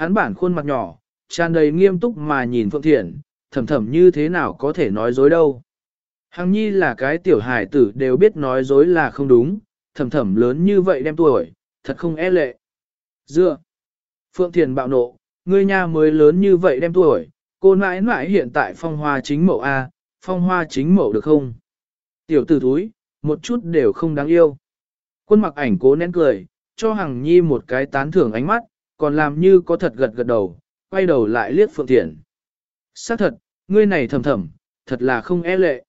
hắn bản khuôn mặt nhỏ, tràn đầy nghiêm túc mà nhìn Phượng Thiển, thầm thầm như thế nào có thể nói dối đâu. Hằng nhi là cái tiểu hài tử đều biết nói dối là không đúng, thầm thầm lớn như vậy đem tuổi, thật không e lệ. Dựa. Phượng Thiền bạo nộ, ngươi nha mới lớn như vậy đem tuổi, cô nãi nãi hiện tại phong hoa chính mẫu A, phong hoa chính mẫu được không? Tiểu tử thúi, một chút đều không đáng yêu. Quân mặc ảnh cố nén cười, cho Hằng Nhi một cái tán thưởng ánh mắt, còn làm như có thật gật gật đầu, quay đầu lại liếc Phượng Thiển. Xác thật, ngươi này thầm thầm, thật là không e lệ.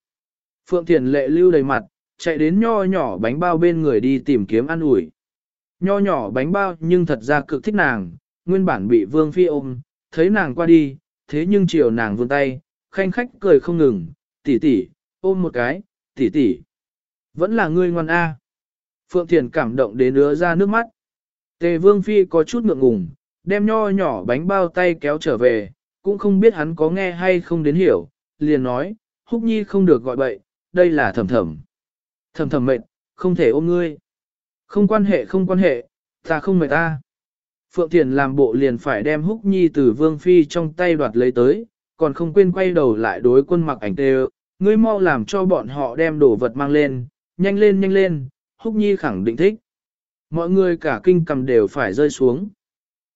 Phượng Thiển lệ lưu đầy mặt, chạy đến nho nhỏ bánh bao bên người đi tìm kiếm ăn ủi. Nho nhỏ bánh bao nhưng thật ra cực thích nàng, nguyên bản bị Vương Phi ôm, thấy nàng qua đi, thế nhưng chiều nàng vươn tay, khanh khách cười không ngừng, tỷ tỷ, ôm một cái, tỷ tỷ. Vẫn là ngươi ngoan A. Phượng Thiền cảm động đến ứa ra nước mắt. Tề Vương Phi có chút ngượng ngùng, đem nho nhỏ bánh bao tay kéo trở về, cũng không biết hắn có nghe hay không đến hiểu, liền nói, Húc Nhi không được gọi bậy, đây là thầm thầm. Thầm thầm mệt, không thể ôm ngươi. Không quan hệ không quan hệ, ta không mệt ta. Phượng Thiền làm bộ liền phải đem Húc Nhi từ Vương Phi trong tay đoạt lấy tới, còn không quên quay đầu lại đối quân mặc ảnh tê ngươi mau làm cho bọn họ đem đồ vật mang lên, nhanh lên nhanh lên, Húc Nhi khẳng định thích. Mọi người cả kinh cầm đều phải rơi xuống.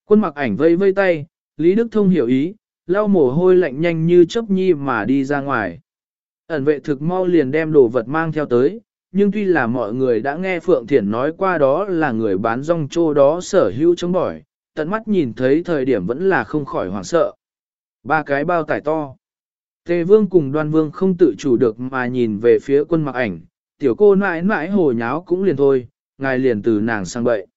Quân mặc ảnh vây vây tay, Lý Đức Thông hiểu ý, lau mồ hôi lạnh nhanh như chớp nhi mà đi ra ngoài. Ẩn vệ thực mau liền đem đồ vật mang theo tới, nhưng tuy là mọi người đã nghe Phượng Thiển nói qua đó là người bán rong trô đó sở hữu chống bỏi, tận mắt nhìn thấy thời điểm vẫn là không khỏi hoảng sợ. Ba cái bao tải to. Tề vương cùng đoan vương không tự chủ được mà nhìn về phía quân mặc ảnh, tiểu cô nãi nãi hồ nháo cũng liền thôi, ngài liền từ nàng sang bậy.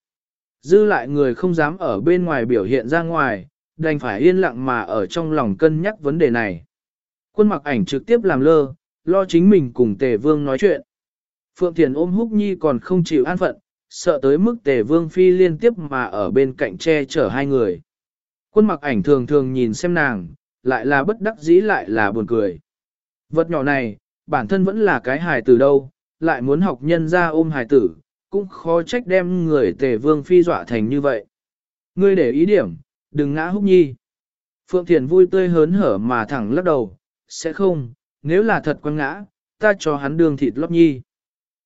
Dư lại người không dám ở bên ngoài biểu hiện ra ngoài, đành phải yên lặng mà ở trong lòng cân nhắc vấn đề này. Quân mặc ảnh trực tiếp làm lơ, lo chính mình cùng tề vương nói chuyện. Phượng Thiền ôm húc nhi còn không chịu an phận, sợ tới mức tề vương phi liên tiếp mà ở bên cạnh che chở hai người. Quân mặc ảnh thường thường nhìn xem nàng, lại là bất đắc dĩ lại là buồn cười. Vật nhỏ này, bản thân vẫn là cái hài tử đâu, lại muốn học nhân ra ôm hài tử, cũng khó trách đem người tề vương phi dọa thành như vậy. Ngươi để ý điểm, đừng ngã húc nhi. Phượng Thiền vui tươi hớn hở mà thẳng lắc đầu, sẽ không, nếu là thật quăng ngã, ta cho hắn đường thịt lót nhi.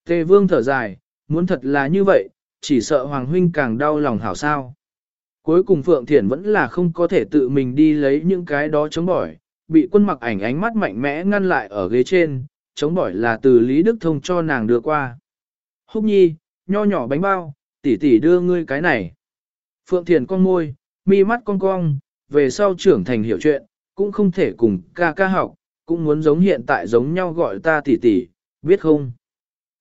Tề vương thở dài, muốn thật là như vậy, chỉ sợ Hoàng Huynh càng đau lòng hảo sao. Cuối cùng Phượng Thiển vẫn là không có thể tự mình đi lấy những cái đó chống bỏi, bị quân mặc ảnh ánh mắt mạnh mẽ ngăn lại ở ghế trên, chống bỏi là từ Lý Đức Thông cho nàng đưa qua. Húc nhi, nho nhỏ bánh bao, tỷ tỷ đưa ngươi cái này. Phượng Thiền con môi, mi mắt con cong, về sau trưởng thành hiểu chuyện, cũng không thể cùng ca ca học, cũng muốn giống hiện tại giống nhau gọi ta tỷ tỷ, biết không?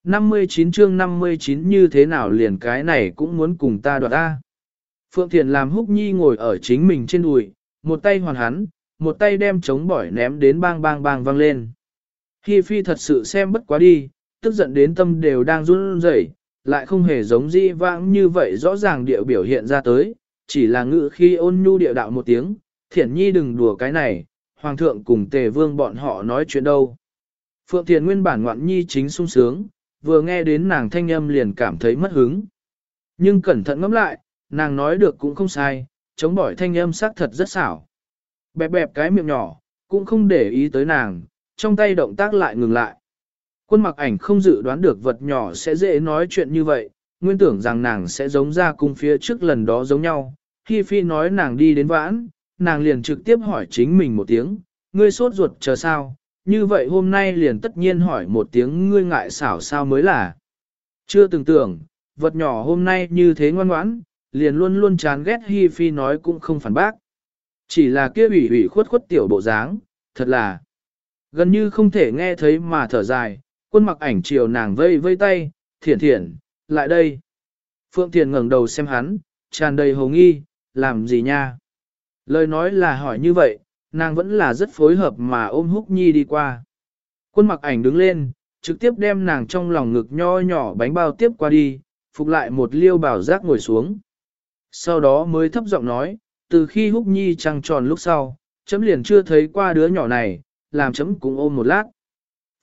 59 chương 59 như thế nào liền cái này cũng muốn cùng ta đoạt ta. Phượng Thiền làm húc nhi ngồi ở chính mình trên đùi, một tay hoàn hắn, một tay đem chống bỏi ném đến bang bang bang vang lên. Hi Phi thật sự xem bất quá đi, tức giận đến tâm đều đang run rẩy, lại không hề giống di vãng như vậy rõ ràng địa biểu hiện ra tới, chỉ là ngữ khi ôn nhu địa đạo một tiếng, thiển nhi đừng đùa cái này, hoàng thượng cùng tề vương bọn họ nói chuyện đâu. Phượng Thiền nguyên bản ngoạn nhi chính sung sướng, vừa nghe đến nàng thanh âm liền cảm thấy mất hứng. Nhưng cẩn thận ngẫm lại, nàng nói được cũng không sai, chống bỏi thanh âm sắc thật rất xảo. Bẹp bẹp cái miệng nhỏ, cũng không để ý tới nàng, trong tay động tác lại ngừng lại. Quân mặc ảnh không dự đoán được vật nhỏ sẽ dễ nói chuyện như vậy, nguyên tưởng rằng nàng sẽ giống ra cung phía trước lần đó giống nhau. Khi phi nói nàng đi đến vãn, nàng liền trực tiếp hỏi chính mình một tiếng, ngươi sốt ruột chờ sao, như vậy hôm nay liền tất nhiên hỏi một tiếng ngươi ngại xảo sao mới là. Chưa từng tưởng, vật nhỏ hôm nay như thế ngoan ngoãn, liền luôn luôn chán ghét Hi Phi nói cũng không phản bác. Chỉ là kia ủy ủy khuất khuất tiểu bộ dáng, thật là gần như không thể nghe thấy mà thở dài, quân mặc ảnh chiều nàng vây vây tay, thiển thiển, lại đây. Phượng Thiền ngẩng đầu xem hắn, tràn đầy hồ nghi, làm gì nha? Lời nói là hỏi như vậy, nàng vẫn là rất phối hợp mà ôm húc nhi đi qua. Quân mặc ảnh đứng lên, trực tiếp đem nàng trong lòng ngực nho nhỏ bánh bao tiếp qua đi, phục lại một liêu bảo giác ngồi xuống. Sau đó mới thấp giọng nói, từ khi húc nhi trăng tròn lúc sau, chấm liền chưa thấy qua đứa nhỏ này, làm chấm cũng ôm một lát.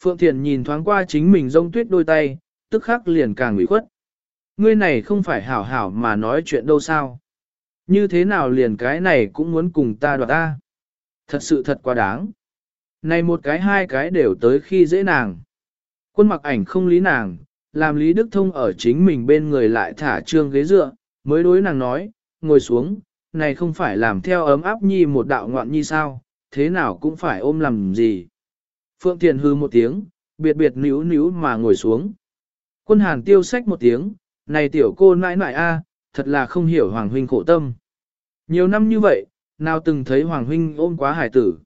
Phượng Thiền nhìn thoáng qua chính mình rông tuyết đôi tay, tức khắc liền càng ủy khuất. Ngươi này không phải hảo hảo mà nói chuyện đâu sao. Như thế nào liền cái này cũng muốn cùng ta đoạt ta. Thật sự thật quá đáng. Này một cái hai cái đều tới khi dễ nàng. Quân mặc ảnh không lý nàng, làm Lý Đức Thông ở chính mình bên người lại thả trương ghế dựa, mới đối nàng nói, ngồi xuống, này không phải làm theo ấm áp nhi một đạo ngoạn nhi sao, thế nào cũng phải ôm làm gì. Phượng Thiền hư một tiếng, biệt biệt níu níu mà ngồi xuống. Quân hàn tiêu sách một tiếng, này tiểu cô nãi nãi a, thật là không hiểu Hoàng Huynh khổ tâm. Nhiều năm như vậy, nào từng thấy Hoàng Huynh ôm quá hải tử.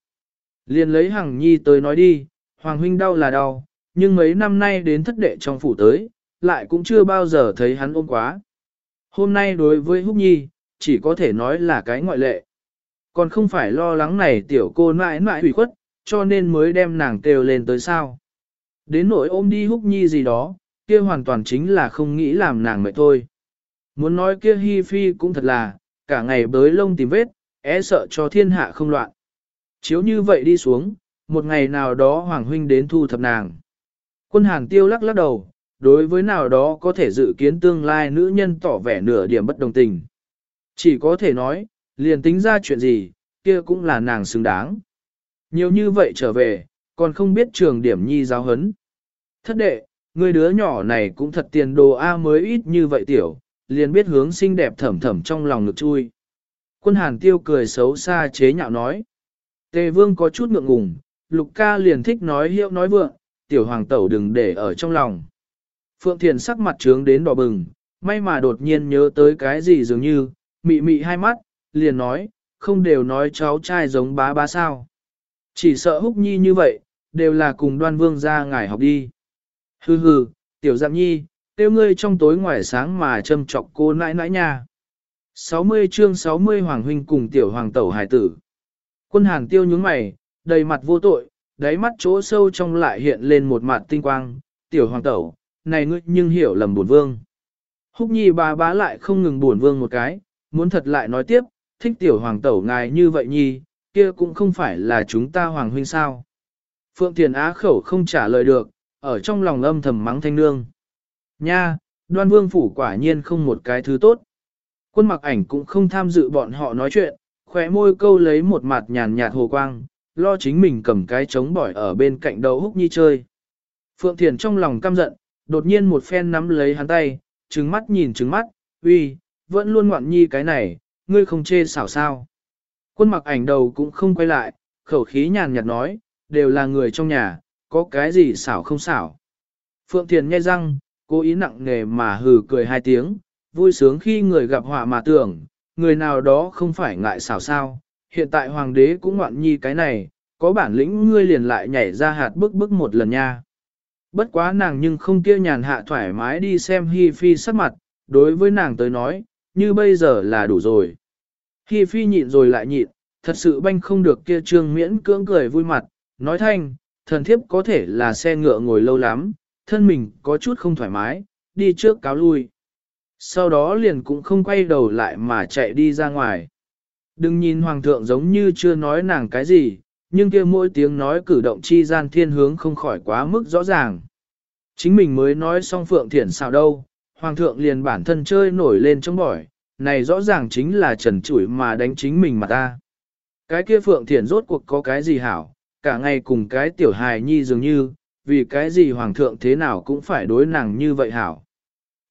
Liền lấy Hằng Nhi tới nói đi, Hoàng Huynh đau là đau, nhưng mấy năm nay đến thất đệ trong phủ tới, lại cũng chưa bao giờ thấy hắn ôm quá. Hôm nay đối với Húc Nhi, chỉ có thể nói là cái ngoại lệ. Còn không phải lo lắng này tiểu cô nãi nãi hủy khuất, cho nên mới đem nàng kêu lên tới sao. Đến nỗi ôm đi Húc Nhi gì đó, kia hoàn toàn chính là không nghĩ làm nàng mệt thôi. Muốn nói kia Hi Phi cũng thật là, cả ngày bới lông tìm vết, é sợ cho thiên hạ không loạn. Chiếu như vậy đi xuống, một ngày nào đó Hoàng Huynh đến thu thập nàng. Quân hàng tiêu lắc lắc đầu, đối với nào đó có thể dự kiến tương lai nữ nhân tỏ vẻ nửa điểm bất đồng tình. Chỉ có thể nói, liền tính ra chuyện gì, kia cũng là nàng xứng đáng. Nhiều như vậy trở về, còn không biết trường điểm nhi giáo hấn. Thất đệ, người đứa nhỏ này cũng thật tiền đồ A mới ít như vậy tiểu, liền biết hướng xinh đẹp thẩm thẩm trong lòng ngực chui. Quân hàn tiêu cười xấu xa chế nhạo nói. Tề vương có chút ngượng ngùng, lục ca liền thích nói hiệu nói vượng, tiểu hoàng tẩu đừng để ở trong lòng. Phượng Thiền sắc mặt trướng đến đỏ bừng, may mà đột nhiên nhớ tới cái gì dường như, mị mị hai mắt, liền nói, không đều nói cháu trai giống bá bá sao. Chỉ sợ húc nhi như vậy, đều là cùng đoan vương ra ngài học đi. Hừ hừ, tiểu dạng nhi, tiêu ngươi trong tối ngoài sáng mà châm trọc cô nãi nãi nha. 60 chương 60 Hoàng huynh cùng tiểu hoàng tẩu hải tử. Quân hàng tiêu nhướng mày, đầy mặt vô tội, đáy mắt chỗ sâu trong lại hiện lên một mặt tinh quang, tiểu hoàng tẩu, này ngươi nhưng hiểu lầm buồn vương. Húc nhi bà bá lại không ngừng buồn vương một cái, muốn thật lại nói tiếp, thích tiểu hoàng tẩu ngài như vậy nhi, kia cũng không phải là chúng ta hoàng huynh sao. Phượng Thiền Á khẩu không trả lời được, ở trong lòng âm thầm mắng thanh nương. Nha, đoan vương phủ quả nhiên không một cái thứ tốt. Quân mặc ảnh cũng không tham dự bọn họ nói chuyện, khóe môi câu lấy một mặt nhàn nhạt hồ quang, lo chính mình cầm cái trống bỏi ở bên cạnh đầu húc nhi chơi. Phượng Thiền trong lòng căm giận, đột nhiên một phen nắm lấy hắn tay, trứng mắt nhìn trứng mắt, uy, vẫn luôn ngoạn nhi cái này, ngươi không chê xảo sao. Quân mặc ảnh đầu cũng không quay lại, khẩu khí nhàn nhạt nói, đều là người trong nhà, có cái gì xảo không xảo. Phượng Thiền nghe răng, cố ý nặng nề mà hừ cười hai tiếng, vui sướng khi người gặp họa mà tưởng, người nào đó không phải ngại xảo sao, hiện tại hoàng đế cũng ngoạn nhi cái này, có bản lĩnh ngươi liền lại nhảy ra hạt bức bức một lần nha. Bất quá nàng nhưng không kia nhàn hạ thoải mái đi xem Hi Phi sắc mặt, đối với nàng tới nói, như bây giờ là đủ rồi. Hi Phi nhịn rồi lại nhịn, thật sự banh không được kia trương miễn cưỡng cười vui mặt, nói thanh, thần thiếp có thể là xe ngựa ngồi lâu lắm, thân mình có chút không thoải mái, đi trước cáo lui. Sau đó liền cũng không quay đầu lại mà chạy đi ra ngoài. Đừng nhìn hoàng thượng giống như chưa nói nàng cái gì, nhưng kia mỗi tiếng nói cử động chi gian thiên hướng không khỏi quá mức rõ ràng. Chính mình mới nói xong phượng thiển sao đâu, hoàng thượng liền bản thân chơi nổi lên trong bỏi, này rõ ràng chính là trần chủi mà đánh chính mình mà ta. Cái kia phượng thiển rốt cuộc có cái gì hảo, cả ngày cùng cái tiểu hài nhi dường như, vì cái gì hoàng thượng thế nào cũng phải đối nàng như vậy hảo.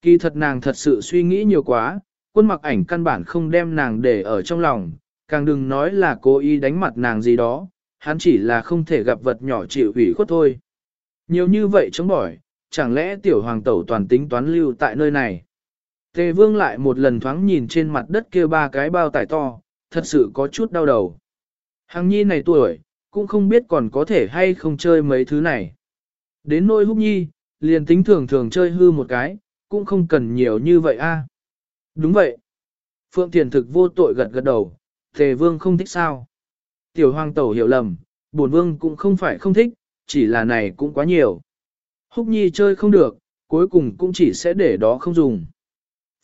Kỳ thật nàng thật sự suy nghĩ nhiều quá, quân mặc ảnh căn bản không đem nàng để ở trong lòng, càng đừng nói là cố ý đánh mặt nàng gì đó, hắn chỉ là không thể gặp vật nhỏ chịu ủy khuất thôi. Nhiều như vậy chống bỏi, chẳng lẽ tiểu hoàng tẩu toàn tính toán lưu tại nơi này. Tề vương lại một lần thoáng nhìn trên mặt đất kia ba cái bao tải to, thật sự có chút đau đầu. Hằng nhi này tuổi, cũng không biết còn có thể hay không chơi mấy thứ này. Đến nôi húc nhi, liền tính thường thường chơi hư một cái, cũng không cần nhiều như vậy a. Đúng vậy. Phượng Thiền thực vô tội gật gật đầu, Tề Vương không thích sao. Tiểu Hoàng Tẩu hiểu lầm, bổn Vương cũng không phải không thích, chỉ là này cũng quá nhiều. Húc Nhi chơi không được, cuối cùng cũng chỉ sẽ để đó không dùng.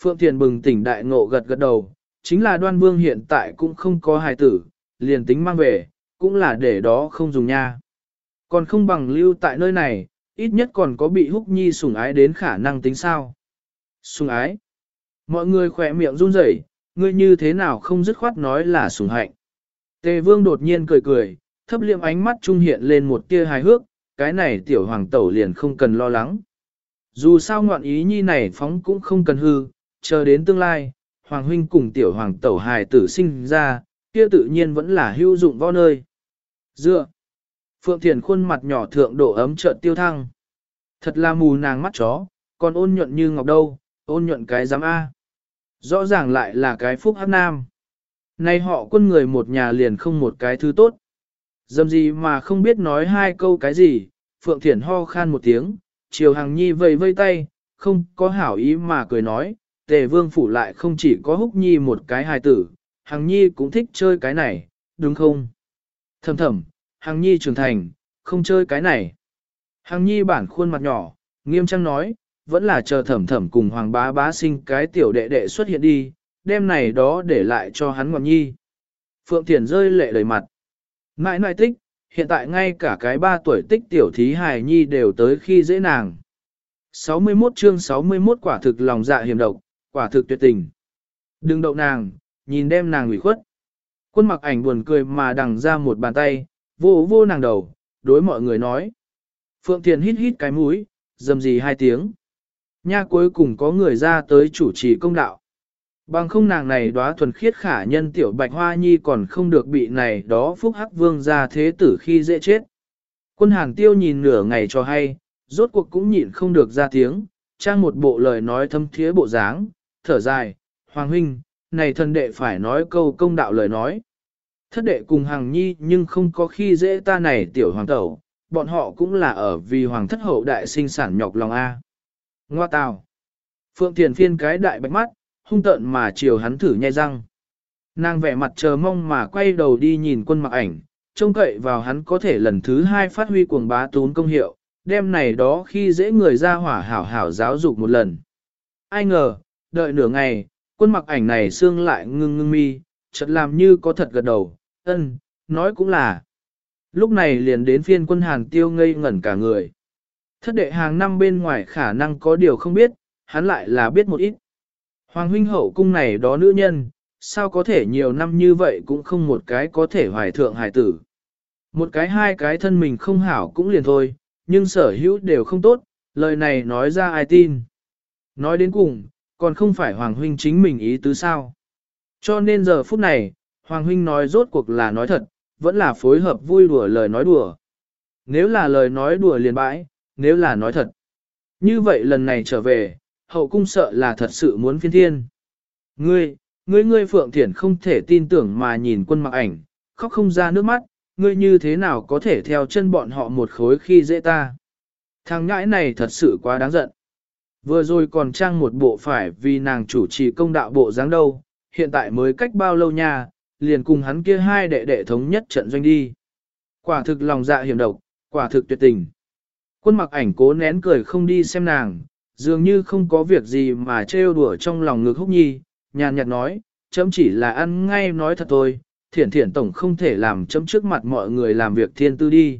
Phượng Thiền bừng tỉnh đại ngộ gật gật đầu, chính là đoan vương hiện tại cũng không có hài tử, liền tính mang về, cũng là để đó không dùng nha. Còn không bằng lưu tại nơi này, ít nhất còn có bị húc nhi sủng ái đến khả năng tính sao. Sủng ái. Mọi người khỏe miệng run rẩy, ngươi như thế nào không dứt khoát nói là sủng hạnh. Tề vương đột nhiên cười cười, thấp liệm ánh mắt trung hiện lên một tia hài hước, cái này tiểu hoàng tẩu liền không cần lo lắng. Dù sao ngoạn ý nhi này phóng cũng không cần hư, chờ đến tương lai, hoàng huynh cùng tiểu hoàng tẩu hài tử sinh ra, kia tự nhiên vẫn là hữu dụng võ nơi. Dựa. Phượng Thiền khuôn mặt nhỏ thượng độ ấm chợt tiêu thăng. Thật là mù nàng mắt chó, còn ôn nhuận như ngọc đâu, ôn nhuận cái giám A. Rõ ràng lại là cái phúc hát nam. Nay họ quân người một nhà liền không một cái thứ tốt. Dầm gì mà không biết nói hai câu cái gì, Phượng Thiển ho khan một tiếng, chiều hàng nhi vầy vây tay, không có hảo ý mà cười nói, tề vương phủ lại không chỉ có húc nhi một cái hài tử, hàng nhi cũng thích chơi cái này, đúng không? Thầm thầm, hàng nhi trưởng thành, không chơi cái này. Hàng nhi bản khuôn mặt nhỏ, nghiêm trang nói, vẫn là chờ thẩm thẩm cùng hoàng bá bá sinh cái tiểu đệ đệ xuất hiện đi, đêm này đó để lại cho hắn ngọn nhi. Phượng Thiền rơi lệ đầy mặt. Mãi nại tích, hiện tại ngay cả cái ba tuổi tích tiểu thí hài nhi đều tới khi dễ nàng. 61 chương 61 quả thực lòng dạ hiểm độc, quả thực tuyệt tình. Đừng đậu nàng, nhìn đem nàng ủy khuất. Quân mặc ảnh buồn cười mà đằng ra một bàn tay, vô vô nàng đầu, đối mọi người nói. Phượng Thiền hít hít cái mũi, dầm gì hai tiếng. Nha cuối cùng có người ra tới chủ trì công đạo. Bằng không nàng này đóa thuần khiết khả nhân tiểu bạch hoa nhi còn không được bị này đó phúc hắc vương ra thế tử khi dễ chết. Quân hàng tiêu nhìn nửa ngày cho hay, rốt cuộc cũng nhịn không được ra tiếng, trang một bộ lời nói thâm thiế bộ dáng, thở dài, Hoàng huynh, này thần đệ phải nói câu công đạo lời nói. Thất đệ cùng hàng nhi nhưng không có khi dễ ta này tiểu hoàng tẩu, bọn họ cũng là ở vì hoàng thất hậu đại sinh sản nhọc lòng A. Ngoa tào. Phượng Thiền phiên cái đại bạch mắt, hung tợn mà chiều hắn thử nhai răng. Nàng vẻ mặt chờ mong mà quay đầu đi nhìn quân mặc ảnh, trông cậy vào hắn có thể lần thứ hai phát huy cuồng bá tún công hiệu, đêm này đó khi dễ người ra hỏa hảo hảo giáo dục một lần. Ai ngờ, đợi nửa ngày, quân mặc ảnh này xương lại ngưng ngưng mi, chợt làm như có thật gật đầu, ân, nói cũng là. Lúc này liền đến phiên quân hàng tiêu ngây ngẩn cả người. Thất đệ hàng năm bên ngoài khả năng có điều không biết, hắn lại là biết một ít. Hoàng huynh hậu cung này đó nữ nhân, sao có thể nhiều năm như vậy cũng không một cái có thể hoài thượng hài tử. Một cái hai cái thân mình không hảo cũng liền thôi, nhưng sở hữu đều không tốt, lời này nói ra ai tin. Nói đến cùng, còn không phải Hoàng huynh chính mình ý tứ sao. Cho nên giờ phút này, Hoàng huynh nói rốt cuộc là nói thật, vẫn là phối hợp vui đùa lời nói đùa. Nếu là lời nói đùa liền bãi, nếu là nói thật. Như vậy lần này trở về, hậu cung sợ là thật sự muốn phiên thiên. Ngươi, ngươi ngươi Phượng Thiển không thể tin tưởng mà nhìn quân mặc ảnh, khóc không ra nước mắt, ngươi như thế nào có thể theo chân bọn họ một khối khi dễ ta. Thằng ngãi này thật sự quá đáng giận. Vừa rồi còn trang một bộ phải vì nàng chủ trì công đạo bộ dáng đâu, hiện tại mới cách bao lâu nha, liền cùng hắn kia hai đệ đệ thống nhất trận doanh đi. Quả thực lòng dạ hiểm độc, quả thực tuyệt tình. Quân mặc ảnh cố nén cười không đi xem nàng, dường như không có việc gì mà trêu đùa trong lòng ngực húc nhi, nhàn nhạt nói, chấm chỉ là ăn ngay nói thật thôi, thiển thiển tổng không thể làm chấm trước mặt mọi người làm việc thiên tư đi.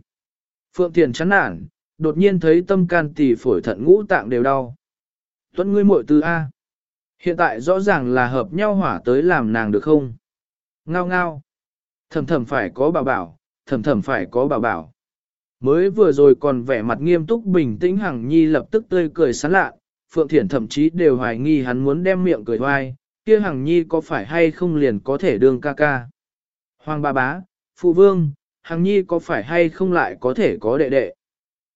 Phượng Thiền chán nản, đột nhiên thấy tâm can tỷ phổi thận ngũ tạng đều đau. Tuấn ngươi muội tư A. Hiện tại rõ ràng là hợp nhau hỏa tới làm nàng được không? Ngao ngao. Thầm thầm phải có bảo bảo, thầm thầm phải có bảo bảo. Mới vừa rồi còn vẻ mặt nghiêm túc bình tĩnh Hằng Nhi lập tức tươi cười sán lạ, Phượng Thiển thậm chí đều hoài nghi hắn muốn đem miệng cười hoai, kia Hằng Nhi có phải hay không liền có thể đương ca ca. Hoàng ba bá, phụ vương, Hằng Nhi có phải hay không lại có thể có đệ đệ.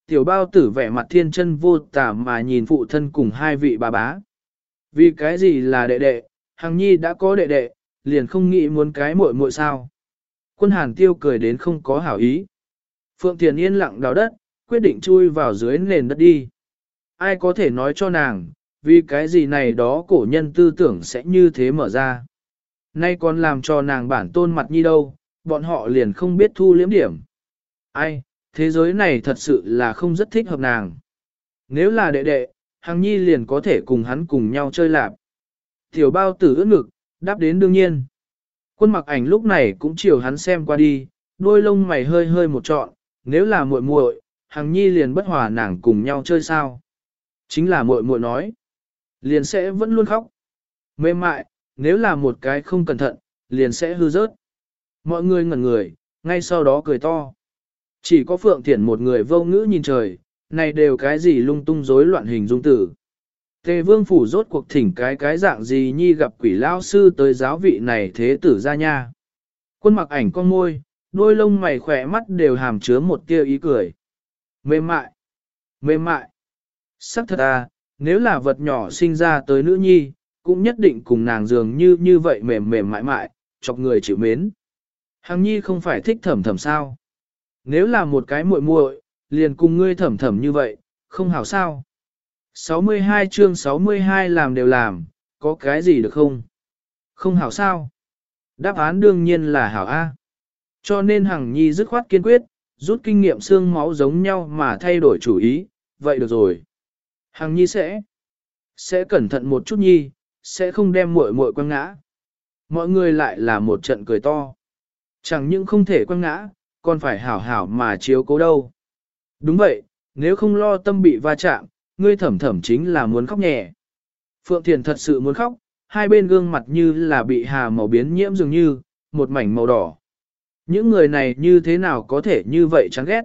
Tiểu bao tử vẻ mặt thiên chân vô tả mà nhìn phụ thân cùng hai vị bà bá. Vì cái gì là đệ đệ, Hằng Nhi đã có đệ đệ, liền không nghĩ muốn cái muội muội sao. Quân hàn tiêu cười đến không có hảo ý. Phượng Thiền yên lặng đào đất, quyết định chui vào dưới nền đất đi. Ai có thể nói cho nàng, vì cái gì này đó cổ nhân tư tưởng sẽ như thế mở ra. Nay còn làm cho nàng bản tôn mặt nhi đâu, bọn họ liền không biết thu liếm điểm. Ai, thế giới này thật sự là không rất thích hợp nàng. Nếu là đệ đệ, Hằng Nhi liền có thể cùng hắn cùng nhau chơi lạp. Tiểu bao tử ướt ngực, đáp đến đương nhiên. Quân mặc ảnh lúc này cũng chiều hắn xem qua đi, đôi lông mày hơi hơi một trọn, nếu là muội muội, Hằng Nhi liền bất hòa nàng cùng nhau chơi sao. Chính là muội muội nói, liền sẽ vẫn luôn khóc. Mềm mại, nếu là một cái không cẩn thận, liền sẽ hư rớt. Mọi người ngẩn người, ngay sau đó cười to. Chỉ có Phượng Thiển một người vô ngữ nhìn trời, này đều cái gì lung tung rối loạn hình dung tử. Tề vương phủ rốt cuộc thỉnh cái cái dạng gì nhi gặp quỷ lao sư tới giáo vị này thế tử ra nha. Quân mặc ảnh con môi, đôi lông mày khỏe mắt đều hàm chứa một tia ý cười. Mềm mại, mềm mại. Sắc thật à, nếu là vật nhỏ sinh ra tới nữ nhi, cũng nhất định cùng nàng dường như như vậy mềm mềm mại mại, chọc người chịu mến. Hằng nhi không phải thích thẩm thẩm sao. Nếu là một cái muội muội, liền cùng ngươi thẩm thẩm như vậy, không hảo sao. 62 chương 62 làm đều làm, có cái gì được không? Không hảo sao? Đáp án đương nhiên là hảo A. Cho nên Hằng Nhi dứt khoát kiên quyết, rút kinh nghiệm xương máu giống nhau mà thay đổi chủ ý, vậy được rồi. Hằng Nhi sẽ, sẽ cẩn thận một chút Nhi, sẽ không đem muội muội quăng ngã. Mọi người lại là một trận cười to. Chẳng những không thể quăng ngã, còn phải hảo hảo mà chiếu cố đâu. Đúng vậy, nếu không lo tâm bị va chạm, ngươi thẩm thẩm chính là muốn khóc nhẹ. Phượng Thiền thật sự muốn khóc, hai bên gương mặt như là bị hà màu biến nhiễm dường như, một mảnh màu đỏ. Những người này như thế nào có thể như vậy chán ghét.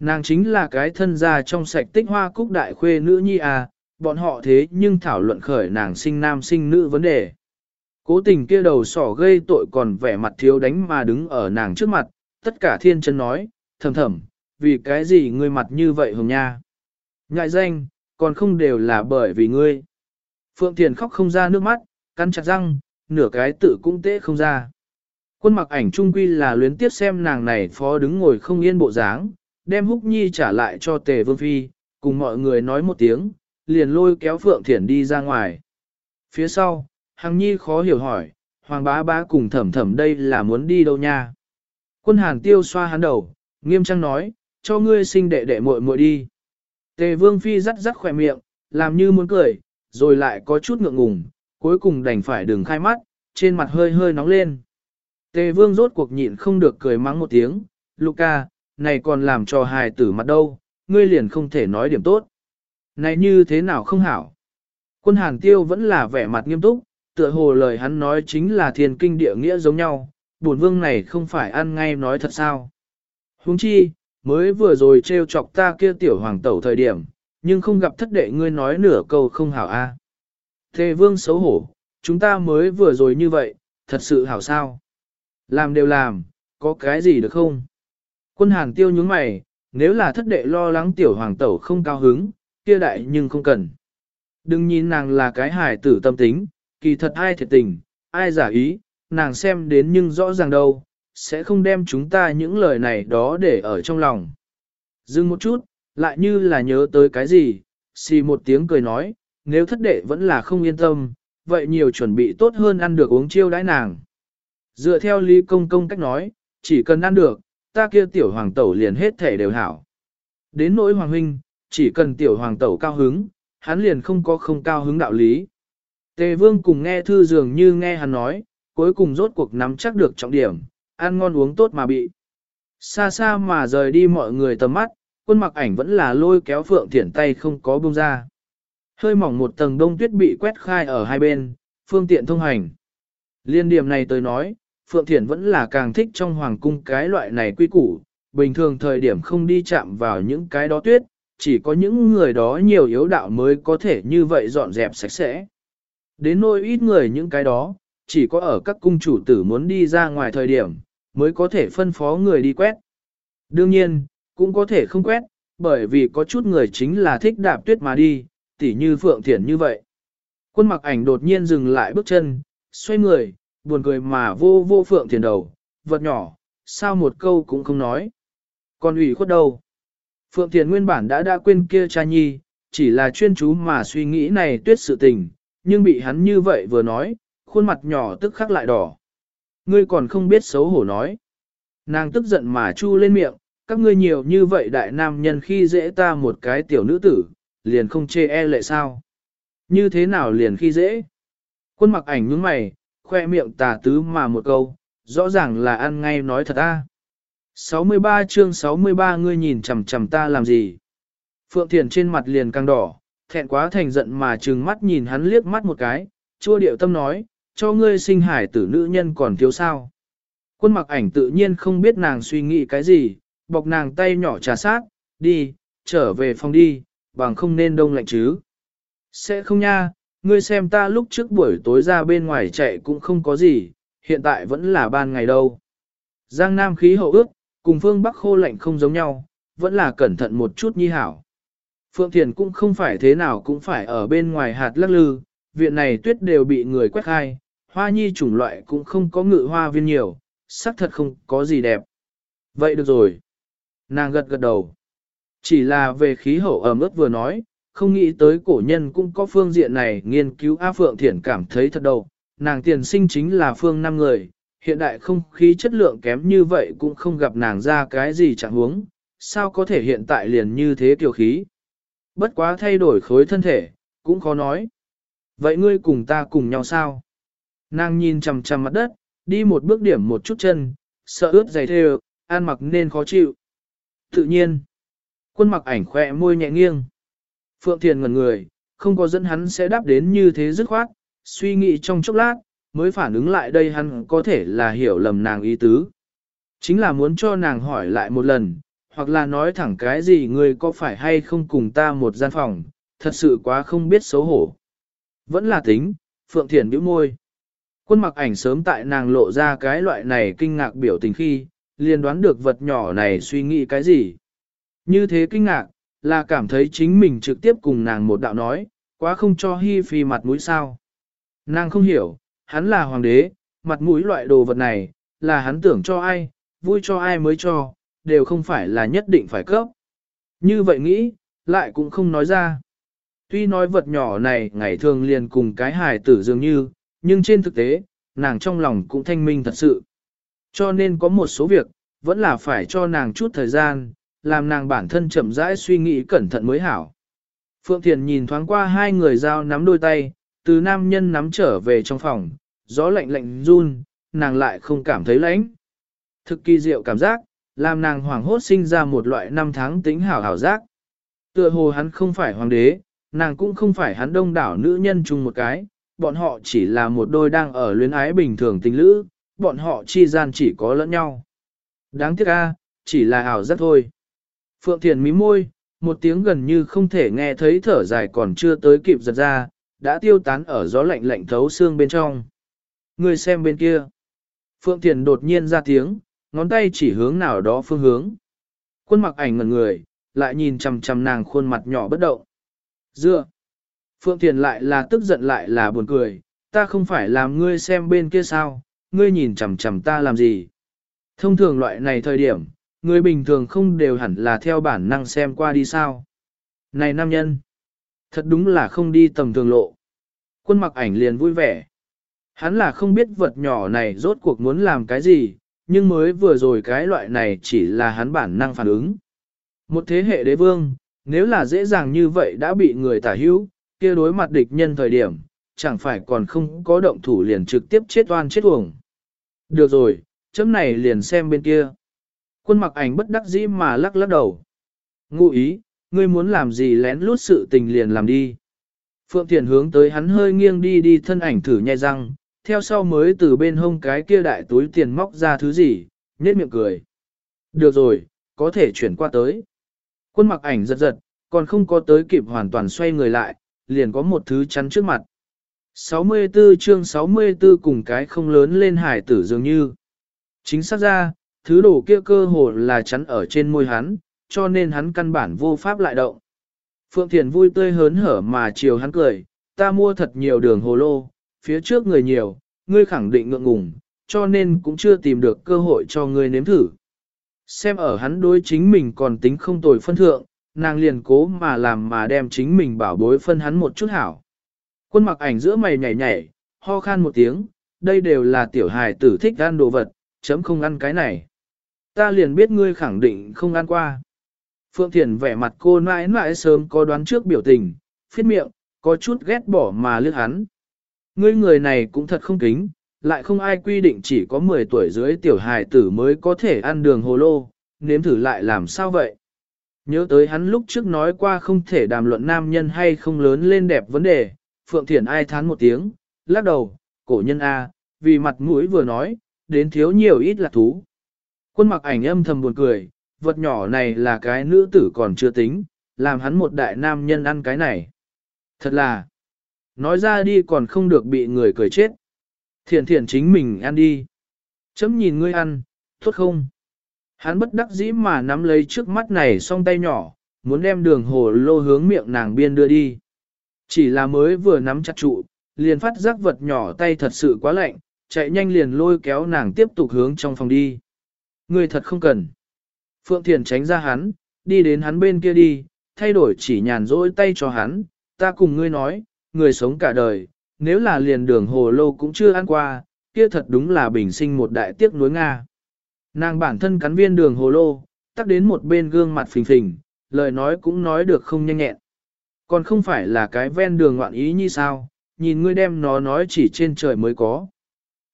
Nàng chính là cái thân gia trong sạch tích hoa cúc đại khuê nữ nhi à, bọn họ thế nhưng thảo luận khởi nàng sinh nam sinh nữ vấn đề. Cố tình kia đầu sỏ gây tội còn vẻ mặt thiếu đánh mà đứng ở nàng trước mặt, tất cả thiên chân nói, thầm thầm, vì cái gì ngươi mặt như vậy hồng nha. Ngại danh, còn không đều là bởi vì ngươi. Phượng Thiền khóc không ra nước mắt, cắn chặt răng, nửa cái tự cũng tế không ra. Quân mặc ảnh trung quy là luyến tiếp xem nàng này phó đứng ngồi không yên bộ dáng, đem húc nhi trả lại cho tề vương phi, cùng mọi người nói một tiếng, liền lôi kéo Phượng Thiển đi ra ngoài. Phía sau, Hằng Nhi khó hiểu hỏi, Hoàng bá bá cùng thẩm thẩm đây là muốn đi đâu nha? Quân hàn tiêu xoa hắn đầu, nghiêm trang nói, cho ngươi sinh đệ đệ muội muội đi. Tề vương phi rắt rắt khỏe miệng, làm như muốn cười, rồi lại có chút ngượng ngùng, cuối cùng đành phải đừng khai mắt, trên mặt hơi hơi nóng lên. Tề vương rốt cuộc nhịn không được cười mắng một tiếng, Luca, này còn làm cho hài tử mặt đâu, ngươi liền không thể nói điểm tốt. Này như thế nào không hảo? Quân hàn tiêu vẫn là vẻ mặt nghiêm túc, tựa hồ lời hắn nói chính là thiên kinh địa nghĩa giống nhau, bổn vương này không phải ăn ngay nói thật sao. Huống chi, mới vừa rồi trêu chọc ta kia tiểu hoàng tẩu thời điểm, nhưng không gặp thất đệ ngươi nói nửa câu không hảo a. À. Thề vương xấu hổ, chúng ta mới vừa rồi như vậy, thật sự hảo sao. Làm đều làm, có cái gì được không? Quân hàng tiêu nhướng mày, nếu là thất đệ lo lắng tiểu hoàng tẩu không cao hứng, kia đại nhưng không cần. Đừng nhìn nàng là cái hài tử tâm tính, kỳ thật ai thiệt tình, ai giả ý, nàng xem đến nhưng rõ ràng đâu, sẽ không đem chúng ta những lời này đó để ở trong lòng. Dừng một chút, lại như là nhớ tới cái gì, xì một tiếng cười nói, nếu thất đệ vẫn là không yên tâm, vậy nhiều chuẩn bị tốt hơn ăn được uống chiêu đãi nàng. Dựa theo Lý Công Công cách nói, chỉ cần ăn được, ta kia tiểu hoàng tẩu liền hết thể đều hảo. Đến nỗi hoàng huynh, chỉ cần tiểu hoàng tẩu cao hứng, hắn liền không có không cao hứng đạo lý. Tề vương cùng nghe thư dường như nghe hắn nói, cuối cùng rốt cuộc nắm chắc được trọng điểm, ăn ngon uống tốt mà bị. Xa xa mà rời đi mọi người tầm mắt, quân mặc ảnh vẫn là lôi kéo phượng thiển tay không có buông ra. Hơi mỏng một tầng đông tuyết bị quét khai ở hai bên, phương tiện thông hành. Liên điểm này tới nói, Phượng Thiển vẫn là càng thích trong hoàng cung cái loại này quy củ, bình thường thời điểm không đi chạm vào những cái đó tuyết, chỉ có những người đó nhiều yếu đạo mới có thể như vậy dọn dẹp sạch sẽ. Đến nỗi ít người những cái đó, chỉ có ở các cung chủ tử muốn đi ra ngoài thời điểm, mới có thể phân phó người đi quét. Đương nhiên, cũng có thể không quét, bởi vì có chút người chính là thích đạp tuyết mà đi, tỉ như Phượng Thiển như vậy. Quân mặc ảnh đột nhiên dừng lại bước chân, xoay người, buồn cười mà vô vô Phượng Thiển đầu, vật nhỏ, sao một câu cũng không nói. Còn ủy khuất đâu? Phượng Thiền nguyên bản đã đã quên kia cha nhi, chỉ là chuyên chú mà suy nghĩ này tuyết sự tình, nhưng bị hắn như vậy vừa nói, khuôn mặt nhỏ tức khắc lại đỏ. Ngươi còn không biết xấu hổ nói. Nàng tức giận mà chu lên miệng, các ngươi nhiều như vậy đại nam nhân khi dễ ta một cái tiểu nữ tử, liền không chê e lệ sao. Như thế nào liền khi dễ? Quân mặc ảnh nhướng mày, khoe miệng tà tứ mà một câu, rõ ràng là ăn ngay nói thật a. 63 chương 63 ngươi nhìn chằm chằm ta làm gì? Phượng Thiền trên mặt liền căng đỏ, thẹn quá thành giận mà trừng mắt nhìn hắn liếc mắt một cái, chua điệu tâm nói, cho ngươi sinh hải tử nữ nhân còn thiếu sao. Quân mặc ảnh tự nhiên không biết nàng suy nghĩ cái gì, bọc nàng tay nhỏ trà sát, đi, trở về phòng đi, bằng không nên đông lạnh chứ. Sẽ không nha, ngươi xem ta lúc trước buổi tối ra bên ngoài chạy cũng không có gì, hiện tại vẫn là ban ngày đâu. Giang Nam khí hậu ước, cùng phương Bắc khô lạnh không giống nhau, vẫn là cẩn thận một chút nhi hảo. Phượng Thiền cũng không phải thế nào cũng phải ở bên ngoài hạt lắc lư, viện này tuyết đều bị người quét khai, hoa nhi chủng loại cũng không có ngự hoa viên nhiều, sắc thật không có gì đẹp. Vậy được rồi. Nàng gật gật đầu. Chỉ là về khí hậu ẩm ướt vừa nói, không nghĩ tới cổ nhân cũng có phương diện này nghiên cứu A Phượng Thiển cảm thấy thật đầu. Nàng tiền sinh chính là phương năm người, hiện đại không khí chất lượng kém như vậy cũng không gặp nàng ra cái gì chẳng huống, sao có thể hiện tại liền như thế kiều khí. Bất quá thay đổi khối thân thể, cũng khó nói. Vậy ngươi cùng ta cùng nhau sao? Nàng nhìn chằm chằm mặt đất, đi một bước điểm một chút chân, sợ ướt giày thề, ăn mặc nên khó chịu. Tự nhiên, quân mặc ảnh khỏe môi nhẹ nghiêng. Phượng Thiền ngần người, không có dẫn hắn sẽ đáp đến như thế dứt khoát, suy nghĩ trong chốc lát, mới phản ứng lại đây hắn có thể là hiểu lầm nàng ý tứ. Chính là muốn cho nàng hỏi lại một lần, hoặc là nói thẳng cái gì người có phải hay không cùng ta một gian phòng, thật sự quá không biết xấu hổ. Vẫn là tính, Phượng Thiền biểu môi. Quân mặc ảnh sớm tại nàng lộ ra cái loại này kinh ngạc biểu tình khi, liền đoán được vật nhỏ này suy nghĩ cái gì. Như thế kinh ngạc, là cảm thấy chính mình trực tiếp cùng nàng một đạo nói, quá không cho hi phi mặt mũi sao. Nàng không hiểu, hắn là hoàng đế, mặt mũi loại đồ vật này, là hắn tưởng cho ai, vui cho ai mới cho, đều không phải là nhất định phải cấp. Như vậy nghĩ, lại cũng không nói ra. Tuy nói vật nhỏ này ngày thường liền cùng cái hài tử dường như, nhưng trên thực tế, nàng trong lòng cũng thanh minh thật sự. Cho nên có một số việc, vẫn là phải cho nàng chút thời gian, làm nàng bản thân chậm rãi suy nghĩ cẩn thận mới hảo. Phượng Thiền nhìn thoáng qua hai người giao nắm đôi tay, từ nam nhân nắm trở về trong phòng, gió lạnh lạnh run, nàng lại không cảm thấy lạnh. Thực kỳ diệu cảm giác, làm nàng hoảng hốt sinh ra một loại năm tháng tính hảo hảo giác. Tựa hồ hắn không phải hoàng đế, nàng cũng không phải hắn đông đảo nữ nhân chung một cái, bọn họ chỉ là một đôi đang ở luyến ái bình thường tình lữ, bọn họ chi gian chỉ có lẫn nhau. Đáng tiếc a, chỉ là ảo giác thôi. Phượng Thiền mí môi, một tiếng gần như không thể nghe thấy thở dài còn chưa tới kịp giật ra, đã tiêu tán ở gió lạnh lạnh thấu xương bên trong. Người xem bên kia. Phượng Thiền đột nhiên ra tiếng, ngón tay chỉ hướng nào đó phương hướng. Quân mặc ảnh ngần người, lại nhìn chầm chầm nàng khuôn mặt nhỏ bất động. Dựa. Phượng Thiền lại là tức giận lại là buồn cười, ta không phải làm ngươi xem bên kia sao, ngươi nhìn chằm chằm ta làm gì. Thông thường loại này thời điểm, người bình thường không đều hẳn là theo bản năng xem qua đi sao. Này nam nhân, thật đúng là không đi tầm thường lộ. Quân mặc ảnh liền vui vẻ. Hắn là không biết vật nhỏ này rốt cuộc muốn làm cái gì, nhưng mới vừa rồi cái loại này chỉ là hắn bản năng phản ứng. Một thế hệ đế vương, nếu là dễ dàng như vậy đã bị người tả hữu, kia đối mặt địch nhân thời điểm, chẳng phải còn không có động thủ liền trực tiếp chết oan chết uổng. Được rồi, chấm này liền xem bên kia. Quân mặc ảnh bất đắc dĩ mà lắc lắc đầu. Ngụ ý, ngươi muốn làm gì lén lút sự tình liền làm đi. Phượng Thiền hướng tới hắn hơi nghiêng đi đi thân ảnh thử nhai răng, theo sau mới từ bên hông cái kia đại túi tiền móc ra thứ gì, nhếch miệng cười. Được rồi, có thể chuyển qua tới. Quân mặc ảnh giật giật, còn không có tới kịp hoàn toàn xoay người lại, liền có một thứ chắn trước mặt. 64 chương 64 cùng cái không lớn lên hải tử dường như. Chính xác ra, thứ đồ kia cơ hồ là chắn ở trên môi hắn, cho nên hắn căn bản vô pháp lại động. Phượng Thiền vui tươi hớn hở mà chiều hắn cười, ta mua thật nhiều đường hồ lô, phía trước người nhiều, ngươi khẳng định ngượng ngùng, cho nên cũng chưa tìm được cơ hội cho ngươi nếm thử. Xem ở hắn đối chính mình còn tính không tồi phân thượng, nàng liền cố mà làm mà đem chính mình bảo bối phân hắn một chút hảo. Quân mặc ảnh giữa mày nhảy nhảy, ho khan một tiếng, đây đều là tiểu hài tử thích ăn đồ vật, chấm không ăn cái này. Ta liền biết ngươi khẳng định không ăn qua. Phượng Thiền vẻ mặt cô mãi mãi sớm có đoán trước biểu tình, phiết miệng, có chút ghét bỏ mà lướt hắn. Ngươi người này cũng thật không kính, lại không ai quy định chỉ có 10 tuổi dưới tiểu hài tử mới có thể ăn đường hồ lô, nếm thử lại làm sao vậy? Nhớ tới hắn lúc trước nói qua không thể đàm luận nam nhân hay không lớn lên đẹp vấn đề, Phượng Thiển ai thán một tiếng, lắc đầu, cổ nhân A, vì mặt mũi vừa nói, đến thiếu nhiều ít là thú. Quân mặc ảnh âm thầm buồn cười, vật nhỏ này là cái nữ tử còn chưa tính, làm hắn một đại nam nhân ăn cái này. Thật là, nói ra đi còn không được bị người cười chết. Thiện thiện chính mình ăn đi. Chấm nhìn ngươi ăn, tốt không? Hắn bất đắc dĩ mà nắm lấy trước mắt này song tay nhỏ, muốn đem đường hồ lô hướng miệng nàng biên đưa đi. Chỉ là mới vừa nắm chặt trụ, liền phát giác vật nhỏ tay thật sự quá lạnh, chạy nhanh liền lôi kéo nàng tiếp tục hướng trong phòng đi. Ngươi thật không cần. Phượng Thiền tránh ra hắn, đi đến hắn bên kia đi, thay đổi chỉ nhàn rỗi tay cho hắn, ta cùng ngươi nói, người sống cả đời, nếu là liền đường hồ lô cũng chưa ăn qua, kia thật đúng là bình sinh một đại tiếc nuối Nga. Nàng bản thân cắn viên đường hồ lô, tắt đến một bên gương mặt phình phình, lời nói cũng nói được không nhanh nhẹn. Còn không phải là cái ven đường ngoạn ý như sao, nhìn ngươi đem nó nói chỉ trên trời mới có.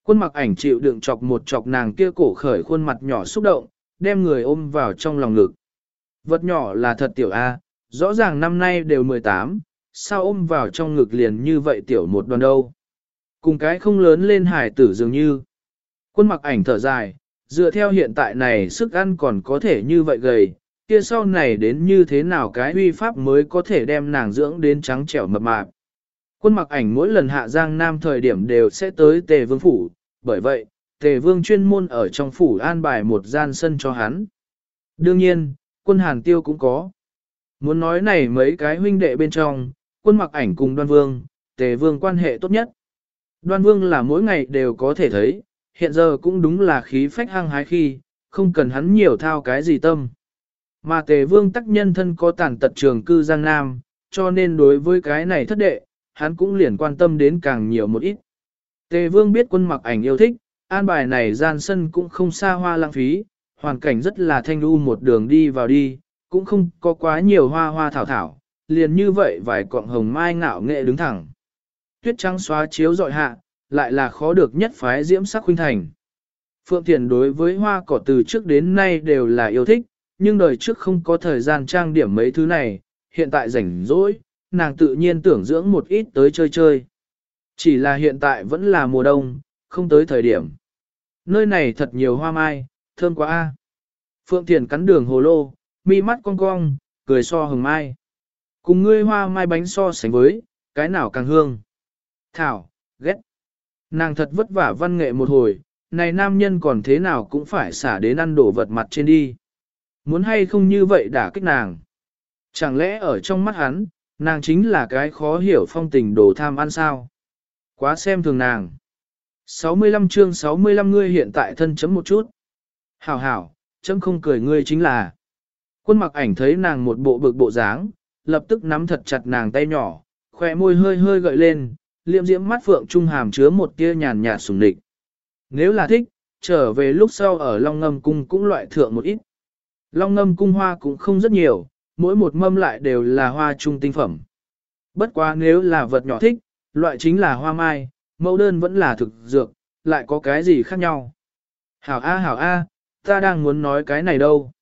Quân mặc ảnh chịu đựng chọc một chọc nàng kia cổ khởi khuôn mặt nhỏ xúc động, đem người ôm vào trong lòng ngực. Vật nhỏ là thật tiểu A, rõ ràng năm nay đều 18, sao ôm vào trong ngực liền như vậy tiểu một đoàn đâu. Cùng cái không lớn lên hải tử dường như. Quân mặc ảnh thở dài, dựa theo hiện tại này sức ăn còn có thể như vậy gầy, kia sau này đến như thế nào cái uy pháp mới có thể đem nàng dưỡng đến trắng trẻo mập mạp. Quân mặc ảnh mỗi lần hạ giang nam thời điểm đều sẽ tới tề vương phủ, bởi vậy, tề vương chuyên môn ở trong phủ an bài một gian sân cho hắn. Đương nhiên, quân hàn tiêu cũng có. Muốn nói này mấy cái huynh đệ bên trong, quân mặc ảnh cùng đoan vương, tề vương quan hệ tốt nhất. Đoan vương là mỗi ngày đều có thể thấy, hiện giờ cũng đúng là khí phách hăng hái khi, không cần hắn nhiều thao cái gì tâm. Mà tề vương tắc nhân thân có tàn tật trường cư Giang Nam, cho nên đối với cái này thất đệ, hắn cũng liền quan tâm đến càng nhiều một ít. Tề vương biết quân mặc ảnh yêu thích, an bài này gian sân cũng không xa hoa lãng phí, hoàn cảnh rất là thanh lưu một đường đi vào đi, cũng không có quá nhiều hoa hoa thảo thảo, liền như vậy vài cọng hồng mai ngạo nghệ đứng thẳng. Tuyết trắng xóa chiếu dọi hạ, lại là khó được nhất phái diễm sắc huynh thành. Phượng Thiền đối với hoa cỏ từ trước đến nay đều là yêu thích, nhưng đời trước không có thời gian trang điểm mấy thứ này, hiện tại rảnh rỗi, nàng tự nhiên tưởng dưỡng một ít tới chơi chơi. Chỉ là hiện tại vẫn là mùa đông, không tới thời điểm. Nơi này thật nhiều hoa mai, thơm quá a. Phượng Thiền cắn đường hồ lô, mi mắt cong cong, cười so hừng mai. Cùng ngươi hoa mai bánh so sánh với, cái nào càng hương. Thảo, ghét. Nàng thật vất vả văn nghệ một hồi, này nam nhân còn thế nào cũng phải xả đến ăn đổ vật mặt trên đi. Muốn hay không như vậy đã kích nàng. Chẳng lẽ ở trong mắt hắn, nàng chính là cái khó hiểu phong tình đồ tham ăn sao. Quá xem thường nàng. 65 chương 65 ngươi hiện tại thân chấm một chút. Hảo hảo, chấm không cười ngươi chính là. Quân mặc ảnh thấy nàng một bộ bực bộ dáng, lập tức nắm thật chặt nàng tay nhỏ, khỏe môi hơi hơi gợi lên, liệm diễm mắt phượng trung hàm chứa một tia nhàn nhạt sùng địch. Nếu là thích, trở về lúc sau ở Long Ngâm Cung cũng loại thượng một ít. Long Ngâm Cung hoa cũng không rất nhiều, mỗi một mâm lại đều là hoa trung tinh phẩm. Bất quá nếu là vật nhỏ thích, loại chính là hoa mai, mẫu đơn vẫn là thực dược, lại có cái gì khác nhau. Hảo A hảo A, ta đang muốn nói cái này đâu.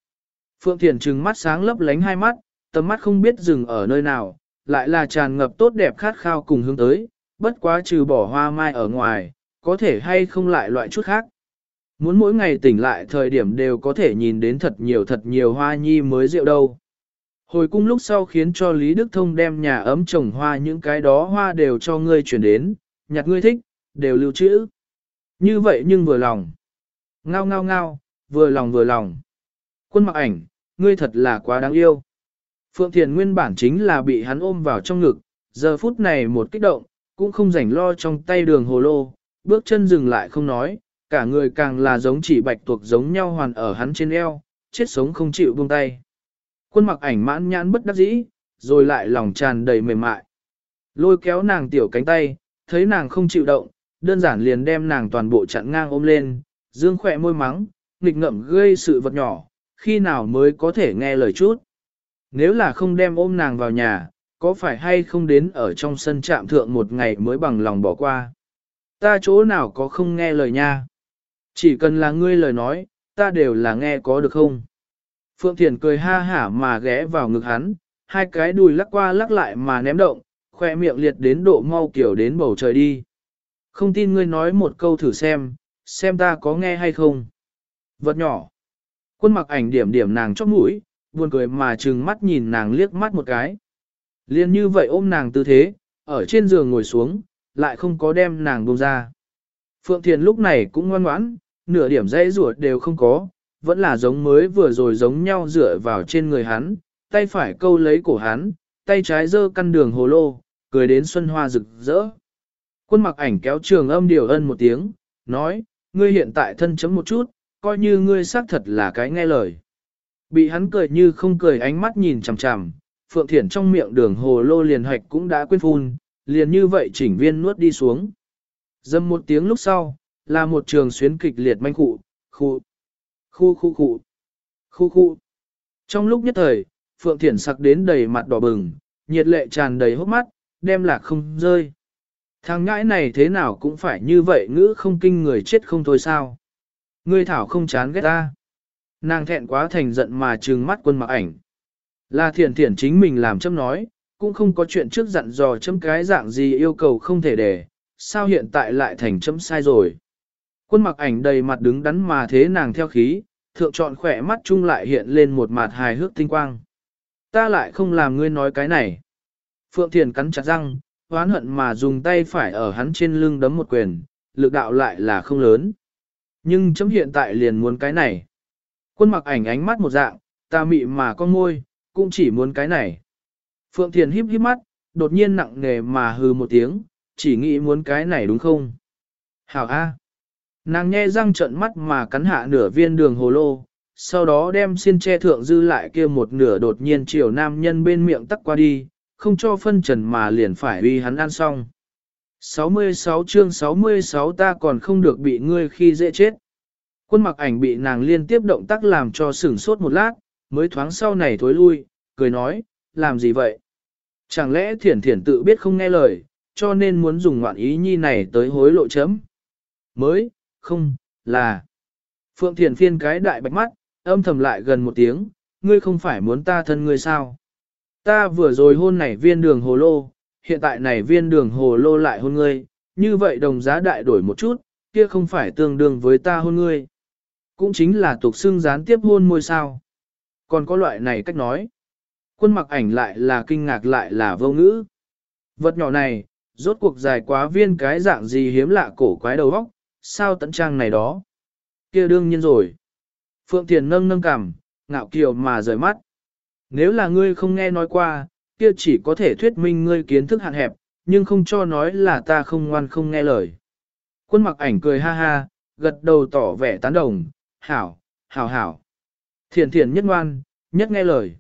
Phượng Thiền trừng mắt sáng lấp lánh hai mắt, tầm mắt không biết dừng ở nơi nào, lại là tràn ngập tốt đẹp khát khao cùng hướng tới, bất quá trừ bỏ hoa mai ở ngoài, có thể hay không lại loại chút khác. Muốn mỗi ngày tỉnh lại thời điểm đều có thể nhìn đến thật nhiều thật nhiều hoa nhi mới rượu đâu. Hồi cung lúc sau khiến cho Lý Đức Thông đem nhà ấm trồng hoa những cái đó hoa đều cho ngươi chuyển đến, nhặt ngươi thích, đều lưu trữ. Như vậy nhưng vừa lòng. Ngao ngao ngao, vừa lòng vừa lòng. Quân mặc ảnh, ngươi thật là quá đáng yêu. Phượng Thiền nguyên bản chính là bị hắn ôm vào trong ngực, giờ phút này một kích động, cũng không rảnh lo trong tay đường hồ lô, bước chân dừng lại không nói, cả người càng là giống chỉ bạch tuộc giống nhau hoàn ở hắn trên eo, chết sống không chịu buông tay. Quân mặc ảnh mãn nhãn bất đắc dĩ, rồi lại lòng tràn đầy mềm mại. Lôi kéo nàng tiểu cánh tay, thấy nàng không chịu động, đơn giản liền đem nàng toàn bộ chặn ngang ôm lên, dương khỏe môi mắng, nghịch ngậm gây sự vật nhỏ, khi nào mới có thể nghe lời chút. Nếu là không đem ôm nàng vào nhà, có phải hay không đến ở trong sân trạm thượng một ngày mới bằng lòng bỏ qua. Ta chỗ nào có không nghe lời nha. Chỉ cần là ngươi lời nói, ta đều là nghe có được không. Phượng Thiền cười ha hả mà ghé vào ngực hắn, hai cái đùi lắc qua lắc lại mà ném động, khoe miệng liệt đến độ mau kiểu đến bầu trời đi. Không tin ngươi nói một câu thử xem, xem ta có nghe hay không. Vật nhỏ. Quân mặc ảnh điểm điểm nàng chóp mũi, buồn cười mà trừng mắt nhìn nàng liếc mắt một cái. Liên như vậy ôm nàng tư thế, ở trên giường ngồi xuống, lại không có đem nàng buông ra. Phượng Thiền lúc này cũng ngoan ngoãn, nửa điểm dây ruột đều không có, vẫn là giống mới vừa rồi giống nhau dựa vào trên người hắn, tay phải câu lấy cổ hắn, tay trái giơ căn đường hồ lô, cười đến xuân hoa rực rỡ. Quân mặc ảnh kéo trường âm điều ân một tiếng, nói, ngươi hiện tại thân chấm một chút, coi như ngươi xác thật là cái nghe lời. Bị hắn cười như không cười ánh mắt nhìn chằm chằm, Phượng Thiển trong miệng đường hồ lô liền hoạch cũng đã quên phun, liền như vậy chỉnh viên nuốt đi xuống. Dâm một tiếng lúc sau, là một trường xuyến kịch liệt manh cụ, khu, khu khu khu, khu khu. Trong lúc nhất thời, Phượng Thiển sặc đến đầy mặt đỏ bừng, nhiệt lệ tràn đầy hốc mắt, đem lạc không rơi. Thằng ngãi này thế nào cũng phải như vậy ngữ không kinh người chết không thôi sao. Ngươi thảo không chán ghét ta. Nàng thẹn quá thành giận mà trừng mắt quân mặc ảnh. Là thiền thiền chính mình làm chấm nói, cũng không có chuyện trước dặn dò chấm cái dạng gì yêu cầu không thể để, sao hiện tại lại thành chấm sai rồi. Quân mặc ảnh đầy mặt đứng đắn mà thế nàng theo khí, thượng chọn khỏe mắt chung lại hiện lên một mặt hài hước tinh quang. Ta lại không làm ngươi nói cái này. Phượng Thiền cắn chặt răng, hoán hận mà dùng tay phải ở hắn trên lưng đấm một quyền, lực đạo lại là không lớn. Nhưng chấm hiện tại liền muốn cái này. Quân mặc ảnh ánh mắt một dạng, ta mị mà con môi, cũng chỉ muốn cái này. Phượng Thiền híp híp mắt, đột nhiên nặng nghề mà hừ một tiếng, chỉ nghĩ muốn cái này đúng không? Hảo A. Nàng nghe răng trận mắt mà cắn hạ nửa viên đường hồ lô, sau đó đem xiên che thượng dư lại kia một nửa đột nhiên chiều nam nhân bên miệng tắc qua đi, không cho phân trần mà liền phải uy hắn ăn xong. 66 chương 66 ta còn không được bị ngươi khi dễ chết. Quân mặc ảnh bị nàng liên tiếp động tác làm cho sửng sốt một lát, mới thoáng sau này thối lui, cười nói, làm gì vậy? Chẳng lẽ thiển thiển tự biết không nghe lời, cho nên muốn dùng ngoạn ý nhi này tới hối lộ chấm? Mới, không, là. Phượng thiển phiên cái đại bạch mắt, âm thầm lại gần một tiếng, ngươi không phải muốn ta thân ngươi sao? Ta vừa rồi hôn này viên đường hồ lô, hiện tại này viên đường hồ lô lại hôn ngươi, như vậy đồng giá đại đổi một chút, kia không phải tương đương với ta hôn ngươi. Cũng chính là tục xưng gián tiếp hôn môi sao. Còn có loại này cách nói. Quân mặc ảnh lại là kinh ngạc lại là vô ngữ. Vật nhỏ này, rốt cuộc dài quá viên cái dạng gì hiếm lạ cổ quái đầu óc, sao tận trang này đó. kia đương nhiên rồi. Phượng Thiền nâng nâng cằm, ngạo kiều mà rời mắt. Nếu là ngươi không nghe nói qua, kia chỉ có thể thuyết minh ngươi kiến thức hạn hẹp, nhưng không cho nói là ta không ngoan không nghe lời. Quân mặc ảnh cười ha ha, gật đầu tỏ vẻ tán đồng, hảo, hảo hảo. Thiền thiền nhất ngoan, nhất nghe lời.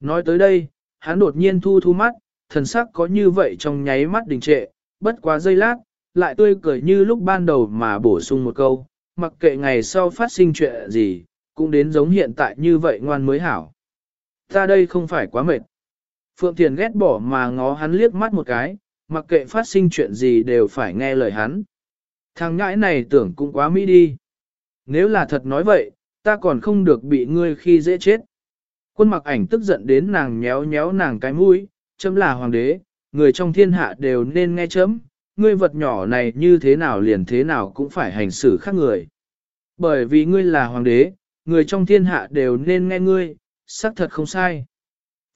Nói tới đây, hắn đột nhiên thu thu mắt, thần sắc có như vậy trong nháy mắt đình trệ, bất quá giây lát, lại tươi cười như lúc ban đầu mà bổ sung một câu, mặc kệ ngày sau phát sinh chuyện gì, cũng đến giống hiện tại như vậy ngoan mới hảo. Ta đây không phải quá mệt. Phượng Thiền ghét bỏ mà ngó hắn liếc mắt một cái, mặc kệ phát sinh chuyện gì đều phải nghe lời hắn. Thằng ngãi này tưởng cũng quá mỹ đi. Nếu là thật nói vậy, ta còn không được bị ngươi khi dễ chết. Quân mặc ảnh tức giận đến nàng nhéo nhéo nàng cái mũi, chấm là hoàng đế, người trong thiên hạ đều nên nghe chấm, ngươi vật nhỏ này như thế nào liền thế nào cũng phải hành xử khác người. Bởi vì ngươi là hoàng đế, người trong thiên hạ đều nên nghe ngươi, xác thật không sai.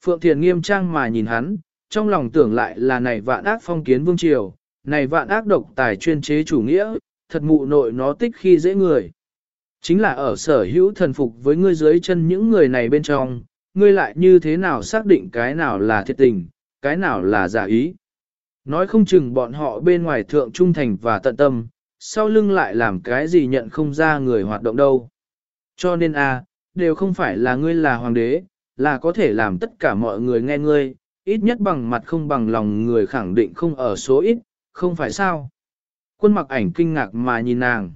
Phượng Thiền nghiêm trang mà nhìn hắn, trong lòng tưởng lại là này vạn ác phong kiến vương triều, này vạn ác độc tài chuyên chế chủ nghĩa, thật mụ nội nó tích khi dễ người. Chính là ở sở hữu thần phục với ngươi dưới chân những người này bên trong, ngươi lại như thế nào xác định cái nào là thiệt tình, cái nào là giả ý. Nói không chừng bọn họ bên ngoài thượng trung thành và tận tâm, sau lưng lại làm cái gì nhận không ra người hoạt động đâu. Cho nên a đều không phải là ngươi là hoàng đế, là có thể làm tất cả mọi người nghe ngươi, ít nhất bằng mặt không bằng lòng người khẳng định không ở số ít, không phải sao. Quân mặc ảnh kinh ngạc mà nhìn nàng.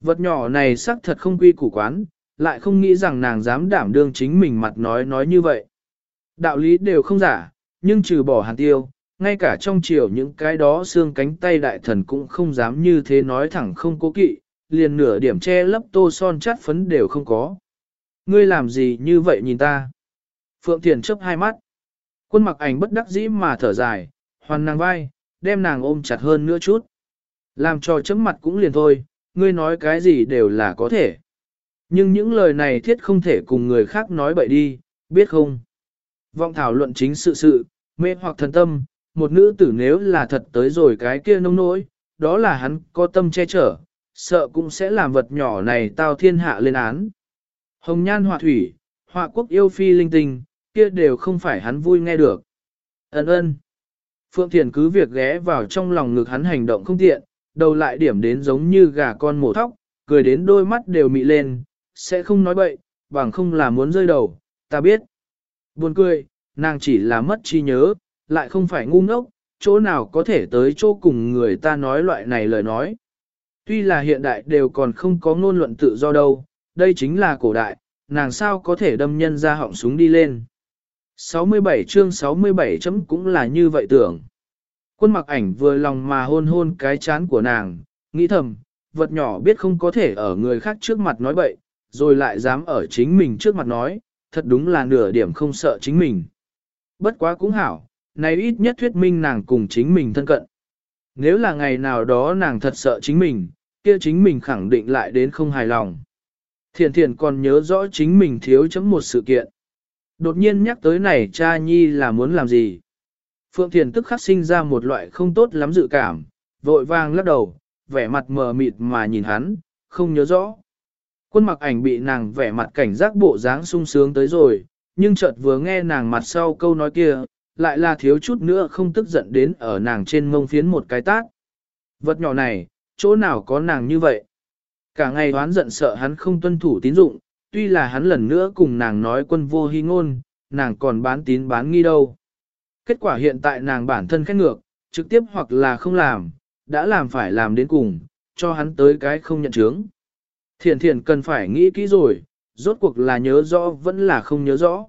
Vật nhỏ này xác thật không quy củ quán, lại không nghĩ rằng nàng dám đảm đương chính mình mặt nói nói như vậy. Đạo lý đều không giả, nhưng trừ bỏ hàn tiêu, ngay cả trong chiều những cái đó xương cánh tay đại thần cũng không dám như thế nói thẳng không cố kỵ, liền nửa điểm che lấp tô son chát phấn đều không có. Ngươi làm gì như vậy nhìn ta? Phượng Thiền chấp hai mắt. Quân mặc ảnh bất đắc dĩ mà thở dài, hoàn nàng vai, đem nàng ôm chặt hơn nữa chút. Làm cho chấm mặt cũng liền thôi, ngươi nói cái gì đều là có thể. Nhưng những lời này thiết không thể cùng người khác nói bậy đi, biết không? Vọng thảo luận chính sự sự, mê hoặc thần tâm, một nữ tử nếu là thật tới rồi cái kia nông nỗi, đó là hắn có tâm che chở, sợ cũng sẽ làm vật nhỏ này tao thiên hạ lên án. Hồng nhan họa thủy, họa quốc yêu phi linh tinh, kia đều không phải hắn vui nghe được. Ấn ơn. Phượng Thiền cứ việc ghé vào trong lòng ngực hắn hành động không tiện, đầu lại điểm đến giống như gà con mổ thóc, cười đến đôi mắt đều mị lên, sẽ không nói bậy, bằng không là muốn rơi đầu, ta biết. Buồn cười, nàng chỉ là mất trí nhớ, lại không phải ngu ngốc, chỗ nào có thể tới chỗ cùng người ta nói loại này lời nói. Tuy là hiện đại đều còn không có ngôn luận tự do đâu, đây chính là cổ đại, nàng sao có thể đâm nhân ra họng súng đi lên. 67 chương 67 chấm cũng là như vậy tưởng. Quân mặc ảnh vừa lòng mà hôn hôn cái chán của nàng, nghĩ thầm, vật nhỏ biết không có thể ở người khác trước mặt nói bậy, rồi lại dám ở chính mình trước mặt nói, thật đúng là nửa điểm không sợ chính mình. Bất quá cũng hảo, này ít nhất thuyết minh nàng cùng chính mình thân cận. Nếu là ngày nào đó nàng thật sợ chính mình, kia chính mình khẳng định lại đến không hài lòng. Thiền thiền còn nhớ rõ chính mình thiếu chấm một sự kiện. Đột nhiên nhắc tới này cha nhi là muốn làm gì? Phượng Thiền tức khắc sinh ra một loại không tốt lắm dự cảm, vội vang lắc đầu, vẻ mặt mờ mịt mà nhìn hắn, không nhớ rõ. Quân mặc ảnh bị nàng vẻ mặt cảnh giác bộ dáng sung sướng tới rồi, nhưng chợt vừa nghe nàng mặt sau câu nói kia, lại là thiếu chút nữa không tức giận đến ở nàng trên mông phiến một cái tát. Vật nhỏ này, chỗ nào có nàng như vậy? Cả ngày đoán giận sợ hắn không tuân thủ tín dụng, tuy là hắn lần nữa cùng nàng nói quân vô hy ngôn, nàng còn bán tín bán nghi đâu. Kết quả hiện tại nàng bản thân khét ngược, trực tiếp hoặc là không làm, đã làm phải làm đến cùng, cho hắn tới cái không nhận chứng. Thiền thiền cần phải nghĩ kỹ rồi, rốt cuộc là nhớ rõ vẫn là không nhớ rõ.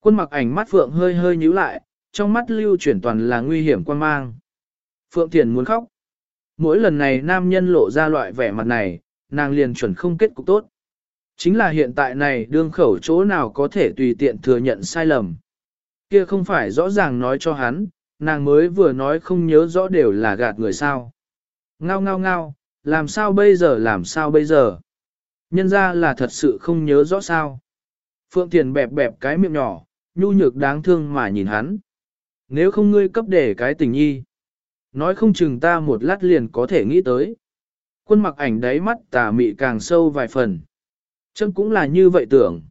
Quân mặc ảnh mắt Phượng hơi hơi nhíu lại, trong mắt lưu chuyển toàn là nguy hiểm quan mang. Phượng Thiền muốn khóc. Mỗi lần này nam nhân lộ ra loại vẻ mặt này, nàng liền chuẩn không kết cục tốt. Chính là hiện tại này đương khẩu chỗ nào có thể tùy tiện thừa nhận sai lầm. Kia không phải rõ ràng nói cho hắn, nàng mới vừa nói không nhớ rõ đều là gạt người sao. Ngao ngao ngao, làm sao bây giờ làm sao bây giờ. Nhân ra là thật sự không nhớ rõ sao. Phượng Thiền bẹp bẹp cái miệng nhỏ, nhu nhược đáng thương mà nhìn hắn. Nếu không ngươi cấp để cái tình nhi, nói không chừng ta một lát liền có thể nghĩ tới. Quân mặc ảnh đáy mắt tà mị càng sâu vài phần. Chân cũng là như vậy tưởng.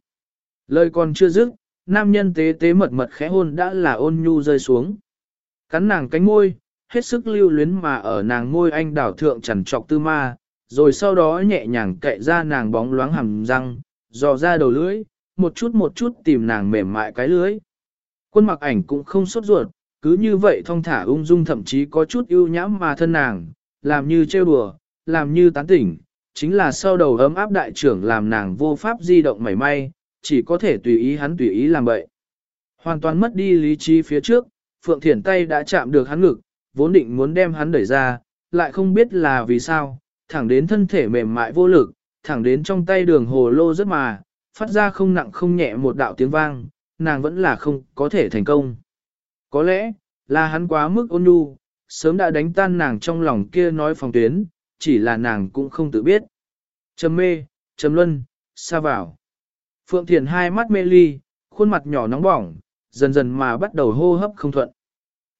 Lời còn chưa dứt, nam nhân tế tế mật mật khẽ hôn đã là ôn nhu rơi xuống. Cắn nàng cánh môi, hết sức lưu luyến mà ở nàng môi anh đảo thượng chẳng trọc tư ma, rồi sau đó nhẹ nhàng cậy ra nàng bóng loáng hàm răng, dò ra đầu lưỡi, một chút một chút tìm nàng mềm mại cái lưỡi. Quân mặc ảnh cũng không sốt ruột, cứ như vậy thong thả ung dung thậm chí có chút ưu nhãm mà thân nàng, làm như trêu đùa, làm như tán tỉnh, chính là sau đầu ấm áp đại trưởng làm nàng vô pháp di động mảy may, chỉ có thể tùy ý hắn tùy ý làm vậy. Hoàn toàn mất đi lý trí phía trước, Phượng Thiển tay đã chạm được hắn ngực, vốn định muốn đem hắn đẩy ra, lại không biết là vì sao, thẳng đến thân thể mềm mại vô lực, thẳng đến trong tay đường hồ lô rất mà, phát ra không nặng không nhẹ một đạo tiếng vang, nàng vẫn là không có thể thành công. Có lẽ, là hắn quá mức ôn nhu, sớm đã đánh tan nàng trong lòng kia nói phòng tuyến, chỉ là nàng cũng không tự biết. Trầm mê, trầm luân, xa vào. Phượng Thiền hai mắt mê ly, khuôn mặt nhỏ nóng bỏng, dần dần mà bắt đầu hô hấp không thuận.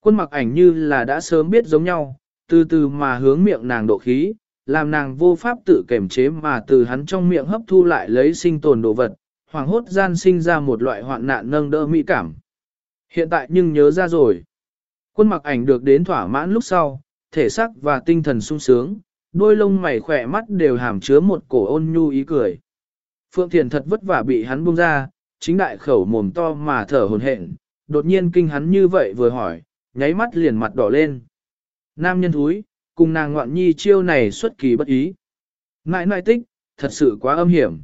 Quân mặc ảnh như là đã sớm biết giống nhau, từ từ mà hướng miệng nàng độ khí, làm nàng vô pháp tự kềm chế mà từ hắn trong miệng hấp thu lại lấy sinh tồn đồ vật, hoàng hốt gian sinh ra một loại hoạn nạn nâng đỡ mỹ cảm. Hiện tại nhưng nhớ ra rồi. Quân mặc ảnh được đến thỏa mãn lúc sau, thể xác và tinh thần sung sướng, đôi lông mày khỏe mắt đều hàm chứa một cổ ôn nhu ý cười. Phượng Thiền thật vất vả bị hắn buông ra, chính đại khẩu mồm to mà thở hồn hển, đột nhiên kinh hắn như vậy vừa hỏi, nháy mắt liền mặt đỏ lên. Nam nhân thúi, cùng nàng ngoạn nhi chiêu này xuất kỳ bất ý. Ngại nãi tích, thật sự quá âm hiểm.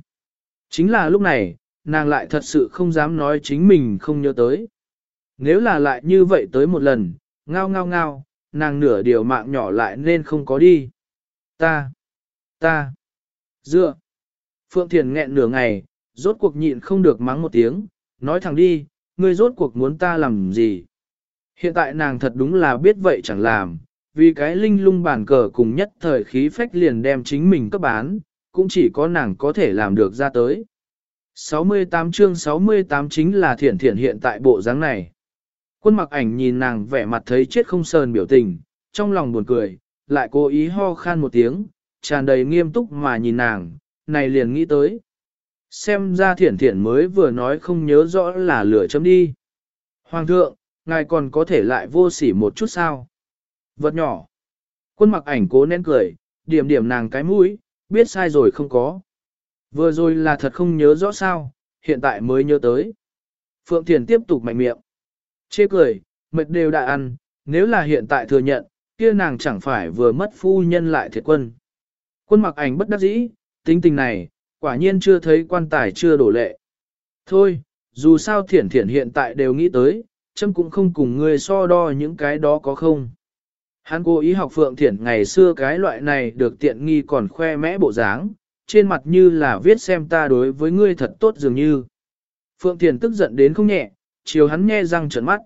Chính là lúc này, nàng lại thật sự không dám nói chính mình không nhớ tới. Nếu là lại như vậy tới một lần, ngao ngao ngao, nàng nửa điều mạng nhỏ lại nên không có đi. Ta, ta, dựa. Phượng Thiền nghẹn nửa ngày, rốt cuộc nhịn không được mắng một tiếng, nói thẳng đi, ngươi rốt cuộc muốn ta làm gì. Hiện tại nàng thật đúng là biết vậy chẳng làm, vì cái linh lung bản cờ cùng nhất thời khí phách liền đem chính mình cấp bán, cũng chỉ có nàng có thể làm được ra tới. 68 chương 68 chính là thiển thiển hiện tại bộ dáng này. Quân mặc ảnh nhìn nàng vẻ mặt thấy chết không sờn biểu tình, trong lòng buồn cười, lại cố ý ho khan một tiếng, tràn đầy nghiêm túc mà nhìn nàng, này liền nghĩ tới. Xem ra thiển thiển mới vừa nói không nhớ rõ là lửa chấm đi. Hoàng thượng, ngài còn có thể lại vô sỉ một chút sao? Vật nhỏ. Quân mặc ảnh cố nén cười, điểm điểm nàng cái mũi, biết sai rồi không có. Vừa rồi là thật không nhớ rõ sao, hiện tại mới nhớ tới. Phượng Thiền tiếp tục mạnh miệng. Chê cười, mệt đều đã ăn, nếu là hiện tại thừa nhận, kia nàng chẳng phải vừa mất phu nhân lại thiệt quân. Quân mặc ảnh bất đắc dĩ, tính tình này, quả nhiên chưa thấy quan tài chưa đổ lệ. Thôi, dù sao thiển thiển hiện tại đều nghĩ tới, châm cũng không cùng ngươi so đo những cái đó có không. Hắn cố ý học Phượng Thiển ngày xưa cái loại này được tiện nghi còn khoe mẽ bộ dáng, trên mặt như là viết xem ta đối với ngươi thật tốt dường như. Phượng Thiển tức giận đến không nhẹ, chiều hắn nghe răng trợn mắt.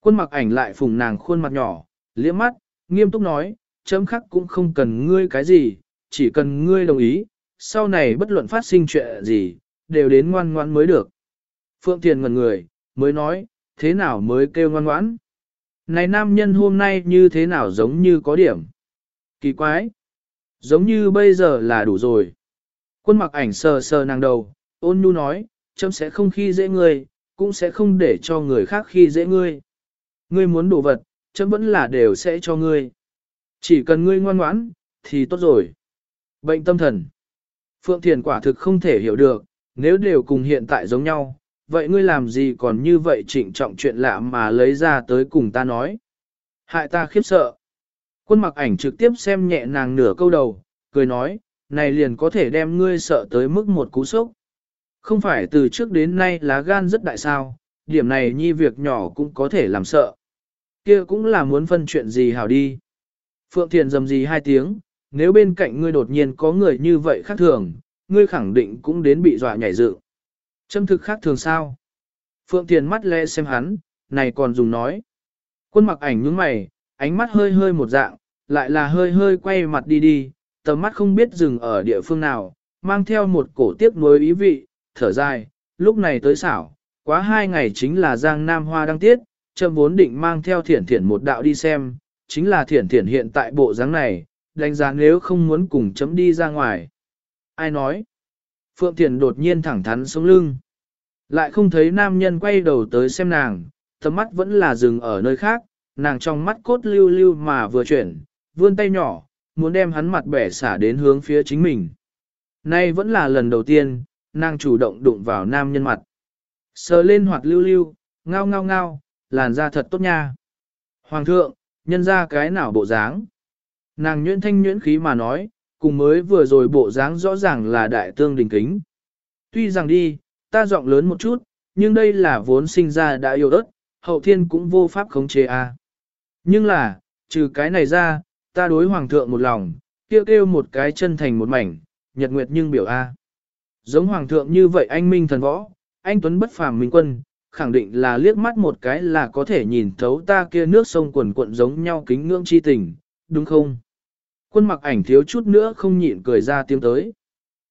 Quân mặc ảnh lại phùng nàng khuôn mặt nhỏ, liếc mắt, nghiêm túc nói, chấm khắc cũng không cần ngươi cái gì, chỉ cần ngươi đồng ý, sau này bất luận phát sinh chuyện gì, đều đến ngoan ngoãn mới được. Phượng Thiền ngần người, mới nói, thế nào mới kêu ngoan ngoãn? Này nam nhân hôm nay như thế nào giống như có điểm? Kỳ quái! Giống như bây giờ là đủ rồi. Quân mặc ảnh sờ sờ nàng đầu, ôn nhu nói, chấm sẽ không khi dễ ngươi, cũng sẽ không để cho người khác khi dễ ngươi. Ngươi muốn đồ vật, chấm vẫn là đều sẽ cho ngươi. Chỉ cần ngươi ngoan ngoãn, thì tốt rồi. Bệnh tâm thần. Phượng Thiền quả thực không thể hiểu được, nếu đều cùng hiện tại giống nhau, vậy ngươi làm gì còn như vậy trịnh trọng chuyện lạ mà lấy ra tới cùng ta nói. Hại ta khiếp sợ. Quân mặc ảnh trực tiếp xem nhẹ nàng nửa câu đầu, cười nói, này liền có thể đem ngươi sợ tới mức một cú sốc. Không phải từ trước đến nay lá gan rất đại sao, điểm này nhi việc nhỏ cũng có thể làm sợ. kia cũng là muốn phân chuyện gì hảo đi. Phượng Thiền dầm gì hai tiếng, nếu bên cạnh ngươi đột nhiên có người như vậy khác thường, ngươi khẳng định cũng đến bị dọa nhảy dựng. Châm thực khác thường sao? Phượng Thiền mắt lẽ xem hắn, này còn dùng nói. Quân mặc ảnh nhướng mày, ánh mắt hơi hơi một dạng, lại là hơi hơi quay mặt đi đi, tầm mắt không biết dừng ở địa phương nào, mang theo một cổ tiếc nuối ý vị, thở dài, lúc này tới xảo, quá hai ngày chính là Giang Nam Hoa đăng tiết, châm vốn định mang theo thiển thiển một đạo đi xem, chính là thiển thiển hiện tại bộ dáng này, đánh giá nếu không muốn cùng chấm đi ra ngoài. Ai nói? Phượng Thiền đột nhiên thẳng thắn sống lưng. Lại không thấy nam nhân quay đầu tới xem nàng, tầm mắt vẫn là dừng ở nơi khác, nàng trong mắt cốt lưu lưu mà vừa chuyển, vươn tay nhỏ, muốn đem hắn mặt bẻ xả đến hướng phía chính mình. Nay vẫn là lần đầu tiên, nàng chủ động đụng vào nam nhân mặt. Sờ lên hoạt lưu lưu, ngao ngao ngao, làn da thật tốt nha. Hoàng thượng, nhân ra cái nào bộ dáng? Nàng nhuyễn thanh nhuyễn khí mà nói, cùng mới vừa rồi bộ dáng rõ ràng là đại tương đình kính. Tuy rằng đi, ta giọng lớn một chút, nhưng đây là vốn sinh ra đã yêu đất, hậu thiên cũng vô pháp khống chế a. À. Nhưng là, trừ cái này ra, ta đối hoàng thượng một lòng, kêu kêu một cái chân thành một mảnh, nhật nguyệt nhưng biểu a. Giống hoàng thượng như vậy anh minh thần võ, anh tuấn bất phàm minh quân, khẳng định là liếc mắt một cái là có thể nhìn thấu ta kia nước sông quần cuộn giống nhau kính ngưỡng chi tình, đúng không? Quân mặc ảnh thiếu chút nữa không nhịn cười ra tiếng tới.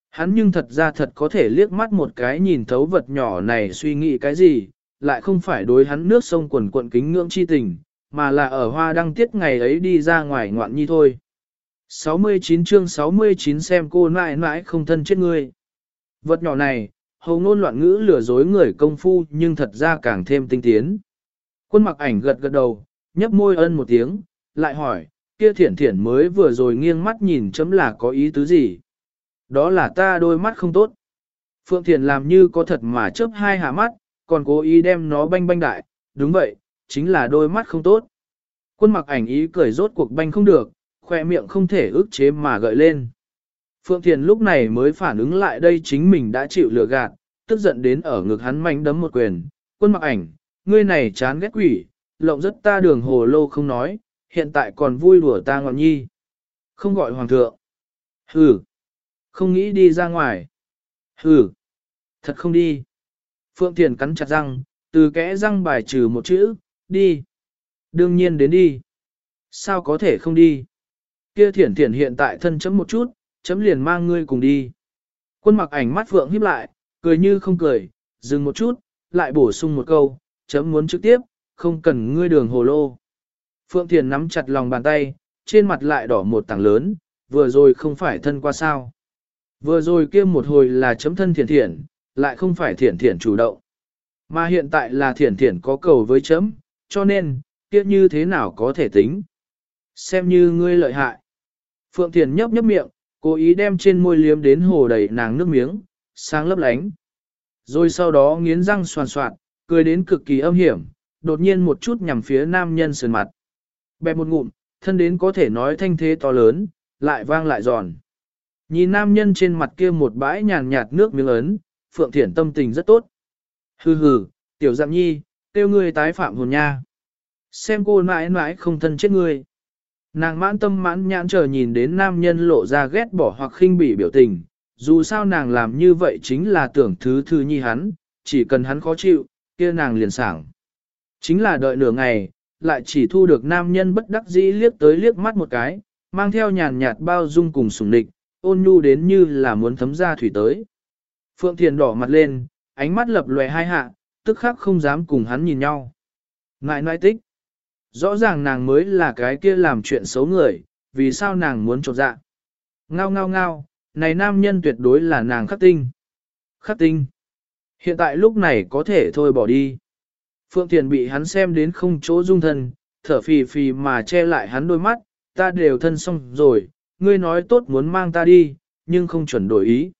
Hắn nhưng thật ra thật có thể liếc mắt một cái nhìn thấu vật nhỏ này suy nghĩ cái gì, lại không phải đối hắn nước sông quần cuộn kính ngưỡng chi tình, mà là ở hoa đăng tiết ngày ấy đi ra ngoài ngoạn nhi thôi. 69 chương 69 xem cô mãi mãi không thân chết ngươi. Vật nhỏ này, hầu ngôn loạn ngữ lừa dối người công phu nhưng thật ra càng thêm tinh tiến. Quân mặc ảnh gật gật đầu, nhấp môi ân một tiếng, lại hỏi, kia thiển thiển mới vừa rồi nghiêng mắt nhìn chấm là có ý tứ gì. Đó là ta đôi mắt không tốt. Phượng Thiển làm như có thật mà chớp hai hạ mắt, còn cố ý đem nó banh banh đại, đúng vậy, chính là đôi mắt không tốt. Quân mặc ảnh ý cười rốt cuộc banh không được, khoe miệng không thể ức chế mà gợi lên. Phượng Thiền lúc này mới phản ứng lại đây chính mình đã chịu lừa gạt, tức giận đến ở ngực hắn manh đấm một quyền. Quân mặc ảnh, ngươi này chán ghét quỷ, lộng rất ta đường hồ lô không nói, hiện tại còn vui đùa ta ngọn nhi. Không gọi hoàng thượng. Hừ. Không nghĩ đi ra ngoài. Hừ. Thật không đi. Phượng Thiền cắn chặt răng, từ kẽ răng bài trừ một chữ, đi. Đương nhiên đến đi. Sao có thể không đi? Kia thiển thiển hiện tại thân chấm một chút, chấm liền mang ngươi cùng đi. Quân mặc ảnh mắt phượng híp lại, cười như không cười, dừng một chút, lại bổ sung một câu, chấm muốn trực tiếp, không cần ngươi đường hồ lô. Phượng Thiền nắm chặt lòng bàn tay, trên mặt lại đỏ một tảng lớn, vừa rồi không phải thân qua sao. Vừa rồi kia một hồi là chấm thân thiển thiển, lại không phải thiển thiển chủ động. Mà hiện tại là thiển thiển có cầu với chấm, cho nên, kia như thế nào có thể tính. Xem như ngươi lợi hại. Phượng Thiền nhấp nhấp miệng, cố ý đem trên môi liếm đến hồ đầy nàng nước miếng, sáng lấp lánh. Rồi sau đó nghiến răng soàn soạn, cười đến cực kỳ âm hiểm, đột nhiên một chút nhằm phía nam nhân sườn mặt. Bẹp một ngụm, thân đến có thể nói thanh thế to lớn, lại vang lại giòn. Nhìn nam nhân trên mặt kia một bãi nhàn nhạt nước miếng ấn, Phượng Thiển tâm tình rất tốt. Hừ hừ, tiểu dạng nhi, tiêu ngươi tái phạm hồn nha. Xem cô mãi mãi không thân chết ngươi. Nàng mãn tâm mãn nhãn chờ nhìn đến nam nhân lộ ra ghét bỏ hoặc khinh bỉ biểu tình, dù sao nàng làm như vậy chính là tưởng thứ thư nhi hắn, chỉ cần hắn khó chịu, kia nàng liền sảng. Chính là đợi nửa ngày, lại chỉ thu được nam nhân bất đắc dĩ liếc tới liếc mắt một cái, mang theo nhàn nhạt bao dung cùng sủng địch, ôn nhu đến như là muốn thấm ra thủy tới. Phượng Thiền đỏ mặt lên, ánh mắt lập lòe hai hạ, tức khắc không dám cùng hắn nhìn nhau. Ngại nói tích. Rõ ràng nàng mới là cái kia làm chuyện xấu người, vì sao nàng muốn trột dạ. Ngao ngao ngao, này nam nhân tuyệt đối là nàng khắc tinh. Khắc tinh. Hiện tại lúc này có thể thôi bỏ đi. Phượng Thiền bị hắn xem đến không chỗ dung thân, thở phì phì mà che lại hắn đôi mắt, ta đều thân xong rồi, ngươi nói tốt muốn mang ta đi, nhưng không chuẩn đổi ý.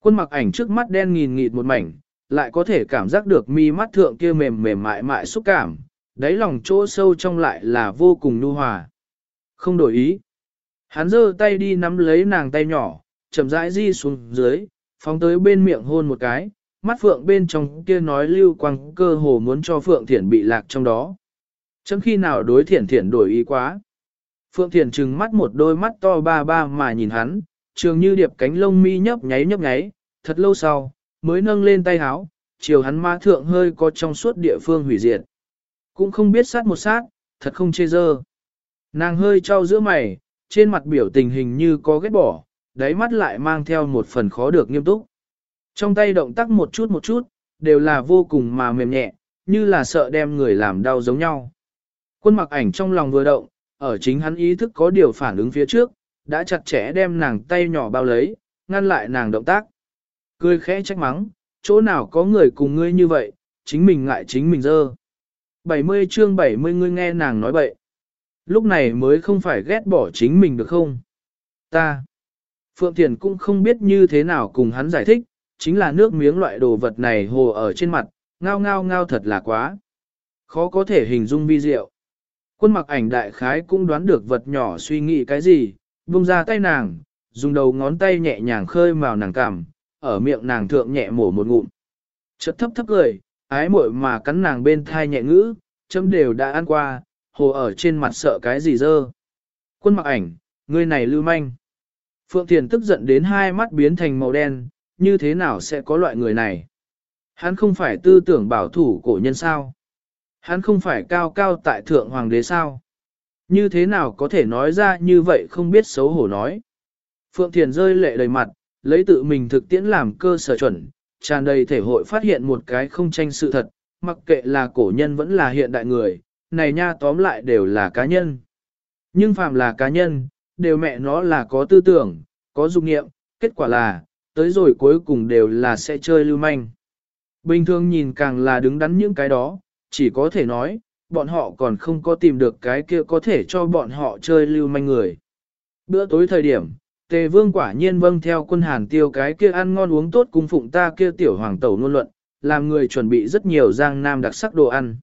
Quân mặc ảnh trước mắt đen nghìn nghịt một mảnh, lại có thể cảm giác được mi mắt thượng kia mềm mềm mại mại xúc cảm, đáy lòng chỗ sâu trong lại là vô cùng nhu hòa. Không đổi ý. Hắn giơ tay đi nắm lấy nàng tay nhỏ, chậm rãi di xuống dưới, phóng tới bên miệng hôn một cái, mắt phượng bên trong kia nói lưu quang cơ hồ muốn cho phượng thiển bị lạc trong đó. Chấm khi nào đối thiển thiển đổi ý quá. Phượng thiển trừng mắt một đôi mắt to ba ba mà nhìn hắn, trường như điệp cánh lông mi nhấp nháy nhấp nháy, thật lâu sau, mới nâng lên tay háo, chiều hắn ma thượng hơi có trong suốt địa phương hủy diệt. Cũng không biết sát một sát, thật không chê dơ. Nàng hơi trao giữa mày, trên mặt biểu tình hình như có ghét bỏ, đáy mắt lại mang theo một phần khó được nghiêm túc. Trong tay động tác một chút một chút, đều là vô cùng mà mềm nhẹ, như là sợ đem người làm đau giống nhau. Quân mặc ảnh trong lòng vừa động, ở chính hắn ý thức có điều phản ứng phía trước, đã chặt chẽ đem nàng tay nhỏ bao lấy, ngăn lại nàng động tác. Cười khẽ trách mắng, chỗ nào có người cùng ngươi như vậy, chính mình ngại chính mình dơ. 70 chương 70 ngươi nghe nàng nói bậy. Lúc này mới không phải ghét bỏ chính mình được không? Ta. Phượng Thiền cũng không biết như thế nào cùng hắn giải thích, chính là nước miếng loại đồ vật này hồ ở trên mặt, ngao ngao ngao thật là quá. Khó có thể hình dung vi diệu. Quân mặc ảnh đại khái cũng đoán được vật nhỏ suy nghĩ cái gì, buông ra tay nàng, dùng đầu ngón tay nhẹ nhàng khơi vào nàng cằm, ở miệng nàng thượng nhẹ mổ một ngụm. Chật thấp thấp cười, ái muội mà cắn nàng bên thai nhẹ ngữ, chấm đều đã ăn qua, hồ ở trên mặt sợ cái gì dơ. Quân mặc ảnh, người này lưu manh. Phượng Thiền tức giận đến hai mắt biến thành màu đen, như thế nào sẽ có loại người này? Hắn không phải tư tưởng bảo thủ cổ nhân sao? Hắn không phải cao cao tại thượng hoàng đế sao? Như thế nào có thể nói ra như vậy không biết xấu hổ nói? Phượng Thiền rơi lệ đầy mặt, lấy tự mình thực tiễn làm cơ sở chuẩn, tràn đầy thể hội phát hiện một cái không tranh sự thật, mặc kệ là cổ nhân vẫn là hiện đại người, này nha tóm lại đều là cá nhân. Nhưng phàm là cá nhân, đều mẹ nó là có tư tưởng, có dục nghiệm, kết quả là, tới rồi cuối cùng đều là sẽ chơi lưu manh. Bình thường nhìn càng là đứng đắn những cái đó, chỉ có thể nói, bọn họ còn không có tìm được cái kia có thể cho bọn họ chơi lưu manh người. Bữa tối thời điểm, tề vương quả nhiên vâng theo quân hàn tiêu cái kia ăn ngon uống tốt cung phụng ta kia tiểu hoàng tẩu ngôn luận, làm người chuẩn bị rất nhiều giang nam đặc sắc đồ ăn.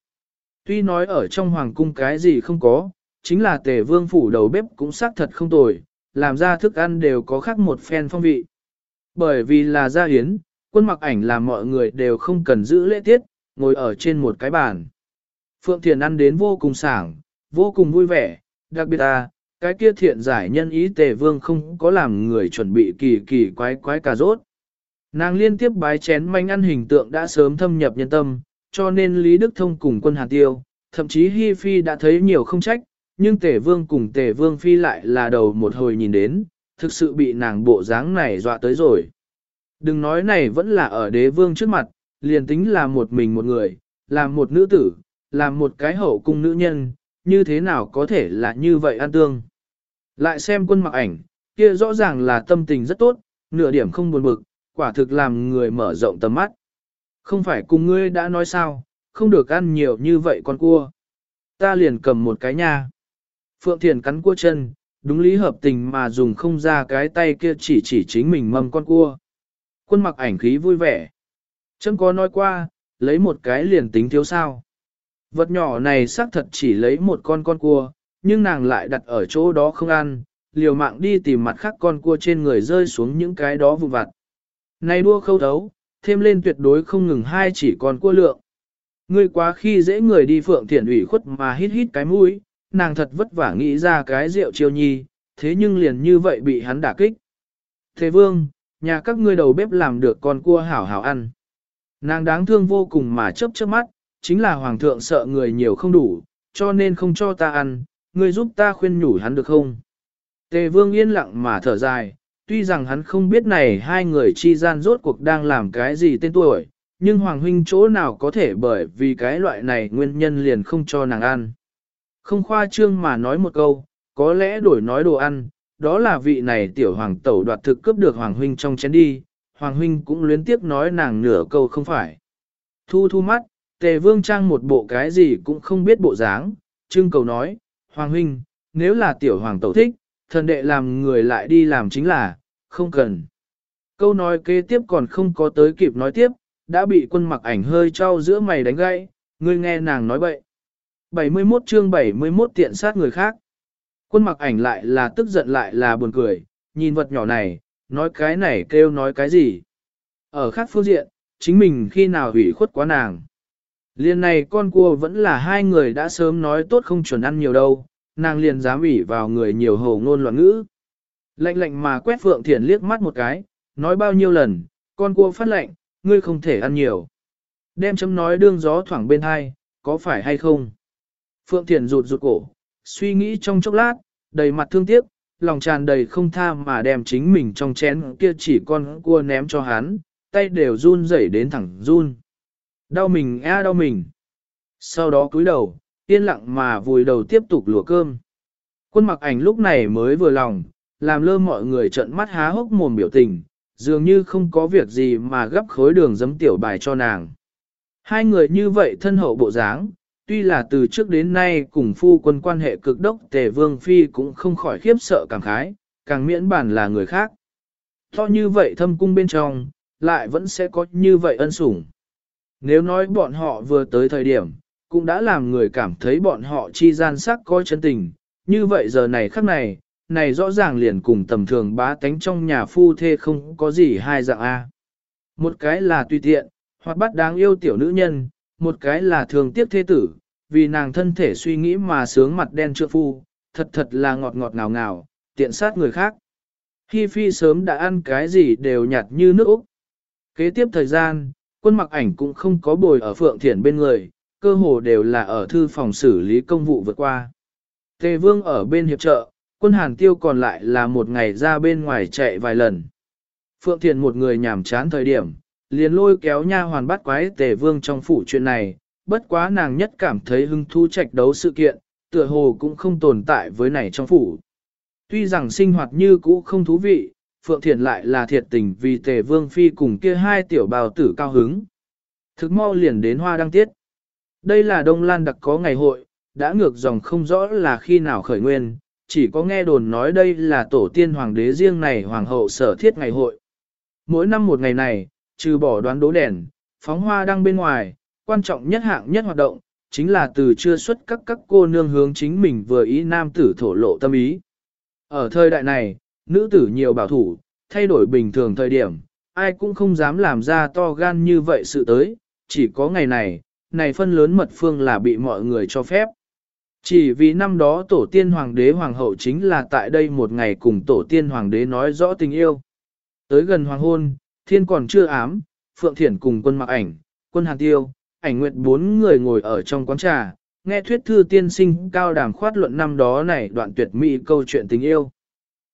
Tuy nói ở trong hoàng cung cái gì không có, chính là tề vương phủ đầu bếp cũng xác thật không tồi, làm ra thức ăn đều có khác một phen phong vị. Bởi vì là gia hiến, quân mặc ảnh làm mọi người đều không cần giữ lễ tiết, ngồi ở trên một cái bàn. Phượng Thiền ăn đến vô cùng sảng, vô cùng vui vẻ, đặc biệt à, cái kia thiện giải nhân ý tề vương không có làm người chuẩn bị kỳ kỳ quái quái cà rốt. Nàng liên tiếp bái chén manh ăn hình tượng đã sớm thâm nhập nhân tâm, cho nên Lý Đức Thông cùng quân Hàn Tiêu, thậm chí Hi Phi đã thấy nhiều không trách, nhưng tề vương cùng tề vương phi lại là đầu một hồi nhìn đến, thực sự bị nàng bộ dáng này dọa tới rồi. Đừng nói này vẫn là ở đế vương trước mặt, liền tính là một mình một người, làm một nữ tử, làm một cái hậu cung nữ nhân, như thế nào có thể là như vậy an tương. Lại xem quân mặc ảnh, kia rõ ràng là tâm tình rất tốt, nửa điểm không buồn bực, quả thực làm người mở rộng tầm mắt. Không phải cùng ngươi đã nói sao, không được ăn nhiều như vậy con cua. Ta liền cầm một cái nha. Phượng Thiền cắn cua chân, đúng lý hợp tình mà dùng không ra cái tay kia chỉ chỉ chính mình mâm con cua. Quân mặc ảnh khí vui vẻ. Chấm có nói qua, lấy một cái liền tính thiếu sao. Vật nhỏ này xác thật chỉ lấy một con con cua, nhưng nàng lại đặt ở chỗ đó không ăn, liều mạng đi tìm mặt khác con cua trên người rơi xuống những cái đó vụ vặt. Này đua khâu thấu, thêm lên tuyệt đối không ngừng hai chỉ con cua lượng. Ngươi quá khi dễ người đi phượng thiện ủy khuất mà hít hít cái mũi, nàng thật vất vả nghĩ ra cái rượu chiêu nhi, thế nhưng liền như vậy bị hắn đả kích. Thế vương, nhà các ngươi đầu bếp làm được con cua hảo hảo ăn. Nàng đáng thương vô cùng mà chớp chớp mắt, chính là hoàng thượng sợ người nhiều không đủ, cho nên không cho ta ăn, ngươi giúp ta khuyên nhủ hắn được không? Tề vương yên lặng mà thở dài, tuy rằng hắn không biết này hai người chi gian rốt cuộc đang làm cái gì tên tuổi, nhưng Hoàng huynh chỗ nào có thể bởi vì cái loại này nguyên nhân liền không cho nàng ăn. Không khoa trương mà nói một câu, có lẽ đổi nói đồ ăn, đó là vị này tiểu hoàng tẩu đoạt thực cướp được Hoàng huynh trong chén đi, Hoàng huynh cũng luyến tiếc nói nàng nửa câu không phải. Thu thu mắt, tề vương trang một bộ cái gì cũng không biết bộ dáng, trưng cầu nói, Hoàng huynh, nếu là tiểu hoàng tẩu thích, thần đệ làm người lại đi làm chính là, không cần. Câu nói kế tiếp còn không có tới kịp nói tiếp, đã bị quân mặc ảnh hơi trao giữa mày đánh gãy, ngươi nghe nàng nói bậy. 71 chương 71 tiện sát người khác. Quân mặc ảnh lại là tức giận lại là buồn cười, nhìn vật nhỏ này, nói cái này kêu nói cái gì. Ở khác phương diện, chính mình khi nào hủy khuất quá nàng. Liên này con cua vẫn là hai người đã sớm nói tốt không chuẩn ăn nhiều đâu, nàng liền dám ủy vào người nhiều hồ ngôn loạn ngữ. Lạnh lạnh mà quét Phượng Thiển liếc mắt một cái, nói bao nhiêu lần, con cua phát lệnh, ngươi không thể ăn nhiều. Đem chấm nói đương gió thoảng bên hai, có phải hay không? Phượng Thiền rụt rụt cổ, suy nghĩ trong chốc lát, đầy mặt thương tiếc, lòng tràn đầy không tha mà đem chính mình trong chén kia chỉ con cua ném cho hắn, tay đều run rẩy đến thẳng run. Đau mình a đau mình. Sau đó cúi đầu, yên lặng mà vùi đầu tiếp tục lùa cơm. Quân mặc ảnh lúc này mới vừa lòng, làm lơ mọi người trợn mắt há hốc mồm biểu tình, dường như không có việc gì mà gấp khối đường giấm tiểu bài cho nàng. Hai người như vậy thân hậu bộ dáng, tuy là từ trước đến nay cùng phu quân quan hệ cực đốc tề vương phi cũng không khỏi khiếp sợ cảm khái, càng miễn bản là người khác. To như vậy thâm cung bên trong, lại vẫn sẽ có như vậy ân sủng. Nếu nói bọn họ vừa tới thời điểm, cũng đã làm người cảm thấy bọn họ chi gian sắc coi chân tình, như vậy giờ này khắc này, này rõ ràng liền cùng tầm thường bá tánh trong nhà phu thê không có gì hai dạng A. Một cái là tùy tiện, hoặc bắt đáng yêu tiểu nữ nhân, một cái là thường tiếc thế tử, vì nàng thân thể suy nghĩ mà sướng mặt đen trượng phu, thật thật là ngọt ngọt ngào ngào, tiện sát người khác. Hi Phi sớm đã ăn cái gì đều nhạt như nước Úc. Kế tiếp thời gian, quân mặc ảnh cũng không có bồi ở Phượng Thiển bên người, cơ hồ đều là ở thư phòng xử lý công vụ vượt qua. Tề Vương ở bên hiệp trợ, quân hàn tiêu còn lại là một ngày ra bên ngoài chạy vài lần. Phượng Thiền một người nhảm chán thời điểm, liền lôi kéo nha hoàn bắt quái tề vương trong phủ chuyện này, bất quá nàng nhất cảm thấy hứng thú trạch đấu sự kiện, tựa hồ cũng không tồn tại với này trong phủ. Tuy rằng sinh hoạt như cũ không thú vị, Phượng Thiền lại là thiệt tình vì tề vương phi cùng kia hai tiểu bào tử cao hứng. Thực mau liền đến hoa đăng tiết. Đây là Đông Lan đặc có ngày hội, đã ngược dòng không rõ là khi nào khởi nguyên, chỉ có nghe đồn nói đây là tổ tiên hoàng đế riêng này hoàng hậu sở thiết ngày hội. Mỗi năm một ngày này, trừ bỏ đoán đố đèn, phóng hoa đang bên ngoài, quan trọng nhất hạng nhất hoạt động, chính là từ chưa xuất các các cô nương hướng chính mình vừa ý nam tử thổ lộ tâm ý. Ở thời đại này, nữ tử nhiều bảo thủ, thay đổi bình thường thời điểm, ai cũng không dám làm ra to gan như vậy sự tới, chỉ có ngày này, này phân lớn mật phương là bị mọi người cho phép. Chỉ vì năm đó tổ tiên hoàng đế hoàng hậu chính là tại đây một ngày cùng tổ tiên hoàng đế nói rõ tình yêu. Tới gần hoàng hôn, thiên còn chưa ám, Phượng Thiển cùng quân mặc ảnh, quân hàn tiêu, ảnh nguyện bốn người ngồi ở trong quán trà, nghe thuyết thư tiên sinh cao đàm khoát luận năm đó này đoạn tuyệt mỹ câu chuyện tình yêu.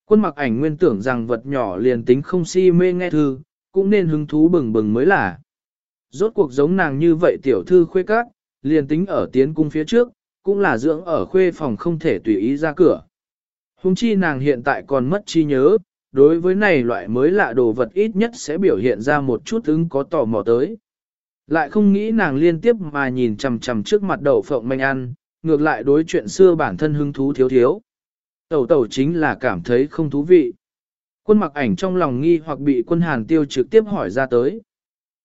Quân mặc ảnh nguyên tưởng rằng vật nhỏ liền tính không si mê nghe thư, cũng nên hứng thú bừng bừng mới là. Rốt cuộc giống nàng như vậy tiểu thư khuê các, liền tính ở tiến cung phía trước, cũng là dưỡng ở khuê phòng không thể tùy ý ra cửa. Hùng chi nàng hiện tại còn mất chi nhớ, đối với này loại mới lạ đồ vật ít nhất sẽ biểu hiện ra một chút ứng có tò mò tới. Lại không nghĩ nàng liên tiếp mà nhìn chằm chằm trước mặt đậu phộng manh ăn, ngược lại đối chuyện xưa bản thân hứng thú thiếu thiếu. Tẩu tẩu chính là cảm thấy không thú vị. Quân mặc ảnh trong lòng nghi hoặc bị quân hàn tiêu trực tiếp hỏi ra tới.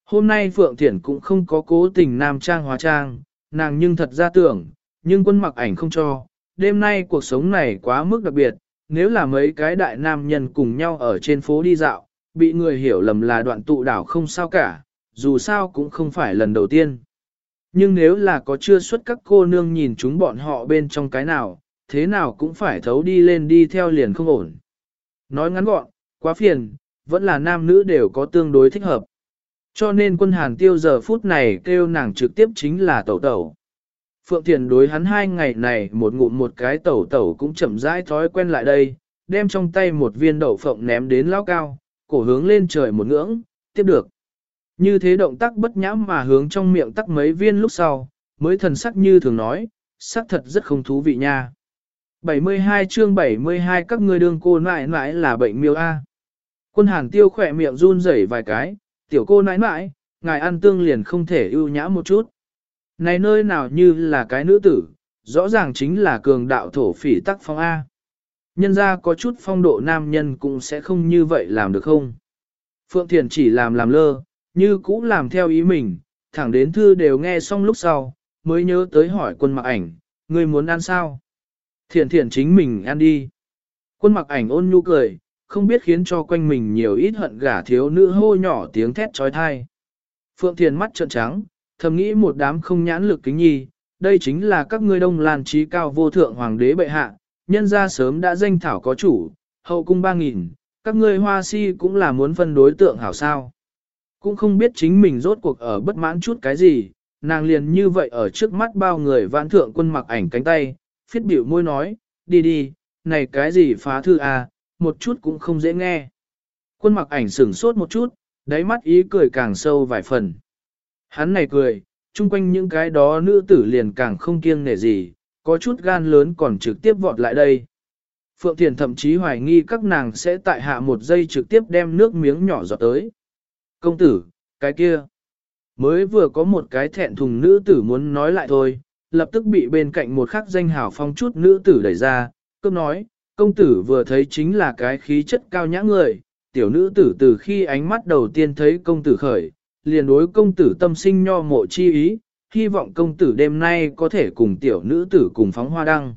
Hôm nay Phượng Thiển cũng không có cố tình nam trang hóa trang, nàng nhưng thật ra tưởng, nhưng quân mặc ảnh không cho. Đêm nay cuộc sống này quá mức đặc biệt, nếu là mấy cái đại nam nhân cùng nhau ở trên phố đi dạo, bị người hiểu lầm là đoạn tụ đảo không sao cả, dù sao cũng không phải lần đầu tiên. Nhưng nếu là có chưa xuất các cô nương nhìn chúng bọn họ bên trong cái nào, thế nào cũng phải thấu đi lên đi theo liền không ổn. Nói ngắn gọn, quá phiền, vẫn là nam nữ đều có tương đối thích hợp. Cho nên quân hàn tiêu giờ phút này kêu nàng trực tiếp chính là tẩu tẩu. Phượng Thiền đối hắn hai ngày này một ngụm một cái tẩu tẩu cũng chậm rãi thói quen lại đây, đem trong tay một viên đậu phộng ném đến lao cao, cổ hướng lên trời một ngưỡng, tiếp được. Như thế động tác bất nhãm mà hướng trong miệng tắc mấy viên lúc sau, mới thần sắc như thường nói, sắc thật rất không thú vị nha. 72 chương 72 các ngươi đương cô nãi nãi là bệnh miêu A. Quân hàn tiêu khỏe miệng run rẩy vài cái, tiểu cô nãi nãi, ngài ăn tương liền không thể ưu nhã một chút. Này nơi nào như là cái nữ tử, rõ ràng chính là cường đạo thổ phỉ tắc phong A. Nhân ra có chút phong độ nam nhân cũng sẽ không như vậy làm được không? Phượng Thiền chỉ làm làm lơ, như cũ làm theo ý mình, thẳng đến thư đều nghe xong lúc sau, mới nhớ tới hỏi quân mặc ảnh, người muốn ăn sao? Thiền thiền chính mình ăn đi. Quân mặc ảnh ôn nhu cười, không biết khiến cho quanh mình nhiều ít hận gả thiếu nữ hô nhỏ tiếng thét trói thai. Phượng Thiền mắt trợn trắng, thầm nghĩ một đám không nhãn lực kính nhi, đây chính là các ngươi đông lan trí cao vô thượng hoàng đế bệ hạ, nhân ra sớm đã danh thảo có chủ, hậu cung ba nghìn, các ngươi hoa si cũng là muốn phân đối tượng hảo sao. Cũng không biết chính mình rốt cuộc ở bất mãn chút cái gì, nàng liền như vậy ở trước mắt bao người vãn thượng quân mặc ảnh cánh tay, phiết biểu môi nói, đi đi, này cái gì phá thư à, một chút cũng không dễ nghe. Quân mặc ảnh sửng sốt một chút, đáy mắt ý cười càng sâu vài phần. Hắn này cười, chung quanh những cái đó nữ tử liền càng không kiêng nể gì, có chút gan lớn còn trực tiếp vọt lại đây. Phượng Thiền thậm chí hoài nghi các nàng sẽ tại hạ một giây trực tiếp đem nước miếng nhỏ giọt tới. Công tử, cái kia. Mới vừa có một cái thẹn thùng nữ tử muốn nói lại thôi, lập tức bị bên cạnh một khắc danh hảo phong chút nữ tử đẩy ra, cướp nói, công tử vừa thấy chính là cái khí chất cao nhã người, tiểu nữ tử từ khi ánh mắt đầu tiên thấy công tử khởi, liền đối công tử tâm sinh nho mộ chi ý, hy vọng công tử đêm nay có thể cùng tiểu nữ tử cùng phóng hoa đăng.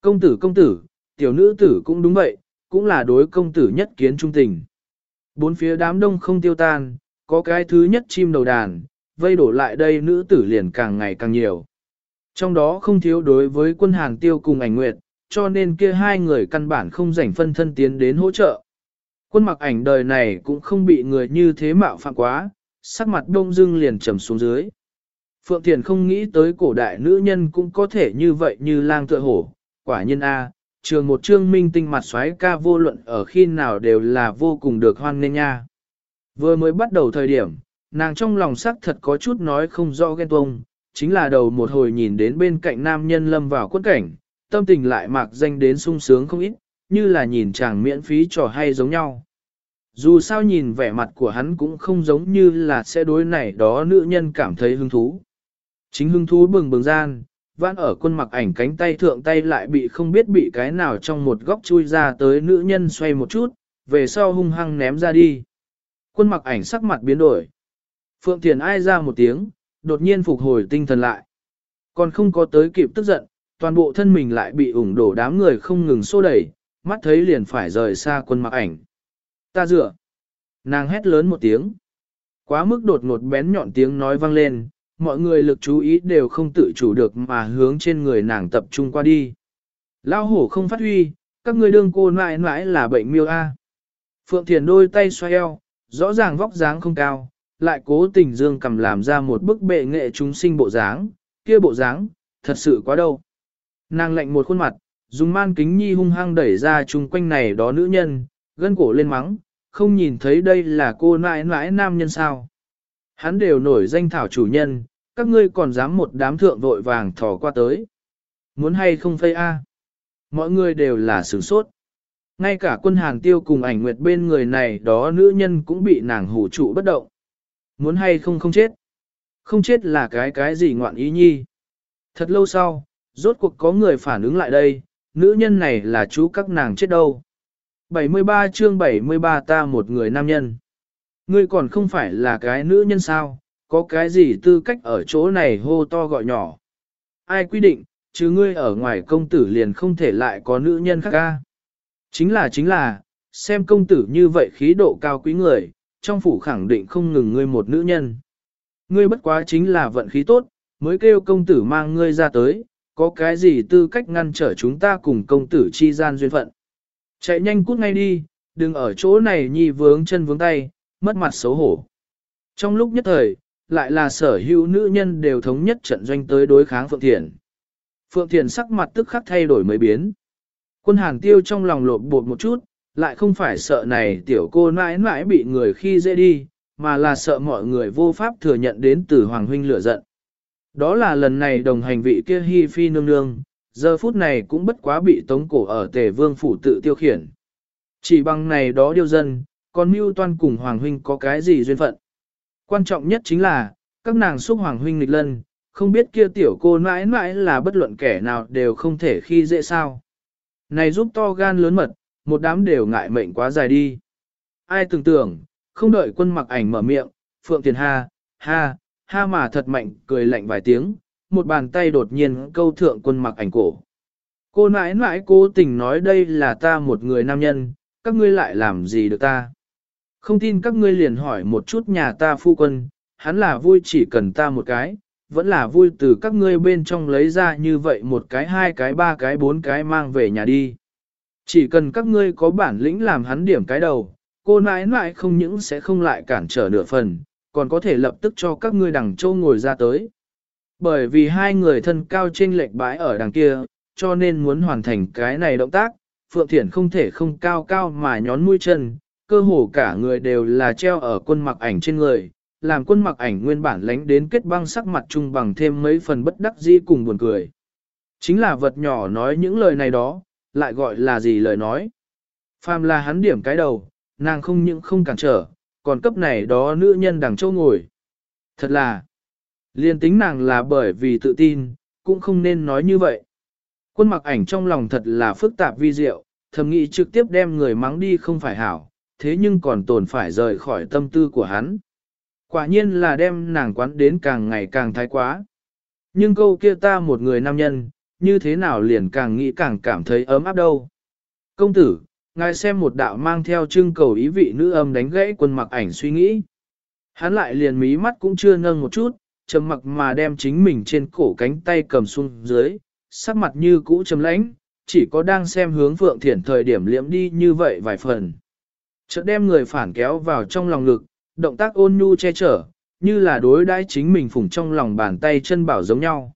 Công tử công tử, tiểu nữ tử cũng đúng vậy, cũng là đối công tử nhất kiến trung tình. Bốn phía đám đông không tiêu tan, có cái thứ nhất chim đầu đàn, vây đổ lại đây nữ tử liền càng ngày càng nhiều. Trong đó không thiếu đối với quân hàng tiêu cùng ảnh nguyệt, cho nên kia hai người căn bản không rảnh phân thân tiến đến hỗ trợ. Quân mặc ảnh đời này cũng không bị người như thế mạo phạm quá, sắc mặt đông dưng liền trầm xuống dưới. Phượng Thiền không nghĩ tới cổ đại nữ nhân cũng có thể như vậy như lang tựa hổ, quả nhân A, trường một trương minh tinh mặt xoáy ca vô luận ở khi nào đều là vô cùng được hoan nghênh nha. Vừa mới bắt đầu thời điểm, nàng trong lòng sắc thật có chút nói không rõ ghen tuông, chính là đầu một hồi nhìn đến bên cạnh nam nhân lâm vào quân cảnh, tâm tình lại mạc danh đến sung sướng không ít, như là nhìn chàng miễn phí trò hay giống nhau. Dù sao nhìn vẻ mặt của hắn cũng không giống như là sẽ đối này đó nữ nhân cảm thấy hứng thú. Chính hứng thú bừng bừng gian, vãn ở quân mặc ảnh cánh tay thượng tay lại bị không biết bị cái nào trong một góc chui ra tới nữ nhân xoay một chút, về sau hung hăng ném ra đi. Quân mặc ảnh sắc mặt biến đổi. Phượng Thiền ai ra một tiếng, đột nhiên phục hồi tinh thần lại. Còn không có tới kịp tức giận, toàn bộ thân mình lại bị ủng đổ đám người không ngừng xô đẩy, mắt thấy liền phải rời xa quân mặc ảnh. Ta dựa. Nàng hét lớn một tiếng. Quá mức đột ngột bén nhọn tiếng nói vang lên, mọi người lực chú ý đều không tự chủ được mà hướng trên người nàng tập trung qua đi. Lao hổ không phát huy, các ngươi đương cô mãi mãi là bệnh miêu A. Phượng Thiền đôi tay xoay eo, rõ ràng vóc dáng không cao, lại cố tình dương cầm làm ra một bức bệ nghệ chúng sinh bộ dáng, kia bộ dáng, thật sự quá đâu. Nàng lạnh một khuôn mặt, dùng man kính nhi hung hăng đẩy ra chung quanh này đó nữ nhân, gân cổ lên mắng, không nhìn thấy đây là cô nãi nãi nam nhân sao. Hắn đều nổi danh thảo chủ nhân, các ngươi còn dám một đám thượng vội vàng thò qua tới. Muốn hay không phây a? Mọi người đều là sửng sốt. Ngay cả quân hàng tiêu cùng ảnh nguyệt bên người này đó nữ nhân cũng bị nàng hủ trụ bất động. Muốn hay không không chết. Không chết là cái cái gì ngoạn ý nhi. Thật lâu sau, rốt cuộc có người phản ứng lại đây, nữ nhân này là chú các nàng chết đâu. 73 chương 73 ta một người nam nhân. Ngươi còn không phải là cái nữ nhân sao, có cái gì tư cách ở chỗ này hô to gọi nhỏ. Ai quy định, chứ ngươi ở ngoài công tử liền không thể lại có nữ nhân khác ca. Chính là chính là, xem công tử như vậy khí độ cao quý người, trong phủ khẳng định không ngừng ngươi một nữ nhân. Ngươi bất quá chính là vận khí tốt, mới kêu công tử mang ngươi ra tới, có cái gì tư cách ngăn trở chúng ta cùng công tử chi gian duyên phận. Chạy nhanh cút ngay đi, đừng ở chỗ này nhi vướng chân vướng tay, mất mặt xấu hổ. Trong lúc nhất thời, lại là sở hữu nữ nhân đều thống nhất trận doanh tới đối kháng Phượng Thiền. Phượng Thiền sắc mặt tức khắc thay đổi mới biến. Quân hàng tiêu trong lòng lột bột một chút, lại không phải sợ này tiểu cô mãi mãi bị người khi dễ đi, mà là sợ mọi người vô pháp thừa nhận đến từ Hoàng Huynh lửa giận. Đó là lần này đồng hành vị kia Hi Phi nương nương, giờ phút này cũng bất quá bị tống cổ ở tề vương phủ tự tiêu khiển. Chỉ bằng này đó điêu dân, còn mưu toan cùng Hoàng Huynh có cái gì duyên phận. Quan trọng nhất chính là, các nàng xúc Hoàng Huynh nghịch lân, không biết kia tiểu cô mãi mãi là bất luận kẻ nào đều không thể khi dễ sao. Này giúp to gan lớn mật, một đám đều ngại mệnh quá dài đi. Ai tưởng tưởng, không đợi quân mặc ảnh mở miệng, Phượng Tiền ha, ha, ha mà thật mạnh cười lạnh vài tiếng, một bàn tay đột nhiên câu thượng quân mặc ảnh cổ. Cô nãi nãi cố tình nói đây là ta một người nam nhân, các ngươi lại làm gì được ta. Không tin các ngươi liền hỏi một chút nhà ta phu quân, hắn là vui chỉ cần ta một cái, vẫn là vui từ các ngươi bên trong lấy ra như vậy một cái hai cái ba cái bốn cái mang về nhà đi. Chỉ cần các ngươi có bản lĩnh làm hắn điểm cái đầu, cô nãi nãi không những sẽ không lại cản trở nửa phần, còn có thể lập tức cho các ngươi đằng châu ngồi ra tới. Bởi vì hai người thân cao trên lệch bãi ở đằng kia, cho nên muốn hoàn thành cái này động tác, Phượng Thiển không thể không cao cao mà nhón mũi chân, cơ hồ cả người đều là treo ở quân mặc ảnh trên người, làm quân mặc ảnh nguyên bản lánh đến kết băng sắc mặt chung bằng thêm mấy phần bất đắc dĩ cùng buồn cười. Chính là vật nhỏ nói những lời này đó, lại gọi là gì lời nói. Phàm là hắn điểm cái đầu, nàng không những không cản trở, còn cấp này đó nữ nhân đằng châu ngồi. Thật là, liên tính nàng là bởi vì tự tin, cũng không nên nói như vậy. Quân mặc ảnh trong lòng thật là phức tạp vi diệu, thầm nghĩ trực tiếp đem người mắng đi không phải hảo, thế nhưng còn tồn phải rời khỏi tâm tư của hắn. Quả nhiên là đem nàng quán đến càng ngày càng thái quá. Nhưng câu kia ta một người nam nhân, như thế nào liền càng nghĩ càng cảm thấy ấm áp đâu. Công tử, ngài xem một đạo mang theo trưng cầu ý vị nữ âm đánh gãy quân mặc ảnh suy nghĩ. Hắn lại liền mí mắt cũng chưa nâng một chút, trầm mặc mà đem chính mình trên cổ cánh tay cầm xuống dưới, sắc mặt như cũ trầm lãnh, chỉ có đang xem hướng Phượng Thiển thời điểm liễm đi như vậy vài phần. Chợt đem người phản kéo vào trong lòng lực, động tác ôn nhu che chở, như là đối đãi chính mình phủng trong lòng bàn tay chân bảo giống nhau.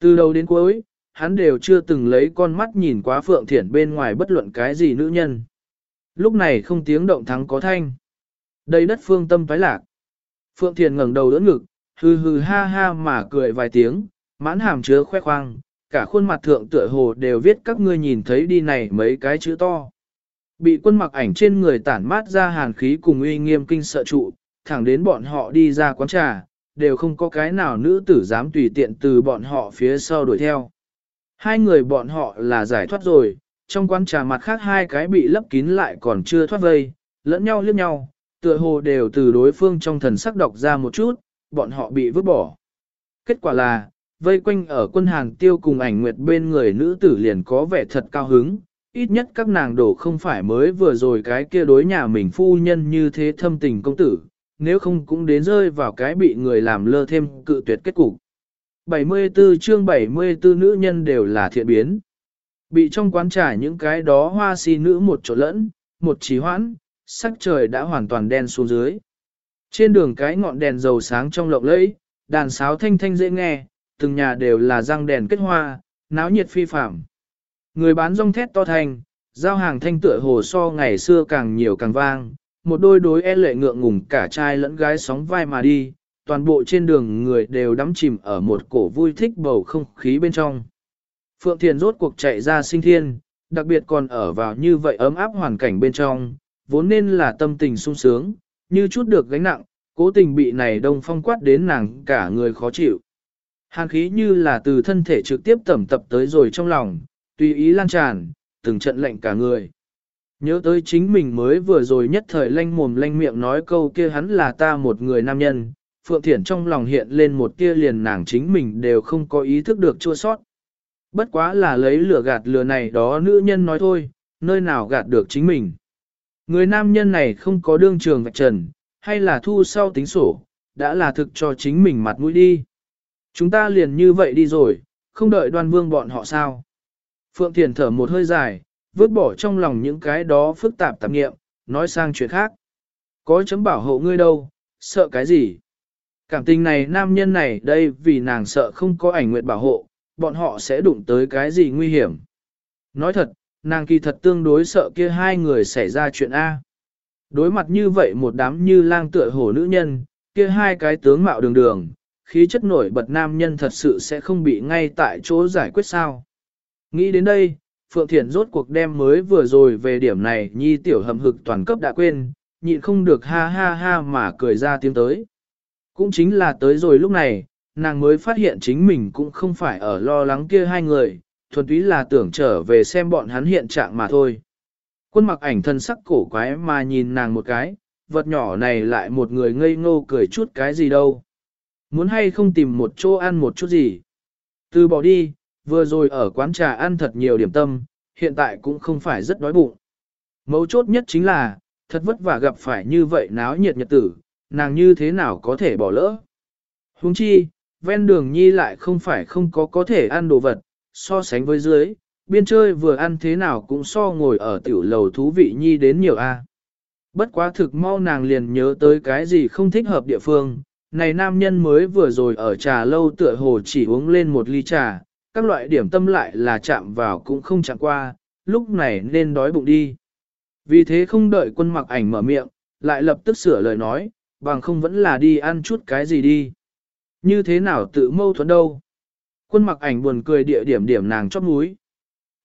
Từ đầu đến cuối, hắn đều chưa từng lấy con mắt nhìn quá Phượng Thiển bên ngoài bất luận cái gì nữ nhân. Lúc này không tiếng động thắng có thanh. Đây đất phương tâm phái lạc. Phượng thiền ngẩng đầu đỡ ngực, hừ hừ ha ha mà cười vài tiếng, mãn hàm chứa khoe khoang, cả khuôn mặt thượng tựa hồ đều viết các ngươi nhìn thấy đi này mấy cái chữ to. Bị quân mặc ảnh trên người tản mát ra hàn khí cùng uy nghiêm kinh sợ trụ, thẳng đến bọn họ đi ra quán trà, đều không có cái nào nữ tử dám tùy tiện từ bọn họ phía sau đuổi theo. Hai người bọn họ là giải thoát rồi, trong quán trà mặt khác hai cái bị lấp kín lại còn chưa thoát vây, lẫn nhau liếc nhau, tựa hồ đều từ đối phương trong thần sắc đọc ra một chút, bọn họ bị vứt bỏ. Kết quả là, vây quanh ở quân hàng tiêu cùng ảnh nguyệt bên người nữ tử liền có vẻ thật cao hứng, ít nhất các nàng đổ không phải mới vừa rồi cái kia đối nhà mình phu nhân như thế thâm tình công tử, nếu không cũng đến rơi vào cái bị người làm lơ thêm cự tuyệt kết cục. 74 chương 74 nữ nhân đều là thiện biến. Bị trong quán trà những cái đó hoa si nữ một chỗ lẫn, một trí hoãn, sắc trời đã hoàn toàn đen xuống dưới. Trên đường cái ngọn đèn dầu sáng trong lộng lẫy, đàn sáo thanh thanh dễ nghe, từng nhà đều là răng đèn kết hoa, náo nhiệt phi phạm. Người bán rong thét to thành, giao hàng thanh tựa hồ so ngày xưa càng nhiều càng vang, một đôi đối e lệ ngượng ngùng cả trai lẫn gái sóng vai mà đi, toàn bộ trên đường người đều đắm chìm ở một cổ vui thích bầu không khí bên trong. Phượng Thiền rốt cuộc chạy ra sinh thiên, đặc biệt còn ở vào như vậy ấm áp hoàn cảnh bên trong, vốn nên là tâm tình sung sướng, như chút được gánh nặng, cố tình bị này đông phong quát đến nàng cả người khó chịu. Hàn khí như là từ thân thể trực tiếp tẩm tập tới rồi trong lòng, tùy ý lan tràn, từng trận lệnh cả người. Nhớ tới chính mình mới vừa rồi nhất thời lanh mồm lanh miệng nói câu kia hắn là ta một người nam nhân, Phượng Thiển trong lòng hiện lên một tia liền nàng chính mình đều không có ý thức được chua sót. Bất quá là lấy lửa gạt lửa này đó nữ nhân nói thôi, nơi nào gạt được chính mình. Người nam nhân này không có đương trường vạch trần, hay là thu sau tính sổ, đã là thực cho chính mình mặt mũi đi. Chúng ta liền như vậy đi rồi, không đợi đoan vương bọn họ sao. Phượng Thiền thở một hơi dài, vứt bỏ trong lòng những cái đó phức tạp tạp nghiệm, nói sang chuyện khác. Có chấm bảo hộ ngươi đâu, sợ cái gì? Cảm tình này nam nhân này đây vì nàng sợ không có ảnh nguyện bảo hộ, bọn họ sẽ đụng tới cái gì nguy hiểm. Nói thật, nàng kỳ thật tương đối sợ kia hai người xảy ra chuyện A. Đối mặt như vậy một đám như lang tựa hổ nữ nhân, kia hai cái tướng mạo đường đường, khí chất nổi bật nam nhân thật sự sẽ không bị ngay tại chỗ giải quyết sao. Nghĩ đến đây, Phượng Thiển rốt cuộc đem mới vừa rồi về điểm này nhi tiểu hầm hực toàn cấp đã quên, nhịn không được ha ha ha mà cười ra tiếng tới. Cũng chính là tới rồi lúc này, nàng mới phát hiện chính mình cũng không phải ở lo lắng kia hai người, thuần túy là tưởng trở về xem bọn hắn hiện trạng mà thôi. Quân mặc ảnh thân sắc cổ quái mà nhìn nàng một cái, vật nhỏ này lại một người ngây ngô cười chút cái gì đâu. Muốn hay không tìm một chỗ ăn một chút gì. Từ bỏ đi, vừa rồi ở quán trà ăn thật nhiều điểm tâm, hiện tại cũng không phải rất đói bụng. Mấu chốt nhất chính là, thật vất vả gặp phải như vậy náo nhiệt nhật tử, nàng như thế nào có thể bỏ lỡ. Huống chi, ven đường nhi lại không phải không có có thể ăn đồ vật, so sánh với dưới, biên chơi vừa ăn thế nào cũng so ngồi ở tiểu lầu thú vị nhi đến nhiều a. Bất quá thực mau nàng liền nhớ tới cái gì không thích hợp địa phương, này nam nhân mới vừa rồi ở trà lâu tựa hồ chỉ uống lên một ly trà, các loại điểm tâm lại là chạm vào cũng không chạm qua, lúc này nên đói bụng đi. Vì thế không đợi quân mặc ảnh mở miệng, lại lập tức sửa lời nói, bằng không vẫn là đi ăn chút cái gì đi. Như thế nào tự mâu thuẫn đâu. Quân mặc ảnh buồn cười địa điểm điểm nàng chóp núi.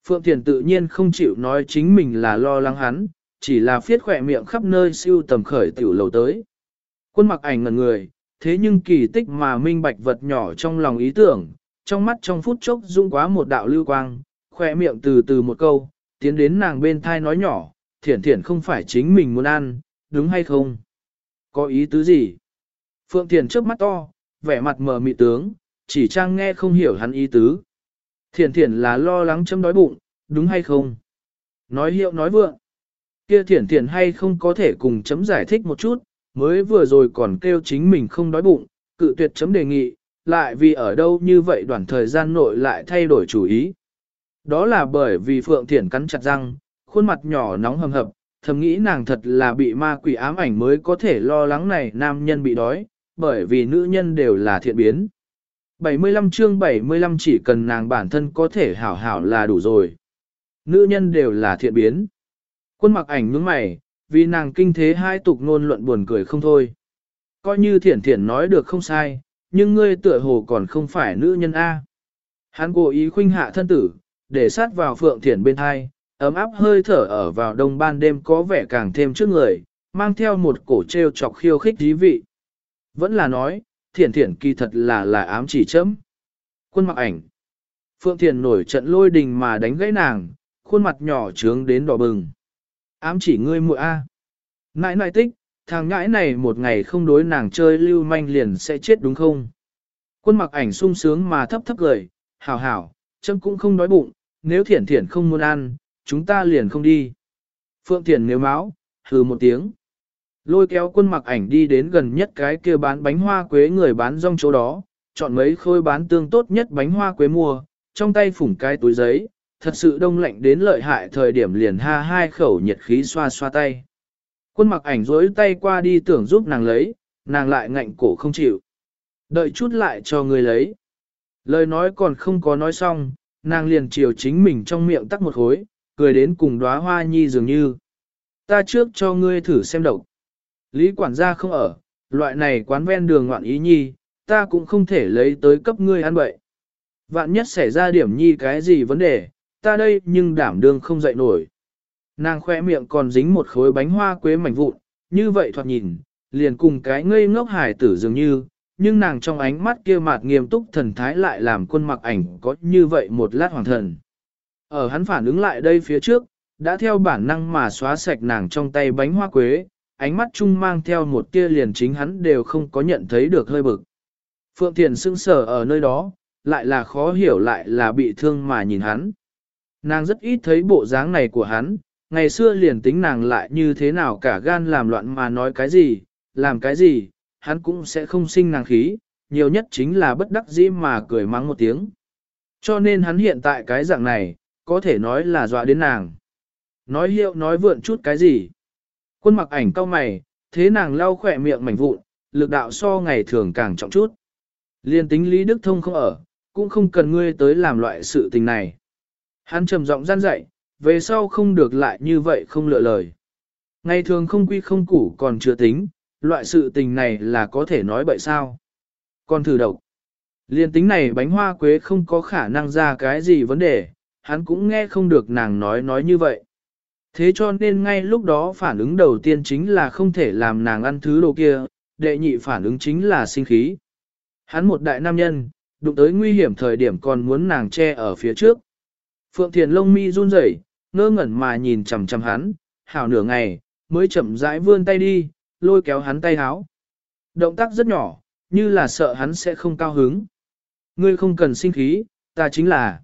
Phượng Thiền tự nhiên không chịu nói chính mình là lo lắng hắn, chỉ là phiết khỏe miệng khắp nơi siêu tầm khởi tiểu lầu tới. Quân mặc ảnh ngần người, thế nhưng kỳ tích mà minh bạch vật nhỏ trong lòng ý tưởng, trong mắt trong phút chốc dung quá một đạo lưu quang, khỏe miệng từ từ một câu, tiến đến nàng bên thai nói nhỏ, thiển thiển không phải chính mình muốn ăn, đúng hay không? Có ý tứ gì? Phượng Thiền trước mắt to, vẻ mặt mờ mị tướng, chỉ trang nghe không hiểu hắn ý tứ. Thiển thiển là lo lắng chấm đói bụng, đúng hay không? Nói hiệu nói vượng. Kia thiển thiển hay không có thể cùng chấm giải thích một chút, mới vừa rồi còn kêu chính mình không đói bụng, cự tuyệt chấm đề nghị, lại vì ở đâu như vậy đoạn thời gian nội lại thay đổi chủ ý. Đó là bởi vì Phượng Thiển cắn chặt răng, khuôn mặt nhỏ nóng hầm hập, thầm nghĩ nàng thật là bị ma quỷ ám ảnh mới có thể lo lắng này nam nhân bị đói, bởi vì nữ nhân đều là thiện biến. 75 chương 75 chỉ cần nàng bản thân có thể hảo hảo là đủ rồi. Nữ nhân đều là thiện biến. Quân mặc ảnh nhướng mày, vì nàng kinh thế hai tục ngôn luận buồn cười không thôi. Coi như thiển thiển nói được không sai, nhưng ngươi tựa hồ còn không phải nữ nhân A. Hắn cố ý khuynh hạ thân tử, để sát vào phượng thiển bên hai, ấm áp hơi thở ở vào đông ban đêm có vẻ càng thêm trước người, mang theo một cổ treo chọc khiêu khích dí vị. Vẫn là nói, thiển thiển kỳ thật là là ám chỉ chấm. Quân mặc ảnh. Phượng Thiền nổi trận lôi đình mà đánh gãy nàng, khuôn mặt nhỏ trướng đến đỏ bừng. Ám chỉ ngươi muội A. Nãi nãi tích, thằng ngãi này một ngày không đối nàng chơi lưu manh liền sẽ chết đúng không? Quân mặc ảnh sung sướng mà thấp thấp gửi, hảo hảo, chấm cũng không đói bụng, nếu thiển thiển không muốn ăn, chúng ta liền không đi. Phượng thiển nếu máu, hừ một tiếng. Lôi kéo quân mặc ảnh đi đến gần nhất cái kia bán bánh hoa quế người bán rong chỗ đó, chọn mấy khôi bán tương tốt nhất bánh hoa quế mua, trong tay phủng cái túi giấy, thật sự đông lạnh đến lợi hại thời điểm liền ha hai khẩu nhiệt khí xoa xoa tay. Quân mặc ảnh rối tay qua đi tưởng giúp nàng lấy, nàng lại ngạnh cổ không chịu. Đợi chút lại cho người lấy. Lời nói còn không có nói xong, nàng liền chiều chính mình trong miệng tắc một khối, cười đến cùng đóa hoa nhi dường như. Ta trước cho ngươi thử xem độc. Lý quản gia không ở, loại này quán ven đường ngoạn ý nhi, ta cũng không thể lấy tới cấp ngươi ăn bậy. Vạn nhất xảy ra điểm nhi cái gì vấn đề, ta đây nhưng đảm đương không dậy nổi. Nàng khoe miệng còn dính một khối bánh hoa quế mảnh vụn, như vậy thoạt nhìn, liền cùng cái ngây ngốc hải tử dường như, nhưng nàng trong ánh mắt kia mặt nghiêm túc thần thái lại làm quân mặc ảnh có như vậy một lát hoàng thần. Ở hắn phản ứng lại đây phía trước, đã theo bản năng mà xóa sạch nàng trong tay bánh hoa quế, ánh mắt chung mang theo một tia liền chính hắn đều không có nhận thấy được hơi bực. Phượng Thiền sưng sở ở nơi đó, lại là khó hiểu lại là bị thương mà nhìn hắn. Nàng rất ít thấy bộ dáng này của hắn, ngày xưa liền tính nàng lại như thế nào cả gan làm loạn mà nói cái gì, làm cái gì, hắn cũng sẽ không sinh nàng khí, nhiều nhất chính là bất đắc dĩ mà cười mắng một tiếng. Cho nên hắn hiện tại cái dạng này, có thể nói là dọa đến nàng. Nói hiệu nói vượn chút cái gì. Quân mặc ảnh cao mày, thế nàng lau khỏe miệng mảnh vụn, lực đạo so ngày thường càng trọng chút. Liên tính Lý Đức Thông không ở, cũng không cần ngươi tới làm loại sự tình này. Hắn trầm giọng gian dạy, về sau không được lại như vậy không lựa lời. Ngày thường không quy không củ còn chưa tính, loại sự tình này là có thể nói bậy sao. Còn thử độc. Liên tính này bánh hoa quế không có khả năng ra cái gì vấn đề, hắn cũng nghe không được nàng nói nói như vậy. Thế cho nên ngay lúc đó phản ứng đầu tiên chính là không thể làm nàng ăn thứ đồ kia, đệ nhị phản ứng chính là sinh khí. Hắn một đại nam nhân, đụng tới nguy hiểm thời điểm còn muốn nàng che ở phía trước. Phượng Thiền lông mi run rẩy, ngơ ngẩn mà nhìn chầm chầm hắn, hảo nửa ngày, mới chậm rãi vươn tay đi, lôi kéo hắn tay háo. Động tác rất nhỏ, như là sợ hắn sẽ không cao hứng. Ngươi không cần sinh khí, ta chính là,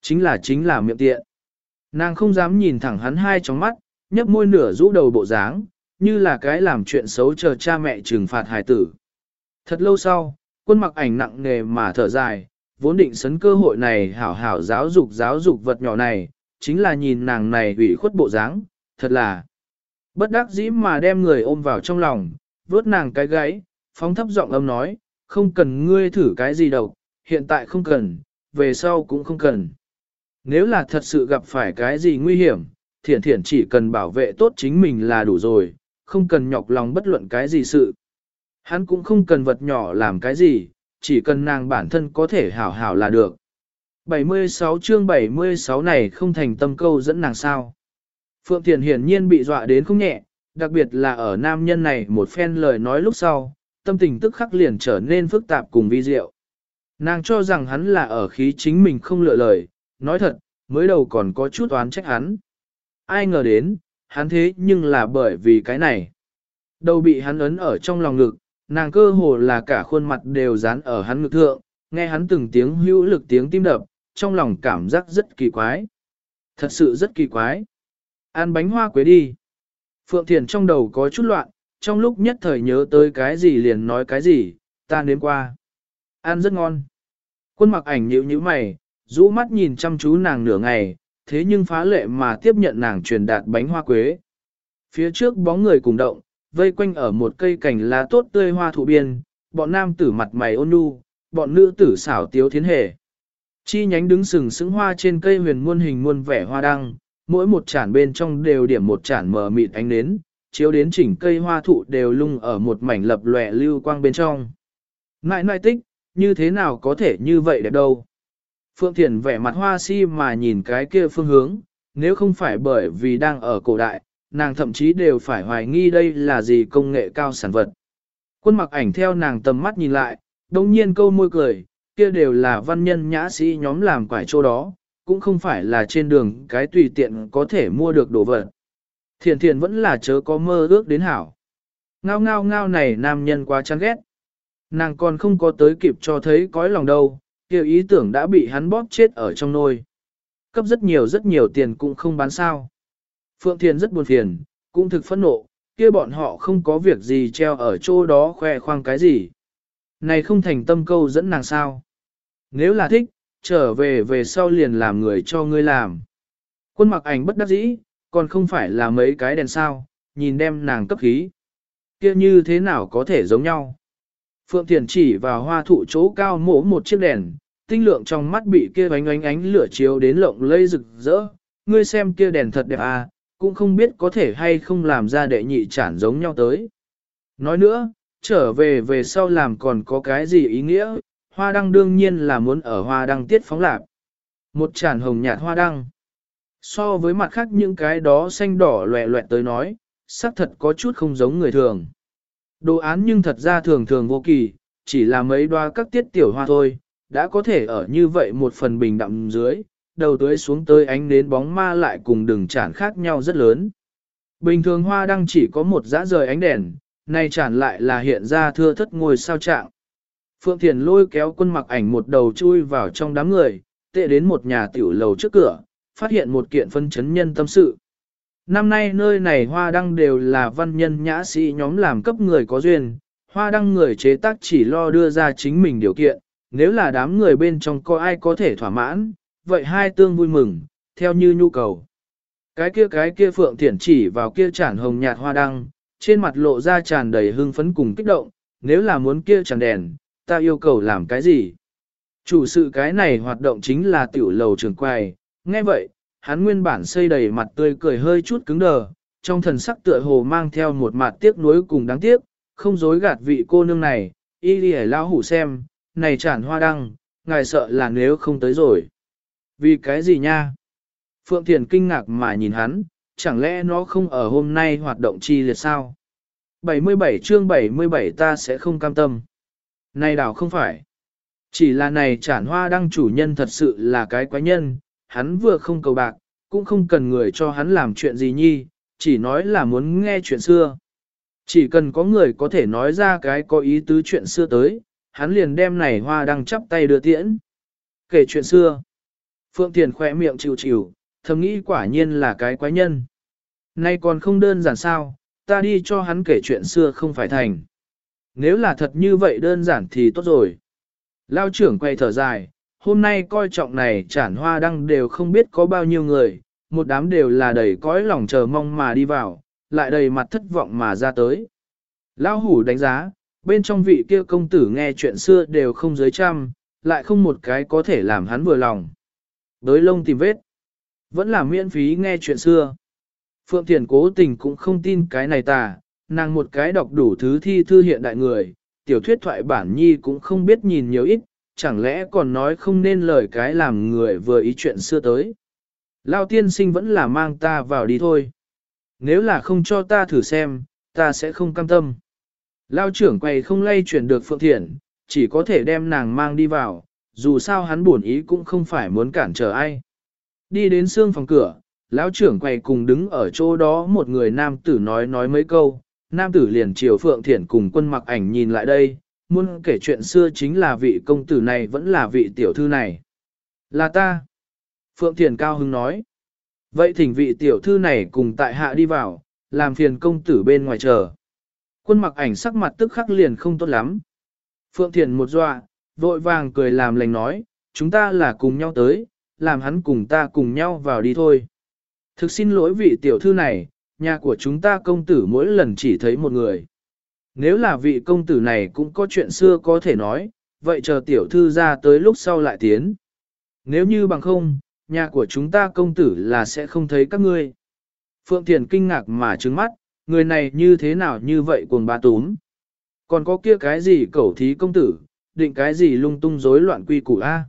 chính là chính là miệng tiện. Nàng không dám nhìn thẳng hắn hai trong mắt, nhấp môi nửa rũ đầu bộ dáng, như là cái làm chuyện xấu chờ cha mẹ trừng phạt hài tử. Thật lâu sau, quân mặc ảnh nặng nề mà thở dài, vốn định sấn cơ hội này hảo hảo giáo dục giáo dục vật nhỏ này, chính là nhìn nàng này ủy khuất bộ dáng, thật là bất đắc dĩ mà đem người ôm vào trong lòng, vớt nàng cái gáy, phóng thấp giọng âm nói, không cần ngươi thử cái gì đâu, hiện tại không cần, về sau cũng không cần. Nếu là thật sự gặp phải cái gì nguy hiểm, thiển thiển chỉ cần bảo vệ tốt chính mình là đủ rồi, không cần nhọc lòng bất luận cái gì sự. Hắn cũng không cần vật nhỏ làm cái gì, chỉ cần nàng bản thân có thể hảo hảo là được. 76 chương 76 này không thành tâm câu dẫn nàng sao. Phượng Thiền hiển nhiên bị dọa đến không nhẹ, đặc biệt là ở nam nhân này một phen lời nói lúc sau, tâm tình tức khắc liền trở nên phức tạp cùng vi diệu. Nàng cho rằng hắn là ở khí chính mình không lựa lời, nói thật, mới đầu còn có chút oán trách hắn. Ai ngờ đến, hắn thế nhưng là bởi vì cái này. Đầu bị hắn ấn ở trong lòng ngực, nàng cơ hồ là cả khuôn mặt đều dán ở hắn ngực thượng, nghe hắn từng tiếng hữu lực tiếng tim đập, trong lòng cảm giác rất kỳ quái. Thật sự rất kỳ quái. Ăn bánh hoa quế đi. Phượng Thiền trong đầu có chút loạn, trong lúc nhất thời nhớ tới cái gì liền nói cái gì, ta nếm qua. Ăn rất ngon. Quân mặc ảnh nhíu như mày, rũ mắt nhìn chăm chú nàng nửa ngày, thế nhưng phá lệ mà tiếp nhận nàng truyền đạt bánh hoa quế. Phía trước bóng người cùng động, vây quanh ở một cây cành lá tốt tươi hoa thụ biên, bọn nam tử mặt mày ôn nhu, bọn nữ tử xảo tiếu thiến hề. Chi nhánh đứng sừng sững hoa trên cây huyền muôn hình muôn vẻ hoa đăng, mỗi một chản bên trong đều điểm một chản mờ mịt ánh nến, chiếu đến chỉnh cây hoa thụ đều lung ở một mảnh lập lòe lưu quang bên trong. Ngại nại tích, như thế nào có thể như vậy đẹp đâu. Phượng Thiền vẻ mặt hoa si mà nhìn cái kia phương hướng, nếu không phải bởi vì đang ở cổ đại, nàng thậm chí đều phải hoài nghi đây là gì công nghệ cao sản vật. Quân mặc ảnh theo nàng tầm mắt nhìn lại, đồng nhiên câu môi cười, kia đều là văn nhân nhã sĩ nhóm làm quải chỗ đó, cũng không phải là trên đường cái tùy tiện có thể mua được đồ vật. Thiền thiền vẫn là chớ có mơ ước đến hảo. Ngao ngao ngao này nam nhân quá chán ghét. Nàng còn không có tới kịp cho thấy cõi lòng đâu, kia ý tưởng đã bị hắn bóp chết ở trong nôi. Cấp rất nhiều rất nhiều tiền cũng không bán sao. Phượng Thiền rất buồn phiền, cũng thực phẫn nộ, kia bọn họ không có việc gì treo ở chỗ đó khoe khoang cái gì. Này không thành tâm câu dẫn nàng sao. Nếu là thích, trở về về sau liền làm người cho ngươi làm. Quân mặc ảnh bất đắc dĩ, còn không phải là mấy cái đèn sao, nhìn đem nàng cấp khí. kia như thế nào có thể giống nhau. Phượng Thiền chỉ vào hoa thụ chỗ cao mổ một chiếc đèn, tinh lượng trong mắt bị kia ánh ánh ánh lửa chiếu đến lộng lây rực rỡ, ngươi xem kia đèn thật đẹp à, cũng không biết có thể hay không làm ra đệ nhị chản giống nhau tới. Nói nữa, trở về về sau làm còn có cái gì ý nghĩa, hoa đăng đương nhiên là muốn ở hoa đăng tiết phóng lạc. Một chản hồng nhạt hoa đăng. So với mặt khác những cái đó xanh đỏ loẹ loẹt tới nói, xác thật có chút không giống người thường. Đồ án nhưng thật ra thường thường vô kỳ, chỉ là mấy đoa các tiết tiểu hoa thôi, đã có thể ở như vậy một phần bình đậm dưới, đầu tưới xuống tới ánh nến bóng ma lại cùng đường chản khác nhau rất lớn. Bình thường hoa đăng chỉ có một dã rời ánh đèn, nay chản lại là hiện ra thưa thất ngôi sao trạng. Phượng Thiền lôi kéo quân mặc ảnh một đầu chui vào trong đám người, tệ đến một nhà tiểu lầu trước cửa, phát hiện một kiện phân chấn nhân tâm sự. Năm nay nơi này hoa đăng đều là văn nhân nhã sĩ nhóm làm cấp người có duyên, hoa đăng người chế tác chỉ lo đưa ra chính mình điều kiện, nếu là đám người bên trong có ai có thể thỏa mãn, vậy hai tương vui mừng, theo như nhu cầu. Cái kia cái kia phượng thiển chỉ vào kia chản hồng nhạt hoa đăng, trên mặt lộ ra tràn đầy hưng phấn cùng kích động, nếu là muốn kia chản đèn, ta yêu cầu làm cái gì? Chủ sự cái này hoạt động chính là tiểu lầu trường quài, nghe vậy, hắn nguyên bản xây đầy mặt tươi cười hơi chút cứng đờ, trong thần sắc tựa hồ mang theo một mặt tiếc nuối cùng đáng tiếc, không dối gạt vị cô nương này, y đi lao hủ xem, này chản hoa đăng, ngài sợ là nếu không tới rồi. Vì cái gì nha? Phượng Thiền kinh ngạc mà nhìn hắn, chẳng lẽ nó không ở hôm nay hoạt động chi liệt sao? 77 chương 77 ta sẽ không cam tâm. Này đảo không phải. Chỉ là này chản hoa đăng chủ nhân thật sự là cái quái nhân, hắn vừa không cầu bạc, cũng không cần người cho hắn làm chuyện gì nhi, chỉ nói là muốn nghe chuyện xưa. Chỉ cần có người có thể nói ra cái có ý tứ chuyện xưa tới, hắn liền đem này hoa đăng chắp tay đưa tiễn. Kể chuyện xưa. Phượng Thiền khỏe miệng chịu chịu, thầm nghĩ quả nhiên là cái quái nhân. Nay còn không đơn giản sao, ta đi cho hắn kể chuyện xưa không phải thành. Nếu là thật như vậy đơn giản thì tốt rồi. Lao trưởng quay thở dài, hôm nay coi trọng này chản hoa đăng đều không biết có bao nhiêu người, một đám đều là đầy cõi lòng chờ mong mà đi vào, lại đầy mặt thất vọng mà ra tới. Lao hủ đánh giá, bên trong vị kia công tử nghe chuyện xưa đều không dưới trăm, lại không một cái có thể làm hắn vừa lòng. Đới lông tìm vết, vẫn là miễn phí nghe chuyện xưa. Phượng Thiền cố tình cũng không tin cái này tà, nàng một cái đọc đủ thứ thi thư hiện đại người, tiểu thuyết thoại bản nhi cũng không biết nhìn nhiều ít, chẳng lẽ còn nói không nên lời cái làm người vừa ý chuyện xưa tới. Lao tiên sinh vẫn là mang ta vào đi thôi. Nếu là không cho ta thử xem, ta sẽ không cam tâm. Lao trưởng quầy không lay chuyển được Phượng Thiển, chỉ có thể đem nàng mang đi vào, dù sao hắn buồn ý cũng không phải muốn cản trở ai. Đi đến xương phòng cửa, lão trưởng quầy cùng đứng ở chỗ đó một người nam tử nói nói mấy câu, nam tử liền chiều Phượng Thiển cùng quân mặc ảnh nhìn lại đây, muốn kể chuyện xưa chính là vị công tử này vẫn là vị tiểu thư này. Là ta. Phượng Thiền cao hứng nói. Vậy thỉnh vị tiểu thư này cùng tại hạ đi vào, làm phiền công tử bên ngoài chờ. Quân mặc ảnh sắc mặt tức khắc liền không tốt lắm. Phượng Thiền một dọa, vội vàng cười làm lành nói, chúng ta là cùng nhau tới, làm hắn cùng ta cùng nhau vào đi thôi. Thực xin lỗi vị tiểu thư này, nhà của chúng ta công tử mỗi lần chỉ thấy một người. Nếu là vị công tử này cũng có chuyện xưa có thể nói, vậy chờ tiểu thư ra tới lúc sau lại tiến. Nếu như bằng không, nhà của chúng ta công tử là sẽ không thấy các ngươi. Phượng Thiền kinh ngạc mà trứng mắt, người này như thế nào như vậy cuồng ba túm. Còn có kia cái gì cẩu thí công tử, định cái gì lung tung rối loạn quy củ A.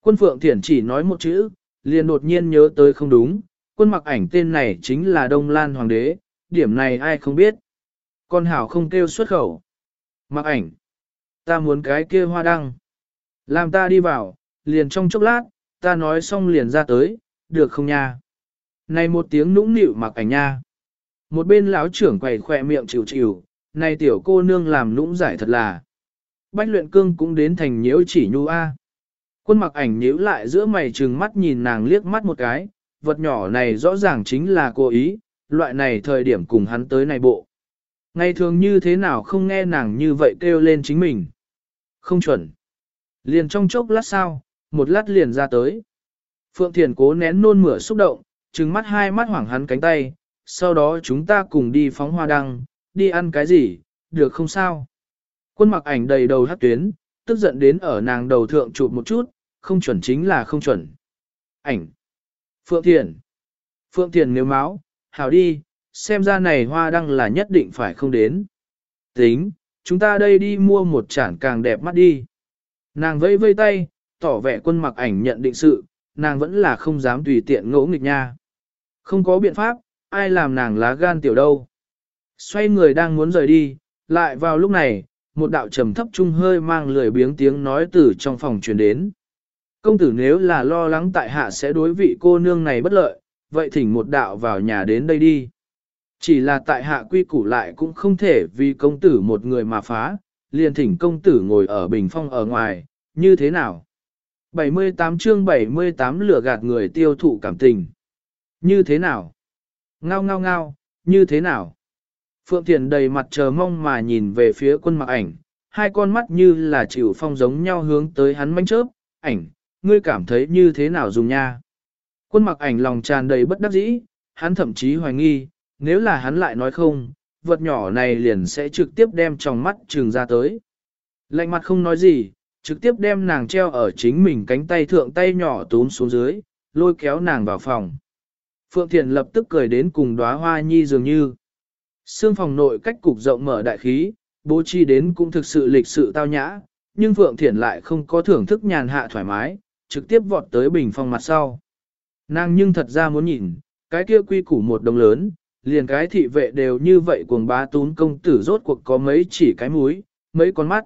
Quân Phượng Thiển chỉ nói một chữ, liền đột nhiên nhớ tới không đúng, quân mặc ảnh tên này chính là Đông Lan Hoàng đế, điểm này ai không biết. Con hảo không kêu xuất khẩu. Mặc ảnh. Ta muốn cái kia hoa đăng. Làm ta đi vào, liền trong chốc lát, ta nói xong liền ra tới, được không nha? Này một tiếng nũng nịu mặc ảnh nha. Một bên lão trưởng quầy khỏe miệng chịu chịu, này tiểu cô nương làm nũng giải thật là. Bách luyện cương cũng đến thành nhiễu chỉ nhu a. Quân mặc ảnh nhíu lại giữa mày trừng mắt nhìn nàng liếc mắt một cái, vật nhỏ này rõ ràng chính là cô ý, loại này thời điểm cùng hắn tới này bộ. Ngày thường như thế nào không nghe nàng như vậy kêu lên chính mình. Không chuẩn. Liền trong chốc lát sau, một lát liền ra tới. Phượng Thiền cố nén nôn mửa xúc động, trừng mắt hai mắt hoảng hắn cánh tay, sau đó chúng ta cùng đi phóng hoa đăng, đi ăn cái gì, được không sao? Quân mặc ảnh đầy đầu hát tuyến, tức giận đến ở nàng đầu thượng chụp một chút, không chuẩn chính là không chuẩn. Ảnh. Phượng Thiền. Phượng Thiền nếu máu, hảo đi, xem ra này hoa đăng là nhất định phải không đến. Tính, chúng ta đây đi mua một chản càng đẹp mắt đi. Nàng vây vây tay, tỏ vẻ quân mặc ảnh nhận định sự, nàng vẫn là không dám tùy tiện ngỗ nghịch nha. Không có biện pháp, ai làm nàng lá gan tiểu đâu. Xoay người đang muốn rời đi, lại vào lúc này, một đạo trầm thấp trung hơi mang lười biếng tiếng nói từ trong phòng truyền đến. Công tử nếu là lo lắng tại hạ sẽ đối vị cô nương này bất lợi, vậy thỉnh một đạo vào nhà đến đây đi. Chỉ là tại hạ quy củ lại cũng không thể vì công tử một người mà phá, liền thỉnh công tử ngồi ở bình phong ở ngoài, như thế nào? 78 chương 78 lửa gạt người tiêu thụ cảm tình. Như thế nào? Ngao ngao ngao, như thế nào? Phượng Thiền đầy mặt chờ mong mà nhìn về phía quân mặc ảnh, hai con mắt như là chịu phong giống nhau hướng tới hắn manh chớp, ảnh, ngươi cảm thấy như thế nào dùng nha? Quân mặc ảnh lòng tràn đầy bất đắc dĩ, hắn thậm chí hoài nghi, nếu là hắn lại nói không, vật nhỏ này liền sẽ trực tiếp đem trong mắt trường ra tới. Lạnh mặt không nói gì, trực tiếp đem nàng treo ở chính mình cánh tay thượng tay nhỏ túm xuống dưới, lôi kéo nàng vào phòng. Phượng Thiền lập tức cười đến cùng đóa hoa nhi dường như. Sương phòng nội cách cục rộng mở đại khí, bố trí đến cũng thực sự lịch sự tao nhã, nhưng Phượng Thiển lại không có thưởng thức nhàn hạ thoải mái, trực tiếp vọt tới bình phong mặt sau. Nàng nhưng thật ra muốn nhìn, cái kia quy củ một đồng lớn, liền cái thị vệ đều như vậy cuồng bá tún công tử rốt cuộc có mấy chỉ cái múi, mấy con mắt.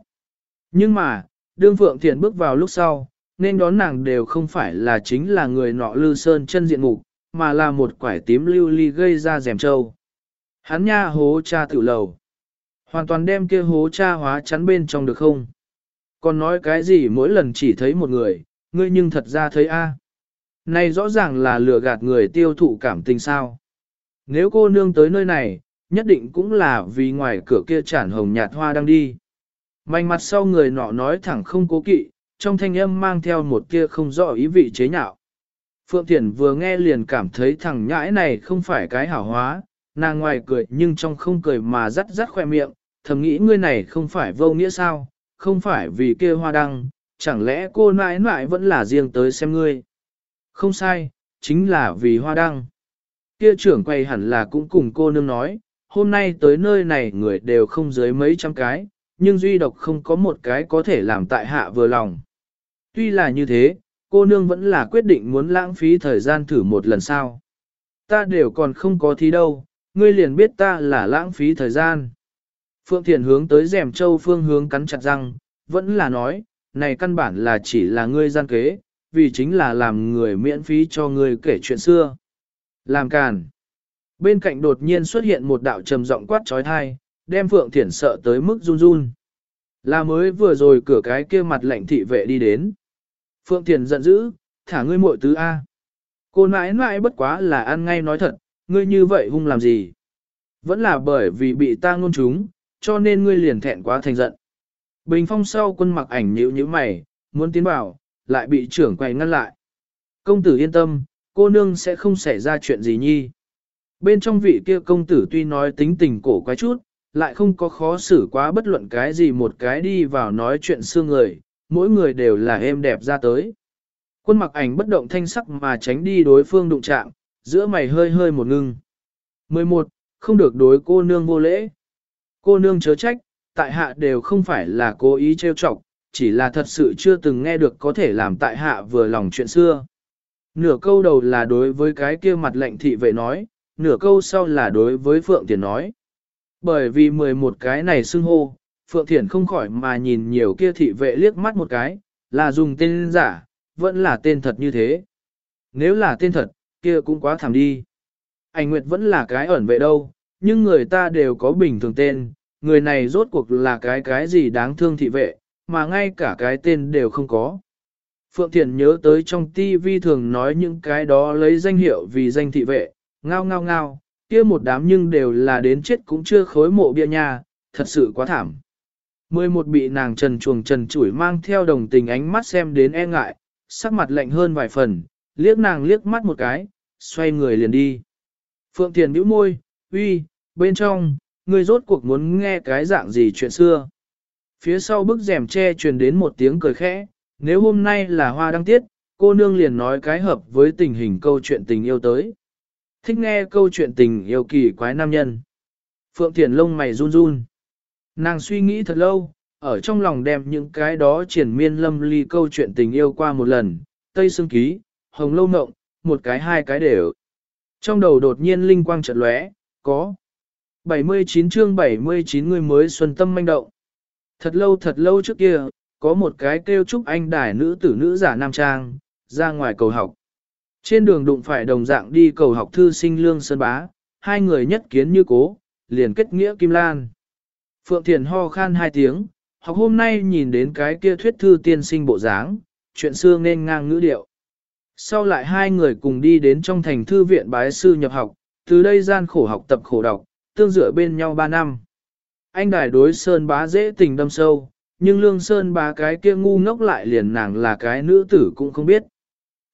Nhưng mà, đương Phượng Thiện bước vào lúc sau, nên đón nàng đều không phải là chính là người nọ lư sơn chân diện mục, mà là một quải tím lưu ly gây ra rèm trâu. Hắn nha hố cha tiểu lầu. Hoàn toàn đem kia hố cha hóa chắn bên trong được không? Còn nói cái gì mỗi lần chỉ thấy một người, ngươi nhưng thật ra thấy a. Này rõ ràng là lừa gạt người tiêu thụ cảm tình sao. Nếu cô nương tới nơi này, nhất định cũng là vì ngoài cửa kia chản hồng nhạt hoa đang đi. Mạnh mặt sau người nọ nói thẳng không cố kỵ, trong thanh âm mang theo một kia không rõ ý vị chế nhạo. Phượng Thiển vừa nghe liền cảm thấy thằng nhãi này không phải cái hảo hóa, nàng ngoài cười nhưng trong không cười mà rắt rắt khoe miệng, thầm nghĩ ngươi này không phải vô nghĩa sao, không phải vì kia hoa đăng, chẳng lẽ cô nãi nãi vẫn là riêng tới xem ngươi. Không sai, chính là vì hoa đăng. Kia trưởng quay hẳn là cũng cùng cô nương nói, hôm nay tới nơi này người đều không dưới mấy trăm cái, nhưng duy độc không có một cái có thể làm tại hạ vừa lòng. Tuy là như thế, cô nương vẫn là quyết định muốn lãng phí thời gian thử một lần sau. Ta đều còn không có thi đâu, ngươi liền biết ta là lãng phí thời gian. Phượng Thiền hướng tới rèm châu phương hướng cắn chặt răng, vẫn là nói, này căn bản là chỉ là ngươi gian kế, vì chính là làm người miễn phí cho ngươi kể chuyện xưa. Làm càn. Bên cạnh đột nhiên xuất hiện một đạo trầm giọng quát trói thai, đem Phượng Thiển sợ tới mức run run. Là mới vừa rồi cửa cái kia mặt lạnh thị vệ đi đến. Phượng Thiền giận dữ, thả ngươi muội tứ A. Cô nãi nãi bất quá là ăn ngay nói thật, ngươi như vậy hung làm gì? Vẫn là bởi vì bị ta ngôn chúng, cho nên ngươi liền thẹn quá thành giận. Bình phong sau quân mặc ảnh nhữ như mày, muốn tiến vào, lại bị trưởng quay ngăn lại. Công tử yên tâm, cô nương sẽ không xảy ra chuyện gì nhi. Bên trong vị kia công tử tuy nói tính tình cổ quái chút, lại không có khó xử quá bất luận cái gì một cái đi vào nói chuyện xương người, mỗi người đều là êm đẹp ra tới. Quân mặc ảnh bất động thanh sắc mà tránh đi đối phương đụng chạm, giữa mày hơi hơi một ngưng. 11. Không được đối cô nương vô lễ. Cô nương chớ trách, tại hạ đều không phải là cố ý trêu chọc, chỉ là thật sự chưa từng nghe được có thể làm tại hạ vừa lòng chuyện xưa. Nửa câu đầu là đối với cái kia mặt lệnh thị vệ nói, nửa câu sau là đối với Phượng Tiền nói. Bởi vì 11 cái này xưng hô, Phượng Thiển không khỏi mà nhìn nhiều kia thị vệ liếc mắt một cái, là dùng tên giả, vẫn là tên thật như thế. Nếu là tên thật, kia cũng quá thảm đi. Ảnh Nguyệt vẫn là cái ẩn vệ đâu, nhưng người ta đều có bình thường tên, người này rốt cuộc là cái cái gì đáng thương thị vệ, mà ngay cả cái tên đều không có. Phượng Thiển nhớ tới trong TV thường nói những cái đó lấy danh hiệu vì danh thị vệ, ngao ngao ngao, kia một đám nhưng đều là đến chết cũng chưa khối mộ bia nha, thật sự quá thảm. Mười một bị nàng trần chuồng trần chủi mang theo đồng tình ánh mắt xem đến e ngại, sắc mặt lạnh hơn vài phần, liếc nàng liếc mắt một cái, xoay người liền đi. Phượng Thiền bĩu môi, uy, bên trong, người rốt cuộc muốn nghe cái dạng gì chuyện xưa. Phía sau bức rèm che truyền đến một tiếng cười khẽ, nếu hôm nay là hoa đăng tiết, cô nương liền nói cái hợp với tình hình câu chuyện tình yêu tới. Thích nghe câu chuyện tình yêu kỳ quái nam nhân. Phượng Thiền lông mày run run. Nàng suy nghĩ thật lâu, ở trong lòng đem những cái đó triển miên lâm ly câu chuyện tình yêu qua một lần, Tây Sương Ký, Hồng Lâu Mộng, một cái hai cái đều. Trong đầu đột nhiên linh quang chợt lóe, có 79 chương 79 người mới xuân tâm manh động. Thật lâu thật lâu trước kia, có một cái kêu trúc anh đài nữ tử nữ giả nam trang, ra ngoài cầu học. Trên đường đụng phải đồng dạng đi cầu học thư sinh lương sơn bá, hai người nhất kiến như cố, liền kết nghĩa kim lan. Phượng Thiền ho khan hai tiếng, học hôm nay nhìn đến cái kia thuyết thư tiên sinh bộ dáng, chuyện xưa nên ngang ngữ điệu. Sau lại hai người cùng đi đến trong thành thư viện bái sư nhập học, từ đây gian khổ học tập khổ đọc, tương dựa bên nhau ba năm. Anh đài đối Sơn bá dễ tình đâm sâu, nhưng lương Sơn bá cái kia ngu ngốc lại liền nàng là cái nữ tử cũng không biết.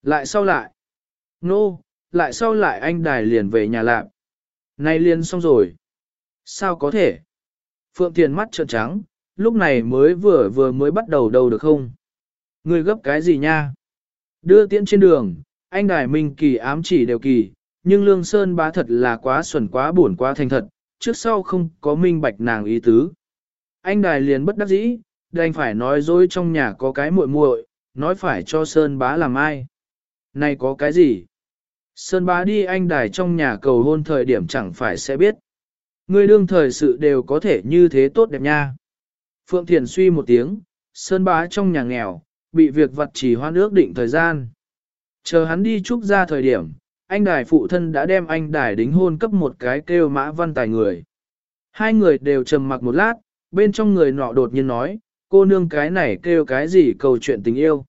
Lại sau lại, nô, no, lại sau lại anh đài liền về nhà lạp. Nay liền xong rồi. Sao có thể? Phượng Thiền mắt trợn trắng, lúc này mới vừa vừa mới bắt đầu đâu được không? Người gấp cái gì nha? Đưa tiễn trên đường, anh đài minh kỳ ám chỉ đều kỳ, nhưng Lương Sơn bá thật là quá xuẩn quá buồn quá thành thật, trước sau không có minh bạch nàng ý tứ. Anh đài liền bất đắc dĩ, đành phải nói dối trong nhà có cái muội muội, nói phải cho Sơn bá làm ai. Này có cái gì? Sơn bá đi anh đài trong nhà cầu hôn thời điểm chẳng phải sẽ biết. Ngươi đương thời sự đều có thể như thế tốt đẹp nha. Phượng Thiền suy một tiếng, Sơn bá trong nhà nghèo, bị việc vật chỉ hoan ước định thời gian. Chờ hắn đi trúc ra thời điểm, anh đài phụ thân đã đem anh đài đính hôn cấp một cái kêu mã văn tài người. Hai người đều trầm mặc một lát, bên trong người nọ đột nhiên nói, cô nương cái này kêu cái gì câu chuyện tình yêu.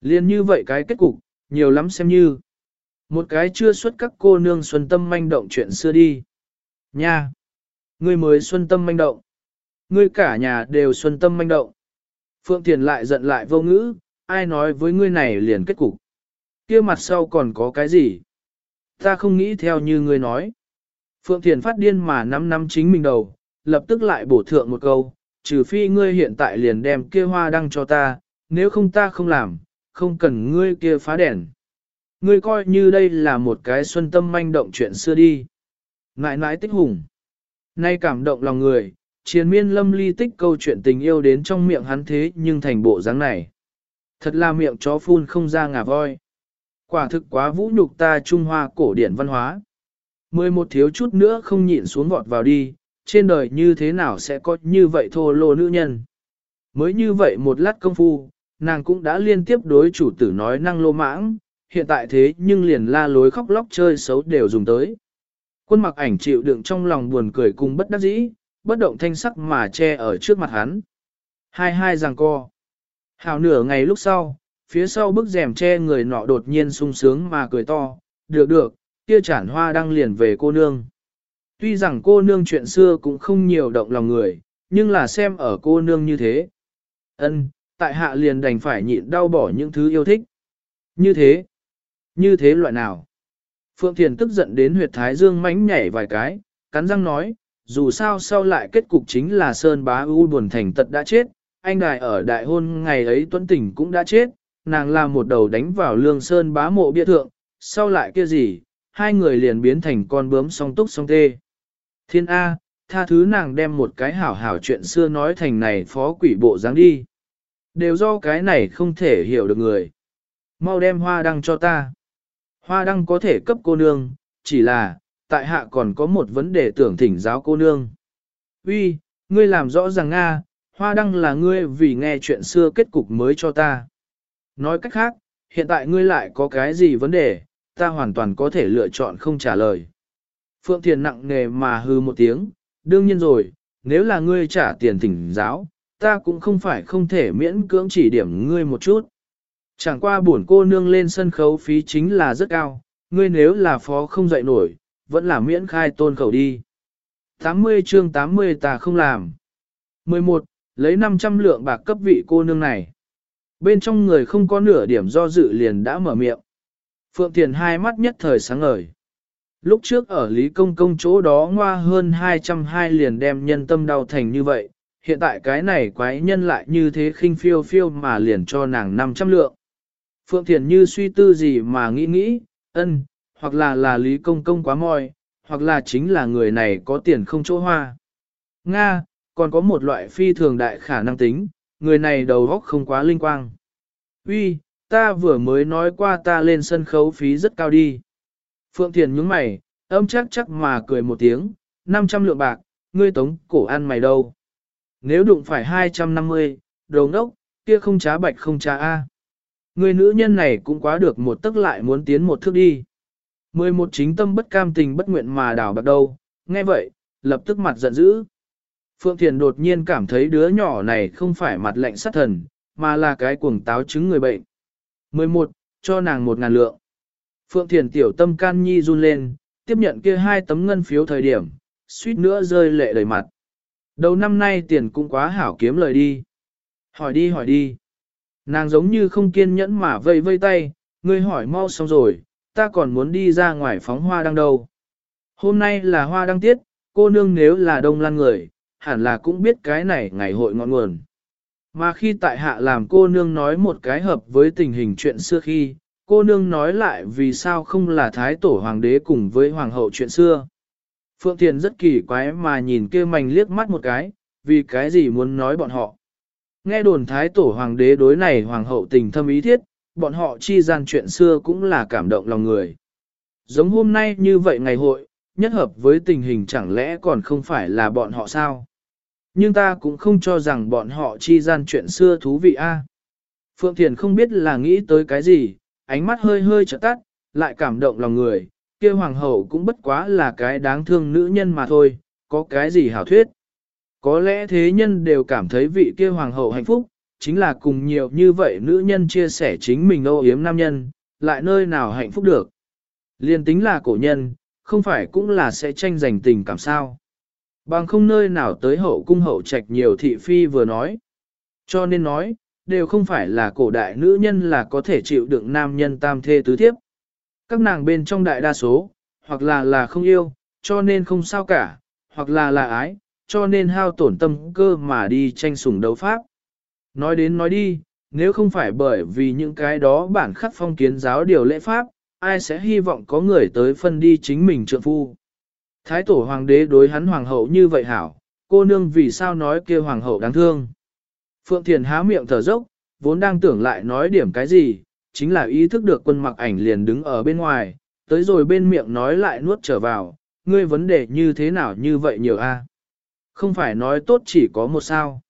Liên như vậy cái kết cục, nhiều lắm xem như. Một cái chưa xuất các cô nương xuân tâm manh động chuyện xưa đi. Nha! Ngươi mới xuân tâm manh động. Ngươi cả nhà đều xuân tâm manh động. Phượng Thiền lại giận lại vô ngữ, ai nói với ngươi này liền kết cục. kia mặt sau còn có cái gì? Ta không nghĩ theo như ngươi nói. Phượng Thiền phát điên mà nắm nắm chính mình đầu, lập tức lại bổ thượng một câu, trừ phi ngươi hiện tại liền đem kia hoa đăng cho ta, nếu không ta không làm, không cần ngươi kia phá đèn. Ngươi coi như đây là một cái xuân tâm manh động chuyện xưa đi. Ngại nãi tích hùng. Nay cảm động lòng người, triền miên lâm ly tích câu chuyện tình yêu đến trong miệng hắn thế nhưng thành bộ dáng này. Thật là miệng chó phun không ra ngà voi. Quả thực quá vũ nhục ta Trung Hoa cổ điển văn hóa. Mười một thiếu chút nữa không nhịn xuống vọt vào đi, trên đời như thế nào sẽ có như vậy thô lô nữ nhân. Mới như vậy một lát công phu, nàng cũng đã liên tiếp đối chủ tử nói năng lô mãng, hiện tại thế nhưng liền la lối khóc lóc chơi xấu đều dùng tới. Quân mặc ảnh chịu đựng trong lòng buồn cười cùng bất đắc dĩ, bất động thanh sắc mà che ở trước mặt hắn. Hai hai giằng co. Hào nửa ngày lúc sau, phía sau bức rèm che người nọ đột nhiên sung sướng mà cười to, được được, kia chản hoa đang liền về cô nương. Tuy rằng cô nương chuyện xưa cũng không nhiều động lòng người, nhưng là xem ở cô nương như thế. ân tại hạ liền đành phải nhịn đau bỏ những thứ yêu thích. Như thế, như thế loại nào? Phượng Thiền tức giận đến huyệt thái dương mánh nhảy vài cái, cắn răng nói, dù sao sau lại kết cục chính là Sơn Bá U buồn thành tật đã chết, anh đài ở đại hôn ngày ấy tuấn tình cũng đã chết, nàng làm một đầu đánh vào lương Sơn Bá mộ bia thượng, sau lại kia gì, hai người liền biến thành con bướm song túc song tê. Thiên A, tha thứ nàng đem một cái hảo hảo chuyện xưa nói thành này phó quỷ bộ dáng đi. Đều do cái này không thể hiểu được người. Mau đem hoa đăng cho ta. Hoa đăng có thể cấp cô nương, chỉ là, tại hạ còn có một vấn đề tưởng thỉnh giáo cô nương. Uy, ngươi làm rõ ràng Nga, hoa đăng là ngươi vì nghe chuyện xưa kết cục mới cho ta. Nói cách khác, hiện tại ngươi lại có cái gì vấn đề, ta hoàn toàn có thể lựa chọn không trả lời. Phượng Thiền nặng nề mà hư một tiếng, đương nhiên rồi, nếu là ngươi trả tiền thỉnh giáo, ta cũng không phải không thể miễn cưỡng chỉ điểm ngươi một chút. Chẳng qua buồn cô nương lên sân khấu phí chính là rất cao, ngươi nếu là phó không dậy nổi, vẫn là miễn khai tôn khẩu đi. 80 chương 80 ta không làm. 11. Lấy 500 lượng bạc cấp vị cô nương này. Bên trong người không có nửa điểm do dự liền đã mở miệng. Phượng Thiền hai mắt nhất thời sáng ngời. Lúc trước ở Lý Công Công chỗ đó ngoa hơn 220 liền đem nhân tâm đau thành như vậy, hiện tại cái này quái nhân lại như thế khinh phiêu phiêu mà liền cho nàng 500 lượng. Phượng Thiền như suy tư gì mà nghĩ nghĩ, ân, hoặc là là Lý Công Công quá moi, hoặc là chính là người này có tiền không chỗ hoa. Nga, còn có một loại phi thường đại khả năng tính, người này đầu óc không quá linh quang. Uy, ta vừa mới nói qua ta lên sân khấu phí rất cao đi. Phượng Thiền nhướng mày, âm chắc chắc mà cười một tiếng, 500 lượng bạc, ngươi tống cổ ăn mày đâu. Nếu đụng phải 250, đồ ngốc, kia không trá bạch không trá A. Người nữ nhân này cũng quá được một tức lại muốn tiến một thước đi. Mười một chính tâm bất cam tình bất nguyện mà đảo bạc đâu, nghe vậy, lập tức mặt giận dữ. Phượng Thiền đột nhiên cảm thấy đứa nhỏ này không phải mặt lạnh sát thần, mà là cái cuồng táo chứng người bệnh. 11. Cho nàng một ngàn lượng. Phượng Thiền tiểu tâm can nhi run lên, tiếp nhận kia hai tấm ngân phiếu thời điểm, suýt nữa rơi lệ đầy mặt. Đầu năm nay tiền cũng quá hảo kiếm lời đi. Hỏi đi hỏi đi. Nàng giống như không kiên nhẫn mà vây vây tay, ngươi hỏi mau xong rồi, ta còn muốn đi ra ngoài phóng hoa đăng đâu. Hôm nay là hoa đăng tiết, cô nương nếu là đông lan người, hẳn là cũng biết cái này ngày hội ngọn nguồn. Mà khi tại hạ làm cô nương nói một cái hợp với tình hình chuyện xưa khi, cô nương nói lại vì sao không là thái tổ hoàng đế cùng với hoàng hậu chuyện xưa. Phượng Thiền rất kỳ quái mà nhìn kia mảnh liếc mắt một cái, vì cái gì muốn nói bọn họ. Nghe đồn thái tổ hoàng đế đối này hoàng hậu tình thâm ý thiết, bọn họ chi gian chuyện xưa cũng là cảm động lòng người. Giống hôm nay như vậy ngày hội, nhất hợp với tình hình chẳng lẽ còn không phải là bọn họ sao? Nhưng ta cũng không cho rằng bọn họ chi gian chuyện xưa thú vị a. Phượng Thiền không biết là nghĩ tới cái gì, ánh mắt hơi hơi trợ tắt, lại cảm động lòng người, kia hoàng hậu cũng bất quá là cái đáng thương nữ nhân mà thôi, có cái gì hảo thuyết. Có lẽ thế nhân đều cảm thấy vị kia hoàng hậu hạnh phúc, chính là cùng nhiều như vậy nữ nhân chia sẻ chính mình âu yếm nam nhân, lại nơi nào hạnh phúc được. Liên tính là cổ nhân, không phải cũng là sẽ tranh giành tình cảm sao. Bằng không nơi nào tới hậu cung hậu trạch nhiều thị phi vừa nói. Cho nên nói, đều không phải là cổ đại nữ nhân là có thể chịu đựng nam nhân tam thê tứ thiếp. Các nàng bên trong đại đa số, hoặc là là không yêu, cho nên không sao cả, hoặc là là ái, cho nên hao tổn tâm cơ mà đi tranh sủng đấu pháp. Nói đến nói đi, nếu không phải bởi vì những cái đó bản khắc phong kiến giáo điều lễ pháp, ai sẽ hy vọng có người tới phân đi chính mình trượng phu. Thái tổ hoàng đế đối hắn hoàng hậu như vậy hảo, cô nương vì sao nói kia hoàng hậu đáng thương. Phượng Thiền há miệng thở dốc, vốn đang tưởng lại nói điểm cái gì, chính là ý thức được quân mặc ảnh liền đứng ở bên ngoài, tới rồi bên miệng nói lại nuốt trở vào, ngươi vấn đề như thế nào như vậy nhiều a không phải nói tốt chỉ có một sao.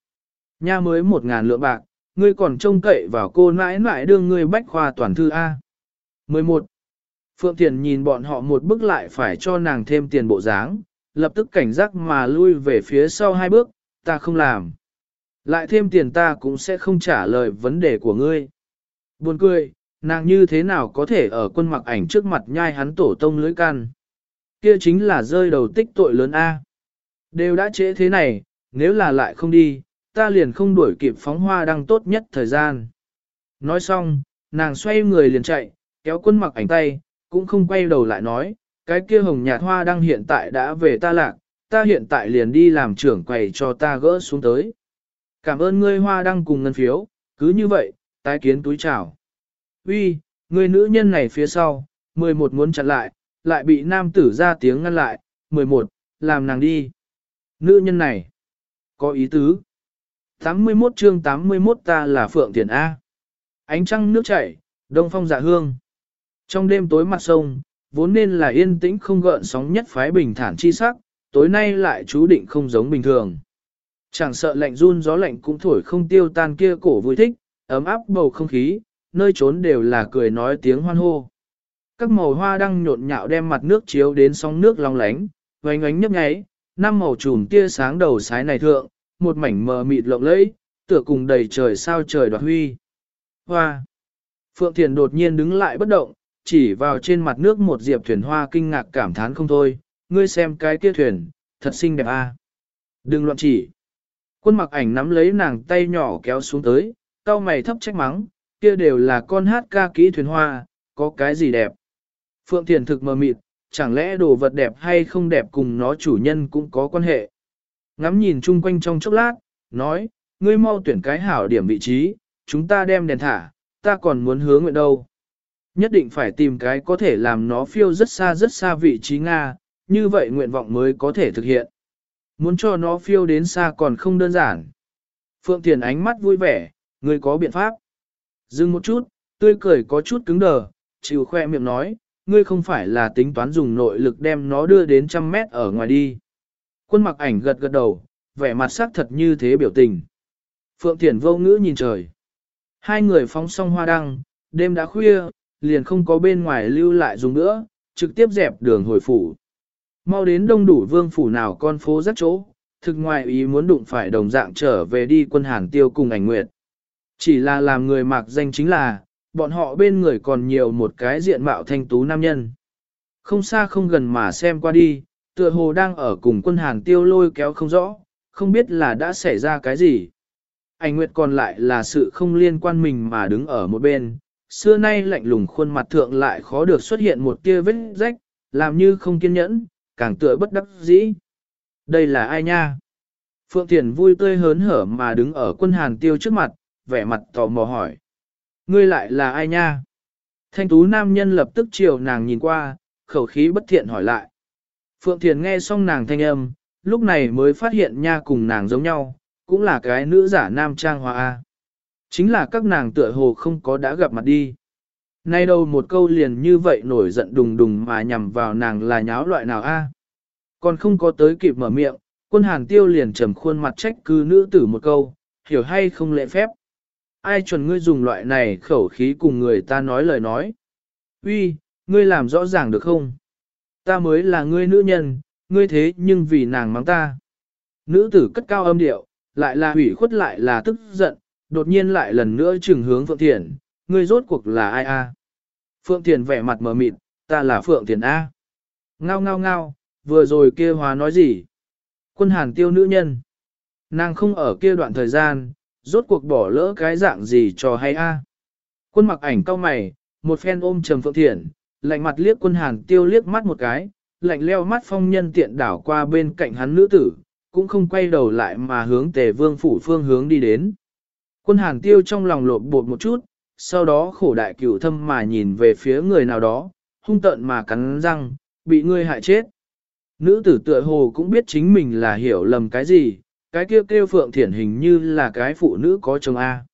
Nha mới một ngàn lượng bạc, ngươi còn trông cậy vào cô nãi nãi đương ngươi bách khoa toàn thư A. 11. Phượng Thiền nhìn bọn họ một bước lại phải cho nàng thêm tiền bộ dáng, lập tức cảnh giác mà lui về phía sau hai bước, ta không làm. Lại thêm tiền ta cũng sẽ không trả lời vấn đề của ngươi. Buồn cười, nàng như thế nào có thể ở quân mặc ảnh trước mặt nhai hắn tổ tông lưỡi can. Kia chính là rơi đầu tích tội lớn A. Đều đã trễ thế này, nếu là lại không đi, ta liền không đuổi kịp phóng hoa đăng tốt nhất thời gian. Nói xong, nàng xoay người liền chạy, kéo quân mặc ảnh tay, cũng không quay đầu lại nói, cái kia hồng nhạt hoa đăng hiện tại đã về ta lạc, ta hiện tại liền đi làm trưởng quầy cho ta gỡ xuống tới. Cảm ơn ngươi hoa đăng cùng ngân phiếu, cứ như vậy, tái kiến túi chào. Uy, người nữ nhân này phía sau, 11 muốn chặn lại, lại bị nam tử ra tiếng ngăn lại, 11, làm nàng đi. Nữ nhân này, có ý tứ. 81 chương 81 ta là Phượng Thiền A. Ánh trăng nước chảy, đông phong dạ hương. Trong đêm tối mặt sông, vốn nên là yên tĩnh không gợn sóng nhất phái bình thản chi sắc, tối nay lại chú định không giống bình thường. Chẳng sợ lạnh run gió lạnh cũng thổi không tiêu tan kia cổ vui thích, ấm áp bầu không khí, nơi trốn đều là cười nói tiếng hoan hô. Các màu hoa đang nhộn nhạo đem mặt nước chiếu đến sóng nước long lánh, oanh oánh nhấp nháy, năm màu trùm tia sáng đầu sái này thượng, một mảnh mờ mịt lộng lẫy, tựa cùng đầy trời sao trời đoạt huy. Hoa! Phượng Thiền đột nhiên đứng lại bất động, chỉ vào trên mặt nước một diệp thuyền hoa kinh ngạc cảm thán không thôi, ngươi xem cái kia thuyền, thật xinh đẹp a à. Đừng loạn chỉ. Quân mặc ảnh nắm lấy nàng tay nhỏ kéo xuống tới, cao mày thấp trách mắng, kia đều là con hát ca kỹ thuyền hoa, có cái gì đẹp. Phượng Thiền thực mờ mịt, chẳng lẽ đồ vật đẹp hay không đẹp cùng nó chủ nhân cũng có quan hệ. Ngắm nhìn chung quanh trong chốc lát, nói, ngươi mau tuyển cái hảo điểm vị trí, chúng ta đem đèn thả, ta còn muốn hướng nguyện đâu. Nhất định phải tìm cái có thể làm nó phiêu rất xa rất xa vị trí Nga, như vậy nguyện vọng mới có thể thực hiện. Muốn cho nó phiêu đến xa còn không đơn giản. Phượng Thiền ánh mắt vui vẻ, ngươi có biện pháp. Dừng một chút, tươi cười có chút cứng đờ, chịu khoe miệng nói, ngươi không phải là tính toán dùng nội lực đem nó đưa đến trăm mét ở ngoài đi. Quân mặc ảnh gật gật đầu, vẻ mặt sắc thật như thế biểu tình. Phượng Thiển vô ngữ nhìn trời. Hai người phóng xong hoa đăng, đêm đã khuya, liền không có bên ngoài lưu lại dùng nữa, trực tiếp dẹp đường hồi phủ. Mau đến đông đủ vương phủ nào con phố rất chỗ, thực ngoài ý muốn đụng phải đồng dạng trở về đi quân hàn tiêu cùng ảnh nguyệt. Chỉ là làm người mạc danh chính là, bọn họ bên người còn nhiều một cái diện mạo thanh tú nam nhân. Không xa không gần mà xem qua đi, tựa hồ đang ở cùng quân hàng tiêu lôi kéo không rõ, không biết là đã xảy ra cái gì. Ảnh nguyệt còn lại là sự không liên quan mình mà đứng ở một bên, xưa nay lạnh lùng khuôn mặt thượng lại khó được xuất hiện một tia vết rách, làm như không kiên nhẫn, càng tựa bất đắc dĩ. Đây là ai nha? Phượng Thiền vui tươi hớn hở mà đứng ở quân hàn tiêu trước mặt, vẻ mặt tò mò hỏi. Ngươi lại là ai nha? Thanh tú nam nhân lập tức chiều nàng nhìn qua, khẩu khí bất thiện hỏi lại. Phượng Thiền nghe xong nàng thanh âm, lúc này mới phát hiện nha cùng nàng giống nhau, cũng là cái nữ giả nam trang hòa A. Chính là các nàng tựa hồ không có đã gặp mặt đi. Nay đâu một câu liền như vậy nổi giận đùng đùng mà nhằm vào nàng là nháo loại nào a? Còn không có tới kịp mở miệng, quân hàn tiêu liền trầm khuôn mặt trách cứ nữ tử một câu, hiểu hay không lễ phép. Ai chuẩn ngươi dùng loại này khẩu khí cùng người ta nói lời nói. Uy, ngươi làm rõ ràng được không? Ta mới là ngươi nữ nhân, ngươi thế nhưng vì nàng mắng ta. Nữ tử cất cao âm điệu, lại là hủy khuất lại là tức giận, đột nhiên lại lần nữa trừng hướng Phượng Thiển, ngươi rốt cuộc là ai a? Phượng Thiển vẻ mặt mờ mịt, ta là Phượng Thiển A. Ngao ngao ngao, vừa rồi kia hóa nói gì? Quân hàn tiêu nữ nhân. Nàng không ở kia đoạn thời gian, rốt cuộc bỏ lỡ cái dạng gì cho hay a? Quân mặc ảnh cao mày, một phen ôm trầm Phượng thiện, lạnh mặt liếc quân hàn tiêu liếc mắt một cái, lạnh leo mắt phong nhân tiện đảo qua bên cạnh hắn nữ tử, cũng không quay đầu lại mà hướng tề vương phủ phương hướng đi đến. Quân hàn tiêu trong lòng lộn bột một chút, sau đó khổ đại cửu thâm mà nhìn về phía người nào đó, hung tợn mà cắn răng, bị ngươi hại chết. Nữ tử tựa hồ cũng biết chính mình là hiểu lầm cái gì, cái kêu kêu phượng thiển hình như là cái phụ nữ có chồng A.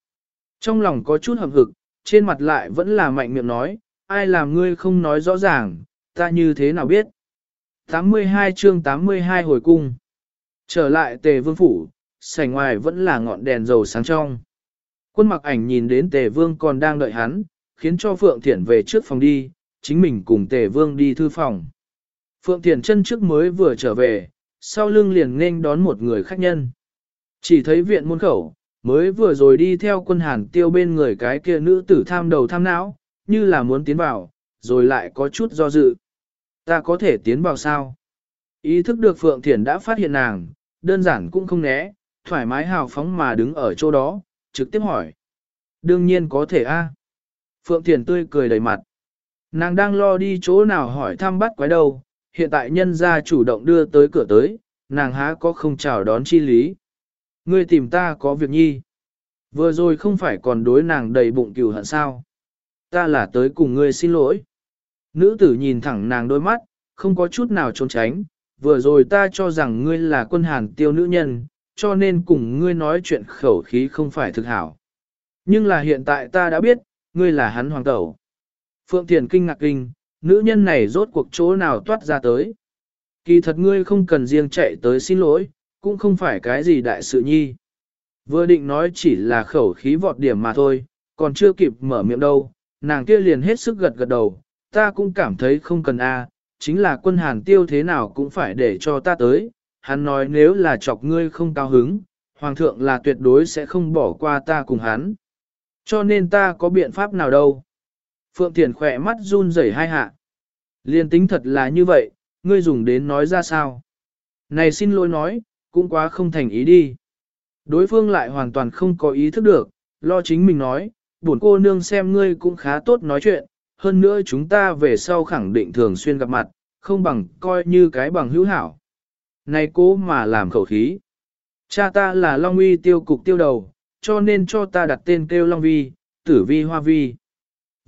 Trong lòng có chút hầm hực, trên mặt lại vẫn là mạnh miệng nói, ai làm ngươi không nói rõ ràng, ta như thế nào biết. 82 chương 82 hồi cung. Trở lại tề vương phủ, sảnh ngoài vẫn là ngọn đèn dầu sáng trong. Quân mặc ảnh nhìn đến tề vương còn đang đợi hắn, khiến cho Phượng Thiển về trước phòng đi, chính mình cùng tề vương đi thư phòng. Phượng Thiển chân trước mới vừa trở về, sau lưng liền nên đón một người khách nhân. Chỉ thấy viện môn khẩu, mới vừa rồi đi theo quân hàn tiêu bên người cái kia nữ tử tham đầu tham não, như là muốn tiến vào, rồi lại có chút do dự. Ta có thể tiến vào sao? Ý thức được Phượng Thiển đã phát hiện nàng, đơn giản cũng không né, thoải mái hào phóng mà đứng ở chỗ đó, trực tiếp hỏi. Đương nhiên có thể a. Phượng Thiền tươi cười đầy mặt. Nàng đang lo đi chỗ nào hỏi thăm bắt quái đâu, hiện tại nhân gia chủ động đưa tới cửa tới, nàng há có không chào đón chi lý. Ngươi tìm ta có việc nhi. Vừa rồi không phải còn đối nàng đầy bụng cừu hận sao. Ta là tới cùng ngươi xin lỗi. Nữ tử nhìn thẳng nàng đôi mắt, không có chút nào trốn tránh. Vừa rồi ta cho rằng ngươi là quân hàn tiêu nữ nhân, cho nên cùng ngươi nói chuyện khẩu khí không phải thực hảo. Nhưng là hiện tại ta đã biết, ngươi là hắn hoàng tẩu. Phượng Thiền kinh ngạc kinh, nữ nhân này rốt cuộc chỗ nào toát ra tới. Kỳ thật ngươi không cần riêng chạy tới xin lỗi, cũng không phải cái gì đại sự nhi. Vừa định nói chỉ là khẩu khí vọt điểm mà thôi, còn chưa kịp mở miệng đâu, nàng kia liền hết sức gật gật đầu, ta cũng cảm thấy không cần a, chính là quân hàn tiêu thế nào cũng phải để cho ta tới, hắn nói nếu là chọc ngươi không cao hứng, hoàng thượng là tuyệt đối sẽ không bỏ qua ta cùng hắn. Cho nên ta có biện pháp nào đâu. Phượng Thiền khỏe mắt run rẩy hai hạ. Liên tính thật là như vậy, ngươi dùng đến nói ra sao. Này xin lỗi nói, cũng quá không thành ý đi. Đối phương lại hoàn toàn không có ý thức được, lo chính mình nói, buồn cô nương xem ngươi cũng khá tốt nói chuyện, hơn nữa chúng ta về sau khẳng định thường xuyên gặp mặt, không bằng coi như cái bằng hữu hảo. Này cố mà làm khẩu khí. Cha ta là Long Uy tiêu cục tiêu đầu, cho nên cho ta đặt tên kêu Long Vi, tử vi hoa vi.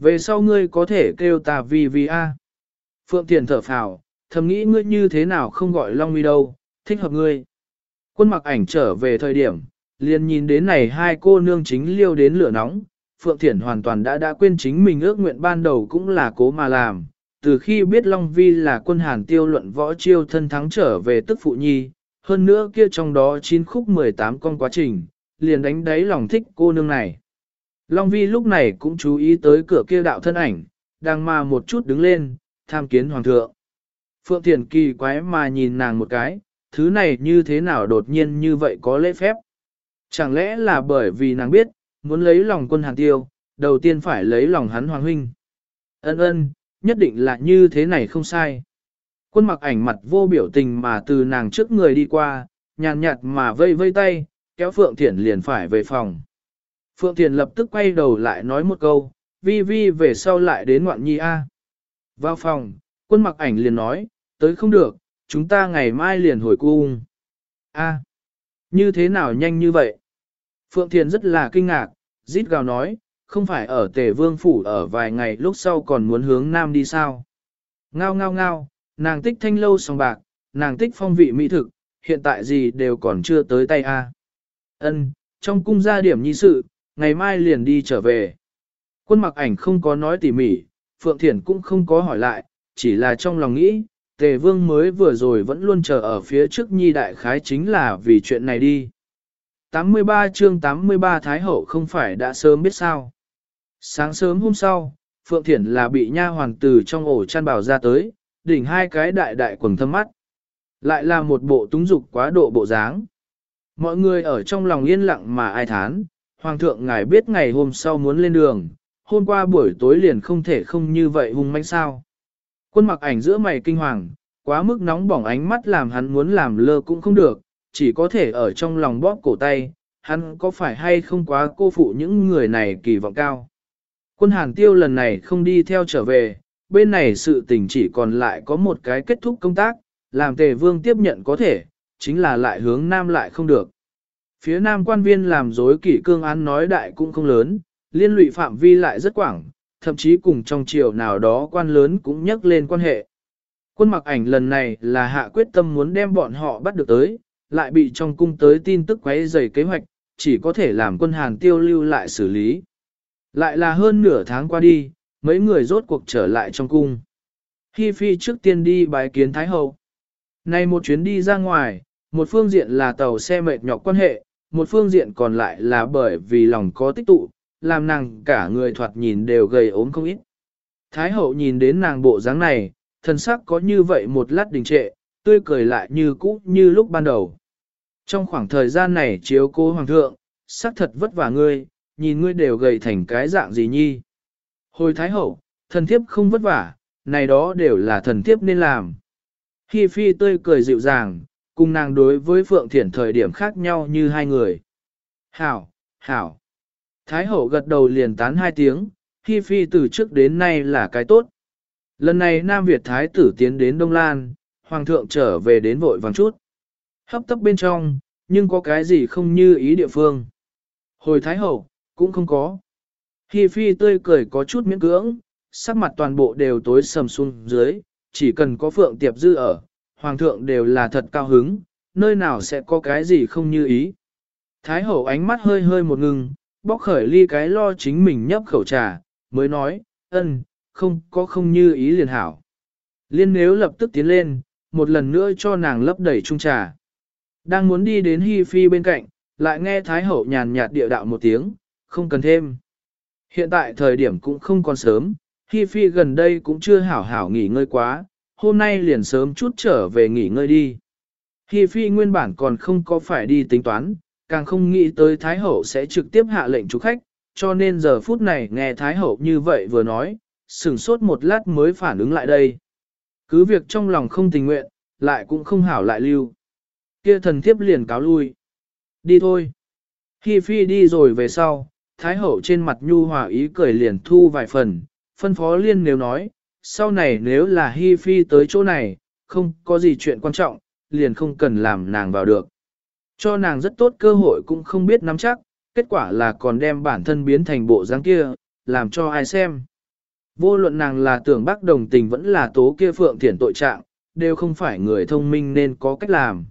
Về sau ngươi có thể kêu ta vi vi a. Phượng Thiền thở phào, thầm nghĩ ngươi như thế nào không gọi Long Uy đâu, thích hợp ngươi. Quân mặc ảnh trở về thời điểm, liền nhìn đến này hai cô nương chính liêu đến lửa nóng, Phượng Thiển hoàn toàn đã đã quên chính mình ước nguyện ban đầu cũng là cố mà làm. Từ khi biết Long Vi là quân hàn tiêu luận võ chiêu thân thắng trở về tức phụ nhi, hơn nữa kia trong đó 9 khúc 18 con quá trình, liền đánh đáy lòng thích cô nương này. Long Vi lúc này cũng chú ý tới cửa kia đạo thân ảnh, đang mà một chút đứng lên, tham kiến hoàng thượng. Phượng Thiền kỳ quái mà nhìn nàng một cái, thứ này như thế nào đột nhiên như vậy có lễ phép. Chẳng lẽ là bởi vì nàng biết, muốn lấy lòng quân hàng tiêu, đầu tiên phải lấy lòng hắn hoàng huynh. Ân ân, nhất định là như thế này không sai. Quân mặc ảnh mặt vô biểu tình mà từ nàng trước người đi qua, nhàn nhạt mà vây vây tay, kéo Phượng Thiển liền phải về phòng. Phượng Thiền lập tức quay đầu lại nói một câu, vi vi về sau lại đến ngoạn nhi A. Vào phòng, quân mặc ảnh liền nói, tới không được, chúng ta ngày mai liền hồi cung. A, như thế nào nhanh như vậy? Phượng Thiền rất là kinh ngạc, rít gào nói, không phải ở tề vương phủ ở vài ngày lúc sau còn muốn hướng nam đi sao? Ngao ngao ngao, nàng tích thanh lâu sòng bạc, nàng tích phong vị mỹ thực, hiện tại gì đều còn chưa tới tay a. Ân, trong cung gia điểm nhi sự, ngày mai liền đi trở về. Quân mặc ảnh không có nói tỉ mỉ, Phượng Thiển cũng không có hỏi lại, chỉ là trong lòng nghĩ, Tề Vương mới vừa rồi vẫn luôn chờ ở phía trước nhi đại khái chính là vì chuyện này đi. 83 chương 83 Thái Hậu không phải đã sớm biết sao. Sáng sớm hôm sau, Phượng Thiển là bị nha hoàng tử trong ổ chăn bào ra tới, đỉnh hai cái đại đại quần thâm mắt. Lại là một bộ túng dục quá độ bộ dáng. Mọi người ở trong lòng yên lặng mà ai thán, Hoàng thượng ngài biết ngày hôm sau muốn lên đường, hôm qua buổi tối liền không thể không như vậy hung manh sao. Quân mặc ảnh giữa mày kinh hoàng, quá mức nóng bỏng ánh mắt làm hắn muốn làm lơ cũng không được, chỉ có thể ở trong lòng bóp cổ tay, hắn có phải hay không quá cô phụ những người này kỳ vọng cao. Quân hàn tiêu lần này không đi theo trở về, bên này sự tình chỉ còn lại có một cái kết thúc công tác, làm tề vương tiếp nhận có thể, chính là lại hướng nam lại không được. Phía nam quan viên làm dối kỷ cương án nói đại cũng không lớn, liên lụy phạm vi lại rất quảng, thậm chí cùng trong triều nào đó quan lớn cũng nhắc lên quan hệ. Quân mặc ảnh lần này là hạ quyết tâm muốn đem bọn họ bắt được tới, lại bị trong cung tới tin tức quấy dày kế hoạch, chỉ có thể làm quân hàn tiêu lưu lại xử lý. Lại là hơn nửa tháng qua đi, mấy người rốt cuộc trở lại trong cung. Hi Phi trước tiên đi bái kiến Thái Hậu. Nay một chuyến đi ra ngoài, một phương diện là tàu xe mệt nhọc quan hệ, một phương diện còn lại là bởi vì lòng có tích tụ, làm nàng cả người thoạt nhìn đều gầy ốm không ít. Thái hậu nhìn đến nàng bộ dáng này, thần sắc có như vậy một lát đình trệ, tươi cười lại như cũ như lúc ban đầu. Trong khoảng thời gian này chiếu cố hoàng thượng, sắc thật vất vả ngươi, nhìn ngươi đều gầy thành cái dạng gì nhi. Hồi thái hậu, thần thiếp không vất vả, này đó đều là thần thiếp nên làm. Hi phi tươi cười dịu dàng, cùng nàng đối với Phượng Thiển thời điểm khác nhau như hai người. Hảo, hảo. Thái hậu gật đầu liền tán hai tiếng, Hi Phi từ trước đến nay là cái tốt. Lần này Nam Việt Thái tử tiến đến Đông Lan, Hoàng thượng trở về đến vội vàng chút. Hấp tấp bên trong, nhưng có cái gì không như ý địa phương. Hồi Thái hậu, cũng không có. Hi Phi tươi cười có chút miễn cưỡng, sắc mặt toàn bộ đều tối sầm xuống dưới, chỉ cần có Phượng Tiệp Dư ở, Hoàng thượng đều là thật cao hứng, nơi nào sẽ có cái gì không như ý. Thái hậu ánh mắt hơi hơi một ngừng, bóc khởi ly cái lo chính mình nhấp khẩu trà, mới nói, ân, không có không như ý liền hảo. Liên nếu lập tức tiến lên, một lần nữa cho nàng lấp đầy chung trà. Đang muốn đi đến Hi Phi bên cạnh, lại nghe Thái Hậu nhàn nhạt địa đạo một tiếng, không cần thêm. Hiện tại thời điểm cũng không còn sớm, Hi Phi gần đây cũng chưa hảo hảo nghỉ ngơi quá, hôm nay liền sớm chút trở về nghỉ ngơi đi. Hi Phi nguyên bản còn không có phải đi tính toán, càng không nghĩ tới Thái Hậu sẽ trực tiếp hạ lệnh chủ khách, cho nên giờ phút này nghe Thái Hậu như vậy vừa nói, sửng sốt một lát mới phản ứng lại đây. Cứ việc trong lòng không tình nguyện, lại cũng không hảo lại lưu. Kia thần thiếp liền cáo lui. Đi thôi. Hi Phi đi rồi về sau, Thái Hậu trên mặt nhu hòa ý cười liền thu vài phần, phân phó liên nếu nói, sau này nếu là Hi Phi tới chỗ này, không có gì chuyện quan trọng, liền không cần làm nàng vào được. Cho nàng rất tốt cơ hội cũng không biết nắm chắc, kết quả là còn đem bản thân biến thành bộ dáng kia, làm cho ai xem. Vô luận nàng là tưởng bác đồng tình vẫn là tố kia phượng thiển tội trạng, đều không phải người thông minh nên có cách làm.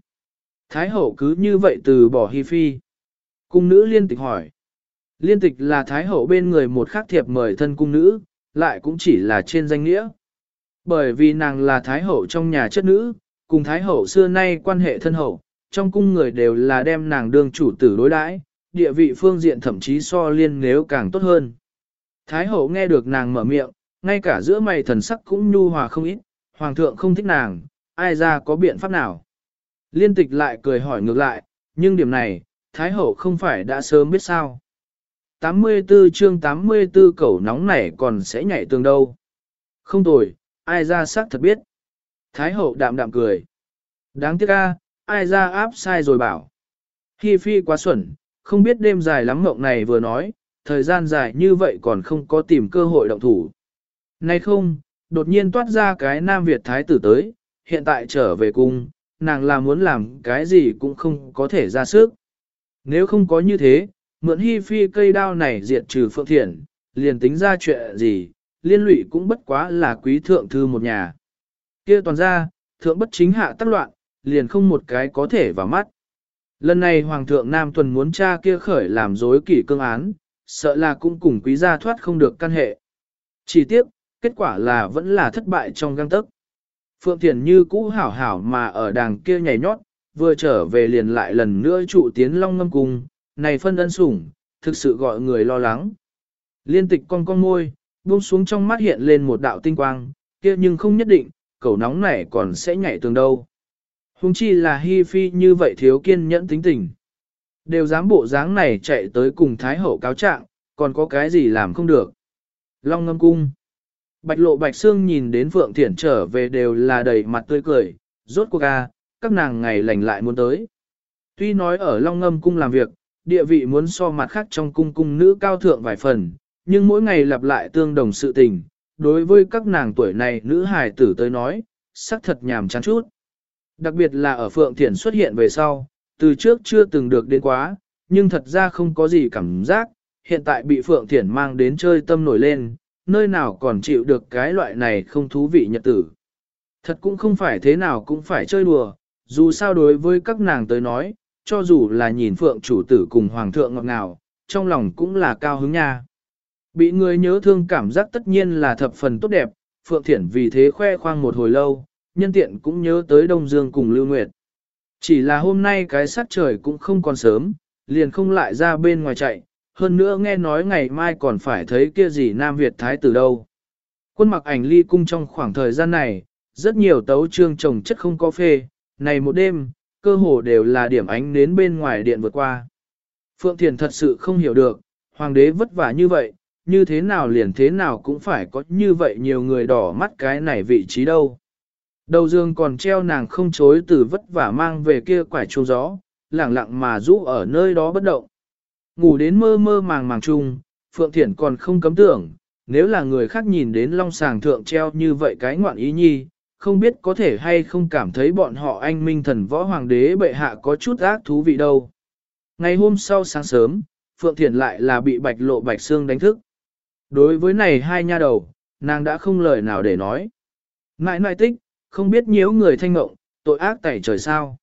Thái hậu cứ như vậy từ bỏ hi phi. Cung nữ liên tịch hỏi. Liên tịch là thái hậu bên người một khắc thiệp mời thân cung nữ, lại cũng chỉ là trên danh nghĩa. Bởi vì nàng là thái hậu trong nhà chất nữ, cùng thái hậu xưa nay quan hệ thân hậu, trong cung người đều là đem nàng đương chủ tử đối đãi, địa vị phương diện thậm chí so liên nếu càng tốt hơn. Thái hậu nghe được nàng mở miệng, ngay cả giữa mày thần sắc cũng nhu hòa không ít, hoàng thượng không thích nàng, ai ra có biện pháp nào. Liên tịch lại cười hỏi ngược lại, nhưng điểm này, Thái hậu không phải đã sớm biết sao. 84 chương 84 cẩu nóng này còn sẽ nhảy tường đâu. Không tồi, ai ra sắc thật biết. Thái hậu đạm đạm cười. Đáng tiếc a, ai ra áp sai rồi bảo. Hi phi quá xuẩn, không biết đêm dài lắm mộng này vừa nói, thời gian dài như vậy còn không có tìm cơ hội động thủ. Nay không, đột nhiên toát ra cái Nam Việt Thái tử tới, hiện tại trở về cung, nàng là muốn làm cái gì cũng không có thể ra sức. Nếu không có như thế, mượn hy phi cây đao này diệt trừ phượng thiện, liền tính ra chuyện gì, liên lụy cũng bất quá là quý thượng thư một nhà. kia toàn ra, thượng bất chính hạ tác loạn, liền không một cái có thể vào mắt. Lần này Hoàng thượng Nam Tuần muốn cha kia khởi làm dối kỷ cương án, sợ là cũng cùng quý gia thoát không được căn hệ. Chỉ tiếc, kết quả là vẫn là thất bại trong găng tấc. Phượng Thiền như cũ hảo hảo mà ở đàng kia nhảy nhót, vừa trở về liền lại lần nữa trụ tiến long ngâm cung, này phân ân sủng, thực sự gọi người lo lắng. Liên tịch con con môi, buông xuống trong mắt hiện lên một đạo tinh quang, kia nhưng không nhất định, cầu nóng này còn sẽ nhảy tường đâu. Hùng chi là hi phi như vậy thiếu kiên nhẫn tính tình. Đều dám bộ dáng này chạy tới cùng Thái Hậu cáo trạng, còn có cái gì làm không được. Long ngâm cung. Bạch lộ bạch xương nhìn đến Phượng Thiển trở về đều là đầy mặt tươi cười, rốt cuộc à, các nàng ngày lành lại muốn tới. Tuy nói ở Long ngâm cung làm việc, địa vị muốn so mặt khác trong cung cung nữ cao thượng vài phần, nhưng mỗi ngày lặp lại tương đồng sự tình, đối với các nàng tuổi này nữ hài tử tới nói, sắc thật nhàm chán chút. Đặc biệt là ở Phượng Thiển xuất hiện về sau, từ trước chưa từng được đến quá, nhưng thật ra không có gì cảm giác, hiện tại bị Phượng Thiển mang đến chơi tâm nổi lên, nơi nào còn chịu được cái loại này không thú vị nhật tử. Thật cũng không phải thế nào cũng phải chơi đùa, dù sao đối với các nàng tới nói, cho dù là nhìn Phượng chủ tử cùng Hoàng thượng ngọt ngào, trong lòng cũng là cao hứng nha. Bị người nhớ thương cảm giác tất nhiên là thập phần tốt đẹp, Phượng Thiển vì thế khoe khoang một hồi lâu, nhân tiện cũng nhớ tới Đông Dương cùng Lưu Nguyệt. Chỉ là hôm nay cái sát trời cũng không còn sớm, liền không lại ra bên ngoài chạy, hơn nữa nghe nói ngày mai còn phải thấy kia gì Nam Việt Thái tử đâu. Quân mặc ảnh ly cung trong khoảng thời gian này, rất nhiều tấu trương trồng chất không có phê, này một đêm, cơ hồ đều là điểm ánh đến bên ngoài điện vượt qua. Phượng Thiền thật sự không hiểu được, hoàng đế vất vả như vậy, như thế nào liền thế nào cũng phải có như vậy nhiều người đỏ mắt cái này vị trí đâu. Đầu dương còn treo nàng không chối từ vất vả mang về kia quải chuông gió, lẳng lặng mà rũ ở nơi đó bất động. Ngủ đến mơ mơ màng màng chung, Phượng Thiển còn không cấm tưởng, nếu là người khác nhìn đến long sàng thượng treo như vậy cái ngoạn ý nhi, không biết có thể hay không cảm thấy bọn họ anh minh thần võ hoàng đế bệ hạ có chút ác thú vị đâu. Ngày hôm sau sáng sớm, Phượng Thiển lại là bị bạch lộ bạch xương đánh thức. Đối với này hai nha đầu, nàng đã không lời nào để nói. Ngại nại tích, không biết nhiễu người thanh mộng, tội ác tẩy trời sao.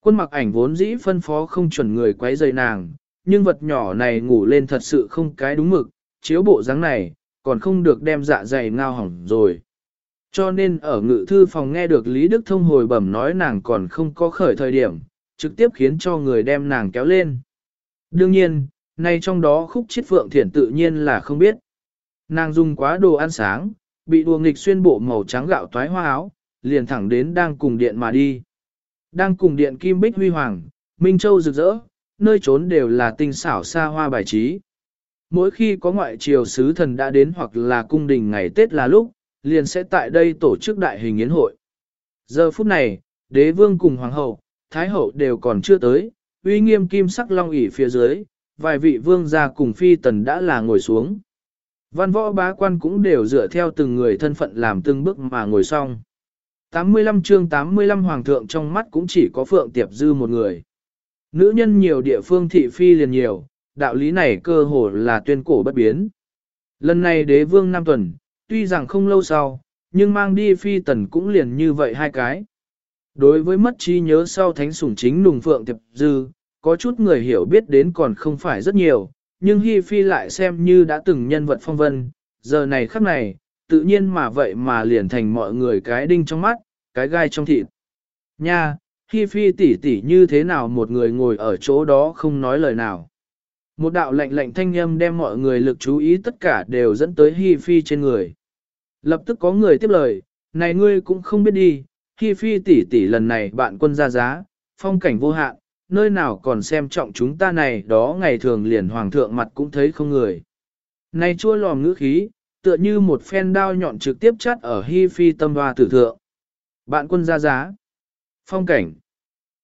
Quân mặc ảnh vốn dĩ phân phó không chuẩn người quấy rời nàng, nhưng vật nhỏ này ngủ lên thật sự không cái đúng mực, chiếu bộ dáng này, còn không được đem dạ dày ngao hỏng rồi. Cho nên ở ngự thư phòng nghe được Lý Đức Thông hồi bẩm nói nàng còn không có khởi thời điểm, trực tiếp khiến cho người đem nàng kéo lên. Đương nhiên, nay trong đó khúc chiết phượng thiển tự nhiên là không biết. Nàng dùng quá đồ ăn sáng, bị đùa nghịch xuyên bộ màu trắng gạo toái hoa áo, liền thẳng đến đang cùng điện mà đi. Đang cùng điện kim bích huy hoàng, Minh Châu rực rỡ, nơi trốn đều là tinh xảo xa hoa bài trí. Mỗi khi có ngoại triều sứ thần đã đến hoặc là cung đình ngày Tết là lúc, liền sẽ tại đây tổ chức đại hình yến hội. Giờ phút này, đế vương cùng hoàng hậu, thái hậu đều còn chưa tới, uy nghiêm kim sắc long ỷ phía dưới, vài vị vương gia cùng phi tần đã là ngồi xuống. Văn võ bá quan cũng đều dựa theo từng người thân phận làm từng bước mà ngồi xong. 85 chương 85 hoàng thượng trong mắt cũng chỉ có Phượng Tiệp Dư một người. Nữ nhân nhiều địa phương thị phi liền nhiều, đạo lý này cơ hồ là tuyên cổ bất biến. Lần này đế vương Nam Tuần, tuy rằng không lâu sau, nhưng mang đi phi tần cũng liền như vậy hai cái. Đối với mất trí nhớ sau thánh sủng chính nùng phượng tiệp dư, có chút người hiểu biết đến còn không phải rất nhiều, nhưng Hi Phi lại xem như đã từng nhân vật phong vân, giờ này khắc này, tự nhiên mà vậy mà liền thành mọi người cái đinh trong mắt, cái gai trong thịt. Nha, Hi Phi tỉ tỉ như thế nào một người ngồi ở chỗ đó không nói lời nào. Một đạo lệnh lệnh thanh âm đem mọi người lực chú ý tất cả đều dẫn tới Hi Phi trên người. Lập tức có người tiếp lời, này ngươi cũng không biết đi, Hi Phi tỷ tỷ lần này bạn quân ra giá, phong cảnh vô hạn, nơi nào còn xem trọng chúng ta này đó ngày thường liền hoàng thượng mặt cũng thấy không người. Này chua lòm ngữ khí, tựa như một phen đao nhọn trực tiếp chắt ở Hi Phi tâm hoa tử thượng. Bạn quân ra giá. Phong cảnh.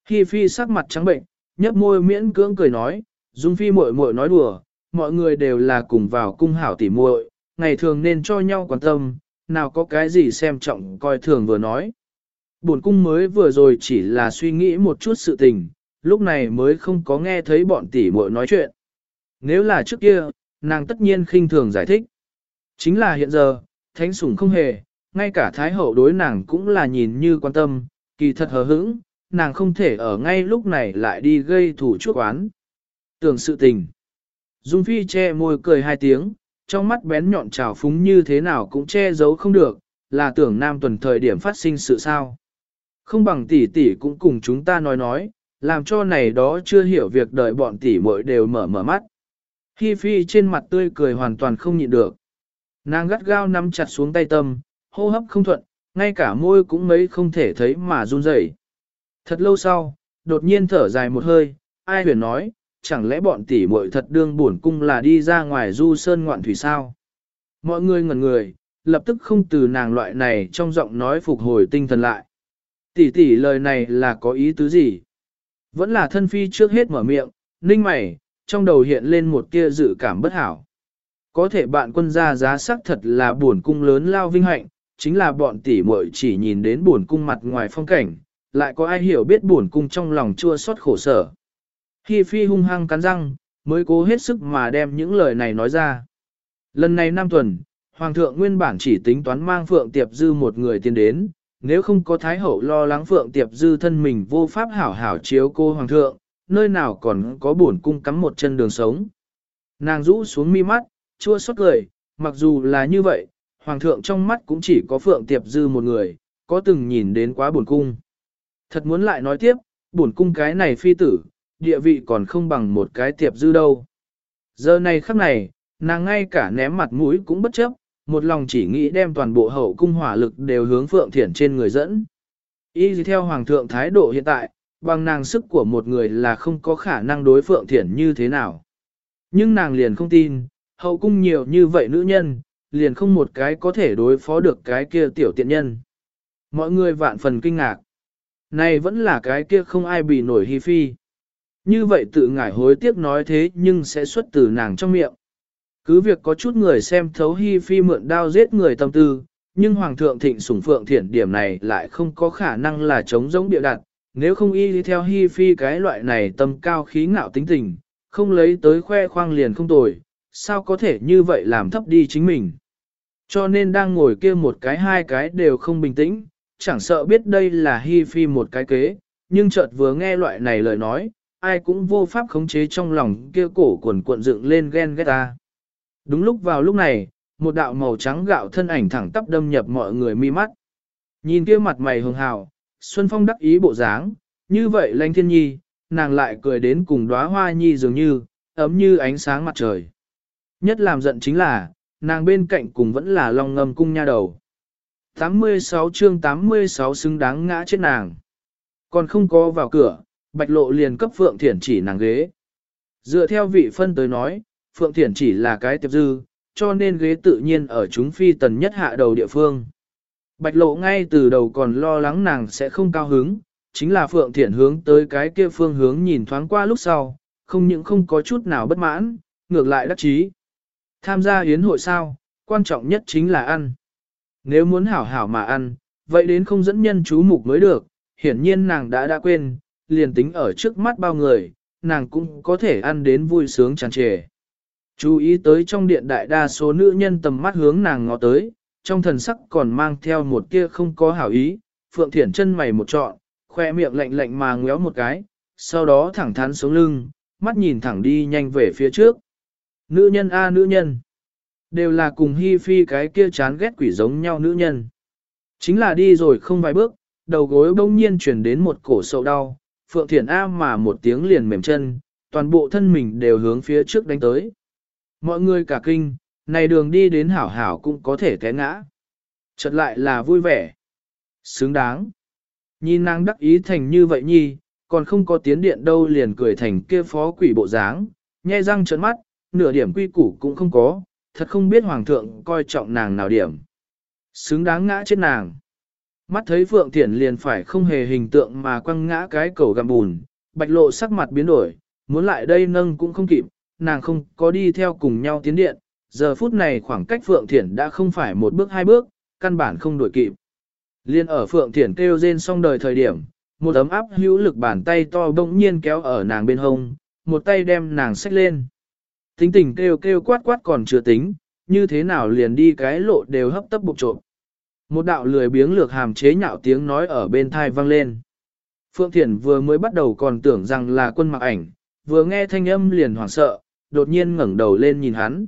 Hi Phi sắc mặt trắng bệnh, nhấp môi miễn cưỡng cười nói, Dung Phi muội muội nói đùa, mọi người đều là cùng vào cung hảo tỉ muội, ngày thường nên cho nhau quan tâm, nào có cái gì xem trọng coi thường vừa nói. Bổn cung mới vừa rồi chỉ là suy nghĩ một chút sự tình, lúc này mới không có nghe thấy bọn tỷ muội nói chuyện. Nếu là trước kia, nàng tất nhiên khinh thường giải thích. Chính là hiện giờ, thánh sủng không hề, ngay cả thái hậu đối nàng cũng là nhìn như quan tâm, kỳ thật hờ hững, nàng không thể ở ngay lúc này lại đi gây thủ chuốc oán. Tưởng sự tình. Dung Phi che môi cười hai tiếng, trong mắt bén nhọn trào phúng như thế nào cũng che giấu không được, là tưởng nam tuần thời điểm phát sinh sự sao. Không bằng tỷ tỷ cũng cùng chúng ta nói nói, làm cho này đó chưa hiểu việc đời bọn tỷ muội đều mở mở mắt. Hi Phi trên mặt tươi cười hoàn toàn không nhịn được. Nàng gắt gao nắm chặt xuống tay tâm, hô hấp không thuận, ngay cả môi cũng mấy không thể thấy mà run rẩy. Thật lâu sau, đột nhiên thở dài một hơi, ai huyền nói, chẳng lẽ bọn tỷ muội thật đương buồn cung là đi ra ngoài du sơn ngoạn thủy sao? Mọi người ngẩn người, lập tức không từ nàng loại này trong giọng nói phục hồi tinh thần lại. Tỷ tỷ lời này là có ý tứ gì? Vẫn là thân phi trước hết mở miệng, ninh mày, trong đầu hiện lên một tia dự cảm bất hảo. Có thể bạn quân gia giá sắc thật là buồn cung lớn lao vinh hạnh, chính là bọn tỷ muội chỉ nhìn đến buồn cung mặt ngoài phong cảnh, lại có ai hiểu biết buồn cung trong lòng chua xót khổ sở. Hi Phi hung hăng cắn răng, mới cố hết sức mà đem những lời này nói ra. Lần này năm tuần, Hoàng thượng nguyên bản chỉ tính toán mang Phượng Tiệp Dư một người tiến đến, nếu không có Thái Hậu lo lắng Phượng Tiệp Dư thân mình vô pháp hảo hảo chiếu cô Hoàng thượng, nơi nào còn có bổn cung cắm một chân đường sống. Nàng rũ xuống mi mắt, chua xót cười, mặc dù là như vậy, Hoàng thượng trong mắt cũng chỉ có Phượng Tiệp Dư một người, có từng nhìn đến quá bổn cung. Thật muốn lại nói tiếp, bổn cung cái này phi tử, địa vị còn không bằng một cái tiệp dư đâu. Giờ này khắc này, nàng ngay cả ném mặt mũi cũng bất chấp, một lòng chỉ nghĩ đem toàn bộ hậu cung hỏa lực đều hướng Phượng Thiển trên người dẫn. Y theo Hoàng thượng thái độ hiện tại, bằng nàng sức của một người là không có khả năng đối Phượng Thiển như thế nào. Nhưng nàng liền không tin, hậu cung nhiều như vậy nữ nhân, liền không một cái có thể đối phó được cái kia tiểu tiện nhân. Mọi người vạn phần kinh ngạc. Này vẫn là cái kia không ai bị nổi hy phi. Như vậy tự ngải hối tiếc nói thế nhưng sẽ xuất từ nàng trong miệng. Cứ việc có chút người xem thấu Hi Phi mượn đao giết người tâm tư, nhưng Hoàng thượng thịnh sủng phượng thiện điểm này lại không có khả năng là chống giống địa đặt, nếu không y đi theo Hi Phi cái loại này tâm cao khí ngạo tính tình, không lấy tới khoe khoang liền không tồi, sao có thể như vậy làm thấp đi chính mình. Cho nên đang ngồi kia một cái hai cái đều không bình tĩnh, chẳng sợ biết đây là Hi Phi một cái kế, nhưng chợt vừa nghe loại này lời nói, ai cũng vô pháp khống chế trong lòng kia cổ cuộn cuộn dựng lên ghen ghét ta. Đúng lúc vào lúc này, một đạo màu trắng gạo thân ảnh thẳng tắp đâm nhập mọi người mi mắt. Nhìn kia mặt mày hường hào, Xuân Phong đắc ý bộ dáng, như vậy lãnh thiên nhi, nàng lại cười đến cùng đóa hoa nhi dường như, ấm như ánh sáng mặt trời. Nhất làm giận chính là, nàng bên cạnh cùng vẫn là long ngâm cung nha đầu. 86 chương 86 xứng đáng ngã chết nàng. Còn không có vào cửa, bạch lộ liền cấp Phượng Thiển chỉ nàng ghế. Dựa theo vị phân tới nói, Phượng Thiển chỉ là cái tiệp dư, cho nên ghế tự nhiên ở chúng phi tần nhất hạ đầu địa phương. Bạch lộ ngay từ đầu còn lo lắng nàng sẽ không cao hứng, chính là Phượng Thiển hướng tới cái kia phương hướng nhìn thoáng qua lúc sau, không những không có chút nào bất mãn, ngược lại đắc chí. Tham gia yến hội sao, quan trọng nhất chính là ăn. Nếu muốn hảo hảo mà ăn, vậy đến không dẫn nhân chú mục mới được, hiển nhiên nàng đã đã quên, liền tính ở trước mắt bao người, nàng cũng có thể ăn đến vui sướng tràn trề. Chú ý tới trong điện đại đa số nữ nhân tầm mắt hướng nàng ngó tới, trong thần sắc còn mang theo một kia không có hảo ý, Phượng Thiển chân mày một trọn, khoe miệng lạnh lạnh mà ngéo một cái, sau đó thẳng thắn xuống lưng, mắt nhìn thẳng đi nhanh về phía trước. Nữ nhân a nữ nhân, đều là cùng hi phi cái kia chán ghét quỷ giống nhau nữ nhân. Chính là đi rồi không vài bước, đầu gối bỗng nhiên chuyển đến một cổ sầu đau, Phượng Thiển A mà một tiếng liền mềm chân, toàn bộ thân mình đều hướng phía trước đánh tới. Mọi người cả kinh, này đường đi đến hảo hảo cũng có thể té ngã. Chợt lại là vui vẻ. Xứng đáng. Nhìn nàng đắc ý thành như vậy nhi, còn không có tiến điện đâu liền cười thành kia phó quỷ bộ dáng, nhe răng trấn mắt, nửa điểm quy củ cũng không có, thật không biết hoàng thượng coi trọng nàng nào điểm. Xứng đáng ngã chết nàng. Mắt thấy Phượng Thiển liền phải không hề hình tượng mà quăng ngã cái cầu gặm bùn, bạch lộ sắc mặt biến đổi, muốn lại đây nâng cũng không kịp, nàng không có đi theo cùng nhau tiến điện, giờ phút này khoảng cách Phượng Thiển đã không phải một bước hai bước, căn bản không đổi kịp. Liên ở Phượng Thiển kêu rên xong đời thời điểm, một ấm áp hữu lực bàn tay to bỗng nhiên kéo ở nàng bên hông, một tay đem nàng xách lên. Tính tình kêu kêu quát quát còn chưa tính, như thế nào liền đi cái lộ đều hấp tấp bục trộm. Một đạo lười biếng lược hàm chế nhạo tiếng nói ở bên thai vang lên. Phượng Thiển vừa mới bắt đầu còn tưởng rằng là quân mặc ảnh, vừa nghe thanh âm liền hoảng sợ, đột nhiên ngẩng đầu lên nhìn hắn.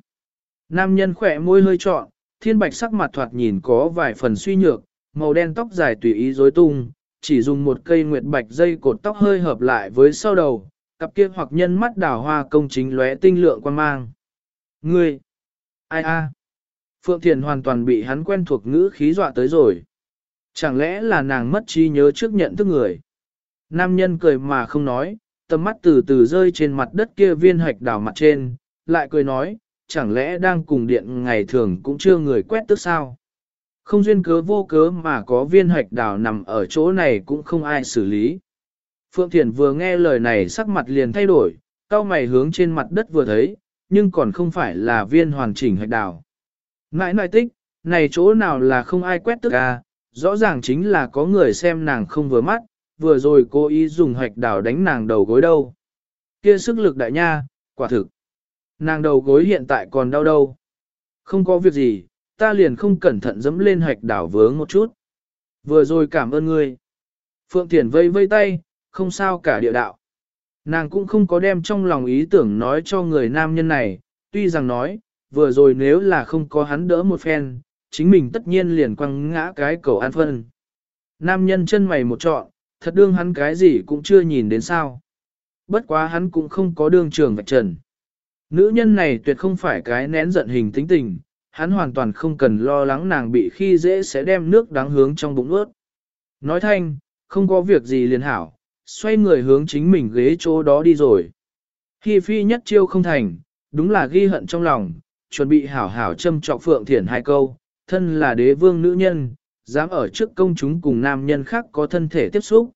Nam nhân khỏe môi hơi trọn, thiên bạch sắc mặt thoạt nhìn có vài phần suy nhược, màu đen tóc dài tùy ý rối tung, chỉ dùng một cây nguyệt bạch dây cột tóc hơi hợp lại với sau đầu, cặp kia hoặc nhân mắt đào hoa công chính lóe tinh lượng quan mang. Ngươi! Ai a? Phượng Thiền hoàn toàn bị hắn quen thuộc ngữ khí dọa tới rồi. Chẳng lẽ là nàng mất trí nhớ trước nhận thức người? Nam nhân cười mà không nói, tầm mắt từ từ rơi trên mặt đất kia viên hạch đảo mặt trên, lại cười nói, chẳng lẽ đang cùng điện ngày thường cũng chưa người quét tức sao? Không duyên cớ vô cớ mà có viên hạch đảo nằm ở chỗ này cũng không ai xử lý. Phượng Thiền vừa nghe lời này sắc mặt liền thay đổi, cao mày hướng trên mặt đất vừa thấy, nhưng còn không phải là viên hoàn chỉnh hạch đảo. Nãi nãi tích, này chỗ nào là không ai quét tức à, rõ ràng chính là có người xem nàng không vừa mắt, vừa rồi cô ý dùng hạch đảo đánh nàng đầu gối đâu. Kia sức lực đại nha, quả thực. Nàng đầu gối hiện tại còn đau đâu. Không có việc gì, ta liền không cẩn thận dẫm lên hạch đảo vướng một chút. Vừa rồi cảm ơn ngươi. Phượng Thiển vây vây tay, không sao cả địa đạo. Nàng cũng không có đem trong lòng ý tưởng nói cho người nam nhân này, tuy rằng nói, vừa rồi nếu là không có hắn đỡ một phen, chính mình tất nhiên liền quăng ngã cái cầu an phân. Nam nhân chân mày một trọn, thật đương hắn cái gì cũng chưa nhìn đến sao. Bất quá hắn cũng không có đương trường vạch trần. Nữ nhân này tuyệt không phải cái nén giận hình tính tình, hắn hoàn toàn không cần lo lắng nàng bị khi dễ sẽ đem nước đáng hướng trong bụng ướt. Nói thanh, không có việc gì liền hảo, xoay người hướng chính mình ghế chỗ đó đi rồi. Khi phi nhất chiêu không thành, đúng là ghi hận trong lòng, chuẩn bị hảo hảo châm trọc phượng thiển hai câu, thân là đế vương nữ nhân, dám ở trước công chúng cùng nam nhân khác có thân thể tiếp xúc.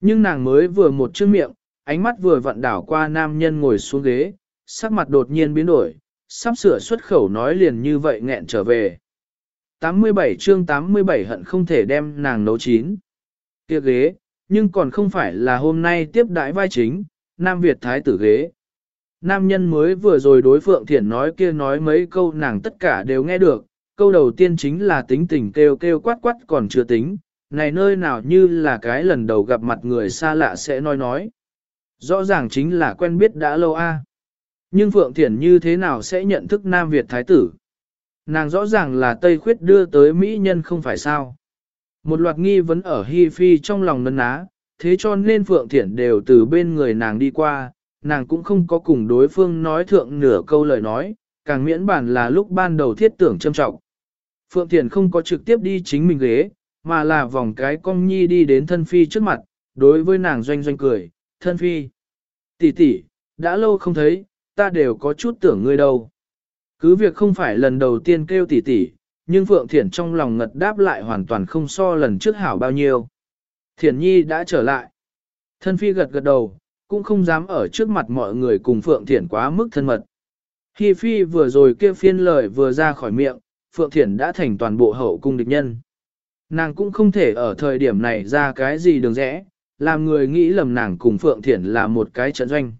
Nhưng nàng mới vừa một chữ miệng, ánh mắt vừa vặn đảo qua nam nhân ngồi xuống ghế, sắc mặt đột nhiên biến đổi, sắp sửa xuất khẩu nói liền như vậy nghẹn trở về. 87 chương 87 hận không thể đem nàng nấu chín. Kia ghế, nhưng còn không phải là hôm nay tiếp đãi vai chính, Nam Việt Thái tử ghế. Nam nhân mới vừa rồi đối Phượng Thiển nói kia nói mấy câu nàng tất cả đều nghe được, câu đầu tiên chính là tính tình kêu kêu quát quát còn chưa tính, này nơi nào như là cái lần đầu gặp mặt người xa lạ sẽ nói nói. Rõ ràng chính là quen biết đã lâu a. Nhưng Phượng Thiển như thế nào sẽ nhận thức Nam Việt Thái tử? Nàng rõ ràng là Tây Khuyết đưa tới Mỹ nhân không phải sao. Một loạt nghi vấn ở Hi Phi trong lòng nấn ná, thế cho nên Phượng Thiển đều từ bên người nàng đi qua, nàng cũng không có cùng đối phương nói thượng nửa câu lời nói, càng miễn bản là lúc ban đầu thiết tưởng châm trọng. Phượng Thiển không có trực tiếp đi chính mình ghế, mà là vòng cái cong nhi đi đến thân phi trước mặt, đối với nàng doanh doanh cười, thân phi. tỷ tỷ, đã lâu không thấy, ta đều có chút tưởng ngươi đâu. Cứ việc không phải lần đầu tiên kêu tỷ tỷ, nhưng Phượng Thiển trong lòng ngật đáp lại hoàn toàn không so lần trước hảo bao nhiêu. Thiển Nhi đã trở lại. Thân phi gật gật đầu, cũng không dám ở trước mặt mọi người cùng Phượng Thiển quá mức thân mật. Hi Phi vừa rồi kêu phiên lời vừa ra khỏi miệng, Phượng Thiển đã thành toàn bộ hậu cung địch nhân. Nàng cũng không thể ở thời điểm này ra cái gì đường rẽ, làm người nghĩ lầm nàng cùng Phượng Thiển là một cái trận doanh.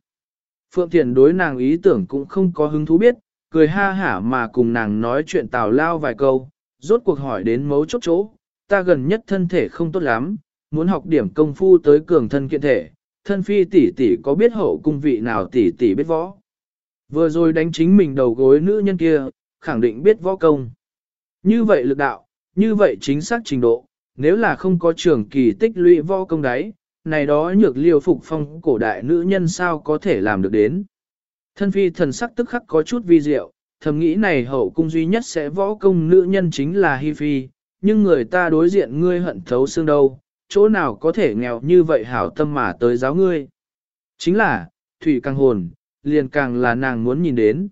Phượng Thiển đối nàng ý tưởng cũng không có hứng thú biết, cười ha hả mà cùng nàng nói chuyện tào lao vài câu, rốt cuộc hỏi đến mấu chốt chỗ, ta gần nhất thân thể không tốt lắm, muốn học điểm công phu tới cường thân kiện thể, thân phi tỷ tỷ có biết hậu cung vị nào tỷ tỷ biết võ. Vừa rồi đánh chính mình đầu gối nữ nhân kia, khẳng định biết võ công. Như vậy lực đạo, như vậy chính xác trình độ, nếu là không có trường kỳ tích lũy võ công đấy, này đó nhược liêu phục phong cổ đại nữ nhân sao có thể làm được đến. Thân phi thần sắc tức khắc có chút vi diệu, thầm nghĩ này hậu cung duy nhất sẽ võ công nữ nhân chính là Hi Phi, nhưng người ta đối diện ngươi hận thấu xương đâu, chỗ nào có thể nghèo như vậy hảo tâm mà tới giáo ngươi. Chính là, thủy càng hồn, liền càng là nàng muốn nhìn đến.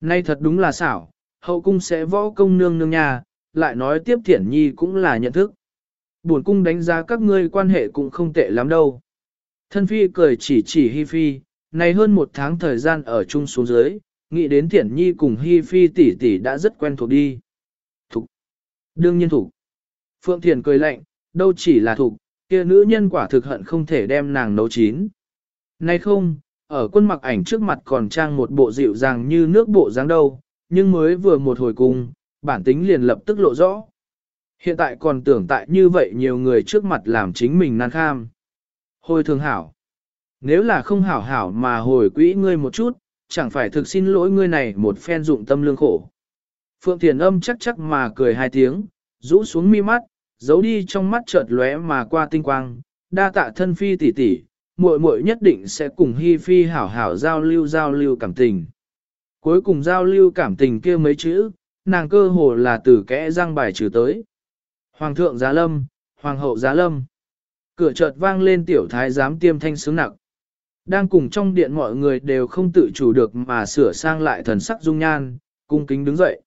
Nay thật đúng là xảo, hậu cung sẽ võ công nương nương nhà, lại nói tiếp thiển nhi cũng là nhận thức. Buồn cung đánh giá các ngươi quan hệ cũng không tệ lắm đâu. Thân phi cười chỉ chỉ Hi Phi, này hơn một tháng thời gian ở chung xuống dưới, nghĩ đến thiển nhi cùng Hi Phi tỷ tỷ đã rất quen thuộc đi. Thục. Đương nhiên thục. Phượng Thiền cười lạnh, đâu chỉ là thục, kia nữ nhân quả thực hận không thể đem nàng nấu chín. Nay không, ở quân mặc ảnh trước mặt còn trang một bộ dịu dàng như nước bộ dáng đâu, nhưng mới vừa một hồi cùng, bản tính liền lập tức lộ rõ. Hiện tại còn tưởng tại như vậy nhiều người trước mặt làm chính mình nan kham. Hồi thường hảo. Nếu là không hảo hảo mà hồi quỹ ngươi một chút, chẳng phải thực xin lỗi ngươi này một phen dụng tâm lương khổ. Phượng Thiền âm chắc chắc mà cười hai tiếng, rũ xuống mi mắt, giấu đi trong mắt chợt lóe mà qua tinh quang, đa tạ thân phi tỷ tỷ, muội muội nhất định sẽ cùng Hi Phi hảo hảo giao lưu giao lưu cảm tình. Cuối cùng giao lưu cảm tình kia mấy chữ, nàng cơ hồ là từ kẽ răng bài trừ tới. Hoàng thượng giá lâm, hoàng hậu giá lâm. Cửa chợt vang lên tiểu thái giám tiêm thanh sướng nặng. Đang cùng trong điện mọi người đều không tự chủ được mà sửa sang lại thần sắc dung nhan, cung kính đứng dậy.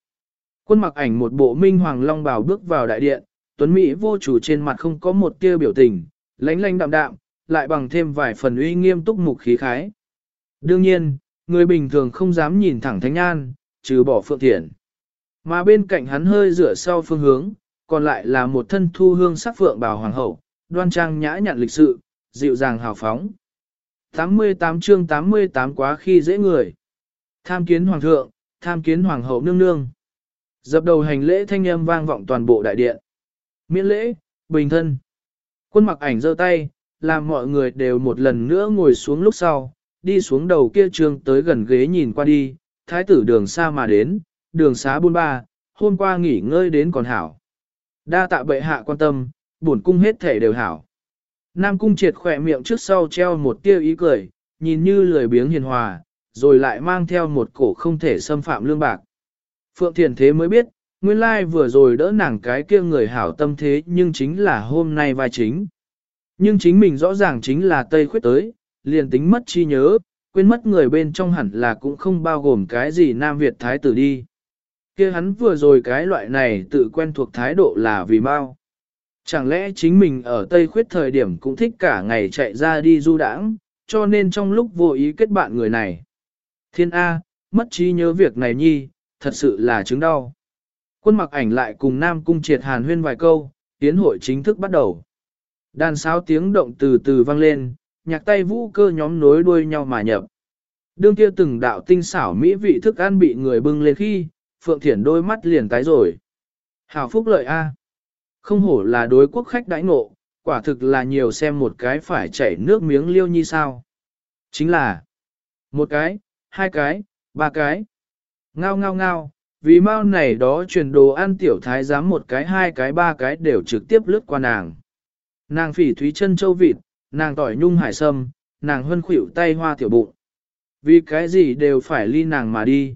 Quân mặc ảnh một bộ minh hoàng long bào bước vào đại điện, tuấn Mỹ vô chủ trên mặt không có một tia biểu tình, lánh lánh đạm đạm, lại bằng thêm vài phần uy nghiêm túc mục khí khái. Đương nhiên, người bình thường không dám nhìn thẳng thánh an, trừ bỏ phượng Thiển. Mà bên cạnh hắn hơi rửa sau phương hướng, còn lại là một thân thu hương sắc phượng bào hoàng hậu, đoan trang nhã nhặn lịch sự, dịu dàng hào phóng. 88 chương 88 quá khi dễ người. Tham kiến hoàng thượng, tham kiến hoàng hậu nương nương. Dập đầu hành lễ thanh âm vang vọng toàn bộ đại điện. Miễn lễ, bình thân. Quân mặc ảnh giơ tay, làm mọi người đều một lần nữa ngồi xuống lúc sau, đi xuống đầu kia trường tới gần ghế nhìn qua đi, thái tử đường xa mà đến, đường xá buôn ba, hôm qua nghỉ ngơi đến còn hảo. Đa tạ bệ hạ quan tâm, bổn cung hết thể đều hảo. Nam cung triệt khỏe miệng trước sau treo một tia ý cười, nhìn như lười biếng hiền hòa, rồi lại mang theo một cổ không thể xâm phạm lương bạc. Phượng Thiền thế mới biết, nguyên lai vừa rồi đỡ nàng cái kia người hảo tâm thế nhưng chính là hôm nay vai chính. Nhưng chính mình rõ ràng chính là Tây khuyết tới, liền tính mất chi nhớ, quên mất người bên trong hẳn là cũng không bao gồm cái gì Nam Việt Thái tử đi. kia hắn vừa rồi cái loại này tự quen thuộc thái độ là vì mau. Chẳng lẽ chính mình ở Tây khuyết thời điểm cũng thích cả ngày chạy ra đi du đãng, cho nên trong lúc vô ý kết bạn người này. Thiên A, mất trí nhớ việc này nhi, thật sự là chứng đau. Quân mặc ảnh lại cùng Nam Cung triệt hàn huyên vài câu, tiến hội chính thức bắt đầu. Đàn sáo tiếng động từ từ vang lên, nhạc tay vũ cơ nhóm nối đuôi nhau mà nhập. Đương kia từng đạo tinh xảo mỹ vị thức ăn bị người bưng lên khi, Phượng Thiển đôi mắt liền tái rồi. Hảo phúc lợi A. Không hổ là đối quốc khách đãi ngộ, quả thực là nhiều xem một cái phải chảy nước miếng liêu như sao. Chính là một cái, hai cái, ba cái. Ngao ngao ngao, vì mau này đó truyền đồ ăn tiểu thái giám một cái hai cái ba cái đều trực tiếp lướt qua nàng. Nàng phỉ thúy chân châu vịt, nàng tỏi nhung hải sâm, nàng hân khủy tay hoa tiểu bụng. Vì cái gì đều phải ly nàng mà đi.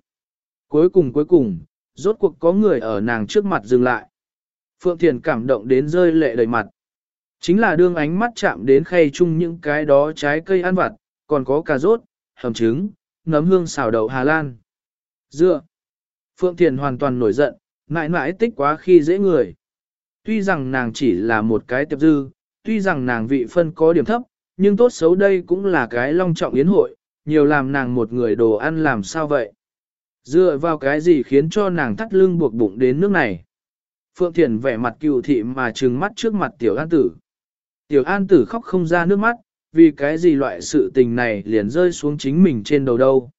Cuối cùng cuối cùng, rốt cuộc có người ở nàng trước mặt dừng lại. Phượng Thiền cảm động đến rơi lệ đầy mặt. Chính là đương ánh mắt chạm đến khay chung những cái đó trái cây ăn vặt, còn có cà rốt, hầm trứng, nấm hương xào đậu Hà Lan. Dựa. Phượng Thiền hoàn toàn nổi giận, mãi mãi tích quá khi dễ người. Tuy rằng nàng chỉ là một cái tiệp dư, tuy rằng nàng vị phân có điểm thấp, nhưng tốt xấu đây cũng là cái long trọng yến hội, nhiều làm nàng một người đồ ăn làm sao vậy. Dựa vào cái gì khiến cho nàng thắt lưng buộc bụng đến nước này. Phượng Thiền vẻ mặt cựu thị mà trừng mắt trước mặt tiểu an tử. Tiểu an tử khóc không ra nước mắt, vì cái gì loại sự tình này liền rơi xuống chính mình trên đầu đâu.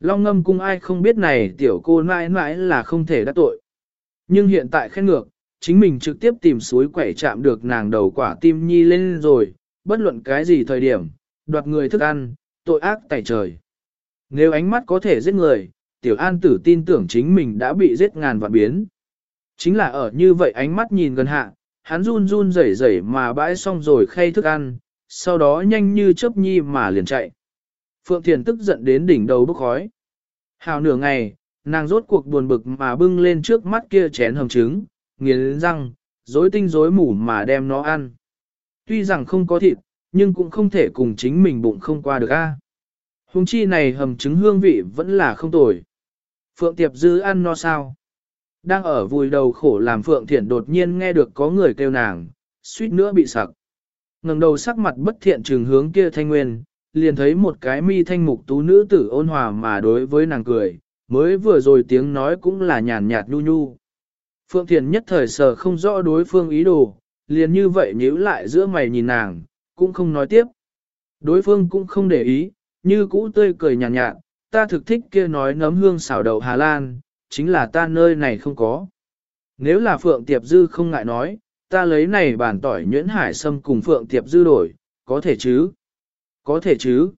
Long ngâm cung ai không biết này tiểu cô mãi mãi là không thể đắc tội. Nhưng hiện tại khen ngược, chính mình trực tiếp tìm suối quẩy chạm được nàng đầu quả tim nhi lên rồi, bất luận cái gì thời điểm, đoạt người thức ăn, tội ác tại trời. Nếu ánh mắt có thể giết người, tiểu an tử tin tưởng chính mình đã bị giết ngàn vạn biến. Chính là ở như vậy ánh mắt nhìn gần hạ, hắn run run rẩy rẩy mà bãi xong rồi khay thức ăn, sau đó nhanh như chớp nhi mà liền chạy. Phượng Thiền tức giận đến đỉnh đầu bốc khói. Hào nửa ngày, nàng rốt cuộc buồn bực mà bưng lên trước mắt kia chén hầm trứng, nghiến răng, rối tinh rối mủ mà đem nó ăn. Tuy rằng không có thịt, nhưng cũng không thể cùng chính mình bụng không qua được a. À. Hùng chi này hầm trứng hương vị vẫn là không tồi. Phượng Tiệp Dư ăn no sao? Đang ở vùi đầu khổ làm Phượng Thiển đột nhiên nghe được có người kêu nàng, suýt nữa bị sặc. ngẩng đầu sắc mặt bất thiện trừng hướng kia thanh nguyên, liền thấy một cái mi thanh mục tú nữ tử ôn hòa mà đối với nàng cười, mới vừa rồi tiếng nói cũng là nhàn nhạt nhu nhu. Phượng Thiền nhất thời sờ không rõ đối phương ý đồ, liền như vậy nhíu lại giữa mày nhìn nàng, cũng không nói tiếp. Đối phương cũng không để ý, như cũ tươi cười nhàn nhạt, nhạt, ta thực thích kia nói nấm hương xảo đậu Hà Lan, chính là ta nơi này không có. Nếu là Phượng Tiệp Dư không ngại nói, ta lấy này bản tỏi nhuyễn hải sâm cùng Phượng Tiệp Dư đổi, có thể chứ? Có thể chứ?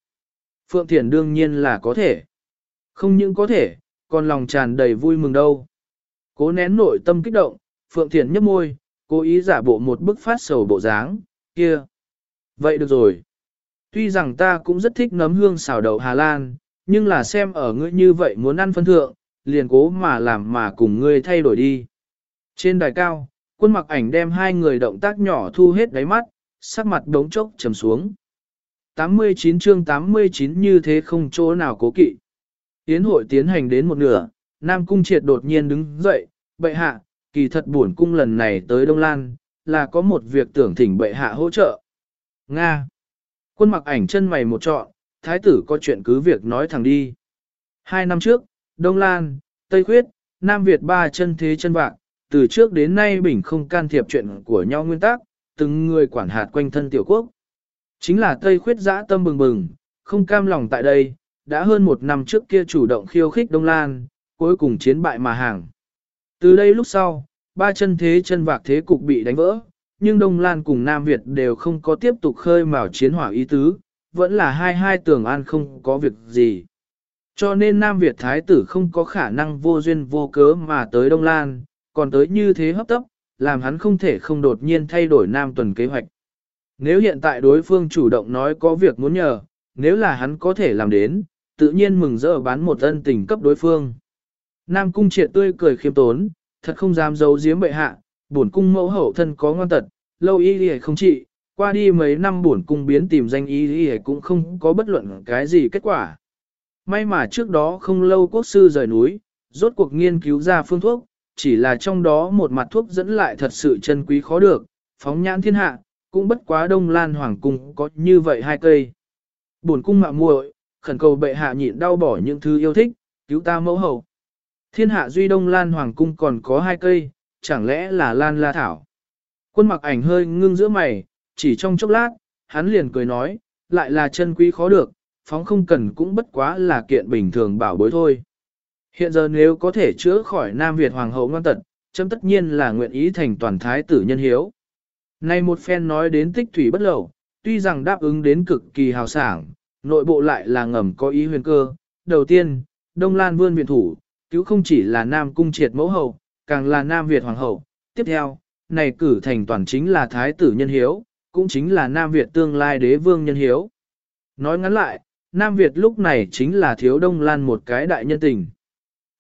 Phượng Thiền đương nhiên là có thể. Không những có thể, còn lòng tràn đầy vui mừng đâu. Cố nén nội tâm kích động, Phượng Thiền nhấp môi, cố ý giả bộ một bức phát sầu bộ dáng, kia. Vậy được rồi. Tuy rằng ta cũng rất thích nấm hương xào đậu Hà Lan, nhưng là xem ở ngươi như vậy muốn ăn phân thượng, liền cố mà làm mà cùng ngươi thay đổi đi. Trên đài cao, quân mặc ảnh đem hai người động tác nhỏ thu hết đáy mắt, sắc mặt đống chốc trầm xuống. 89 chương 89 như thế không chỗ nào cố kỵ. Yến hội tiến hành đến một nửa, Nam Cung Triệt đột nhiên đứng dậy, bệ hạ, kỳ thật buồn cung lần này tới Đông Lan, là có một việc tưởng thỉnh bệ hạ hỗ trợ. Nga. Quân mặc ảnh chân mày một trọn, thái tử có chuyện cứ việc nói thẳng đi. Hai năm trước, Đông Lan, Tây Khuyết, Nam Việt ba chân thế chân vạn, từ trước đến nay bình không can thiệp chuyện của nhau nguyên tắc, từng người quản hạt quanh thân tiểu quốc. Chính là Tây Khuyết dã tâm bừng bừng, không cam lòng tại đây, đã hơn một năm trước kia chủ động khiêu khích Đông Lan, cuối cùng chiến bại mà hàng. Từ đây lúc sau, ba chân thế chân vạc thế cục bị đánh vỡ, nhưng Đông Lan cùng Nam Việt đều không có tiếp tục khơi mào chiến hỏa ý tứ, vẫn là hai hai tường an không có việc gì. Cho nên Nam Việt Thái tử không có khả năng vô duyên vô cớ mà tới Đông Lan, còn tới như thế hấp tấp, làm hắn không thể không đột nhiên thay đổi Nam tuần kế hoạch. Nếu hiện tại đối phương chủ động nói có việc muốn nhờ, nếu là hắn có thể làm đến, tự nhiên mừng rỡ bán một ân tình cấp đối phương. Nam cung triệt tươi cười khiêm tốn, thật không dám giấu giếm bệ hạ, bổn cung mẫu hậu thân có ngoan tật, lâu y đi không trị, qua đi mấy năm bổn cung biến tìm danh y đi cũng không có bất luận cái gì kết quả. May mà trước đó không lâu quốc sư rời núi, rốt cuộc nghiên cứu ra phương thuốc, chỉ là trong đó một mặt thuốc dẫn lại thật sự chân quý khó được, phóng nhãn thiên hạ, cũng bất quá đông lan hoàng cung có như vậy hai cây. Bổn cung mạ muội, khẩn cầu bệ hạ nhịn đau bỏ những thứ yêu thích, cứu ta mẫu hậu. Thiên hạ duy đông lan hoàng cung còn có hai cây, chẳng lẽ là lan la thảo. Quân mặc ảnh hơi ngưng giữa mày, chỉ trong chốc lát, hắn liền cười nói, lại là chân quý khó được, phóng không cần cũng bất quá là kiện bình thường bảo bối thôi. Hiện giờ nếu có thể chữa khỏi Nam Việt Hoàng hậu ngoan tật, chấm tất nhiên là nguyện ý thành toàn thái tử nhân hiếu. Này một phen nói đến tích thủy bất lậu, tuy rằng đáp ứng đến cực kỳ hào sảng, nội bộ lại là ngầm có ý huyền cơ. Đầu tiên, Đông Lan vươn viện thủ, cứu không chỉ là Nam Cung triệt mẫu hậu, càng là Nam Việt Hoàng hậu. Tiếp theo, này cử thành toàn chính là Thái tử Nhân Hiếu, cũng chính là Nam Việt tương lai đế vương Nhân Hiếu. Nói ngắn lại, Nam Việt lúc này chính là thiếu Đông Lan một cái đại nhân tình.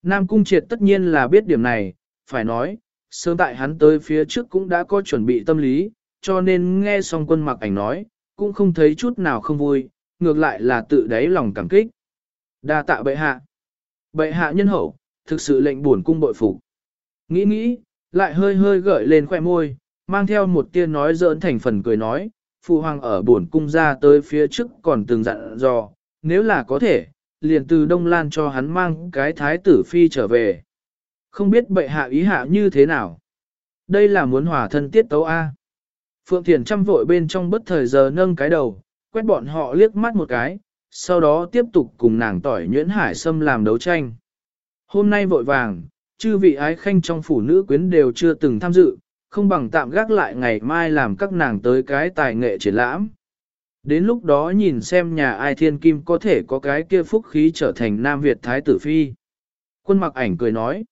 Nam Cung triệt tất nhiên là biết điểm này, phải nói, sớm tại hắn tới phía trước cũng đã có chuẩn bị tâm lý, cho nên nghe xong quân mặc ảnh nói, cũng không thấy chút nào không vui, ngược lại là tự đáy lòng cảm kích. đa tạ bệ hạ. Bệ hạ nhân hậu, thực sự lệnh buồn cung bội phục. Nghĩ nghĩ, lại hơi hơi gợi lên khoẻ môi, mang theo một tia nói giỡn thành phần cười nói, phụ hoàng ở buồn cung ra tới phía trước còn từng dặn dò, nếu là có thể, liền từ Đông Lan cho hắn mang cái thái tử phi trở về. Không biết bệ hạ ý hạ như thế nào. Đây là muốn hòa thân tiết tấu A. Phượng Thiền chăm vội bên trong bất thời giờ nâng cái đầu, quét bọn họ liếc mắt một cái, sau đó tiếp tục cùng nàng tỏi nhuyễn hải xâm làm đấu tranh. Hôm nay vội vàng, chư vị ái khanh trong phủ nữ quyến đều chưa từng tham dự, không bằng tạm gác lại ngày mai làm các nàng tới cái tài nghệ triển lãm. Đến lúc đó nhìn xem nhà ai thiên kim có thể có cái kia phúc khí trở thành Nam Việt Thái tử Phi. Quân mặc ảnh cười nói.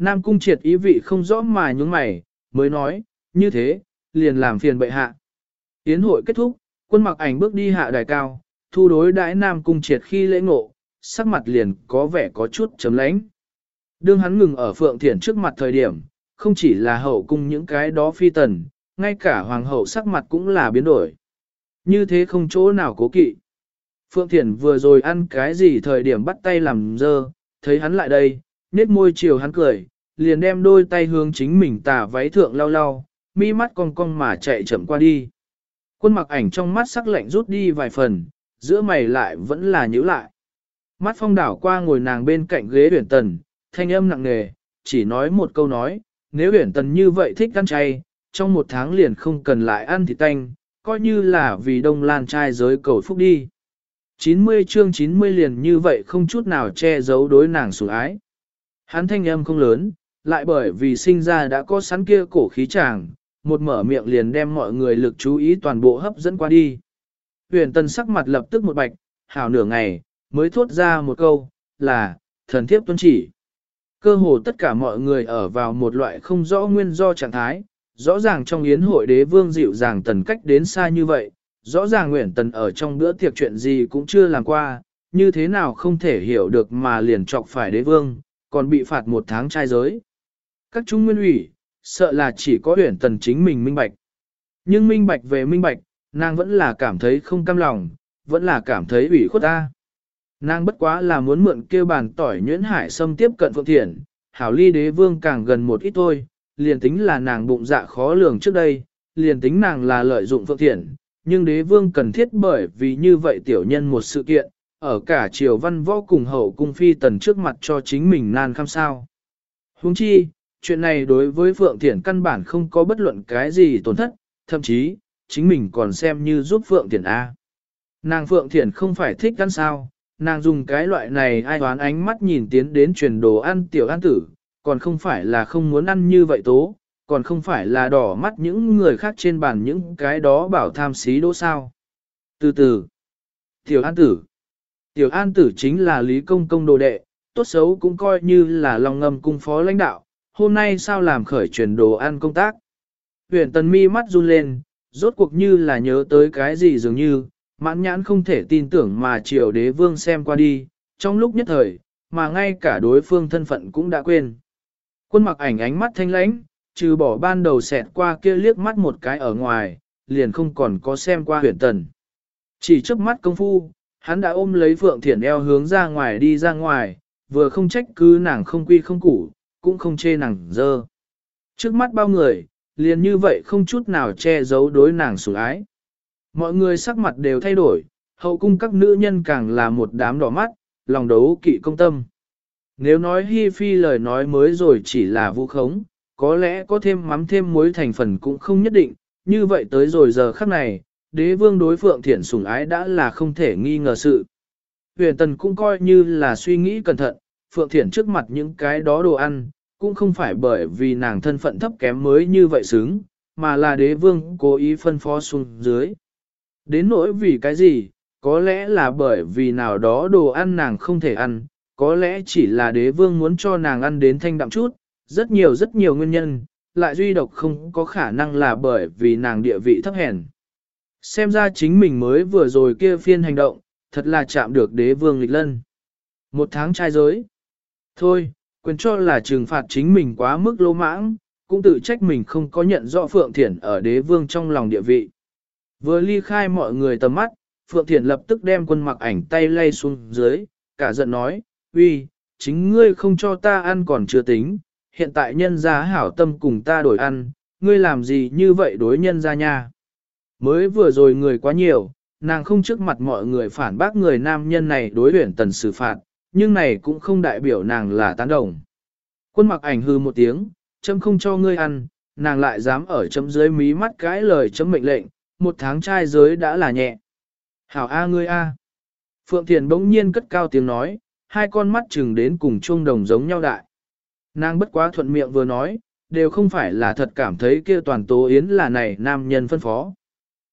Nam cung triệt ý vị không rõ mà nhúng mày, mới nói, như thế, liền làm phiền bệ hạ. Yến hội kết thúc, quân mặc ảnh bước đi hạ đài cao, thu đối đãi Nam cung triệt khi lễ ngộ, sắc mặt liền có vẻ có chút chấm lánh. Đương hắn ngừng ở Phượng Thiển trước mặt thời điểm, không chỉ là hậu cung những cái đó phi tần, ngay cả hoàng hậu sắc mặt cũng là biến đổi. Như thế không chỗ nào cố kỵ. Phượng Thiển vừa rồi ăn cái gì thời điểm bắt tay làm dơ, thấy hắn lại đây, nết môi chiều hắn cười, liền đem đôi tay hướng chính mình tà váy thượng lau lau, mi mắt cong cong mà chạy chậm qua đi. Quân mặc ảnh trong mắt sắc lạnh rút đi vài phần, giữa mày lại vẫn là nhíu lại. Mắt phong đảo qua ngồi nàng bên cạnh ghế huyển tần, thanh âm nặng nề, chỉ nói một câu nói, nếu huyển tần như vậy thích ăn chay, trong một tháng liền không cần lại ăn thịt tanh, coi như là vì đông lan trai giới cầu phúc đi. 90 chương 90 liền như vậy không chút nào che giấu đối nàng sủng ái. Hắn thanh âm không lớn, lại bởi vì sinh ra đã có sẵn kia cổ khí chàng, một mở miệng liền đem mọi người lực chú ý toàn bộ hấp dẫn qua đi. Huyền tân sắc mặt lập tức một bạch, hào nửa ngày, mới thốt ra một câu, là, thần thiếp tuân chỉ. Cơ hồ tất cả mọi người ở vào một loại không rõ nguyên do trạng thái, rõ ràng trong yến hội đế vương dịu dàng tần cách đến xa như vậy, rõ ràng nguyện tần ở trong bữa tiệc chuyện gì cũng chưa làm qua, như thế nào không thể hiểu được mà liền trọc phải đế vương, còn bị phạt một tháng trai giới. Các trung nguyên ủy, sợ là chỉ có huyển tần chính mình minh bạch. Nhưng minh bạch về minh bạch, nàng vẫn là cảm thấy không cam lòng, vẫn là cảm thấy ủy khuất ta. Nàng bất quá là muốn mượn kêu bàn tỏi nhuyễn hải xâm tiếp cận phượng thiện, hảo ly đế vương càng gần một ít thôi, liền tính là nàng bụng dạ khó lường trước đây, liền tính nàng là lợi dụng phượng thiện, nhưng đế vương cần thiết bởi vì như vậy tiểu nhân một sự kiện, ở cả triều văn võ cùng hậu cung phi tần trước mặt cho chính mình nan khăm sao. Huống chi, chuyện này đối với Phượng Thiển căn bản không có bất luận cái gì tổn thất, thậm chí, chính mình còn xem như giúp Phượng Thiển A. Nàng Phượng Thiển không phải thích ăn sao, nàng dùng cái loại này ai đoán ánh mắt nhìn tiến đến truyền đồ ăn tiểu an tử, còn không phải là không muốn ăn như vậy tố, còn không phải là đỏ mắt những người khác trên bàn những cái đó bảo tham xí đỗ sao. Từ từ, tiểu an tử, tiểu an tử chính là lý công công đồ đệ, tốt xấu cũng coi như là lòng ngầm cung phó lãnh đạo, hôm nay sao làm khởi truyền đồ ăn công tác. Huyền tần mi mắt run lên, rốt cuộc như là nhớ tới cái gì dường như, mãn nhãn không thể tin tưởng mà triều đế vương xem qua đi, trong lúc nhất thời, mà ngay cả đối phương thân phận cũng đã quên. Quân mặc ảnh ánh mắt thanh lãnh, trừ bỏ ban đầu xẹt qua kia liếc mắt một cái ở ngoài, liền không còn có xem qua huyền tần. Chỉ trước mắt công phu, hắn đã ôm lấy Phượng Thiển eo hướng ra ngoài đi ra ngoài, vừa không trách cứ nàng không quy không củ, cũng không chê nàng dơ. Trước mắt bao người, liền như vậy không chút nào che giấu đối nàng sủng ái. Mọi người sắc mặt đều thay đổi, hậu cung các nữ nhân càng là một đám đỏ mắt, lòng đấu kỵ công tâm. Nếu nói hi phi lời nói mới rồi chỉ là vũ khống, có lẽ có thêm mắm thêm muối thành phần cũng không nhất định, như vậy tới rồi giờ khắc này, đế vương đối phượng thiện sủng ái đã là không thể nghi ngờ sự. Huyền tần cũng coi như là suy nghĩ cẩn thận, phượng thiện trước mặt những cái đó đồ ăn, cũng không phải bởi vì nàng thân phận thấp kém mới như vậy xứng, mà là đế vương cố ý phân phó xuống dưới. Đến nỗi vì cái gì, có lẽ là bởi vì nào đó đồ ăn nàng không thể ăn, có lẽ chỉ là đế vương muốn cho nàng ăn đến thanh đạm chút, rất nhiều rất nhiều nguyên nhân, lại duy độc không có khả năng là bởi vì nàng địa vị thấp hèn. Xem ra chính mình mới vừa rồi kia phiên hành động, thật là chạm được đế vương lịch lân. Một tháng trai giới. Thôi, quyền cho là trừng phạt chính mình quá mức lô mãng, cũng tự trách mình không có nhận rõ Phượng Thiển ở đế vương trong lòng địa vị. Vừa ly khai mọi người tầm mắt, Phượng Thiển lập tức đem quân mặc ảnh tay lay xuống dưới, cả giận nói, uy, chính ngươi không cho ta ăn còn chưa tính, hiện tại nhân gia hảo tâm cùng ta đổi ăn, ngươi làm gì như vậy đối nhân gia nha. Mới vừa rồi người quá nhiều, nàng không trước mặt mọi người phản bác người nam nhân này đối luyện tần xử phạt, nhưng này cũng không đại biểu nàng là tán đồng. Quân mặc ảnh hư một tiếng, chấm không cho ngươi ăn, nàng lại dám ở chấm dưới mí mắt cãi lời chấm mệnh lệnh, một tháng trai giới đã là nhẹ. Hảo A ngươi A. Phượng Thiền bỗng nhiên cất cao tiếng nói, hai con mắt chừng đến cùng chuông đồng giống nhau đại. Nàng bất quá thuận miệng vừa nói, đều không phải là thật cảm thấy kia toàn tố yến là này nam nhân phân phó.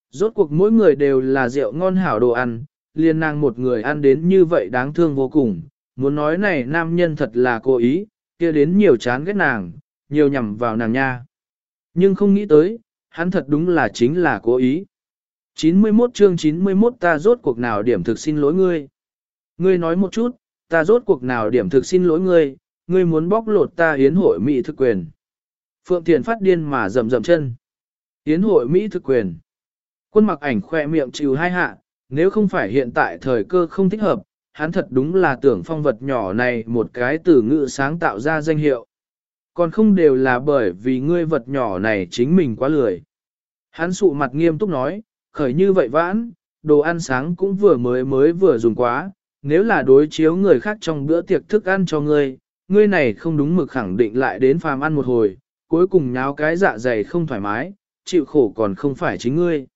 Rốt cuộc mỗi người đều là rượu ngon hảo đồ ăn, liền nàng một người ăn đến như vậy đáng thương vô cùng, muốn nói này nam nhân thật là cố ý, kia đến nhiều chán ghét nàng, nhiều nhằm vào nàng nha. Nhưng không nghĩ tới, hắn thật đúng là chính là cố ý. 91 chương 91 ta rốt cuộc nào điểm thực xin lỗi ngươi. Ngươi nói một chút, ta rốt cuộc nào điểm thực xin lỗi ngươi, ngươi muốn bóc lột ta hiến hội Mỹ thực quyền. Phượng Thiền phát điên mà rầm rầm chân. Hiến hội Mỹ thực quyền. Quân mặc ảnh khoe miệng chịu hai hạ, nếu không phải hiện tại thời cơ không thích hợp, hắn thật đúng là tưởng phong vật nhỏ này một cái từ ngữ sáng tạo ra danh hiệu. Còn không đều là bởi vì ngươi vật nhỏ này chính mình quá lười. Hắn sụ mặt nghiêm túc nói, khởi như vậy vãn, đồ ăn sáng cũng vừa mới mới vừa dùng quá, nếu là đối chiếu người khác trong bữa tiệc thức ăn cho ngươi, ngươi này không đúng mực khẳng định lại đến phàm ăn một hồi, cuối cùng nháo cái dạ dày không thoải mái, chịu khổ còn không phải chính ngươi.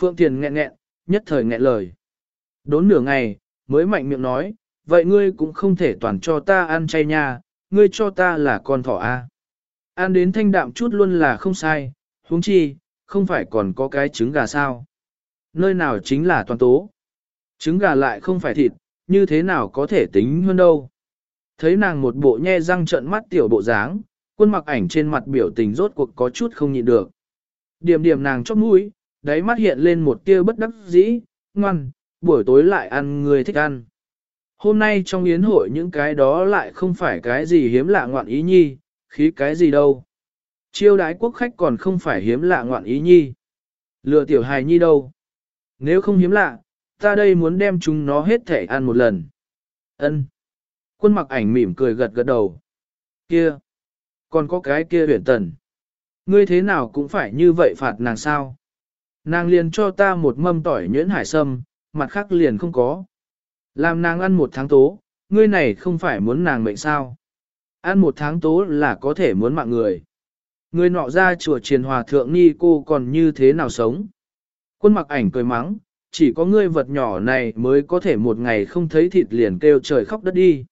Phượng Thiền nghẹn nghẹn, nhất thời nghẹn lời. Đốn nửa ngày, mới mạnh miệng nói, vậy ngươi cũng không thể toàn cho ta ăn chay nha, ngươi cho ta là con thỏ a. Ăn đến thanh đạm chút luôn là không sai, huống chi, không phải còn có cái trứng gà sao. Nơi nào chính là toàn tố. Trứng gà lại không phải thịt, như thế nào có thể tính hơn đâu. Thấy nàng một bộ nhe răng trợn mắt tiểu bộ dáng, quân mặc ảnh trên mặt biểu tình rốt cuộc có chút không nhịn được. Điểm điểm nàng chóp mũi, đáy mắt hiện lên một tia bất đắc dĩ, ngoan, buổi tối lại ăn người thích ăn. Hôm nay trong yến hội những cái đó lại không phải cái gì hiếm lạ ngoạn ý nhi, khí cái gì đâu. Chiêu đái quốc khách còn không phải hiếm lạ ngoạn ý nhi. Lừa tiểu hài nhi đâu. Nếu không hiếm lạ, ta đây muốn đem chúng nó hết thể ăn một lần. Ân. Quân mặc ảnh mỉm cười gật gật đầu. Kia. Còn có cái kia huyền tần. Ngươi thế nào cũng phải như vậy phạt nàng sao. Nàng liền cho ta một mâm tỏi nhuyễn hải sâm, mặt khác liền không có. Làm nàng ăn một tháng tố, ngươi này không phải muốn nàng mệnh sao. Ăn một tháng tố là có thể muốn mạng người. Người nọ ra chùa triền hòa thượng ni cô còn như thế nào sống. Quân mặc ảnh cười mắng, chỉ có ngươi vật nhỏ này mới có thể một ngày không thấy thịt liền kêu trời khóc đất đi.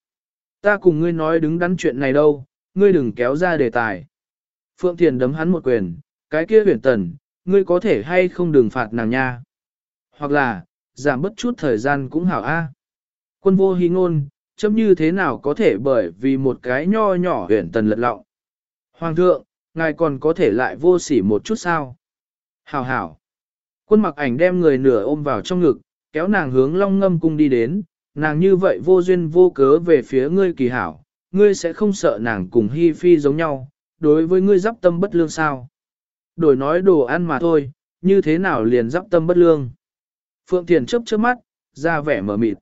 Ta cùng ngươi nói đứng đắn chuyện này đâu, ngươi đừng kéo ra đề tài. Phượng Thiền đấm hắn một quyền, cái kia huyền tần, ngươi có thể hay không đừng phạt nàng nha. Hoặc là, giảm bất chút thời gian cũng hảo a. Quân vô hy ngôn, chấm như thế nào có thể bởi vì một cái nho nhỏ huyền tần lật lọng. Hoàng thượng, ngài còn có thể lại vô sỉ một chút sao? Hảo hảo. Quân mặc ảnh đem người nửa ôm vào trong ngực, kéo nàng hướng long ngâm cung đi đến, nàng như vậy vô duyên vô cớ về phía ngươi kỳ hảo, ngươi sẽ không sợ nàng cùng hi phi giống nhau, đối với ngươi dắp tâm bất lương sao? Đổi nói đồ ăn mà thôi, như thế nào liền dắp tâm bất lương? Phượng Thiền chớp chớp mắt, ra vẻ mở mịt.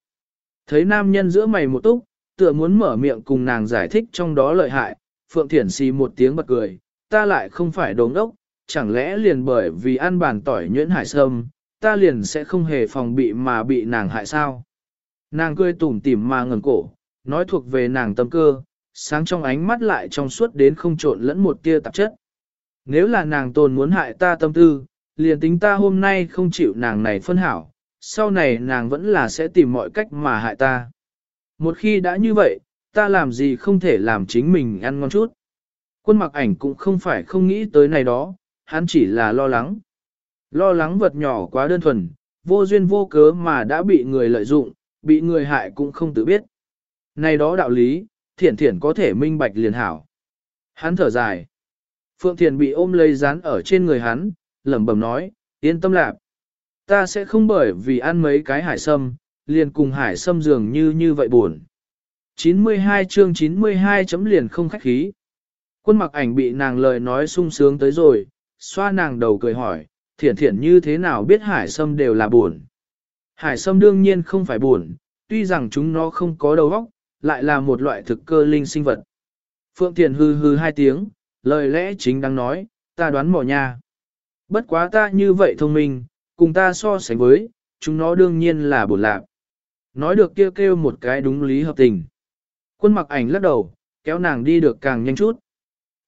Thấy nam nhân giữa mày một túc, tựa muốn mở miệng cùng nàng giải thích trong đó lợi hại, Phượng Thiển xì một tiếng bật cười, ta lại không phải đồ ngốc, chẳng lẽ liền bởi vì ăn bàn tỏi nhuyễn hải sâm, ta liền sẽ không hề phòng bị mà bị nàng hại sao. Nàng cười tủm tỉm mà ngẩng cổ, nói thuộc về nàng tâm cơ, sáng trong ánh mắt lại trong suốt đến không trộn lẫn một tia tạp chất. Nếu là nàng tồn muốn hại ta tâm tư, liền tính ta hôm nay không chịu nàng này phân hảo, sau này nàng vẫn là sẽ tìm mọi cách mà hại ta. Một khi đã như vậy, ta làm gì không thể làm chính mình ăn ngon chút. Quân mặc ảnh cũng không phải không nghĩ tới này đó, hắn chỉ là lo lắng. Lo lắng vật nhỏ quá đơn thuần, vô duyên vô cớ mà đã bị người lợi dụng, bị người hại cũng không tự biết. Này đó đạo lý, thiển thiển có thể minh bạch liền hảo. Hắn thở dài. Phượng Thiền bị ôm lấy dán ở trên người hắn, lẩm bẩm nói, yên tâm lạc. Ta sẽ không bởi vì ăn mấy cái hải sâm, liền cùng hải sâm dường như như vậy buồn. 92 chương 92 chấm liền không khách khí. Quân mặc ảnh bị nàng lời nói sung sướng tới rồi, xoa nàng đầu cười hỏi, thiển thiển như thế nào biết hải sâm đều là buồn. Hải sâm đương nhiên không phải buồn, tuy rằng chúng nó không có đầu óc, lại là một loại thực cơ linh sinh vật. Phượng Thiền hư hư hai tiếng, lời lẽ chính đang nói, ta đoán mò nha. Bất quá ta như vậy thông minh, cùng ta so sánh với, chúng nó đương nhiên là bổn lạc. Nói được kêu kêu một cái đúng lý hợp tình. Quân mặc ảnh lắc đầu, kéo nàng đi được càng nhanh chút.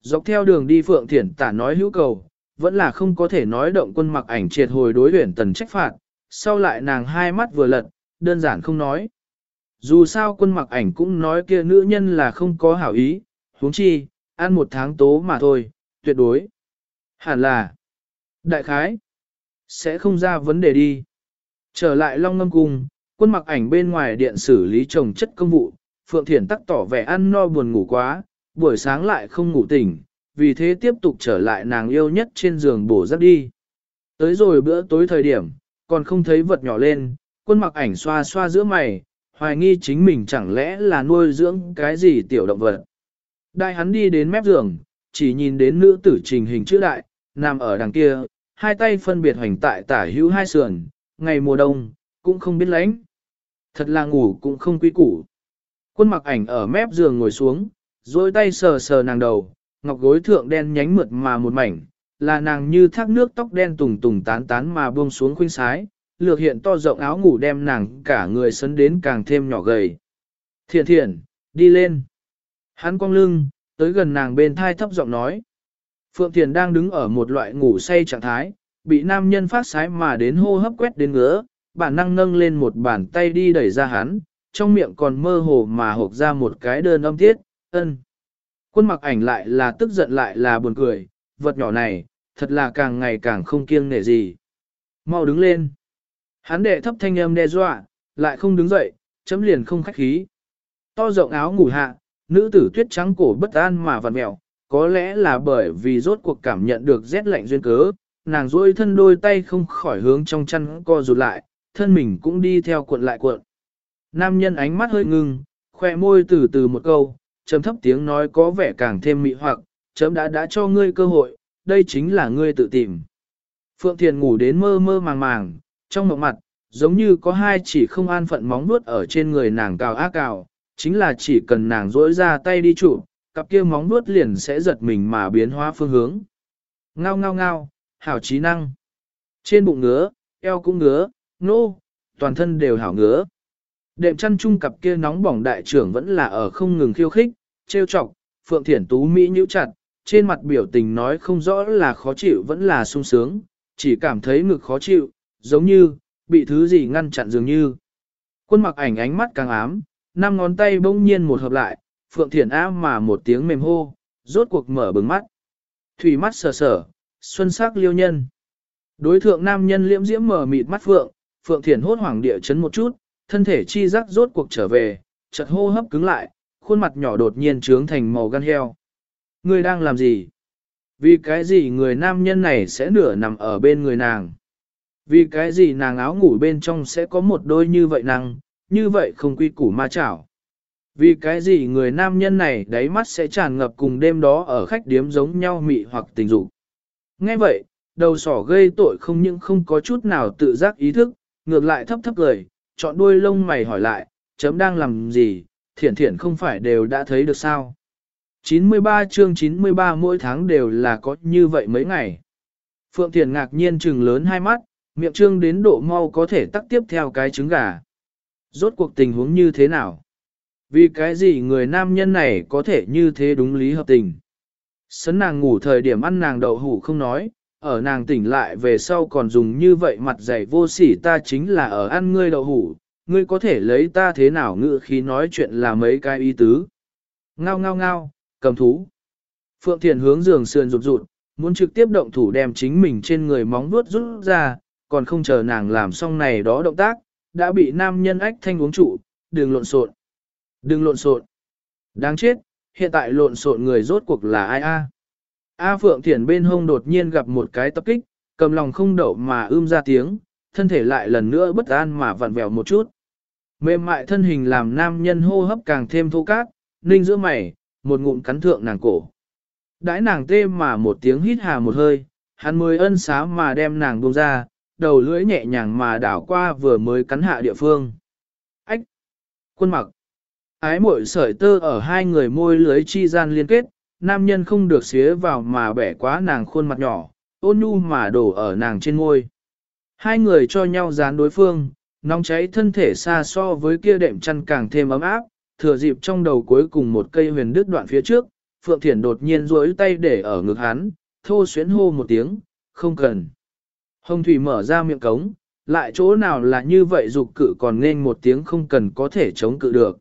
Dọc theo đường đi Phượng Thiển tả nói hữu cầu, vẫn là không có thể nói động quân mặc ảnh triệt hồi đối huyển tần trách phạt, sau lại nàng hai mắt vừa lật, đơn giản không nói. Dù sao quân mặc ảnh cũng nói kia nữ nhân là không có hảo ý, huống chi, ăn một tháng tố mà thôi, tuyệt đối. Hẳn là, đại khái, sẽ không ra vấn đề đi. Trở lại Long Ngâm Cung, quân mặc ảnh bên ngoài điện xử lý trồng chất công vụ, Phượng Thiển tắc tỏ vẻ ăn no buồn ngủ quá, buổi sáng lại không ngủ tỉnh, vì thế tiếp tục trở lại nàng yêu nhất trên giường bổ giấc đi. Tới rồi bữa tối thời điểm, còn không thấy vật nhỏ lên, quân mặc ảnh xoa xoa giữa mày, hoài nghi chính mình chẳng lẽ là nuôi dưỡng cái gì tiểu động vật. Đại hắn đi đến mép giường, chỉ nhìn đến nữ tử trình hình chữ đại, nằm ở đằng kia, hai tay phân biệt hoành tại tả hữu hai sườn, ngày mùa đông, cũng không biết lánh. Thật là ngủ cũng không quý củ. Quân mặc ảnh ở mép giường ngồi xuống, dôi tay sờ sờ nàng đầu, ngọc gối thượng đen nhánh mượt mà một mảnh, là nàng như thác nước tóc đen tùng tùng tán tán mà buông xuống khuynh sái, lược hiện to rộng áo ngủ đem nàng cả người sấn đến càng thêm nhỏ gầy. Thiện thiện, đi lên. Hắn cong lưng, tới gần nàng bên thai thấp giọng nói. Phượng Thiền đang đứng ở một loại ngủ say trạng thái, bị nam nhân phát sái mà đến hô hấp quét đến ngứa, bản năng nâng lên một bàn tay đi đẩy ra hắn, trong miệng còn mơ hồ mà hộp ra một cái đơn âm thiết, ân. Quân mặc ảnh lại là tức giận lại là buồn cười, vật nhỏ này, thật là càng ngày càng không kiêng nể gì. Mau đứng lên. Hắn đệ thấp thanh âm đe dọa, lại không đứng dậy, chấm liền không khách khí. To rộng áo ngủ hạ, nữ tử tuyết trắng cổ bất an mà vặn mẹo, có lẽ là bởi vì rốt cuộc cảm nhận được rét lạnh duyên cớ, nàng duỗi thân đôi tay không khỏi hướng trong chăn co rụt lại, thân mình cũng đi theo cuộn lại cuộn. Nam nhân ánh mắt hơi ngưng, khoe môi từ từ một câu, trầm thấp tiếng nói có vẻ càng thêm mị hoặc, chấm đã đã cho ngươi cơ hội, đây chính là ngươi tự tìm. Phượng Thiền ngủ đến mơ mơ màng màng, trong mộng mặt, giống như có hai chỉ không an phận móng nuốt ở trên người nàng cào ác cào, chính là chỉ cần nàng rỗi ra tay đi trụ, cặp kia móng vuốt liền sẽ giật mình mà biến hóa phương hướng. Ngao ngao ngao, hảo trí năng. Trên bụng ngứa, eo cũng ngứa, nô, toàn thân đều hảo ngứa. Đệm chăn chung cặp kia nóng bỏng đại trưởng vẫn là ở không ngừng khiêu khích, trêu chọc, Phượng Thiển Tú Mỹ nhíu chặt, trên mặt biểu tình nói không rõ là khó chịu vẫn là sung sướng, chỉ cảm thấy ngực khó chịu, giống như, bị thứ gì ngăn chặn dường như. Quân mặc ảnh ánh mắt càng ám, năm ngón tay bỗng nhiên một hợp lại, Phượng Thiển á mà một tiếng mềm hô, rốt cuộc mở bừng mắt. Thủy mắt sờ sờ, xuân sắc liêu nhân. Đối thượng nam nhân liễm diễm mở mịt mắt Phượng, Phượng Thiển hốt hoảng địa chấn một chút, thân thể chi giác rốt cuộc trở về, chợt hô hấp cứng lại, khuôn mặt nhỏ đột nhiên trướng thành màu gan heo. Người đang làm gì? Vì cái gì người nam nhân này sẽ nửa nằm ở bên người nàng? Vì cái gì nàng áo ngủ bên trong sẽ có một đôi như vậy nàng, như vậy không quy củ ma chảo? Vì cái gì người nam nhân này đáy mắt sẽ tràn ngập cùng đêm đó ở khách điếm giống nhau mị hoặc tình dục? Nghe vậy, đầu sỏ gây tội không những không có chút nào tự giác ý thức, ngược lại thấp thấp cười, chọn đuôi lông mày hỏi lại, chấm đang làm gì, thiển thiển không phải đều đã thấy được sao. 93 chương 93 mỗi tháng đều là có như vậy mấy ngày. Phượng Thiển ngạc nhiên trừng lớn hai mắt, miệng trương đến độ mau có thể tắt tiếp theo cái trứng gà. Rốt cuộc tình huống như thế nào? Vì cái gì người nam nhân này có thể như thế đúng lý hợp tình? Sấn nàng ngủ thời điểm ăn nàng đậu hủ không nói, ở nàng tỉnh lại về sau còn dùng như vậy mặt dày vô sỉ ta chính là ở ăn ngươi đậu hủ, ngươi có thể lấy ta thế nào ngự khi nói chuyện là mấy cái ý tứ. Ngao ngao ngao, cầm thú. Phượng Thiền hướng giường sườn rụt rụt, muốn trực tiếp động thủ đem chính mình trên người móng vuốt rút ra, còn không chờ nàng làm xong này đó động tác, đã bị nam nhân ách thanh uống trụ, đừng lộn xộn. Đừng lộn xộn. Đáng chết, hiện tại lộn xộn người rốt cuộc là ai a? À? A Phượng Thiển bên hông đột nhiên gặp một cái tập kích, cầm lòng không đậu mà ưm ra tiếng, thân thể lại lần nữa bất an mà vặn vẹo một chút. Mềm mại thân hình làm nam nhân hô hấp càng thêm thô cát, ninh giữa mày, một ngụm cắn thượng nàng cổ. Đãi nàng tê mà một tiếng hít hà một hơi, hắn mới ân xá mà đem nàng buông ra, đầu lưỡi nhẹ nhàng mà đảo qua vừa mới cắn hạ địa phương. Ách! Quân mặc! Ái mội sợi tơ ở hai người môi lưới chi gian liên kết, nam nhân không được xía vào mà bẻ quá nàng khuôn mặt nhỏ, ôn nhu mà đổ ở nàng trên môi. Hai người cho nhau dán đối phương, nóng cháy thân thể xa so với kia đệm chăn càng thêm ấm áp, thừa dịp trong đầu cuối cùng một cây huyền đứt đoạn phía trước, Phượng Thiển đột nhiên duỗi tay để ở ngực hắn, thô xuyến hô một tiếng, không cần. Hồng Thủy mở ra miệng cống, lại chỗ nào là như vậy dục cự còn nên một tiếng không cần có thể chống cự được.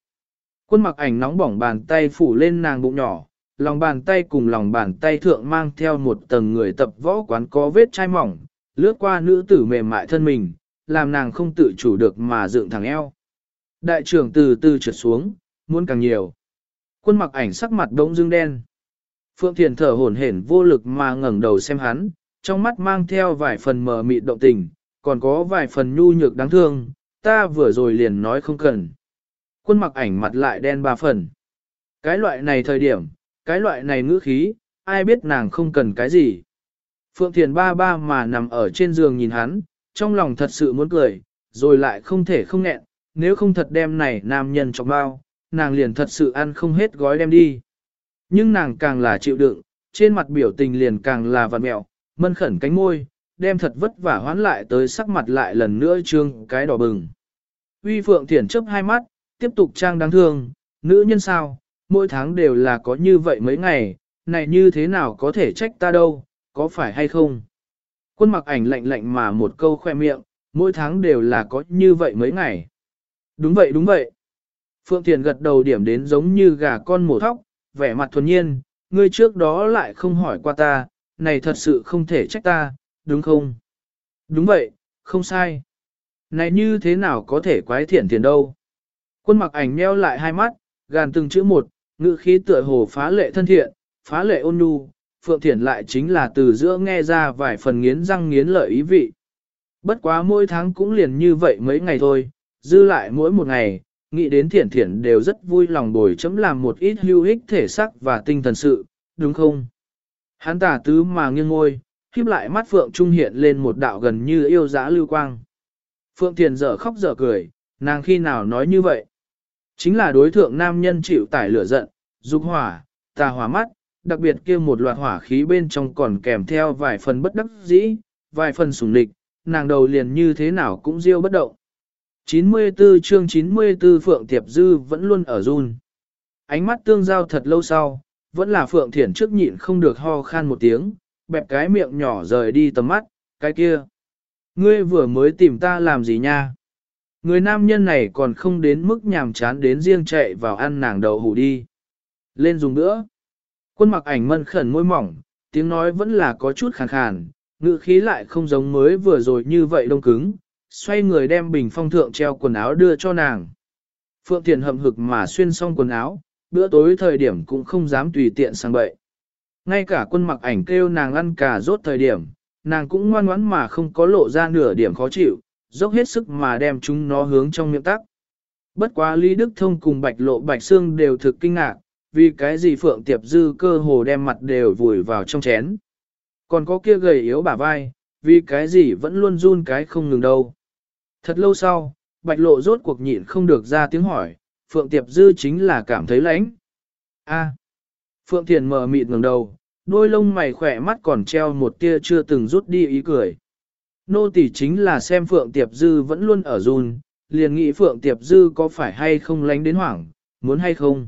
Quân mặc ảnh nóng bỏng bàn tay phủ lên nàng bụng nhỏ, lòng bàn tay cùng lòng bàn tay thượng mang theo một tầng người tập võ quán có vết chai mỏng, lướt qua nữ tử mềm mại thân mình, làm nàng không tự chủ được mà dựng thẳng eo. Đại trưởng từ từ trượt xuống, muốn càng nhiều. Quân mặc ảnh sắc mặt đống dương đen. Phượng Thiền thở hổn hển vô lực mà ngẩng đầu xem hắn, trong mắt mang theo vài phần mờ mịt động tình, còn có vài phần nhu nhược đáng thương, ta vừa rồi liền nói không cần. Quân mặc ảnh mặt lại đen ba phần. Cái loại này thời điểm, cái loại này ngữ khí, ai biết nàng không cần cái gì. Phượng Thiền ba ba mà nằm ở trên giường nhìn hắn, trong lòng thật sự muốn cười, rồi lại không thể không nghẹn, nếu không thật đem này nam nhân trong bao, nàng liền thật sự ăn không hết gói đem đi. Nhưng nàng càng là chịu đựng, trên mặt biểu tình liền càng là vật mẹo, mân khẩn cánh môi, đem thật vất vả hoán lại tới sắc mặt lại lần nữa trương cái đỏ bừng. Uy Phượng Thiển chấp hai mắt, tiếp tục trang đáng thương, nữ nhân sao, mỗi tháng đều là có như vậy mấy ngày, này như thế nào có thể trách ta đâu, có phải hay không? Quân mặc ảnh lạnh lạnh mà một câu khoe miệng, mỗi tháng đều là có như vậy mấy ngày. Đúng vậy đúng vậy. Phượng Thiền gật đầu điểm đến giống như gà con mổ thóc, vẻ mặt thuần nhiên, ngươi trước đó lại không hỏi qua ta, này thật sự không thể trách ta, đúng không? Đúng vậy, không sai. Này như thế nào có thể quái thiện tiền đâu? Quân mặc ảnh nheo lại hai mắt, gàn từng chữ một, ngữ khí tựa hồ phá lệ thân thiện, phá lệ ôn nhu, Phượng Thiển lại chính là từ giữa nghe ra vài phần nghiến răng nghiến lợi ý vị. Bất quá mỗi tháng cũng liền như vậy mấy ngày thôi, dư lại mỗi một ngày, nghĩ đến Thiển Thiển đều rất vui lòng bồi chấm làm một ít hưu hích thể sắc và tinh thần sự, đúng không? Hắn tả tứ mà nghiêng ngôi, khiếp lại mắt Phượng Trung hiện lên một đạo gần như yêu dã lưu quang. Phượng Thiền dở khóc dở cười, nàng khi nào nói như vậy? Chính là đối thượng nam nhân chịu tải lửa giận, dục hỏa, tà hỏa mắt, đặc biệt kia một loạt hỏa khí bên trong còn kèm theo vài phần bất đắc dĩ, vài phần sủng lịch, nàng đầu liền như thế nào cũng riêu bất động. 94 chương 94 Phượng Tiệp Dư vẫn luôn ở run. Ánh mắt tương giao thật lâu sau, vẫn là Phượng Thiển trước nhịn không được ho khan một tiếng, bẹp cái miệng nhỏ rời đi tầm mắt, cái kia. Ngươi vừa mới tìm ta làm gì nha? Người nam nhân này còn không đến mức nhàm chán đến riêng chạy vào ăn nàng đậu hủ đi. Lên dùng nữa. Quân mặc ảnh mân khẩn môi mỏng, tiếng nói vẫn là có chút khàn khàn, ngữ khí lại không giống mới vừa rồi như vậy đông cứng, xoay người đem bình phong thượng treo quần áo đưa cho nàng. Phượng Thiền hậm hực mà xuyên xong quần áo, bữa tối thời điểm cũng không dám tùy tiện sang bậy. Ngay cả quân mặc ảnh kêu nàng ăn cà rốt thời điểm, nàng cũng ngoan ngoãn mà không có lộ ra nửa điểm khó chịu, dốc hết sức mà đem chúng nó hướng trong miệng tắc. Bất quá Lý Đức Thông cùng Bạch Lộ Bạch Sương đều thực kinh ngạc, vì cái gì Phượng Tiệp Dư cơ hồ đem mặt đều vùi vào trong chén. Còn có kia gầy yếu bả vai, vì cái gì vẫn luôn run cái không ngừng đâu. Thật lâu sau, Bạch Lộ rốt cuộc nhịn không được ra tiếng hỏi, Phượng Tiệp Dư chính là cảm thấy lãnh. A. Phượng Thiền mở mịt ngẩng đầu, đôi lông mày khỏe mắt còn treo một tia chưa từng rút đi ý cười. Nô tỷ chính là xem Phượng Tiệp Dư vẫn luôn ở run, liền nghĩ Phượng Tiệp Dư có phải hay không lánh đến hoảng, muốn hay không.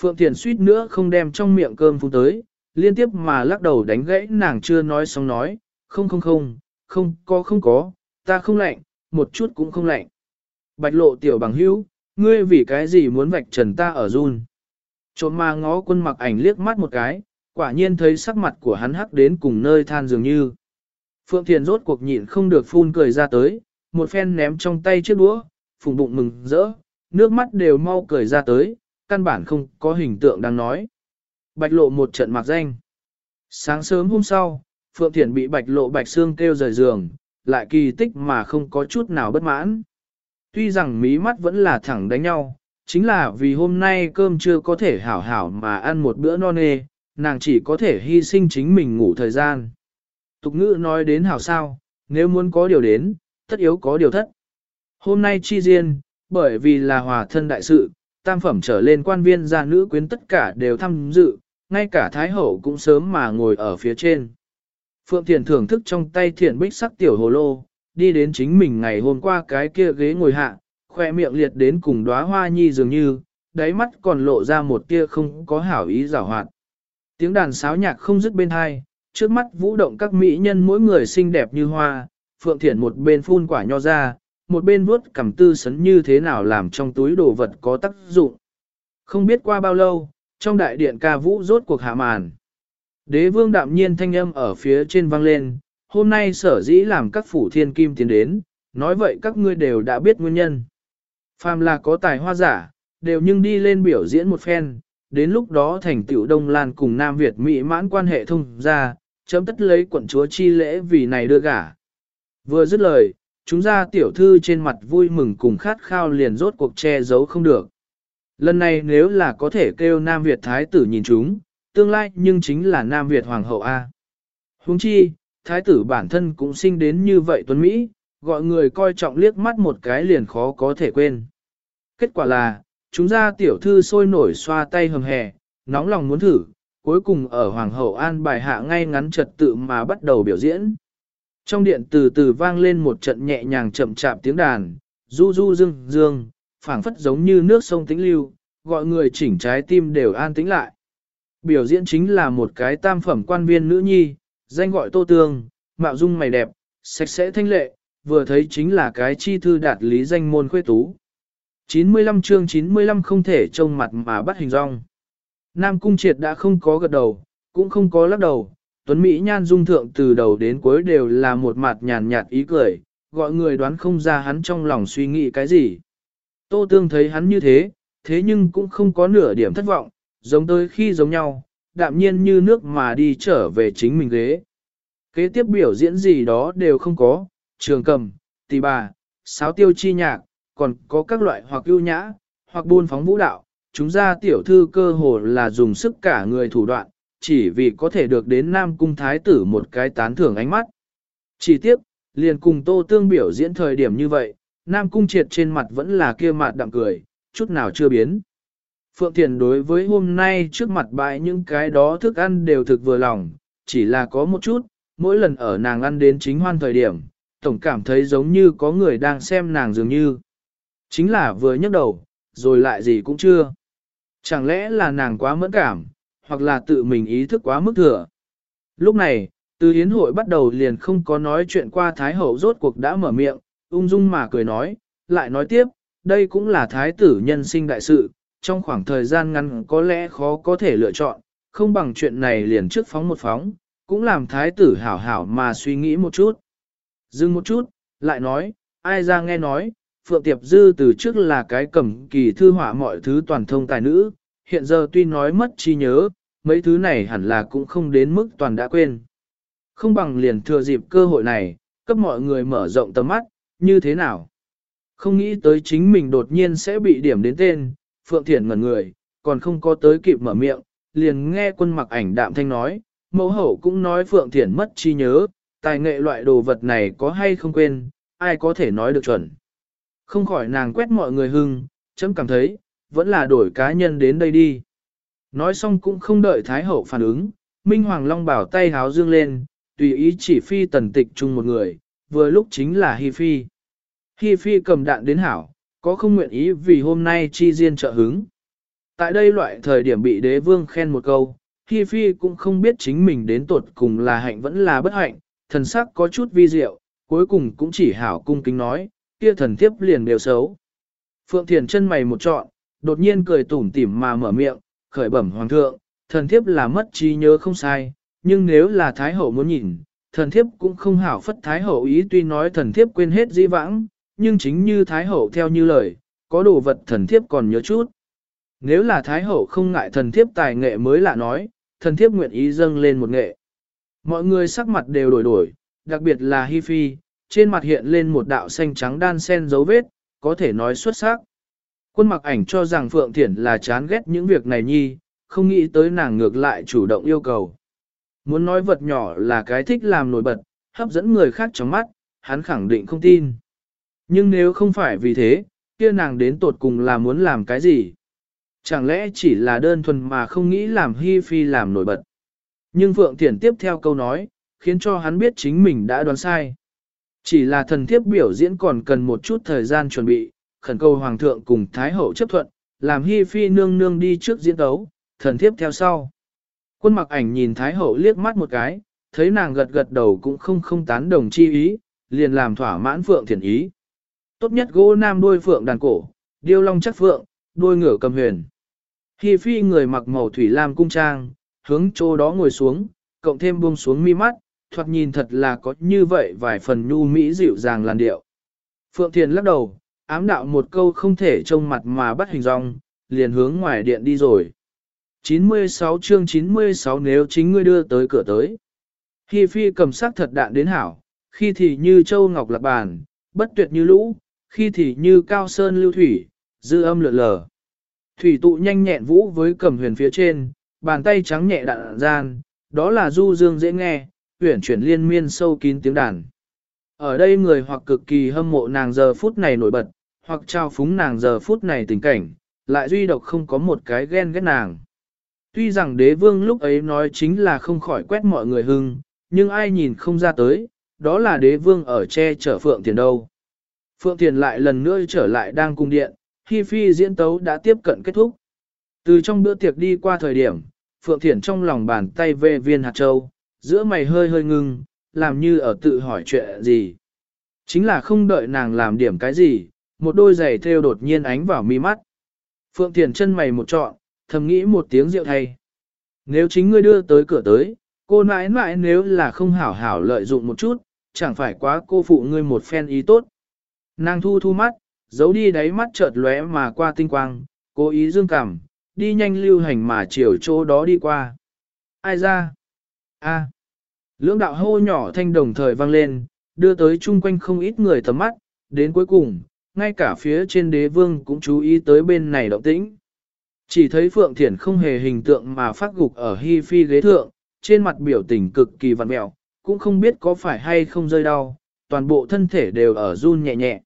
Phượng Thiền suýt nữa không đem trong miệng cơm phun tới, liên tiếp mà lắc đầu đánh gãy nàng chưa nói xong nói, không không không, không có không có, ta không lạnh, một chút cũng không lạnh. Bạch lộ tiểu bằng hữu, ngươi vì cái gì muốn vạch trần ta ở run. Trộm ma ngó quân mặc ảnh liếc mắt một cái, quả nhiên thấy sắc mặt của hắn hắc đến cùng nơi than dường như. Phượng Thiền rốt cuộc nhịn không được phun cười ra tới, một phen ném trong tay chiếc đũa, phùng bụng mừng rỡ, nước mắt đều mau cười ra tới, căn bản không có hình tượng đang nói. Bạch lộ một trận mặc danh. Sáng sớm hôm sau, Phượng Thiển bị bạch lộ bạch xương kêu rời giường, lại kỳ tích mà không có chút nào bất mãn. Tuy rằng mí mắt vẫn là thẳng đánh nhau, chính là vì hôm nay cơm chưa có thể hảo hảo mà ăn một bữa no nê, nàng chỉ có thể hy sinh chính mình ngủ thời gian. Tục ngữ nói đến hảo sao, nếu muốn có điều đến, tất yếu có điều thất. Hôm nay chi riêng, bởi vì là hòa thân đại sự, tam phẩm trở lên quan viên gia nữ quyến tất cả đều tham dự, ngay cả Thái Hậu cũng sớm mà ngồi ở phía trên. Phượng Thiền thưởng thức trong tay thiền bích sắc tiểu hồ lô, đi đến chính mình ngày hôm qua cái kia ghế ngồi hạ, khoe miệng liệt đến cùng đóa hoa nhi dường như, đáy mắt còn lộ ra một tia không có hảo ý giảo hoạt. Tiếng đàn sáo nhạc không dứt bên hai, trước mắt vũ động các mỹ nhân mỗi người xinh đẹp như hoa, Phượng Thiển một bên phun quả nho ra, một bên vuốt cầm tư sấn như thế nào làm trong túi đồ vật có tác dụng. Không biết qua bao lâu, trong đại điện ca vũ rốt cuộc hạ màn. Đế vương đạm nhiên thanh âm ở phía trên vang lên, hôm nay sở dĩ làm các phủ thiên kim tiến đến, nói vậy các ngươi đều đã biết nguyên nhân. Phàm là có tài hoa giả, đều nhưng đi lên biểu diễn một phen, đến lúc đó thành tiểu Đông Lan cùng Nam Việt Mỹ mãn quan hệ thông ra, chấm tất lấy quận chúa chi lễ vì này đưa gả. Vừa dứt lời, chúng ra tiểu thư trên mặt vui mừng cùng khát khao liền rốt cuộc che giấu không được. Lần này nếu là có thể kêu Nam Việt Thái tử nhìn chúng, tương lai nhưng chính là Nam Việt Hoàng hậu A. Huống chi, Thái tử bản thân cũng sinh đến như vậy tuấn Mỹ, gọi người coi trọng liếc mắt một cái liền khó có thể quên. Kết quả là, chúng ra tiểu thư sôi nổi xoa tay hầm hè, nóng lòng muốn thử, cuối cùng ở Hoàng hậu an bài hạ ngay ngắn trật tự mà bắt đầu biểu diễn. Trong điện từ từ vang lên một trận nhẹ nhàng chậm chạp tiếng đàn, du du dương dương, phảng phất giống như nước sông tĩnh lưu, gọi người chỉnh trái tim đều an tĩnh lại. Biểu diễn chính là một cái tam phẩm quan viên nữ nhi, danh gọi tô tương, mạo dung mày đẹp, sạch sẽ thanh lệ, vừa thấy chính là cái chi thư đạt lý danh môn khuê tú. 95 chương 95 không thể trông mặt mà bắt hình rong. Nam Cung Triệt đã không có gật đầu, cũng không có lắc đầu, Tuấn Mỹ nhan dung thượng từ đầu đến cuối đều là một mặt nhàn nhạt ý cười, gọi người đoán không ra hắn trong lòng suy nghĩ cái gì. Tô Tương thấy hắn như thế, thế nhưng cũng không có nửa điểm thất vọng, giống tới khi giống nhau, đạm nhiên như nước mà đi trở về chính mình ghế. Kế tiếp biểu diễn gì đó đều không có, trường cầm, tỳ bà, sáo tiêu chi nhạc, còn có các loại hoặc ưu nhã, hoặc buôn phóng vũ đạo, chúng ra tiểu thư cơ hồ là dùng sức cả người thủ đoạn, chỉ vì có thể được đến Nam Cung Thái tử một cái tán thưởng ánh mắt. Chỉ tiếp, liền cùng Tô Tương biểu diễn thời điểm như vậy, Nam Cung triệt trên mặt vẫn là kia mặt đạm cười, chút nào chưa biến. Phượng Thiền đối với hôm nay trước mặt bãi những cái đó thức ăn đều thực vừa lòng, chỉ là có một chút, mỗi lần ở nàng ăn đến chính hoan thời điểm, tổng cảm thấy giống như có người đang xem nàng dường như. Chính là vừa nhấc đầu, rồi lại gì cũng chưa. Chẳng lẽ là nàng quá mẫn cảm, hoặc là tự mình ý thức quá mức thừa. Lúc này, từ hiến hội bắt đầu liền không có nói chuyện qua Thái Hậu rốt cuộc đã mở miệng, ung dung mà cười nói, lại nói tiếp, đây cũng là Thái tử nhân sinh đại sự, trong khoảng thời gian ngắn có lẽ khó có thể lựa chọn, không bằng chuyện này liền trước phóng một phóng, cũng làm Thái tử hảo hảo mà suy nghĩ một chút. Dừng một chút, lại nói, ai ra nghe nói, Phượng Tiệp Dư từ trước là cái cầm kỳ thư họa mọi thứ toàn thông tài nữ, hiện giờ tuy nói mất trí nhớ, mấy thứ này hẳn là cũng không đến mức toàn đã quên. Không bằng liền thừa dịp cơ hội này, cấp mọi người mở rộng tầm mắt, như thế nào? Không nghĩ tới chính mình đột nhiên sẽ bị điểm đến tên, Phượng Thiển ngẩn người, còn không có tới kịp mở miệng, liền nghe quân mặc ảnh đạm thanh nói, mẫu hậu cũng nói Phượng Thiển mất trí nhớ, tài nghệ loại đồ vật này có hay không quên, ai có thể nói được chuẩn. Không khỏi nàng quét mọi người hưng, chấm cảm thấy, vẫn là đổi cá nhân đến đây đi. Nói xong cũng không đợi Thái Hậu phản ứng, Minh Hoàng Long bảo tay háo dương lên, tùy ý chỉ phi tần tịch chung một người, vừa lúc chính là Hi Phi. Hi Phi cầm đạn đến hảo, có không nguyện ý vì hôm nay chi diên trợ hứng. Tại đây loại thời điểm bị đế vương khen một câu, Hi Phi cũng không biết chính mình đến tuột cùng là hạnh vẫn là bất hạnh, thần sắc có chút vi diệu, cuối cùng cũng chỉ hảo cung kính nói, kia thần thiếp liền đều xấu. Phượng Thiền chân mày một trọn, đột nhiên cười tủm tỉm mà mở miệng, khởi bẩm hoàng thượng, thần thiếp là mất trí nhớ không sai, nhưng nếu là thái hậu muốn nhìn, thần thiếp cũng không hảo phất thái hậu ý tuy nói thần thiếp quên hết di vãng, nhưng chính như thái hậu theo như lời, có đồ vật thần thiếp còn nhớ chút. Nếu là thái hậu không ngại thần thiếp tài nghệ mới lạ nói, thần thiếp nguyện ý dâng lên một nghệ. Mọi người sắc mặt đều đổi đổi, đặc biệt là Hi Phi, trên mặt hiện lên một đạo xanh trắng đan sen dấu vết, có thể nói xuất sắc. Quân mặc ảnh cho rằng Phượng Thiển là chán ghét những việc này nhi, không nghĩ tới nàng ngược lại chủ động yêu cầu. Muốn nói vật nhỏ là cái thích làm nổi bật, hấp dẫn người khác trong mắt, hắn khẳng định không tin. Nhưng nếu không phải vì thế, kia nàng đến tột cùng là muốn làm cái gì? Chẳng lẽ chỉ là đơn thuần mà không nghĩ làm Hi Phi làm nổi bật? Nhưng Phượng Thiển tiếp theo câu nói, khiến cho hắn biết chính mình đã đoán sai. Chỉ là thần thiếp biểu diễn còn cần một chút thời gian chuẩn bị, khẩn cầu Hoàng thượng cùng Thái hậu chấp thuận, làm Hi Phi nương nương đi trước diễn đấu, thần thiếp theo sau. Quân mặc ảnh nhìn Thái Hậu liếc mắt một cái, thấy nàng gật gật đầu cũng không không tán đồng chi ý, liền làm thỏa mãn Phượng Thiển ý. Tốt nhất gỗ nam đuôi Phượng đàn cổ, điêu long chắc Phượng, đuôi ngửa cầm huyền. Hi phi người mặc màu thủy lam cung trang, hướng chỗ đó ngồi xuống, cộng thêm buông xuống mi mắt, thoạt nhìn thật là có như vậy vài phần nhu mỹ dịu dàng làn điệu. Phượng Thiền lắc đầu, ám đạo một câu không thể trông mặt mà bắt hình dong, liền hướng ngoài điện đi rồi. 96 chương 96 nếu chính ngươi đưa tới cửa tới. Hi phi cầm sắc thật đạn đến hảo, khi thì như châu ngọc lạc bàn, bất tuyệt như lũ, khi thì như cao sơn lưu thủy, dư âm lượn lờ. Thủy tụ nhanh nhẹn vũ với cầm huyền phía trên, bàn tay trắng nhẹ đạn gian, đó là du dương dễ nghe, huyền chuyển liên miên sâu kín tiếng đàn. Ở đây người hoặc cực kỳ hâm mộ nàng giờ phút này nổi bật, hoặc trao phúng nàng giờ phút này tình cảnh, lại duy độc không có một cái ghen ghét nàng. Tuy rằng đế vương lúc ấy nói chính là không khỏi quét mọi người hưng, nhưng ai nhìn không ra tới, đó là đế vương ở che chở Phượng tiền đâu. Phượng Thiền lại lần nữa trở lại đang cung điện, Hi phi diễn tấu đã tiếp cận kết thúc. Từ trong bữa tiệc đi qua thời điểm, Phượng Thiển trong lòng bàn tay về viên hạt châu, giữa mày hơi hơi ngưng, làm như ở tự hỏi chuyện gì. Chính là không đợi nàng làm điểm cái gì, một đôi giày theo đột nhiên ánh vào mi mắt. Phượng Thiển chân mày một trọn, thầm nghĩ một tiếng rượu thay. Nếu chính ngươi đưa tới cửa tới, cô nãi nãi nếu là không hảo hảo lợi dụng một chút, chẳng phải quá cô phụ ngươi một phen ý tốt. Nàng thu thu mắt, giấu đi đáy mắt chợt lóe mà qua tinh quang, cố ý dương cảm, đi nhanh lưu hành mà chiều chỗ đó đi qua. Ai ra? A. Lưỡng đạo hô nhỏ thanh đồng thời vang lên, đưa tới chung quanh không ít người tầm mắt, đến cuối cùng, ngay cả phía trên đế vương cũng chú ý tới bên này động tĩnh. Chỉ thấy Phượng Thiển không hề hình tượng mà phát gục ở hy phi ghế thượng, trên mặt biểu tình cực kỳ vặn mẹo, cũng không biết có phải hay không rơi đau, toàn bộ thân thể đều ở run nhẹ nhẹ.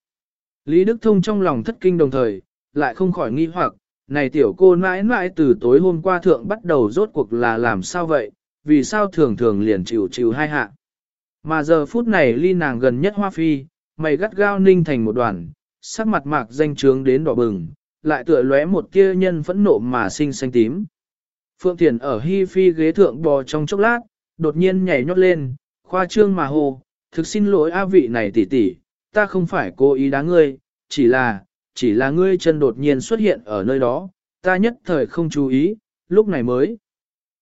Lý Đức Thông trong lòng thất kinh đồng thời, lại không khỏi nghi hoặc, này tiểu cô mãi mãi từ tối hôm qua thượng bắt đầu rốt cuộc là làm sao vậy, vì sao thường thường liền chịu chịu hai hạ. Mà giờ phút này ly nàng gần nhất hoa phi, mày gắt gao ninh thành một đoàn, sắc mặt mạc danh trướng đến đỏ bừng, lại tựa lóe một tia nhân phẫn nộ mà sinh xanh tím. Phượng Thiền ở hy phi ghế thượng bò trong chốc lát, đột nhiên nhảy nhót lên, khoa trương mà hồ, thực xin lỗi A vị này tỷ tỷ, ta không phải cố ý đá ngươi, chỉ là, chỉ là ngươi chân đột nhiên xuất hiện ở nơi đó, ta nhất thời không chú ý, lúc này mới.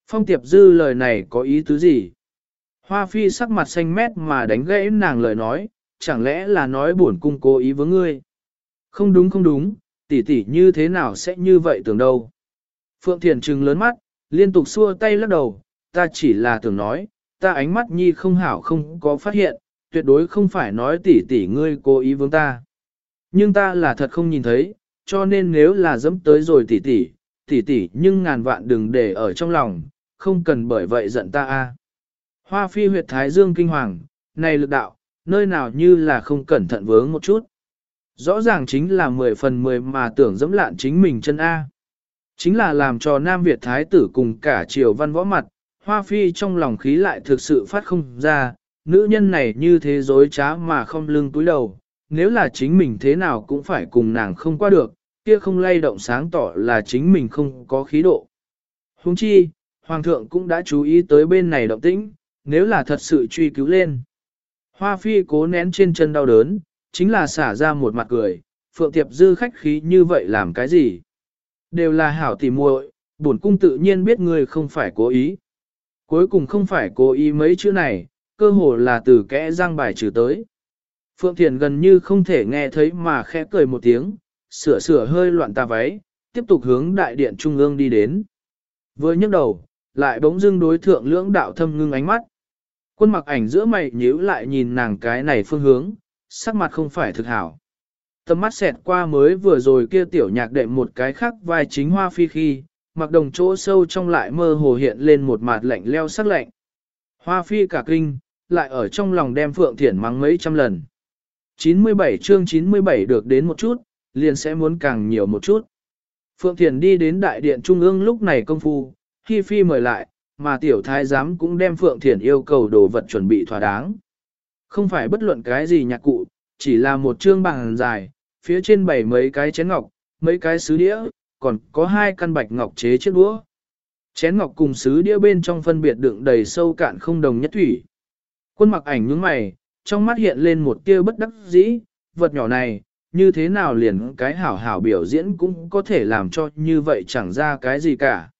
Phong tiệp dư lời này có ý tứ gì? Hoa phi sắc mặt xanh mét mà đánh gãy nàng lời nói, chẳng lẽ là nói buồn cung cố ý với ngươi? Không đúng không đúng, tỷ tỷ như thế nào sẽ như vậy tưởng đâu? Phượng Thiền trừng lớn mắt, liên tục xua tay lắc đầu, ta chỉ là tưởng nói, ta ánh mắt nhi không hảo không có phát hiện, tuyệt đối không phải nói tỷ tỷ ngươi cố ý vương ta. Nhưng ta là thật không nhìn thấy, cho nên nếu là dẫm tới rồi tỷ tỷ, tỷ tỷ nhưng ngàn vạn đừng để ở trong lòng, không cần bởi vậy giận ta a. Hoa phi huyệt thái dương kinh hoàng, này lực đạo, nơi nào như là không cẩn thận vướng một chút. Rõ ràng chính là 10 phần 10 mà tưởng dẫm lạn chính mình chân A. Chính là làm cho Nam Việt Thái tử cùng cả triều văn võ mặt, Hoa Phi trong lòng khí lại thực sự phát không ra, nữ nhân này như thế dối trá mà không lưng túi đầu, nếu là chính mình thế nào cũng phải cùng nàng không qua được, kia không lay động sáng tỏ là chính mình không có khí độ. Huống chi, Hoàng thượng cũng đã chú ý tới bên này động tĩnh, nếu là thật sự truy cứu lên. Hoa phi cố nén trên chân đau đớn, chính là xả ra một mặt cười, phượng tiệp dư khách khí như vậy làm cái gì? Đều là hảo tỉ muội, bổn cung tự nhiên biết người không phải cố ý. Cuối cùng không phải cố ý mấy chữ này, cơ hồ là từ kẽ răng bài trừ tới. Phượng Thiền gần như không thể nghe thấy mà khẽ cười một tiếng, sửa sửa hơi loạn tà váy, tiếp tục hướng đại điện trung ương đi đến. Vừa nhấc đầu, lại bỗng dưng đối thượng lưỡng đạo thâm ngưng ánh mắt. Quân mặc ảnh giữa mày nhíu lại nhìn nàng cái này phương hướng, sắc mặt không phải thực hảo. Tầm mắt xẹt qua mới vừa rồi kia tiểu nhạc đệm một cái khác vai chính hoa phi khi, mặc đồng chỗ sâu trong lại mơ hồ hiện lên một mặt lạnh leo sắc lạnh. Hoa phi cả kinh, lại ở trong lòng đem Phượng Thiển mắng mấy trăm lần. 97 chương 97 được đến một chút, liền sẽ muốn càng nhiều một chút. Phượng Thiển đi đến đại điện trung ương lúc này công phu, khi Phi mời lại, mà tiểu thái giám cũng đem Phượng Thiển yêu cầu đồ vật chuẩn bị thỏa đáng. Không phải bất luận cái gì nhạc cụ, chỉ là một chương bằng dài, phía trên bảy mấy cái chén ngọc, mấy cái sứ đĩa, còn có hai căn bạch ngọc chế chiếc đũa. Chén ngọc cùng sứ đĩa bên trong phân biệt đựng đầy sâu cạn không đồng nhất thủy. Quân mặc ảnh nhướng mày, trong mắt hiện lên một tia bất đắc dĩ, vật nhỏ này, như thế nào liền cái hảo hảo biểu diễn cũng có thể làm cho như vậy chẳng ra cái gì cả.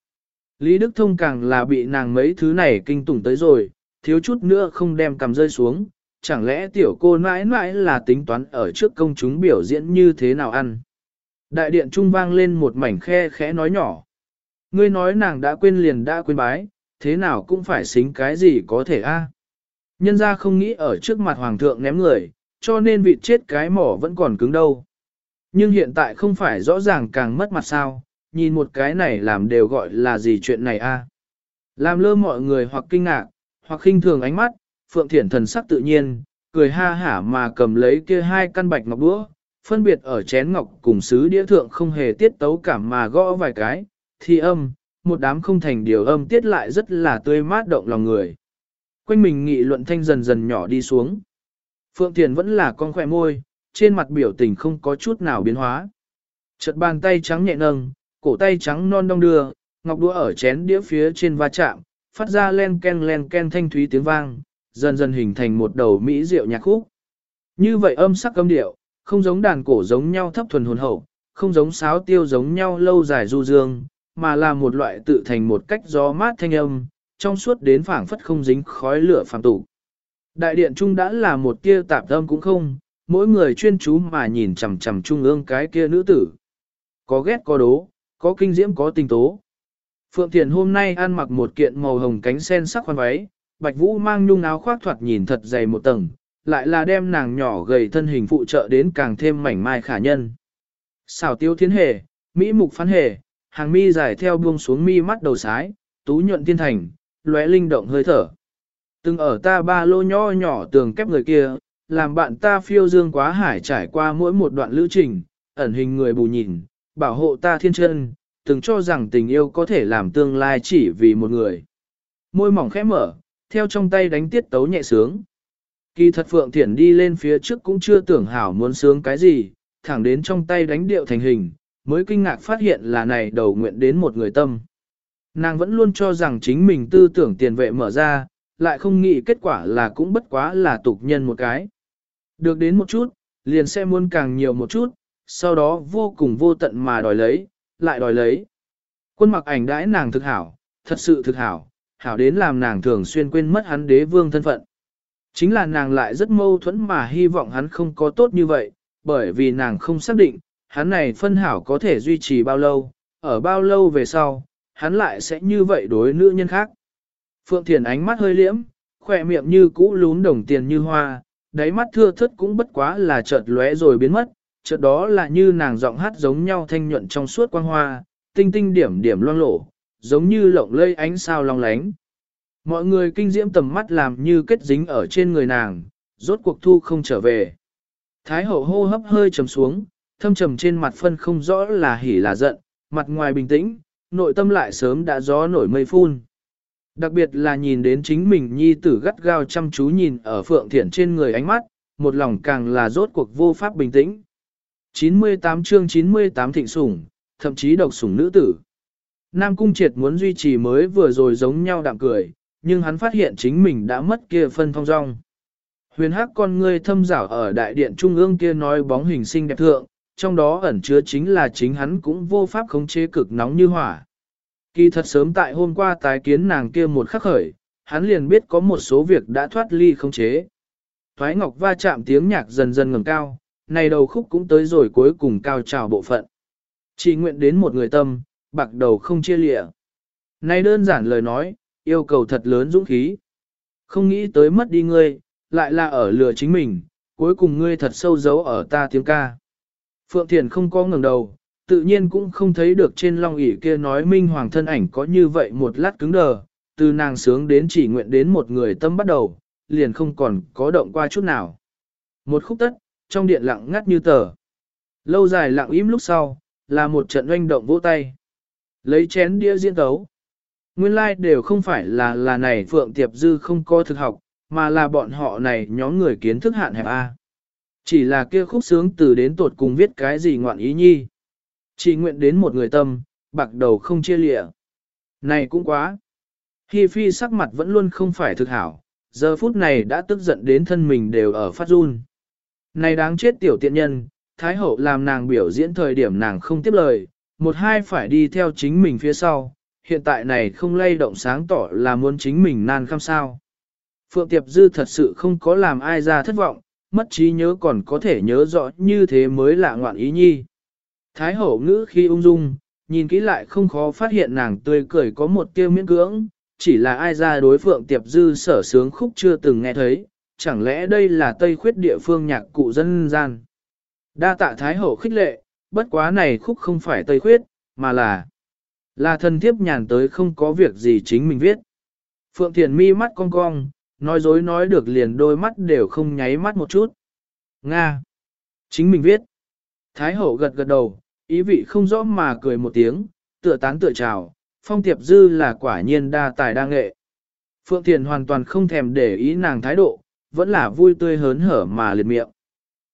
Lý Đức Thông càng là bị nàng mấy thứ này kinh tủng tới rồi, thiếu chút nữa không đem cầm rơi xuống, chẳng lẽ tiểu cô mãi mãi là tính toán ở trước công chúng biểu diễn như thế nào ăn. Đại điện trung vang lên một mảnh khe khẽ nói nhỏ. Ngươi nói nàng đã quên liền đã quên bái, thế nào cũng phải xính cái gì có thể a. Nhân ra không nghĩ ở trước mặt hoàng thượng ném người, cho nên vị chết cái mỏ vẫn còn cứng đâu. Nhưng hiện tại không phải rõ ràng càng mất mặt sao, nhìn một cái này làm đều gọi là gì chuyện này a. Làm lơ mọi người hoặc kinh ngạc, hoặc khinh thường ánh mắt, Phượng Thiển thần sắc tự nhiên, cười ha hả mà cầm lấy kia hai căn bạch ngọc đũa, phân biệt ở chén ngọc cùng sứ đĩa thượng không hề tiết tấu cảm mà gõ vài cái, thì âm, một đám không thành điều âm tiết lại rất là tươi mát động lòng người. Quanh mình nghị luận thanh dần dần nhỏ đi xuống. Phượng Thiền vẫn là con khỏe môi, trên mặt biểu tình không có chút nào biến hóa. Chợt bàn tay trắng nhẹ nâng, cổ tay trắng non đong đưa, ngọc đũa ở chén đĩa phía trên va chạm, phát ra len ken len ken thanh thúy tiếng vang, dần dần hình thành một đầu mỹ diệu nhạc khúc. Như vậy âm sắc âm điệu, không giống đàn cổ giống nhau thấp thuần hồn hậu, không giống sáo tiêu giống nhau lâu dài du dương, mà là một loại tự thành một cách gió mát thanh âm, trong suốt đến phảng phất không dính khói lửa phàm tục. Đại điện trung đã là một tia tạp âm cũng không, mỗi người chuyên chú mà nhìn chằm chằm trung ương cái kia nữ tử. Có ghét có đố, có kinh diễm có tình tố. Phượng Thiền hôm nay ăn mặc một kiện màu hồng cánh sen sắc khoan váy, Bạch Vũ mang nhung áo khoác thoạt nhìn thật dày một tầng, lại là đem nàng nhỏ gầy thân hình phụ trợ đến càng thêm mảnh mai khả nhân. Xảo tiêu thiên hề, Mỹ mục phán hề, hàng mi dài theo buông xuống mi mắt đầu sái, tú nhuận thiên thành, lóe linh động hơi thở. Từng ở ta ba lô nho nhỏ tường kép người kia, làm bạn ta phiêu dương quá hải trải qua mỗi một đoạn lữ trình, ẩn hình người bù nhìn, bảo hộ ta thiên chân, từng cho rằng tình yêu có thể làm tương lai chỉ vì một người. Môi mỏng khẽ mở, theo trong tay đánh tiết tấu nhẹ sướng. Kỳ thật Phượng Thiển đi lên phía trước cũng chưa tưởng hảo muốn sướng cái gì, thẳng đến trong tay đánh điệu thành hình, mới kinh ngạc phát hiện là này đầu nguyện đến một người tâm. Nàng vẫn luôn cho rằng chính mình tư tưởng tiền vệ mở ra, lại không nghĩ kết quả là cũng bất quá là tục nhân một cái. Được đến một chút, liền sẽ muốn càng nhiều một chút, sau đó vô cùng vô tận mà đòi lấy, lại đòi lấy. Quân mặc ảnh đãi nàng thực hảo, thật sự thực hảo, hảo đến làm nàng thường xuyên quên mất hắn đế vương thân phận. Chính là nàng lại rất mâu thuẫn mà hy vọng hắn không có tốt như vậy, bởi vì nàng không xác định, hắn này phân hảo có thể duy trì bao lâu, ở bao lâu về sau, hắn lại sẽ như vậy đối nữ nhân khác. Phượng Thiền ánh mắt hơi liễm, khỏe miệng như cũ lún đồng tiền như hoa, đáy mắt thưa thất cũng bất quá là chợt lóe rồi biến mất, chợt đó là như nàng giọng hát giống nhau thanh nhuận trong suốt quang hoa, tinh tinh điểm điểm loang lổ, giống như lộng lây ánh sao long lánh. Mọi người kinh diễm tầm mắt làm như kết dính ở trên người nàng, rốt cuộc thu không trở về. Thái hậu hô hấp hơi trầm xuống, thâm trầm trên mặt phân không rõ là hỉ là giận, mặt ngoài bình tĩnh, nội tâm lại sớm đã gió nổi mây phun. Đặc biệt là nhìn đến chính mình nhi tử gắt gao chăm chú nhìn ở phượng thiển trên người ánh mắt, một lòng càng là rốt cuộc vô pháp bình tĩnh. 98 chương 98 thịnh sủng, thậm chí độc sủng nữ tử. Nam Cung Triệt muốn duy trì mới vừa rồi giống nhau đạm cười, nhưng hắn phát hiện chính mình đã mất kia phân thông rong. Huyền hắc con ngươi thâm rảo ở đại điện trung ương kia nói bóng hình sinh đẹp thượng, trong đó ẩn chứa chính là chính hắn cũng vô pháp khống chế cực nóng như hỏa. Kỳ thật sớm tại hôm qua tái kiến nàng kia một khắc khởi, hắn liền biết có một số việc đã thoát ly khống chế. Thoái ngọc va chạm tiếng nhạc dần dần ngầm cao, này đầu khúc cũng tới rồi cuối cùng cao trào bộ phận. Chỉ nguyện đến một người tâm, bạc đầu không chia lịa. Này đơn giản lời nói, yêu cầu thật lớn dũng khí. Không nghĩ tới mất đi ngươi, lại là ở lừa chính mình, cuối cùng ngươi thật sâu giấu ở ta tiếng ca. Phượng Thiền không có ngẩng đầu, tự nhiên cũng không thấy được trên long ỷ kia nói minh hoàng thân ảnh có như vậy một lát cứng đờ, từ nàng sướng đến chỉ nguyện đến một người tâm bắt đầu, liền không còn có động qua chút nào. Một khúc tất, trong điện lặng ngắt như tờ. Lâu dài lặng im lúc sau, là một trận oanh động vỗ tay. Lấy chén đĩa diễn tấu. Nguyên lai like đều không phải là là này Phượng Tiệp Dư không có thực học, mà là bọn họ này nhóm người kiến thức hạn hẹp A. Chỉ là kia khúc sướng từ đến tột cùng viết cái gì ngoạn ý nhi. Chỉ nguyện đến một người tâm, bạc đầu không chia lịa. Này cũng quá. Hi Phi sắc mặt vẫn luôn không phải thực hảo, giờ phút này đã tức giận đến thân mình đều ở phát run. Này đáng chết tiểu tiện nhân, Thái Hậu làm nàng biểu diễn thời điểm nàng không tiếp lời, một hai phải đi theo chính mình phía sau, hiện tại này không lay động sáng tỏ là muốn chính mình nan khăm sao. Phượng Tiệp Dư thật sự không có làm ai ra thất vọng, mất trí nhớ còn có thể nhớ rõ như thế mới lạ ngoạn ý nhi. Thái hậu ngữ khi ung dung, nhìn kỹ lại không khó phát hiện nàng tươi cười có một tiêu miễn cưỡng, chỉ là ai ra đối Phượng Tiệp Dư sở sướng khúc chưa từng nghe thấy, chẳng lẽ đây là Tây khuyết địa phương nhạc cụ dân gian. Đa tạ Thái hậu khích lệ, bất quá này khúc không phải Tây khuyết, mà là là thần thiếp nhàn tới không có việc gì chính mình viết. Phượng Thiền mi mắt cong cong, nói dối nói được liền đôi mắt đều không nháy mắt một chút. Nga. Chính mình viết. Thái hậu gật gật đầu, ý vị không rõ mà cười một tiếng, tựa tán tựa chào, phong tiệp dư là quả nhiên đa tài đa nghệ. Phượng Thiền hoàn toàn không thèm để ý nàng thái độ, vẫn là vui tươi hớn hở mà liệt miệng.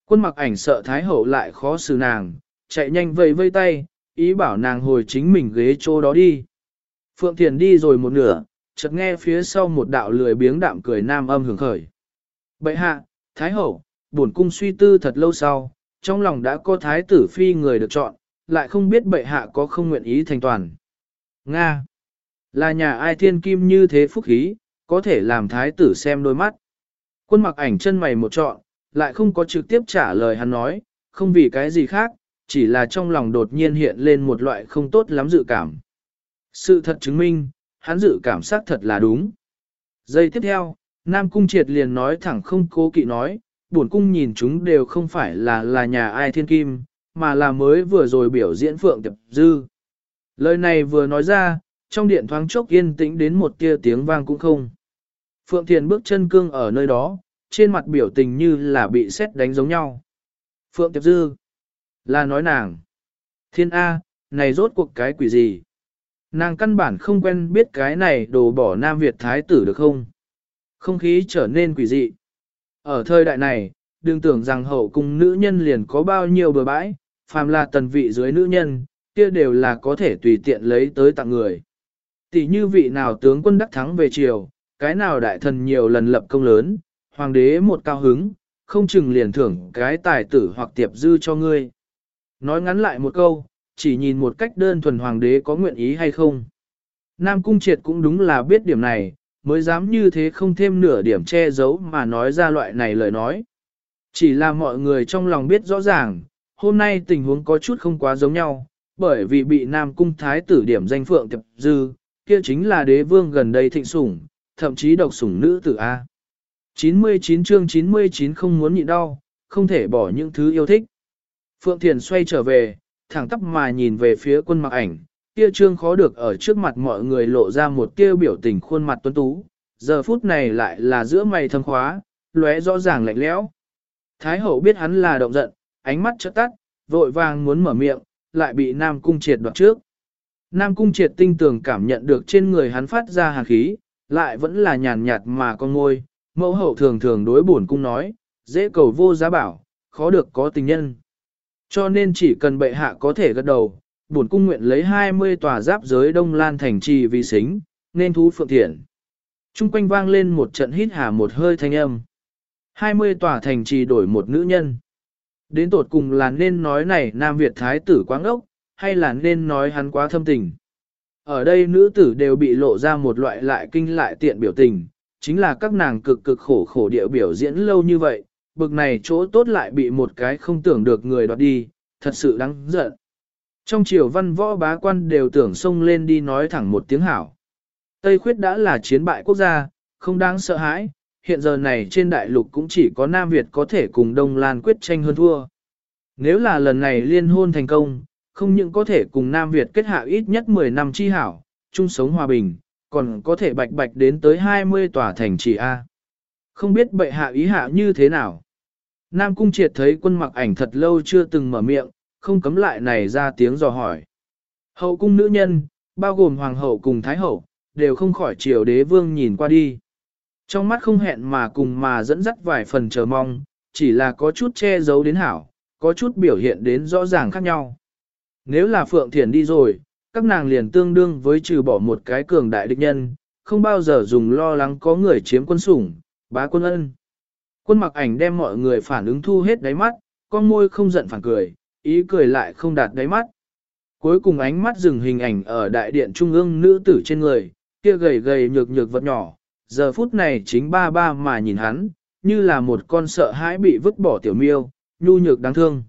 Quân mặc ảnh sợ Thái Hậu lại khó xử nàng, chạy nhanh vây vây tay, ý bảo nàng hồi chính mình ghế chỗ đó đi. Phượng Thiền đi rồi một nửa, chợt nghe phía sau một đạo lười biếng đạm cười nam âm hưởng khởi. Bậy hạ, Thái Hậu, buồn cung suy tư thật lâu sau, trong lòng đã có Thái tử phi người được chọn, lại không biết bệ hạ có không nguyện ý thành toàn. Nga Là nhà ai thiên kim như thế phúc khí, có thể làm Thái tử xem đôi mắt. Quân mặc ảnh chân mày một trọn, lại không có trực tiếp trả lời hắn nói, không vì cái gì khác, chỉ là trong lòng đột nhiên hiện lên một loại không tốt lắm dự cảm. Sự thật chứng minh, hắn dự cảm xác thật là đúng. Giây tiếp theo, Nam Cung Triệt liền nói thẳng không cố kỵ nói, buồn cung nhìn chúng đều không phải là là nhà ai thiên kim, mà là mới vừa rồi biểu diễn Phượng Tiệp Dư. Lời này vừa nói ra, trong điện thoáng chốc yên tĩnh đến một tia tiếng vang cũng không. Phượng Thiền bước chân cương ở nơi đó, trên mặt biểu tình như là bị sét đánh giống nhau. Phượng Tiệp Dư là nói nàng. Thiên A, này rốt cuộc cái quỷ gì? Nàng căn bản không quen biết cái này đồ bỏ Nam Việt Thái tử được không? Không khí trở nên quỷ dị. Ở thời đại này, đừng tưởng rằng hậu cung nữ nhân liền có bao nhiêu bừa bãi, phàm là tần vị dưới nữ nhân, kia đều là có thể tùy tiện lấy tới tặng người. Tỷ như vị nào tướng quân đắc thắng về triều, cái nào đại thần nhiều lần lập công lớn, hoàng đế một cao hứng, không chừng liền thưởng cái tài tử hoặc tiệp dư cho ngươi. Nói ngắn lại một câu, chỉ nhìn một cách đơn thuần hoàng đế có nguyện ý hay không. Nam Cung Triệt cũng đúng là biết điểm này, mới dám như thế không thêm nửa điểm che giấu mà nói ra loại này lời nói. Chỉ là mọi người trong lòng biết rõ ràng, hôm nay tình huống có chút không quá giống nhau, bởi vì bị Nam Cung Thái tử điểm danh phượng tiệp dư, kia chính là đế vương gần đây thịnh sủng, thậm chí độc sủng nữ tử A. 99 chương 99 không muốn nhịn đau, không thể bỏ những thứ yêu thích. Phượng Thiền xoay trở về, thẳng tắp mà nhìn về phía quân mặc ảnh, kia trương khó được ở trước mặt mọi người lộ ra một tiêu biểu tình khuôn mặt tuấn tú, giờ phút này lại là giữa mày thâm khóa, lóe rõ ràng lạnh lẽo. Thái hậu biết hắn là động giận, ánh mắt chớp tắt, vội vàng muốn mở miệng, lại bị Nam Cung Triệt đoạt trước. Nam Cung Triệt tinh tường cảm nhận được trên người hắn phát ra hàn khí, lại vẫn là nhàn nhạt mà con ngôi, mẫu hậu thường thường đối bổn cung nói, dễ cầu vô giá bảo, khó được có tình nhân. Cho nên chỉ cần bệ hạ có thể gật đầu, bổn cung nguyện lấy 20 tòa giáp giới Đông Lan thành trì vì xính, nên thú phượng thiện. Trung quanh vang lên một trận hít hà một hơi thanh âm. 20 tòa thành trì đổi một nữ nhân. Đến tột cùng là nên nói này Nam Việt Thái tử quáng ốc, hay là nên nói hắn quá thâm tình. Ở đây nữ tử đều bị lộ ra một loại lại kinh lại tiện biểu tình, chính là các nàng cực cực khổ khổ địa biểu diễn lâu như vậy, bực này chỗ tốt lại bị một cái không tưởng được người đoạt đi, thật sự đáng giận. Trong triều văn võ bá quan đều tưởng xông lên đi nói thẳng một tiếng hảo. Tây khuyết đã là chiến bại quốc gia, không đáng sợ hãi, hiện giờ này trên đại lục cũng chỉ có Nam Việt có thể cùng Đông Lan quyết tranh hơn thua. Nếu là lần này liên hôn thành công, không những có thể cùng Nam Việt kết hạ ít nhất 10 năm chi hảo, chung sống hòa bình, còn có thể bạch bạch đến tới 20 tòa thành trì A. Không biết bệ hạ ý hạ như thế nào. Nam Cung Triệt thấy quân mặc ảnh thật lâu chưa từng mở miệng, không cấm lại này ra tiếng dò hỏi. Hậu cung nữ nhân, bao gồm hoàng hậu cùng thái hậu, đều không khỏi triều đế vương nhìn qua đi. Trong mắt không hẹn mà cùng mà dẫn dắt vài phần chờ mong, chỉ là có chút che giấu đến hảo, có chút biểu hiện đến rõ ràng khác nhau. Nếu là Phượng Thiền đi rồi, các nàng liền tương đương với trừ bỏ một cái cường đại địch nhân, không bao giờ dùng lo lắng có người chiếm quân sủng, bá quân ân. Quân mặc ảnh đem mọi người phản ứng thu hết đáy mắt, con môi không giận phản cười, ý cười lại không đạt đáy mắt. Cuối cùng ánh mắt dừng hình ảnh ở đại điện trung ương nữ tử trên người, kia gầy gầy nhược nhược vật nhỏ, giờ phút này chính ba ba mà nhìn hắn, như là một con sợ hãi bị vứt bỏ tiểu miêu, nhu nhược đáng thương.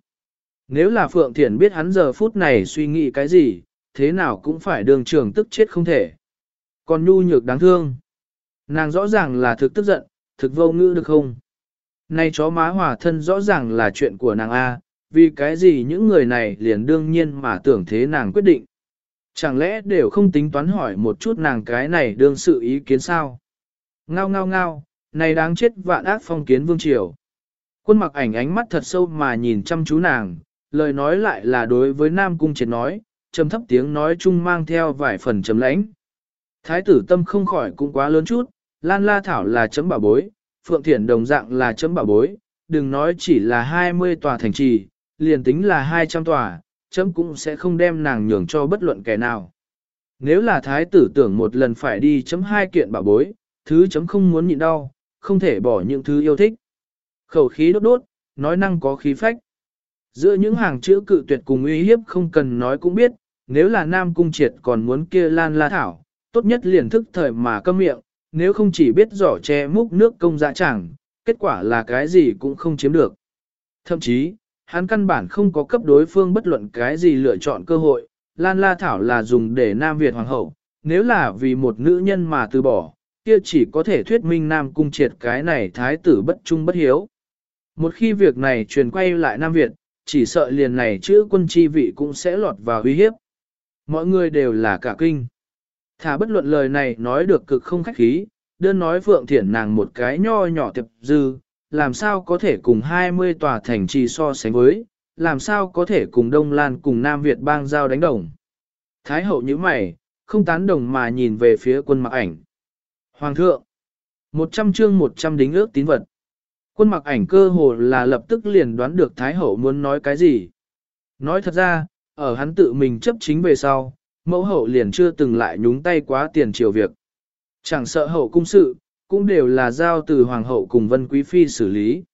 Nếu là Phượng Thiển biết hắn giờ phút này suy nghĩ cái gì, thế nào cũng phải đường trường tức chết không thể. Còn nhu nhược đáng thương. Nàng rõ ràng là thực tức giận, thực vô ngữ được không? Nay chó má hòa thân rõ ràng là chuyện của nàng A, vì cái gì những người này liền đương nhiên mà tưởng thế nàng quyết định. Chẳng lẽ đều không tính toán hỏi một chút nàng cái này đương sự ý kiến sao? Ngao ngao ngao, này đáng chết vạn ác phong kiến vương triều. Quân mặc ảnh ánh mắt thật sâu mà nhìn chăm chú nàng, lời nói lại là đối với Nam Cung Triệt nói, trầm thấp tiếng nói chung mang theo vài phần trầm lãnh. Thái tử tâm không khỏi cũng quá lớn chút, Lan La Thảo là chấm bảo bối, Phượng Thiển đồng dạng là chấm bảo bối, đừng nói chỉ là 20 tòa thành trì, liền tính là 200 tòa, chấm cũng sẽ không đem nàng nhường cho bất luận kẻ nào. Nếu là thái tử tưởng một lần phải đi chấm hai kiện bảo bối, thứ chấm không muốn nhịn đau, không thể bỏ những thứ yêu thích. Khẩu khí đốt đốt, nói năng có khí phách. Giữa những hàng chữ cự tuyệt cùng uy hiếp không cần nói cũng biết, nếu là nam cung triệt còn muốn kia lan la thảo, tốt nhất liền thức thời mà câm miệng, nếu không chỉ biết giỏ che múc nước công dạ chẳng, kết quả là cái gì cũng không chiếm được. Thậm chí, hắn căn bản không có cấp đối phương bất luận cái gì lựa chọn cơ hội, Lan La Thảo là dùng để Nam Việt Hoàng hậu, nếu là vì một nữ nhân mà từ bỏ, kia chỉ có thể thuyết minh Nam Cung triệt cái này thái tử bất trung bất hiếu. Một khi việc này truyền quay lại Nam Việt, chỉ sợ liền này chữ quân chi vị cũng sẽ lọt vào uy hiếp. Mọi người đều là cả kinh. Thả bất luận lời này nói được cực không khách khí, đơn nói Phượng Thiển nàng một cái nho nhỏ tiệp dư, làm sao có thể cùng 20 tòa thành trì so sánh với, làm sao có thể cùng Đông Lan cùng Nam Việt bang giao đánh đồng. Thái hậu như mày, không tán đồng mà nhìn về phía quân mặc ảnh. Hoàng thượng, 100 chương 100 đính ước tín vật. Quân mặc ảnh cơ hồ là lập tức liền đoán được Thái hậu muốn nói cái gì. Nói thật ra, ở hắn tự mình chấp chính về sau, mẫu hậu liền chưa từng lại nhúng tay quá tiền triều việc. Chẳng sợ hậu cung sự, cũng đều là giao từ hoàng hậu cùng vân quý phi xử lý.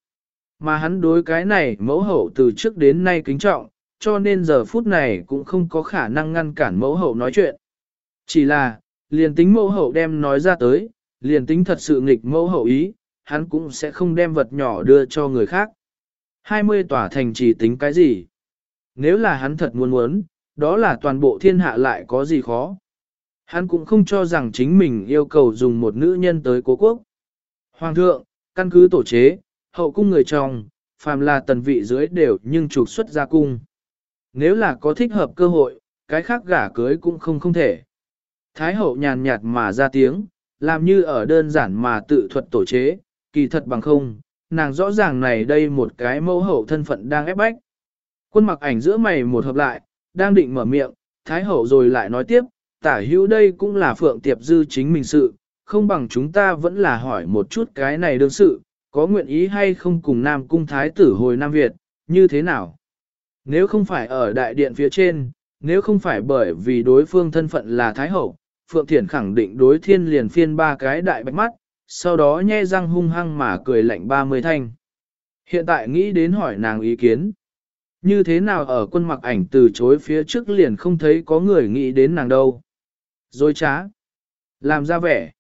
Mà hắn đối cái này mẫu hậu từ trước đến nay kính trọng, cho nên giờ phút này cũng không có khả năng ngăn cản mẫu hậu nói chuyện. Chỉ là, liền tính mẫu hậu đem nói ra tới, liền tính thật sự nghịch mẫu hậu ý, hắn cũng sẽ không đem vật nhỏ đưa cho người khác. 20 tòa thành chỉ tính cái gì? Nếu là hắn thật muốn muốn, đó là toàn bộ thiên hạ lại có gì khó. Hắn cũng không cho rằng chính mình yêu cầu dùng một nữ nhân tới cố quốc. Hoàng thượng, căn cứ tổ chế, hậu cung người chồng, phàm là tần vị dưới đều nhưng trục xuất ra cung. Nếu là có thích hợp cơ hội, cái khác gả cưới cũng không không thể. Thái hậu nhàn nhạt mà ra tiếng, làm như ở đơn giản mà tự thuật tổ chế, kỳ thật bằng không, nàng rõ ràng này đây một cái mẫu hậu thân phận đang ép bách. Quân mặc ảnh giữa mày một hợp lại, đang định mở miệng, Thái hậu rồi lại nói tiếp, tả hữu đây cũng là phượng tiệp dư chính mình sự, không bằng chúng ta vẫn là hỏi một chút cái này đương sự, có nguyện ý hay không cùng Nam Cung Thái tử hồi Nam Việt, như thế nào? Nếu không phải ở đại điện phía trên, nếu không phải bởi vì đối phương thân phận là Thái Hậu, Phượng Thiển khẳng định đối thiên liền phiên ba cái đại bạch mắt, sau đó nhe răng hung hăng mà cười lạnh ba mươi thanh. Hiện tại nghĩ đến hỏi nàng ý kiến. Như thế nào ở quân mặc ảnh từ chối phía trước liền không thấy có người nghĩ đến nàng đâu. Rồi trá. Làm ra vẻ.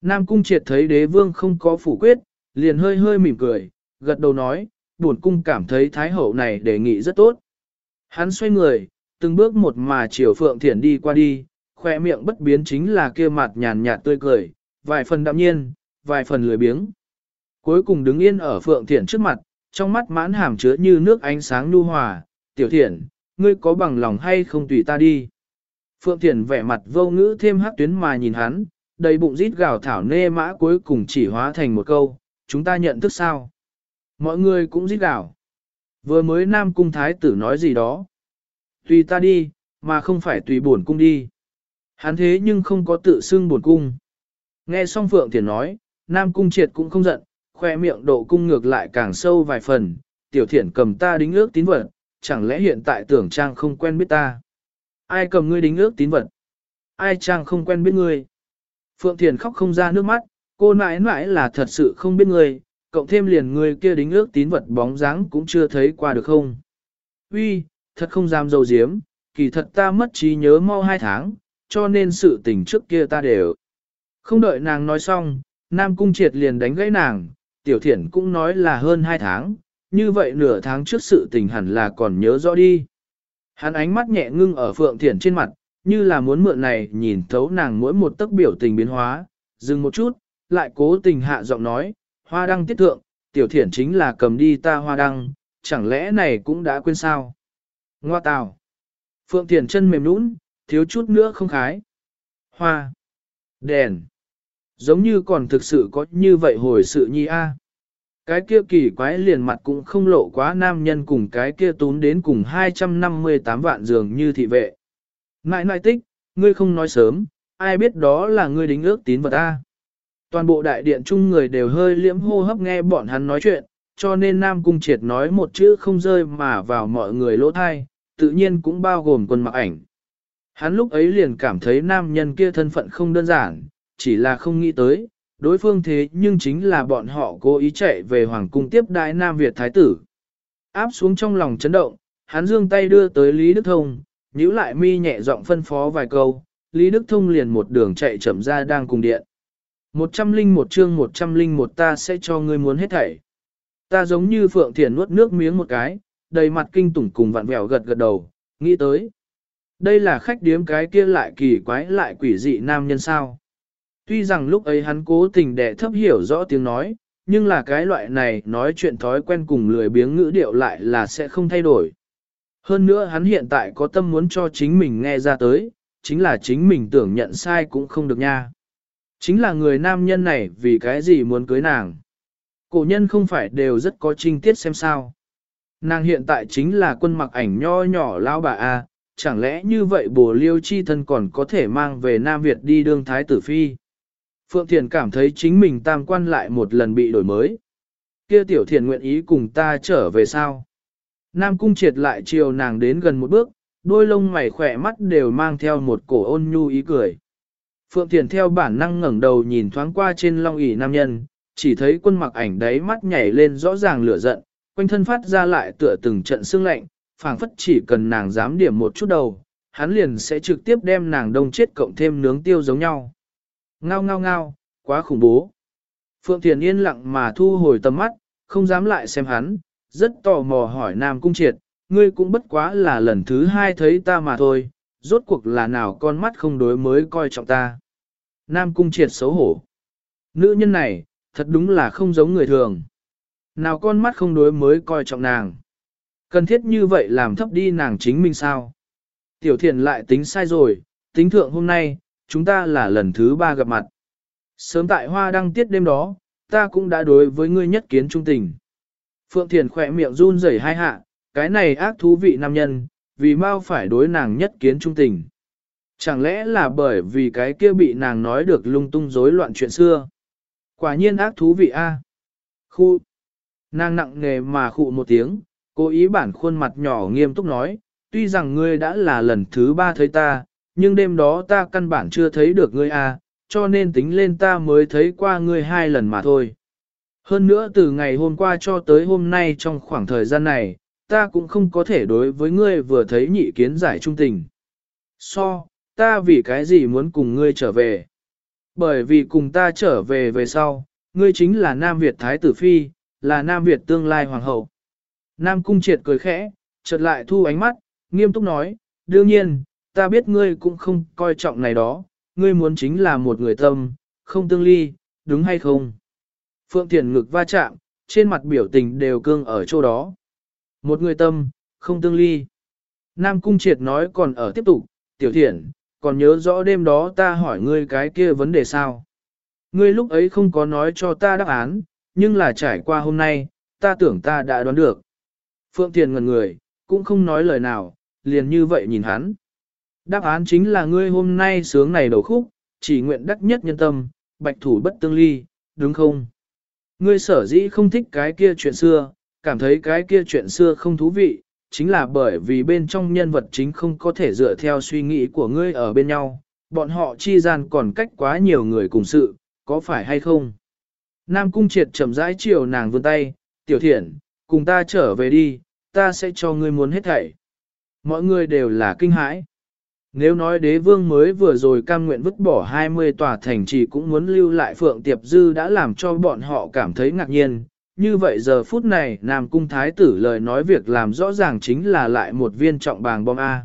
Nam cung triệt thấy đế vương không có phủ quyết, liền hơi hơi mỉm cười, gật đầu nói, buồn cung cảm thấy thái hậu này đề nghị rất tốt. Hắn xoay người, từng bước một mà chiều phượng thiển đi qua đi, khoe miệng bất biến chính là kia mặt nhàn nhạt tươi cười, vài phần đạm nhiên, vài phần lười biếng. Cuối cùng đứng yên ở phượng thiển trước mặt, trong mắt mãn hàm chứa như nước ánh sáng nhu hòa, tiểu thiện, ngươi có bằng lòng hay không tùy ta đi. Phượng thiển vẻ mặt vô ngữ thêm hắc tuyến mà nhìn hắn, đầy bụng rít gào thảo nê mã cuối cùng chỉ hóa thành một câu, chúng ta nhận thức sao? Mọi người cũng rít gào. Vừa mới Nam Cung Thái tử nói gì đó. Tùy ta đi, mà không phải tùy bổn cung đi. Hắn thế nhưng không có tự xưng bổn cung. Nghe xong Phượng Thiển nói, Nam Cung Triệt cũng không giận, khoe miệng độ cung ngược lại càng sâu vài phần. Tiểu Thiển cầm ta đính ước tín vật, chẳng lẽ hiện tại tưởng trang không quen biết ta. Ai cầm ngươi đính ước tín vật? Ai trang không quen biết ngươi? Phượng Thiền khóc không ra nước mắt, cô nãi nãi là thật sự không biết ngươi, cộng thêm liền ngươi kia đính ước tín vật bóng dáng cũng chưa thấy qua được không? Uy, thật không dám dầu diếm, kỳ thật ta mất trí nhớ mau hai tháng, cho nên sự tình trước kia ta đều. Không đợi nàng nói xong, Nam Cung Triệt liền đánh gãy nàng, Tiểu Thiển cũng nói là hơn hai tháng, như vậy nửa tháng trước sự tình hẳn là còn nhớ rõ đi. Hắn ánh mắt nhẹ ngưng ở Phượng Thiển trên mặt, như là muốn mượn này nhìn thấu nàng mỗi một tấc biểu tình biến hóa, dừng một chút, lại cố tình hạ giọng nói, hoa đăng tiết thượng, Tiểu Thiển chính là cầm đi ta hoa đăng, chẳng lẽ này cũng đã quên sao? Ngoa tào. Phượng Thiển chân mềm nũng, thiếu chút nữa không khái. Hoa. Đèn. Giống như còn thực sự có như vậy hồi sự nhi a. Cái kia kỳ quái liền mặt cũng không lộ quá nam nhân cùng cái kia tún đến cùng 258 vạn giường như thị vệ. Ngại ngại tích, ngươi không nói sớm, ai biết đó là ngươi đính ước tín vật a. Toàn bộ đại điện chung người đều hơi liễm hô hấp nghe bọn hắn nói chuyện, cho nên Nam Cung Triệt nói một chữ không rơi mà vào mọi người lỗ thai, tự nhiên cũng bao gồm quân mặc ảnh. Hắn lúc ấy liền cảm thấy nam nhân kia thân phận không đơn giản, chỉ là không nghĩ tới, đối phương thế nhưng chính là bọn họ cố ý chạy về Hoàng cung tiếp đại Nam Việt Thái tử. Áp xuống trong lòng chấn động, hắn dương tay đưa tới Lý Đức Thông, nhíu lại mi nhẹ giọng phân phó vài câu, Lý Đức Thông liền một đường chạy chậm ra đang cùng điện. Một trăm linh một chương một trăm linh một ta sẽ cho ngươi muốn hết thảy. Ta giống như Phượng Thiền nuốt nước miếng một cái, đầy mặt kinh tủng cùng vặn vẹo gật gật đầu, nghĩ tới. Đây là khách điếm cái kia lại kỳ quái lại quỷ dị nam nhân sao. Tuy rằng lúc ấy hắn cố tình để thấp hiểu rõ tiếng nói, nhưng là cái loại này nói chuyện thói quen cùng lười biếng ngữ điệu lại là sẽ không thay đổi. Hơn nữa hắn hiện tại có tâm muốn cho chính mình nghe ra tới, chính là chính mình tưởng nhận sai cũng không được nha. Chính là người nam nhân này vì cái gì muốn cưới nàng. Cổ nhân không phải đều rất có trinh tiết xem sao. Nàng hiện tại chính là quân mặc ảnh nho nhỏ lao bà A, chẳng lẽ như vậy bồ liêu chi thân còn có thể mang về Nam Việt đi đương thái tử phi. Phượng Thiền cảm thấy chính mình tam quan lại một lần bị đổi mới. Kia tiểu thiền nguyện ý cùng ta trở về sao? Nam cung triệt lại chiều nàng đến gần một bước, đôi lông mày khỏe mắt đều mang theo một cổ ôn nhu ý cười. Phượng Thiền theo bản năng ngẩng đầu nhìn thoáng qua trên long ỷ nam nhân, chỉ thấy quân mặc ảnh đấy mắt nhảy lên rõ ràng lửa giận, quanh thân phát ra lại tựa từng trận xương lạnh, phảng phất chỉ cần nàng dám điểm một chút đầu, hắn liền sẽ trực tiếp đem nàng đông chết cộng thêm nướng tiêu giống nhau. Ngao ngao ngao, quá khủng bố. Phượng Thiền yên lặng mà thu hồi tầm mắt, không dám lại xem hắn, rất tò mò hỏi Nam Cung Triệt, ngươi cũng bất quá là lần thứ hai thấy ta mà thôi, rốt cuộc là nào con mắt không đối mới coi trọng ta. Nam Cung Triệt xấu hổ. Nữ nhân này, thật đúng là không giống người thường. Nào con mắt không đối mới coi trọng nàng. Cần thiết như vậy làm thấp đi nàng chính mình sao? Tiểu thiền lại tính sai rồi, tính thượng hôm nay, chúng ta là lần thứ ba gặp mặt. Sớm tại hoa đăng tiết đêm đó, ta cũng đã đối với ngươi nhất kiến trung tình. Phượng Thiền khỏe miệng run rẩy hai hạ, cái này ác thú vị nam nhân, vì mau phải đối nàng nhất kiến trung tình. Chẳng lẽ là bởi vì cái kia bị nàng nói được lung tung rối loạn chuyện xưa? Quả nhiên ác thú vị a. Khu. Nàng nặng nề mà khụ một tiếng, cố ý bản khuôn mặt nhỏ nghiêm túc nói, tuy rằng ngươi đã là lần thứ ba thấy ta, nhưng đêm đó ta căn bản chưa thấy được ngươi a, cho nên tính lên ta mới thấy qua ngươi hai lần mà thôi. Hơn nữa từ ngày hôm qua cho tới hôm nay trong khoảng thời gian này, ta cũng không có thể đối với ngươi vừa thấy nhị kiến giải trung tình. So, ta vì cái gì muốn cùng ngươi trở về? Bởi vì cùng ta trở về về sau, ngươi chính là Nam Việt Thái Tử Phi, là Nam Việt tương lai Hoàng hậu. Nam Cung Triệt cười khẽ, chợt lại thu ánh mắt, nghiêm túc nói, đương nhiên, ta biết ngươi cũng không coi trọng này đó, ngươi muốn chính là một người tâm, không tương ly, đúng hay không? Phượng Thiền ngực va chạm, trên mặt biểu tình đều cương ở chỗ đó. Một người tâm, không tương ly. Nam Cung Triệt nói còn ở tiếp tục, Tiểu Thiển, còn nhớ rõ đêm đó ta hỏi ngươi cái kia vấn đề sao? Ngươi lúc ấy không có nói cho ta đáp án, nhưng là trải qua hôm nay, ta tưởng ta đã đoán được. Phượng Thiền ngần người, cũng không nói lời nào, liền như vậy nhìn hắn. Đáp án chính là ngươi hôm nay sướng này đầu khúc, chỉ nguyện đắc nhất nhân tâm, bạch thủ bất tương ly, đúng không? Ngươi sở dĩ không thích cái kia chuyện xưa, cảm thấy cái kia chuyện xưa không thú vị, chính là bởi vì bên trong nhân vật chính không có thể dựa theo suy nghĩ của ngươi ở bên nhau, bọn họ chi gian còn cách quá nhiều người cùng sự, có phải hay không? Nam Cung Triệt chậm rãi chiều nàng vươn tay, tiểu thiện, cùng ta trở về đi, ta sẽ cho ngươi muốn hết thảy. Mọi người đều là kinh hãi. Nếu nói đế vương mới vừa rồi cam nguyện vứt bỏ 20 tòa thành trì cũng muốn lưu lại Phượng Tiệp Dư đã làm cho bọn họ cảm thấy ngạc nhiên. Như vậy giờ phút này Nam Cung Thái tử lời nói việc làm rõ ràng chính là lại một viên trọng bàng bom A.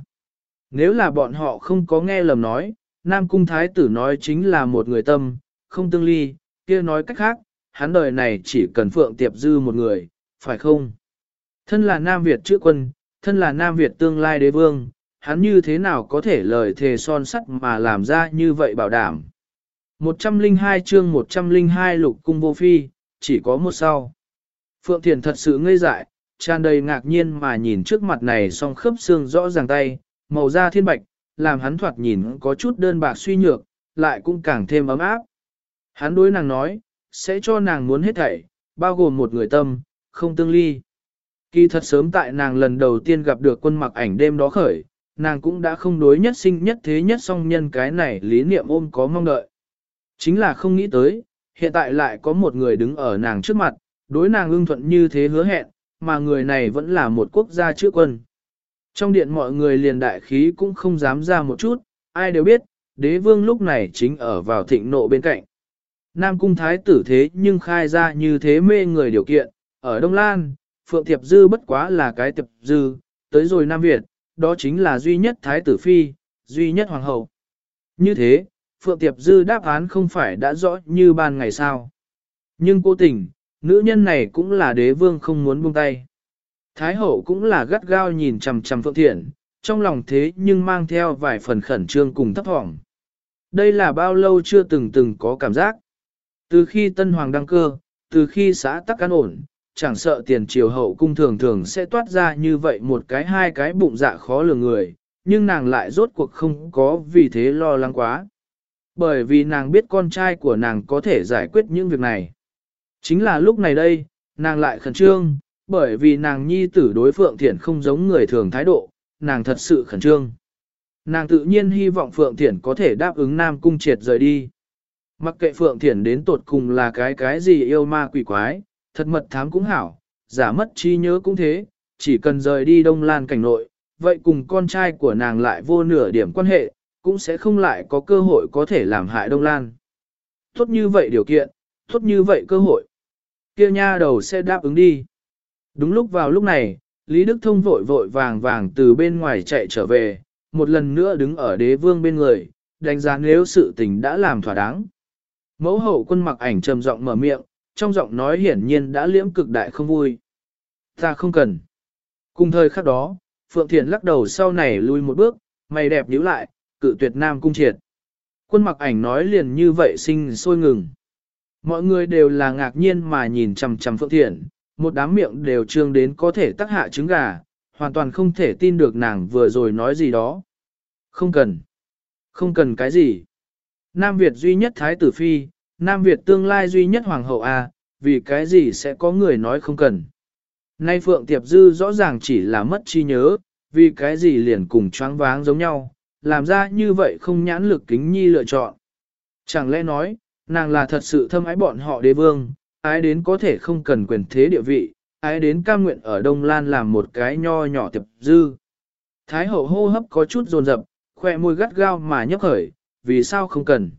Nếu là bọn họ không có nghe lầm nói, Nam Cung Thái tử nói chính là một người tâm, không tương ly, kia nói cách khác, hắn đời này chỉ cần Phượng Tiệp Dư một người, phải không? Thân là Nam Việt chữ quân, thân là Nam Việt tương lai đế vương, hắn như thế nào có thể lời thề son sắt mà làm ra như vậy bảo đảm. 102 chương 102 lục cung vô phi, chỉ có một sau. Phượng Thiền thật sự ngây dại, tràn đầy ngạc nhiên mà nhìn trước mặt này song khớp xương rõ ràng tay, màu da thiên bạch, làm hắn thoạt nhìn có chút đơn bạc suy nhược, lại cũng càng thêm ấm áp. Hắn đối nàng nói, sẽ cho nàng muốn hết thảy, bao gồm một người tâm, không tương ly. Kỳ thật sớm tại nàng lần đầu tiên gặp được quân mặc ảnh đêm đó khởi, nàng cũng đã không đối nhất sinh nhất thế nhất song nhân cái này lý niệm ôm có mong đợi. Chính là không nghĩ tới, hiện tại lại có một người đứng ở nàng trước mặt, đối nàng ưng thuận như thế hứa hẹn, mà người này vẫn là một quốc gia chữa quân. Trong điện mọi người liền đại khí cũng không dám ra một chút, ai đều biết, đế vương lúc này chính ở vào thịnh nộ bên cạnh. Nam cung thái tử thế nhưng khai ra như thế mê người điều kiện, ở Đông Lan, Phượng Thiệp Dư bất quá là cái Thiệp Dư, tới rồi Nam Việt, đó chính là duy nhất thái tử phi, duy nhất hoàng hậu. Như thế, Phượng Tiệp Dư đáp án không phải đã rõ như ban ngày sao. Nhưng cố tình, nữ nhân này cũng là đế vương không muốn buông tay. Thái hậu cũng là gắt gao nhìn chằm chằm Phượng Thiện, trong lòng thế nhưng mang theo vài phần khẩn trương cùng thấp thỏm. Đây là bao lâu chưa từng từng có cảm giác. Từ khi Tân Hoàng đăng cơ, từ khi xã tắc an ổn, chẳng sợ tiền triều hậu cung thường thường sẽ toát ra như vậy một cái hai cái bụng dạ khó lường người, nhưng nàng lại rốt cuộc không có vì thế lo lắng quá. Bởi vì nàng biết con trai của nàng có thể giải quyết những việc này. Chính là lúc này đây, nàng lại khẩn trương, bởi vì nàng nhi tử đối Phượng Thiển không giống người thường thái độ, nàng thật sự khẩn trương. Nàng tự nhiên hy vọng Phượng Thiển có thể đáp ứng Nam Cung triệt rời đi. Mặc kệ Phượng Thiển đến tột cùng là cái cái gì yêu ma quỷ quái, thật mật thám cũng hảo, giả mất trí nhớ cũng thế, chỉ cần rời đi Đông Lan cảnh nội, vậy cùng con trai của nàng lại vô nửa điểm quan hệ, cũng sẽ không lại có cơ hội có thể làm hại Đông Lan. Tốt như vậy điều kiện, tốt như vậy cơ hội. kia nha đầu sẽ đáp ứng đi. Đúng lúc vào lúc này, Lý Đức Thông vội vội vàng vàng từ bên ngoài chạy trở về, một lần nữa đứng ở đế vương bên người, đánh giá nếu sự tình đã làm thỏa đáng. Mẫu hậu quân mặc ảnh trầm giọng mở miệng, trong giọng nói hiển nhiên đã liễm cực đại không vui. Ta không cần. Cùng thời khắc đó, Phượng Thiền lắc đầu sau này lui một bước, mày đẹp nhíu lại, cự tuyệt nam cung triệt. Quân mặc ảnh nói liền như vậy sinh sôi ngừng. Mọi người đều là ngạc nhiên mà nhìn chầm chầm Phượng Thiền, một đám miệng đều trương đến có thể tắc hạ trứng gà, hoàn toàn không thể tin được nàng vừa rồi nói gì đó. Không cần. Không cần cái gì. Nam Việt duy nhất Thái tử Phi, Nam Việt tương lai duy nhất Hoàng hậu A, vì cái gì sẽ có người nói không cần. Nay Phượng Tiệp Dư rõ ràng chỉ là mất trí nhớ, vì cái gì liền cùng choáng váng giống nhau, làm ra như vậy không nhãn lực kính nhi lựa chọn. Chẳng lẽ nói, nàng là thật sự thâm ái bọn họ đế vương, ái đến có thể không cần quyền thế địa vị, ái đến cam nguyện ở Đông Lan làm một cái nho nhỏ Tiệp Dư. Thái hậu hô hấp có chút dồn dập, khoe môi gắt gao mà nhấp khởi, vì sao không cần.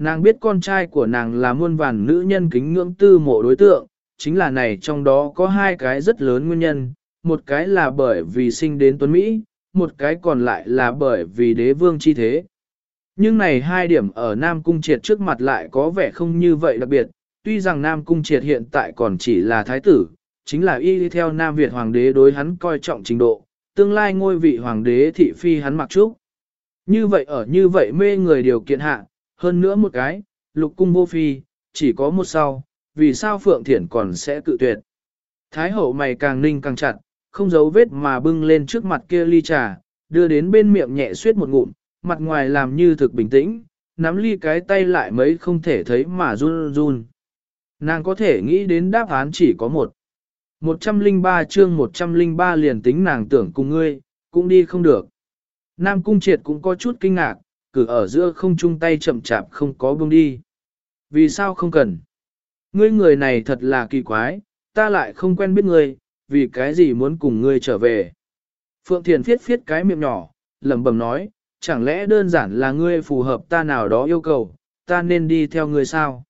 Nàng biết con trai của nàng là muôn vàn nữ nhân kính ngưỡng tư mộ đối tượng, chính là này trong đó có hai cái rất lớn nguyên nhân, một cái là bởi vì sinh đến tuấn Mỹ, một cái còn lại là bởi vì đế vương chi thế. Nhưng này hai điểm ở Nam Cung Triệt trước mặt lại có vẻ không như vậy đặc biệt, tuy rằng Nam Cung Triệt hiện tại còn chỉ là thái tử, chính là y theo Nam Việt Hoàng đế đối hắn coi trọng trình độ, tương lai ngôi vị Hoàng đế thị phi hắn mặc trúc. Như vậy ở như vậy mê người điều kiện hạ, hơn nữa một cái, lục cung vô phi, chỉ có một sau, vì sao Phượng Thiển còn sẽ cự tuyệt. Thái hậu mày càng ninh càng chặt, không giấu vết mà bưng lên trước mặt kia ly trà, đưa đến bên miệng nhẹ suyết một ngụm, mặt ngoài làm như thực bình tĩnh, nắm ly cái tay lại mấy không thể thấy mà run run. Nàng có thể nghĩ đến đáp án chỉ có một. 103 chương 103 liền tính nàng tưởng cùng ngươi, cũng đi không được. Nam Cung Triệt cũng có chút kinh ngạc, cử ở giữa không chung tay chậm chạp không có buông đi. Vì sao không cần? Ngươi người này thật là kỳ quái, ta lại không quen biết ngươi, vì cái gì muốn cùng ngươi trở về. Phượng Thiền phiết phiết cái miệng nhỏ, lẩm bẩm nói, chẳng lẽ đơn giản là ngươi phù hợp ta nào đó yêu cầu, ta nên đi theo ngươi sao?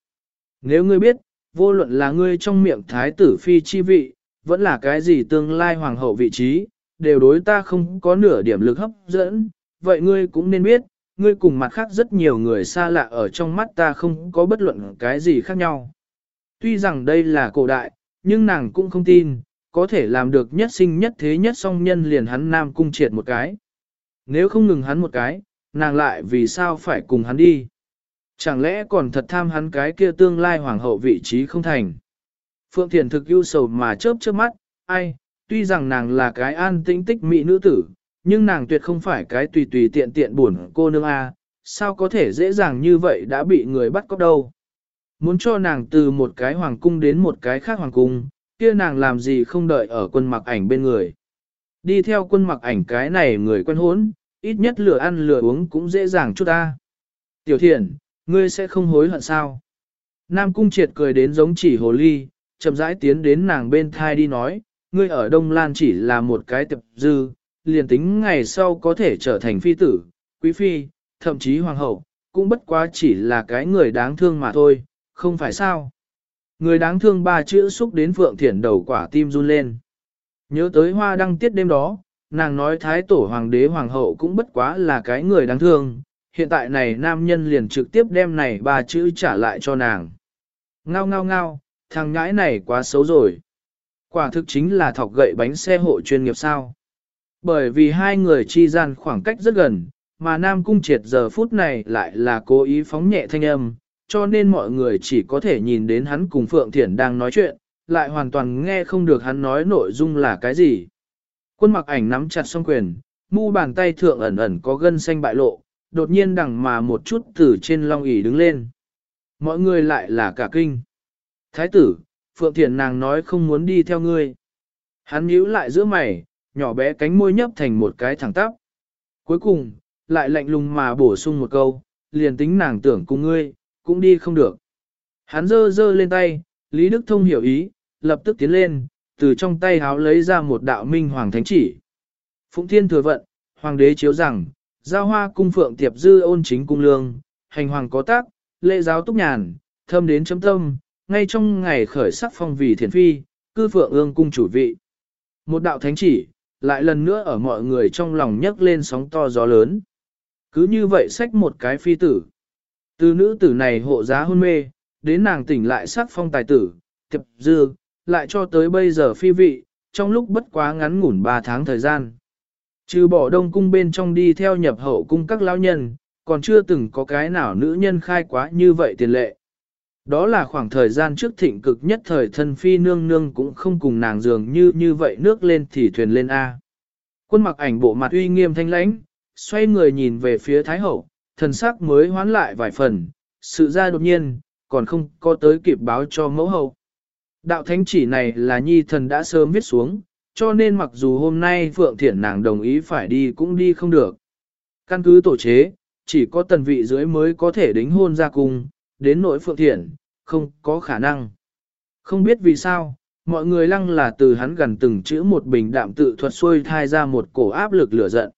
Nếu ngươi biết, vô luận là ngươi trong miệng thái tử phi chi vị, vẫn là cái gì tương lai hoàng hậu vị trí, đều đối ta không có nửa điểm lực hấp dẫn, vậy ngươi cũng nên biết, ngươi cùng mặt khác rất nhiều người xa lạ ở trong mắt ta không có bất luận cái gì khác nhau. Tuy rằng đây là cổ đại, nhưng nàng cũng không tin, có thể làm được nhất sinh nhất thế nhất song nhân liền hắn nam cung triệt một cái. Nếu không ngừng hắn một cái, nàng lại vì sao phải cùng hắn đi? Chẳng lẽ còn thật tham hắn cái kia tương lai hoàng hậu vị trí không thành? Phượng Thiền thực ưu sầu mà chớp chớp mắt, ai, tuy rằng nàng là cái an tĩnh tích mỹ nữ tử, nhưng nàng tuyệt không phải cái tùy tùy tiện tiện buồn cô nương A, sao có thể dễ dàng như vậy đã bị người bắt cóc đâu. Muốn cho nàng từ một cái hoàng cung đến một cái khác hoàng cung, kia nàng làm gì không đợi ở quân mặc ảnh bên người. Đi theo quân mặc ảnh cái này người quen hốn, ít nhất lửa ăn lửa uống cũng dễ dàng chút ta. Tiểu thiện, ngươi sẽ không hối hận sao? Nam cung triệt cười đến giống chỉ hồ ly, chậm rãi tiến đến nàng bên thai đi nói, ngươi ở Đông Lan chỉ là một cái tập dư, liền tính ngày sau có thể trở thành phi tử, quý phi, thậm chí hoàng hậu, cũng bất quá chỉ là cái người đáng thương mà thôi, không phải sao. Người đáng thương ba chữ xúc đến Phượng Thiển đầu quả tim run lên. Nhớ tới hoa đăng tiết đêm đó, nàng nói thái tổ hoàng đế hoàng hậu cũng bất quá là cái người đáng thương, hiện tại này nam nhân liền trực tiếp đem này ba chữ trả lại cho nàng. Ngao ngao ngao, thằng nhãi này quá xấu rồi. Quả thực chính là thọc gậy bánh xe hộ chuyên nghiệp sao. Bởi vì hai người chi gian khoảng cách rất gần, mà Nam Cung Triệt giờ phút này lại là cố ý phóng nhẹ thanh âm, cho nên mọi người chỉ có thể nhìn đến hắn cùng Phượng Thiển đang nói chuyện, lại hoàn toàn nghe không được hắn nói nội dung là cái gì. Quân mặc ảnh nắm chặt song quyền, mu bàn tay thượng ẩn ẩn có gân xanh bại lộ, đột nhiên đằng mà một chút từ trên long ỷ đứng lên. Mọi người lại là cả kinh. Thái tử, Phượng Thiển nàng nói không muốn đi theo ngươi. Hắn nhíu lại giữa mày, nhỏ bé cánh môi nhấp thành một cái thẳng tắp. Cuối cùng, lại lạnh lùng mà bổ sung một câu, liền tính nàng tưởng cùng ngươi, cũng đi không được. Hắn giơ giơ lên tay, Lý Đức Thông hiểu ý, lập tức tiến lên, từ trong tay háo lấy ra một đạo minh hoàng thánh chỉ. Phụng Thiên thừa vận, hoàng đế chiếu rằng, giao hoa cung phượng tiệp dư ôn chính cung lương, hành hoàng có tác, lệ giáo túc nhàn, thâm đến chấm tâm, ngay trong ngày khởi sắc phong vì thiền phi, cư phượng ương cung chủ vị. Một đạo thánh chỉ, lại lần nữa ở mọi người trong lòng nhấc lên sóng to gió lớn. Cứ như vậy xách một cái phi tử. Từ nữ tử này hộ giá hôn mê, đến nàng tỉnh lại sắc phong tài tử, thiệp dư, lại cho tới bây giờ phi vị, trong lúc bất quá ngắn ngủn 3 tháng thời gian. Trừ bỏ đông cung bên trong đi theo nhập hậu cung các lão nhân, còn chưa từng có cái nào nữ nhân khai quá như vậy tiền lệ. Đó là khoảng thời gian trước thịnh cực nhất thời thân phi nương nương cũng không cùng nàng dường như như vậy nước lên thì thuyền lên A. Quân mặc ảnh bộ mặt uy nghiêm thanh lãnh, xoay người nhìn về phía Thái Hậu, thần sắc mới hoán lại vài phần, sự ra đột nhiên, còn không có tới kịp báo cho mẫu hậu. Đạo thánh chỉ này là nhi thần đã sớm viết xuống, cho nên mặc dù hôm nay Phượng Thiển nàng đồng ý phải đi cũng đi không được. Căn cứ tổ chế, chỉ có tần vị dưới mới có thể đính hôn ra cùng, đến nỗi Phượng thiện không có khả năng. Không biết vì sao, mọi người lăng là từ hắn gần từng chữ một bình đạm tự thuật xuôi thai ra một cổ áp lực lửa giận.